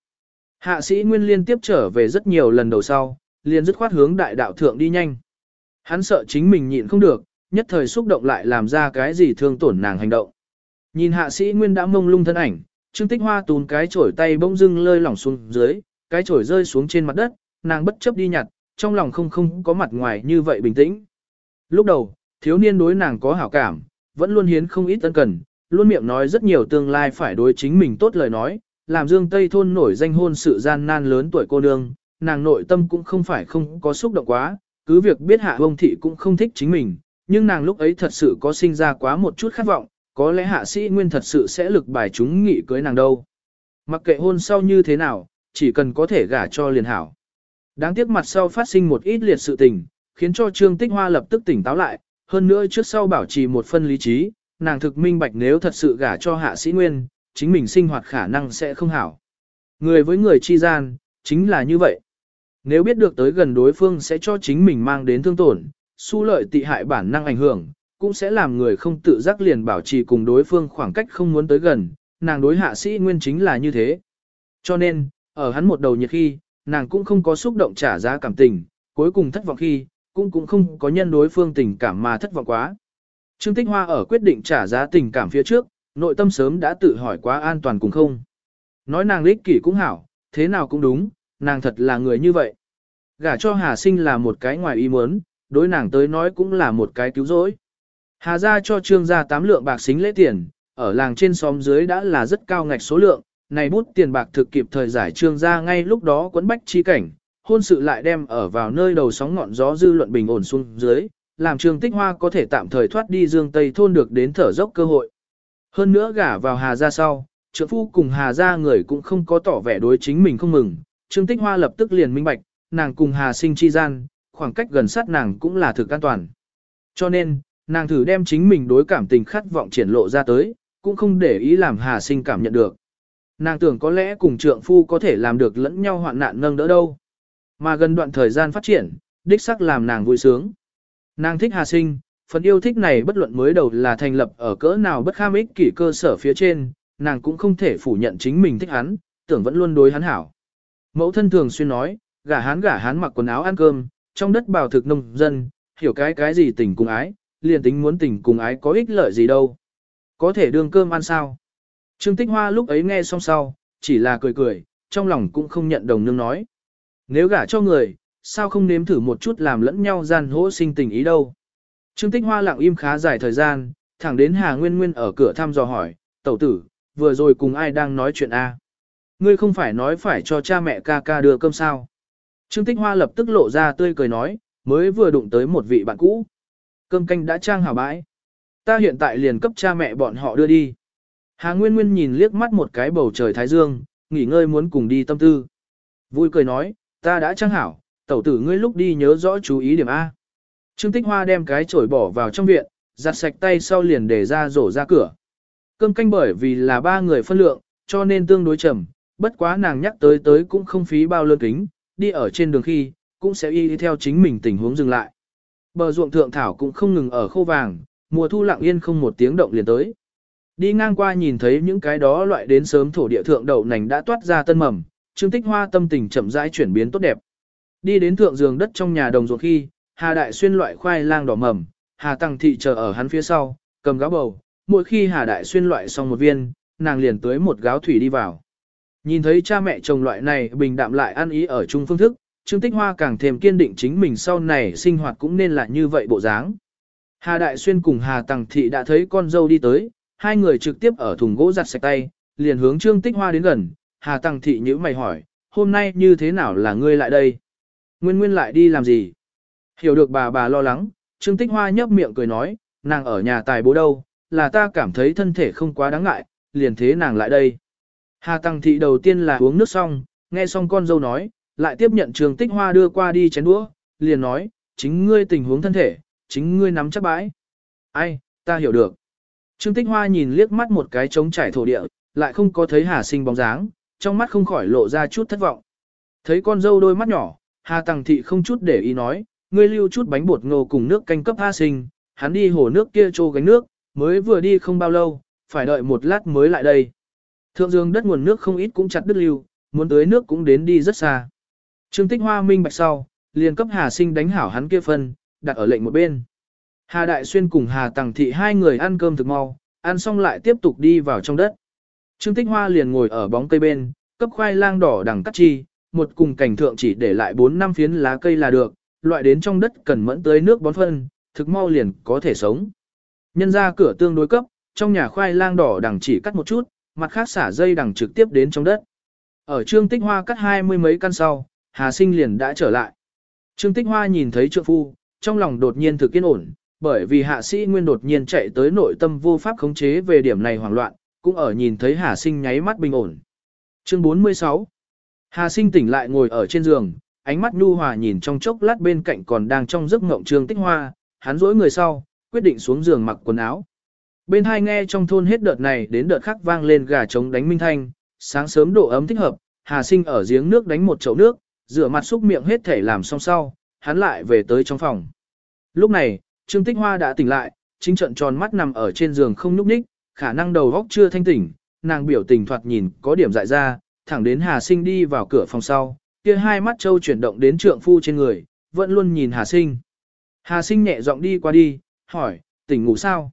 Hạ sĩ Nguyên liên tiếp trở về rất nhiều lần đầu sau, liền dứt khoát hướng đại đạo thượng đi nhanh. Hắn sợ chính mình nhịn không được, nhất thời xúc động lại làm ra cái gì thương tổn nàng hành động. Nhìn hạ sĩ Nguyên đã mông lung thân ảnh, Trương Tích Hoa tún cái chổi tay bỗng dưng lơi lỏng xuống dưới, cái chổi rơi xuống trên mặt đất, nàng bất chấp đi nhặt, trong lòng không không có mặt ngoài như vậy bình tĩnh. Lúc đầu, thiếu niên đối nàng có hảo cảm, vẫn luôn hiến không ít ân cần, luôn miệng nói rất nhiều tương lai phải đối chính mình tốt lời nói, làm Dương Tây thôn nổi danh hôn sự gian nan lớn tuổi cô nương, nàng nội tâm cũng không phải không có xúc động quá, cứ việc biết hạ vông thị cũng không thích chính mình, nhưng nàng lúc ấy thật sự có sinh ra quá một chút khát vọng, có lẽ hạ sĩ nguyên thật sự sẽ lực bài chúng nghị cưới nàng đâu. Mặc kệ hôn sau như thế nào, chỉ cần có thể gả cho liền hảo. Đáng tiếc mặt sau phát sinh một ít liệt sự tình, khiến cho Trương Tích Hoa lập tức tỉnh táo lại, hơn nữa trước sau bảo trì một phân lý trí, nàng thực minh bạch nếu thật sự gả cho hạ sĩ nguyên, chính mình sinh hoạt khả năng sẽ không hảo. Người với người chi gian, chính là như vậy. Nếu biết được tới gần đối phương sẽ cho chính mình mang đến thương tổn, su lợi tị hại bản năng ảnh hưởng, cũng sẽ làm người không tự giác liền bảo trì cùng đối phương khoảng cách không muốn tới gần, nàng đối hạ sĩ nguyên chính là như thế. Cho nên, ở hắn một đầu nhiệt khi, nàng cũng không có xúc động trả giá cảm tình, cuối cùng thất vọng khi, cũng cũng không có nhân đối phương tình cảm mà thất vọng quá. Trương Tích Hoa ở quyết định trả giá tình cảm phía trước, nội tâm sớm đã tự hỏi quá an toàn cùng không. Nói nàng lích kỷ cũng hảo, thế nào cũng đúng, nàng thật là người như vậy. Gả cho Hà Sinh là một cái ngoài ý muốn, đối nàng tới nói cũng là một cái cứu rỗi. Hà ra cho trương gia tám lượng bạc xính lễ tiền, ở làng trên xóm dưới đã là rất cao ngạch số lượng, này bút tiền bạc thực kịp thời giải trương gia ngay lúc đó quấn bách chi cảnh, hôn sự lại đem ở vào nơi đầu sóng ngọn gió dư luận bình ổn xuống dưới, làm trương tích hoa có thể tạm thời thoát đi dương tây thôn được đến thở dốc cơ hội. Hơn nữa gả vào Hà gia sau, trượng phu cùng Hà gia người cũng không có tỏ vẻ đối chính mình không mừng, trương tích hoa lập tức liền minh bạch, nàng cùng Hà sinh chi gian, khoảng cách gần sát nàng cũng là thực an toàn. Cho nên, nàng thử đem chính mình đối cảm tình khát vọng triển lộ ra tới, cũng không để ý làm Hà sinh cảm nhận được. Nàng tưởng có lẽ cùng trượng phu có thể làm được lẫn nhau hoạn nạn nâng đỡ đâu. Mà gần đoạn thời gian phát triển, đích sắc làm nàng vui sướng. Nàng thích Hà sinh, phần yêu thích này bất luận mới đầu là thành lập ở cỡ nào bất kham ích kỷ cơ sở phía trên, nàng cũng không thể phủ nhận chính mình thích hắn, tưởng vẫn luôn đối hắn hảo. Mẫu thân thường xuyên nói, gả hắn gả hắn mặc quần áo ăn cơm, trong đất bào thực nông dân, hiểu cái cái gì tình cùng ái, liền tính muốn tình cùng ái có ích lợi gì đâu. Có thể đương cơm ăn sao? Trương Tích Hoa lúc ấy nghe xong sau, chỉ là cười cười, trong lòng cũng không nhận đồng nương nói. Nếu gả cho người, sao không nếm thử một chút làm lẫn nhau gian hỗ sinh tình ý đâu. Trương Tích Hoa lặng im khá dài thời gian, thẳng đến Hà Nguyên Nguyên ở cửa thăm dò hỏi, tẩu tử, vừa rồi cùng ai đang nói chuyện a? Ngươi không phải nói phải cho cha mẹ ca ca đưa cơm sao? Trương Tích Hoa lập tức lộ ra tươi cười nói, mới vừa đụng tới một vị bạn cũ. Cơm canh đã trang hảo bãi. Ta hiện tại liền cấp cha mẹ bọn họ đưa đi. Hà Nguyên Nguyên nhìn liếc mắt một cái bầu trời thái dương, nghỉ ngơi muốn cùng đi tâm tư. Vui cười nói, ta đã trang hảo, tẩu tử ngươi lúc đi nhớ rõ chú ý điểm A. Trương Tích Hoa đem cái chổi bỏ vào trong viện, giặt sạch tay sau liền để ra rổ ra cửa. Cơm canh bởi vì là ba người phân lượng, cho nên tương đối chậm, bất quá nàng nhắc tới tới cũng không phí bao lơn kính, đi ở trên đường khi, cũng sẽ y theo chính mình tình huống dừng lại. Bờ ruộng thượng thảo cũng không ngừng ở khô vàng, mùa thu lặng yên không một tiếng động liền tới. Đi ngang qua nhìn thấy những cái đó loại đến sớm thổ địa thượng đậu nành đã toát ra tân mầm, Trương Tích Hoa tâm tình chậm rãi chuyển biến tốt đẹp. Đi đến thượng giường đất trong nhà đồng ruộng khi, Hà Đại Xuyên loại khoai lang đỏ mầm, Hà Tăng Thị chờ ở hắn phía sau, cầm gáo bầu, mỗi khi Hà Đại Xuyên loại xong một viên, nàng liền tưới một gáo thủy đi vào. Nhìn thấy cha mẹ chồng loại này bình đạm lại ăn ý ở chung phương thức, Trương Tích Hoa càng thêm kiên định chính mình sau này sinh hoạt cũng nên là như vậy bộ dáng. Hà Đại Xuyên cùng Hà Tăng Thị đã thấy con dâu đi tới, hai người trực tiếp ở thùng gỗ giặt sạch tay, liền hướng Trương Tích Hoa đến gần, Hà Tăng Thị nhữ mày hỏi, hôm nay như thế nào là ngươi lại đây? Nguyên Nguyên lại đi làm gì? Hiểu được bà bà lo lắng, Trương Tích Hoa nhấp miệng cười nói, nàng ở nhà tài bố đâu, là ta cảm thấy thân thể không quá đáng ngại, liền thế nàng lại đây. Hà Tăng Thị đầu tiên là uống nước xong, nghe xong con dâu nói, lại tiếp nhận Trường Tích Hoa đưa qua đi chén đũa, liền nói, chính ngươi tình huống thân thể, chính ngươi nắm chắc bãi. Ai, ta hiểu được. Trương Tích Hoa nhìn liếc mắt một cái trống trải thổ địa, lại không có thấy Hà Sinh bóng dáng, trong mắt không khỏi lộ ra chút thất vọng. Thấy con dâu đôi mắt nhỏ, Hà Tăng Thị không chút để ý nói, ngươi lưu chút bánh bột ngô cùng nước canh cấp Hà Sinh, hắn đi hồ nước kia trô gánh nước, mới vừa đi không bao lâu, phải đợi một lát mới lại đây. Thượng dương đất nguồn nước không ít cũng chặt đứt lưu, muốn tới nước cũng đến đi rất xa. Trương Tích Hoa minh bạch sau, liền cấp Hà Sinh đánh hảo hắn kia phân, đặt ở lệnh một bên. Hà Đại Xuyên cùng Hà Tằng Thị hai người ăn cơm thực mau, ăn xong lại tiếp tục đi vào trong đất. Trương Tích Hoa liền ngồi ở bóng cây bên, cấp khoai lang đỏ đằng cắt chi, một cùng cảnh thượng chỉ để lại 4 năm phiến lá cây là được, loại đến trong đất cần mẫn tới nước bón phân, thực mau liền có thể sống. Nhân ra cửa tương đối cấp, trong nhà khoai lang đỏ đằng chỉ cắt một chút, mặt khác xả dây đằng trực tiếp đến trong đất. Ở Trương Tích Hoa cắt hai mươi mấy căn sau, Hà Sinh liền đã trở lại. Trương Tích Hoa nhìn thấy trượng phu, trong lòng đột nhiên thực yên ổn, bởi vì hạ sĩ nguyên đột nhiên chạy tới nội tâm vô pháp khống chế về điểm này hoảng loạn, cũng ở nhìn thấy Hà Sinh nháy mắt bình ổn. Chương 46 Hà Sinh tỉnh lại ngồi ở trên giường, ánh mắt nhu hòa nhìn trong chốc lát bên cạnh còn đang trong giấc ngộng Trương Tích Hoa, hắn rỗi người sau, quyết định xuống giường mặc quần áo. Bên hai nghe trong thôn hết đợt này đến đợt khác vang lên gà trống đánh minh thanh, sáng sớm độ ấm thích hợp, Hà Sinh ở giếng nước đánh một chậu nước, rửa mặt xúc miệng hết thể làm xong sau, hắn lại về tới trong phòng. Lúc này, Trương Tích Hoa đã tỉnh lại, chính trận tròn mắt nằm ở trên giường không nhúc nhích, khả năng đầu óc chưa thanh tỉnh, nàng biểu tình thoạt nhìn có điểm dại ra, thẳng đến Hà Sinh đi vào cửa phòng sau, kia hai mắt trâu chuyển động đến trượng phu trên người, vẫn luôn nhìn Hà Sinh. Hà Sinh nhẹ giọng đi qua đi, hỏi, tỉnh ngủ sao?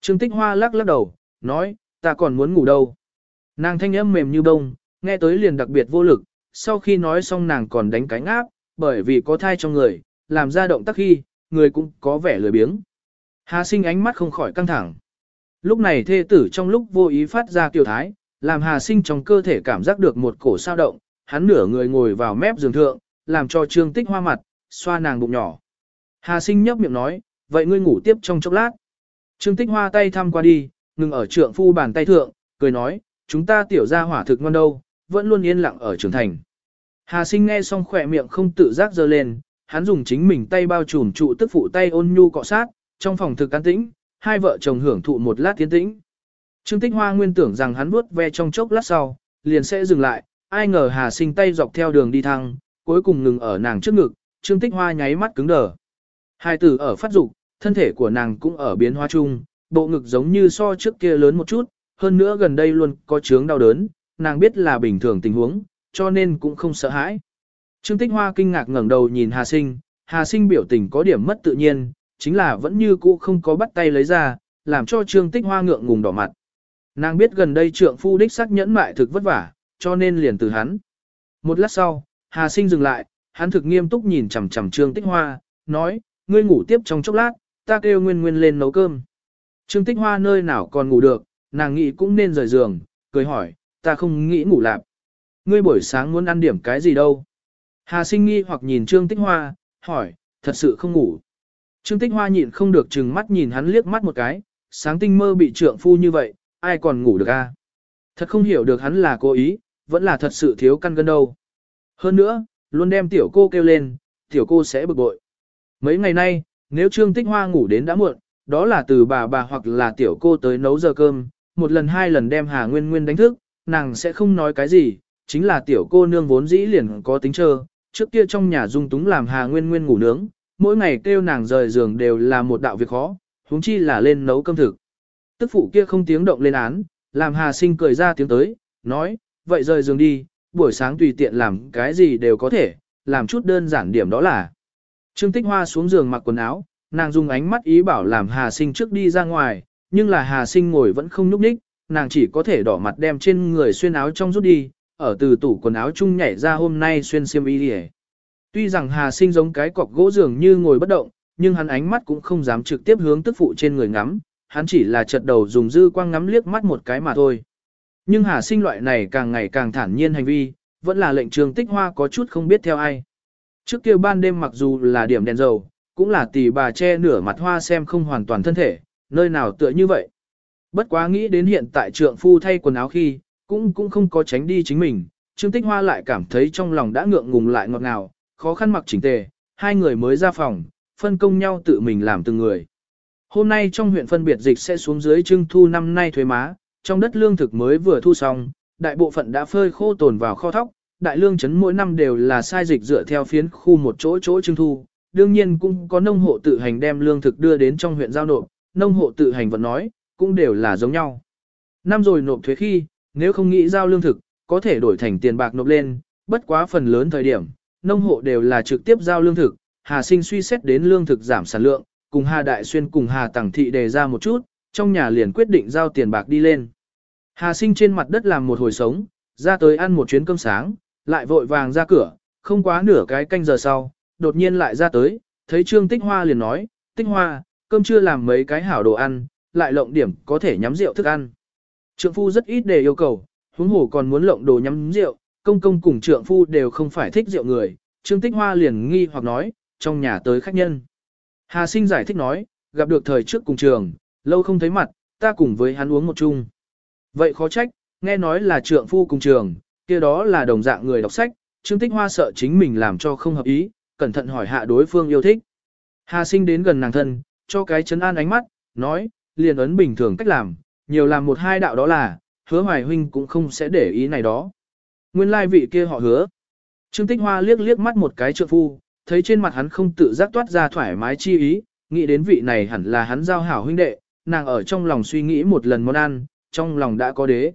Trương Tích Hoa lắc lắc đầu, nói, ta còn muốn ngủ đâu. Nàng thanh âm mềm như bông, nghe tới liền đặc biệt vô lực, sau khi nói xong nàng còn đánh cánh áp, bởi vì có thai trong người, làm ra động tác khi, người cũng có vẻ lười biếng. Hà sinh ánh mắt không khỏi căng thẳng. Lúc này thê tử trong lúc vô ý phát ra kiều thái, làm hà sinh trong cơ thể cảm giác được một cổ sao động, hắn nửa người ngồi vào mép giường thượng, làm cho trương tích hoa mặt, xoa nàng bụng nhỏ. Hà sinh nhấp miệng nói, vậy ngươi ngủ tiếp trong chốc lát. Trương tích hoa tay thăm qua đi, ngừng ở trượng phu bàn tay thượng, cười nói, chúng ta tiểu ra hỏa thực ngon đâu, vẫn luôn yên lặng ở trưởng thành. Hà sinh nghe xong khỏe miệng không tự giác dơ lên, hắn dùng chính mình tay bao trùm trụ tức phụ tay ôn nhu cọ sát, trong phòng thực an tĩnh, hai vợ chồng hưởng thụ một lát tiến tĩnh. Trương Tích Hoa nguyên tưởng rằng hắn vuốt ve trong chốc lát sau, liền sẽ dừng lại, ai ngờ Hà Sinh tay dọc theo đường đi thăng, cuối cùng ngừng ở nàng trước ngực, Trương Tích Hoa nháy mắt cứng đờ. Hai tử ở phát dục, thân thể của nàng cũng ở biến hóa chung, bộ ngực giống như so trước kia lớn một chút, hơn nữa gần đây luôn có chướng đau đớn, nàng biết là bình thường tình huống, cho nên cũng không sợ hãi. Trương Tích Hoa kinh ngạc ngẩng đầu nhìn Hà Sinh, Hà Sinh biểu tình có điểm mất tự nhiên, chính là vẫn như cũ không có bắt tay lấy ra, làm cho Trương Tích Hoa ngượng ngùng đỏ mặt. Nàng biết gần đây trượng phu đích xác nhẫn mại thực vất vả, cho nên liền từ hắn. Một lát sau, Hà Sinh dừng lại, hắn thực nghiêm túc nhìn chằm chằm Trương Tích Hoa, nói, ngươi ngủ tiếp trong chốc lát, ta kêu Nguyên Nguyên lên nấu cơm. Trương Tích Hoa nơi nào còn ngủ được, nàng nghĩ cũng nên rời giường, cười hỏi, ta không nghĩ ngủ lạp. Ngươi buổi sáng muốn ăn điểm cái gì đâu? Hà sinh nghi hoặc nhìn Trương Tích Hoa, hỏi, thật sự không ngủ. Trương Tích Hoa nhịn không được chừng mắt nhìn hắn liếc mắt một cái, sáng tinh mơ bị trượng phu như vậy, ai còn ngủ được a? Thật không hiểu được hắn là cố ý, vẫn là thật sự thiếu căn gân đâu. Hơn nữa, luôn đem tiểu cô kêu lên, tiểu cô sẽ bực bội. Mấy ngày nay, nếu Trương Tích Hoa ngủ đến đã muộn, Đó là từ bà bà hoặc là tiểu cô tới nấu giờ cơm, một lần hai lần đem Hà Nguyên Nguyên đánh thức, nàng sẽ không nói cái gì, chính là tiểu cô nương vốn dĩ liền có tính trơ, trước kia trong nhà dung túng làm Hà Nguyên Nguyên ngủ nướng, mỗi ngày kêu nàng rời giường đều là một đạo việc khó, huống chi là lên nấu cơm thực. Tức phụ kia không tiếng động lên án, làm Hà Sinh cười ra tiếng tới, nói, vậy rời giường đi, buổi sáng tùy tiện làm cái gì đều có thể, làm chút đơn giản điểm đó là. Trương Tích Hoa xuống giường mặc quần áo, nàng dùng ánh mắt ý bảo làm Hà Sinh trước đi ra ngoài, nhưng là Hà Sinh ngồi vẫn không nhúc nhích, nàng chỉ có thể đỏ mặt đem trên người xuyên áo trong rút đi, ở từ tủ quần áo chung nhảy ra hôm nay xuyên xiêm y đi Tuy rằng Hà Sinh giống cái cọc gỗ dường như ngồi bất động, nhưng hắn ánh mắt cũng không dám trực tiếp hướng tức phụ trên người ngắm, hắn chỉ là chật đầu dùng dư quang ngắm liếc mắt một cái mà thôi. Nhưng Hà Sinh loại này càng ngày càng thản nhiên hành vi, vẫn là lệnh trường tích hoa có chút không biết theo ai. Trước kia ban đêm mặc dù là điểm đèn dầu, cũng là tỷ bà che nửa mặt hoa xem không hoàn toàn thân thể, nơi nào tựa như vậy. Bất quá nghĩ đến hiện tại trượng phu thay quần áo khi, cũng cũng không có tránh đi chính mình, Trương Tích Hoa lại cảm thấy trong lòng đã ngượng ngùng lại ngọt ngào, khó khăn mặc chỉnh tề, hai người mới ra phòng, phân công nhau tự mình làm từng người. Hôm nay trong huyện phân biệt dịch sẽ xuống dưới trưng thu năm nay thuế má, trong đất lương thực mới vừa thu xong, đại bộ phận đã phơi khô tồn vào kho thóc, đại lương chấn mỗi năm đều là sai dịch dựa theo phiến khu một chỗ chỗ trưng thu, đương nhiên cũng có nông hộ tự hành đem lương thực đưa đến trong huyện giao nộp, nông hộ tự hành vẫn nói, cũng đều là giống nhau. Năm rồi nộp thuế khi, nếu không nghĩ giao lương thực, có thể đổi thành tiền bạc nộp lên, bất quá phần lớn thời điểm, nông hộ đều là trực tiếp giao lương thực, Hà Sinh suy xét đến lương thực giảm sản lượng, cùng Hà Đại Xuyên cùng Hà Tằng Thị đề ra một chút, trong nhà liền quyết định giao tiền bạc đi lên. Hà Sinh trên mặt đất làm một hồi sống, ra tới ăn một chuyến cơm sáng, lại vội vàng ra cửa, không quá nửa cái canh giờ sau, đột nhiên lại ra tới, thấy Trương Tích Hoa liền nói, Tích Hoa, cơm chưa làm mấy cái hảo đồ ăn, lại lộng điểm có thể nhắm rượu thức ăn. Trượng phu rất ít để yêu cầu, huống hồ còn muốn lộng đồ nhắm rượu, công công cùng trượng phu đều không phải thích rượu người, Trương Tích Hoa liền nghi hoặc nói, trong nhà tới khách nhân. Hà Sinh giải thích nói, gặp được thời trước cùng trường, lâu không thấy mặt, ta cùng với hắn uống một chung. Vậy khó trách, nghe nói là trượng phu cùng trường, kia đó là đồng dạng người đọc sách, Trương Tích Hoa sợ chính mình làm cho không hợp ý, cẩn thận hỏi hạ đối phương yêu thích. Hà Sinh đến gần nàng thân, cho cái chấn an ánh mắt, nói, liền ấn bình thường cách làm, nhiều làm một hai đạo đó là, hứa hoài huynh cũng không sẽ để ý này đó. Nguyên lai vị kia họ hứa. Trương Tích Hoa liếc liếc mắt một cái trượng phu, thấy trên mặt hắn không tự giác toát ra thoải mái chi ý, nghĩ đến vị này hẳn là hắn giao hảo huynh đệ, nàng ở trong lòng suy nghĩ một lần món ăn, trong lòng đã có đế.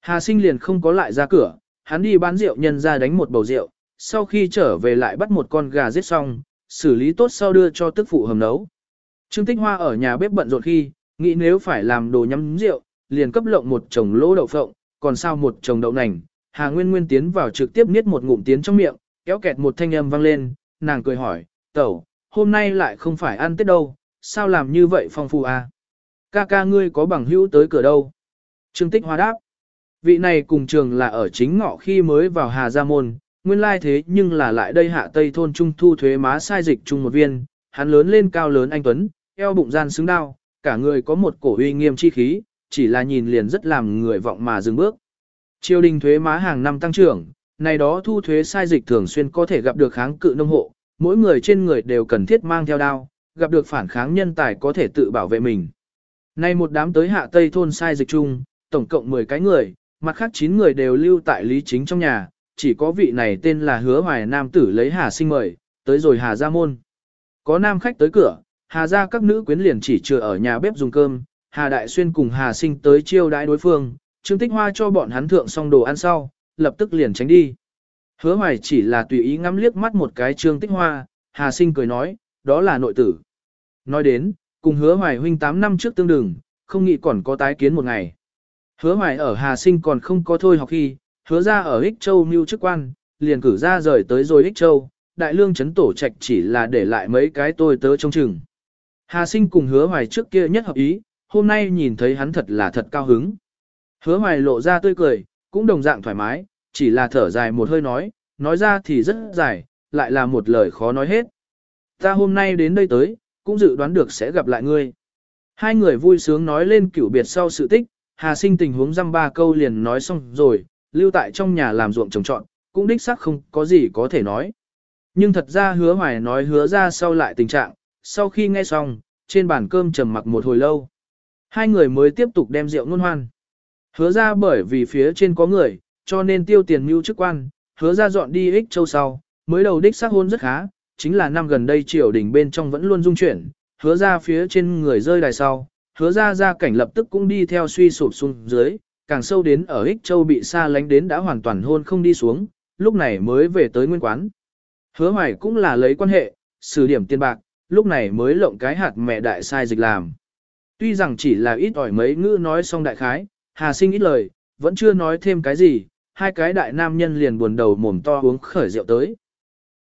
Hà sinh liền không có lại ra cửa, hắn đi bán rượu nhân ra đánh một bầu rượu, sau khi trở về lại bắt một con gà giết xong, xử lý tốt sau đưa cho tức phụ hầm nấu. Trương Tích Hoa ở nhà bếp bận rộn khi, nghĩ nếu phải làm đồ nhắm rượu, liền cấp lộng một chồng lỗ đậu phộng, còn sao một chồng đậu nành. Hà Nguyên Nguyên tiến vào trực tiếp niết một ngụm tiến trong miệng, kéo kẹt một thanh âm vang lên, nàng cười hỏi, tẩu, hôm nay lại không phải ăn tết đâu, sao làm như vậy phong phu à? Ca ca ngươi có bằng hữu tới cửa đâu? Trương Tích Hoa đáp, vị này cùng trường là ở chính ngọ khi mới vào Hà Gia Môn, nguyên lai thế nhưng là lại đây hạ tây thôn trung thu thuế má sai dịch chung một viên, hắn lớn lên cao lớn anh Tuấn, eo bụng gian xứng đao, cả người có một cổ uy nghiêm chi khí, chỉ là nhìn liền rất làm người vọng mà dừng bước. Triều đình thuế má hàng năm tăng trưởng, này đó thu thuế sai dịch thường xuyên có thể gặp được kháng cự nông hộ, mỗi người trên người đều cần thiết mang theo đao, gặp được phản kháng nhân tài có thể tự bảo vệ mình. Nay một đám tới hạ tây thôn sai dịch chung, tổng cộng 10 cái người, mặt khác 9 người đều lưu tại lý chính trong nhà, chỉ có vị này tên là hứa hoài nam tử lấy hà sinh mời, tới rồi hà ra môn. Có nam khách tới cửa, hà ra các nữ quyến liền chỉ chừa ở nhà bếp dùng cơm, hà đại xuyên cùng hà sinh tới chiêu đãi đối phương, trương tích hoa cho bọn hắn thượng xong đồ ăn sau, lập tức liền tránh đi. Hứa hoài chỉ là tùy ý ngắm liếc mắt một cái trương tích hoa, hà sinh cười nói, đó là nội tử. Nói đến, cùng hứa hoài huynh 8 năm trước tương đương, không nghĩ còn có tái kiến một ngày. Hứa hoài ở hà sinh còn không có thôi học khi, hứa ra ở Ích Châu mưu chức quan, liền cử ra rời tới rồi Ích Châu, đại lương chấn tổ trạch chỉ là để lại mấy cái tôi tớ trong chừng. Hà sinh cùng hứa hoài trước kia nhất hợp ý, hôm nay nhìn thấy hắn thật là thật cao hứng. Hứa hoài lộ ra tươi cười, cũng đồng dạng thoải mái, chỉ là thở dài một hơi nói, nói ra thì rất dài, lại là một lời khó nói hết. Ta hôm nay đến đây tới, cũng dự đoán được sẽ gặp lại ngươi. Hai người vui sướng nói lên cửu biệt sau sự tích, Hà sinh tình huống dăm ba câu liền nói xong rồi, lưu tại trong nhà làm ruộng trồng trọn, cũng đích xác không có gì có thể nói. Nhưng thật ra hứa hoài nói hứa ra sau lại tình trạng, sau khi nghe xong, trên bàn cơm trầm mặc một hồi lâu. Hai người mới tiếp tục đem rượu ngôn hoan. Hứa ra bởi vì phía trên có người, cho nên tiêu tiền mưu chức quan, hứa ra dọn đi ích châu sau, mới đầu đích xác hôn rất khá, chính là năm gần đây triều đình bên trong vẫn luôn dung chuyển, hứa ra phía trên người rơi đài sau, hứa ra ra cảnh lập tức cũng đi theo suy sụp xuống dưới, càng sâu đến ở ích châu bị xa lánh đến đã hoàn toàn hôn không đi xuống, lúc này mới về tới nguyên quán. Hứa hoài cũng là lấy quan hệ, xử điểm tiền bạc, lúc này mới lộng cái hạt mẹ đại sai dịch làm. Tuy rằng chỉ là ít ỏi mấy ngữ nói xong đại khái, Hà sinh ít lời, vẫn chưa nói thêm cái gì, hai cái đại nam nhân liền buồn đầu mồm to uống khởi rượu tới.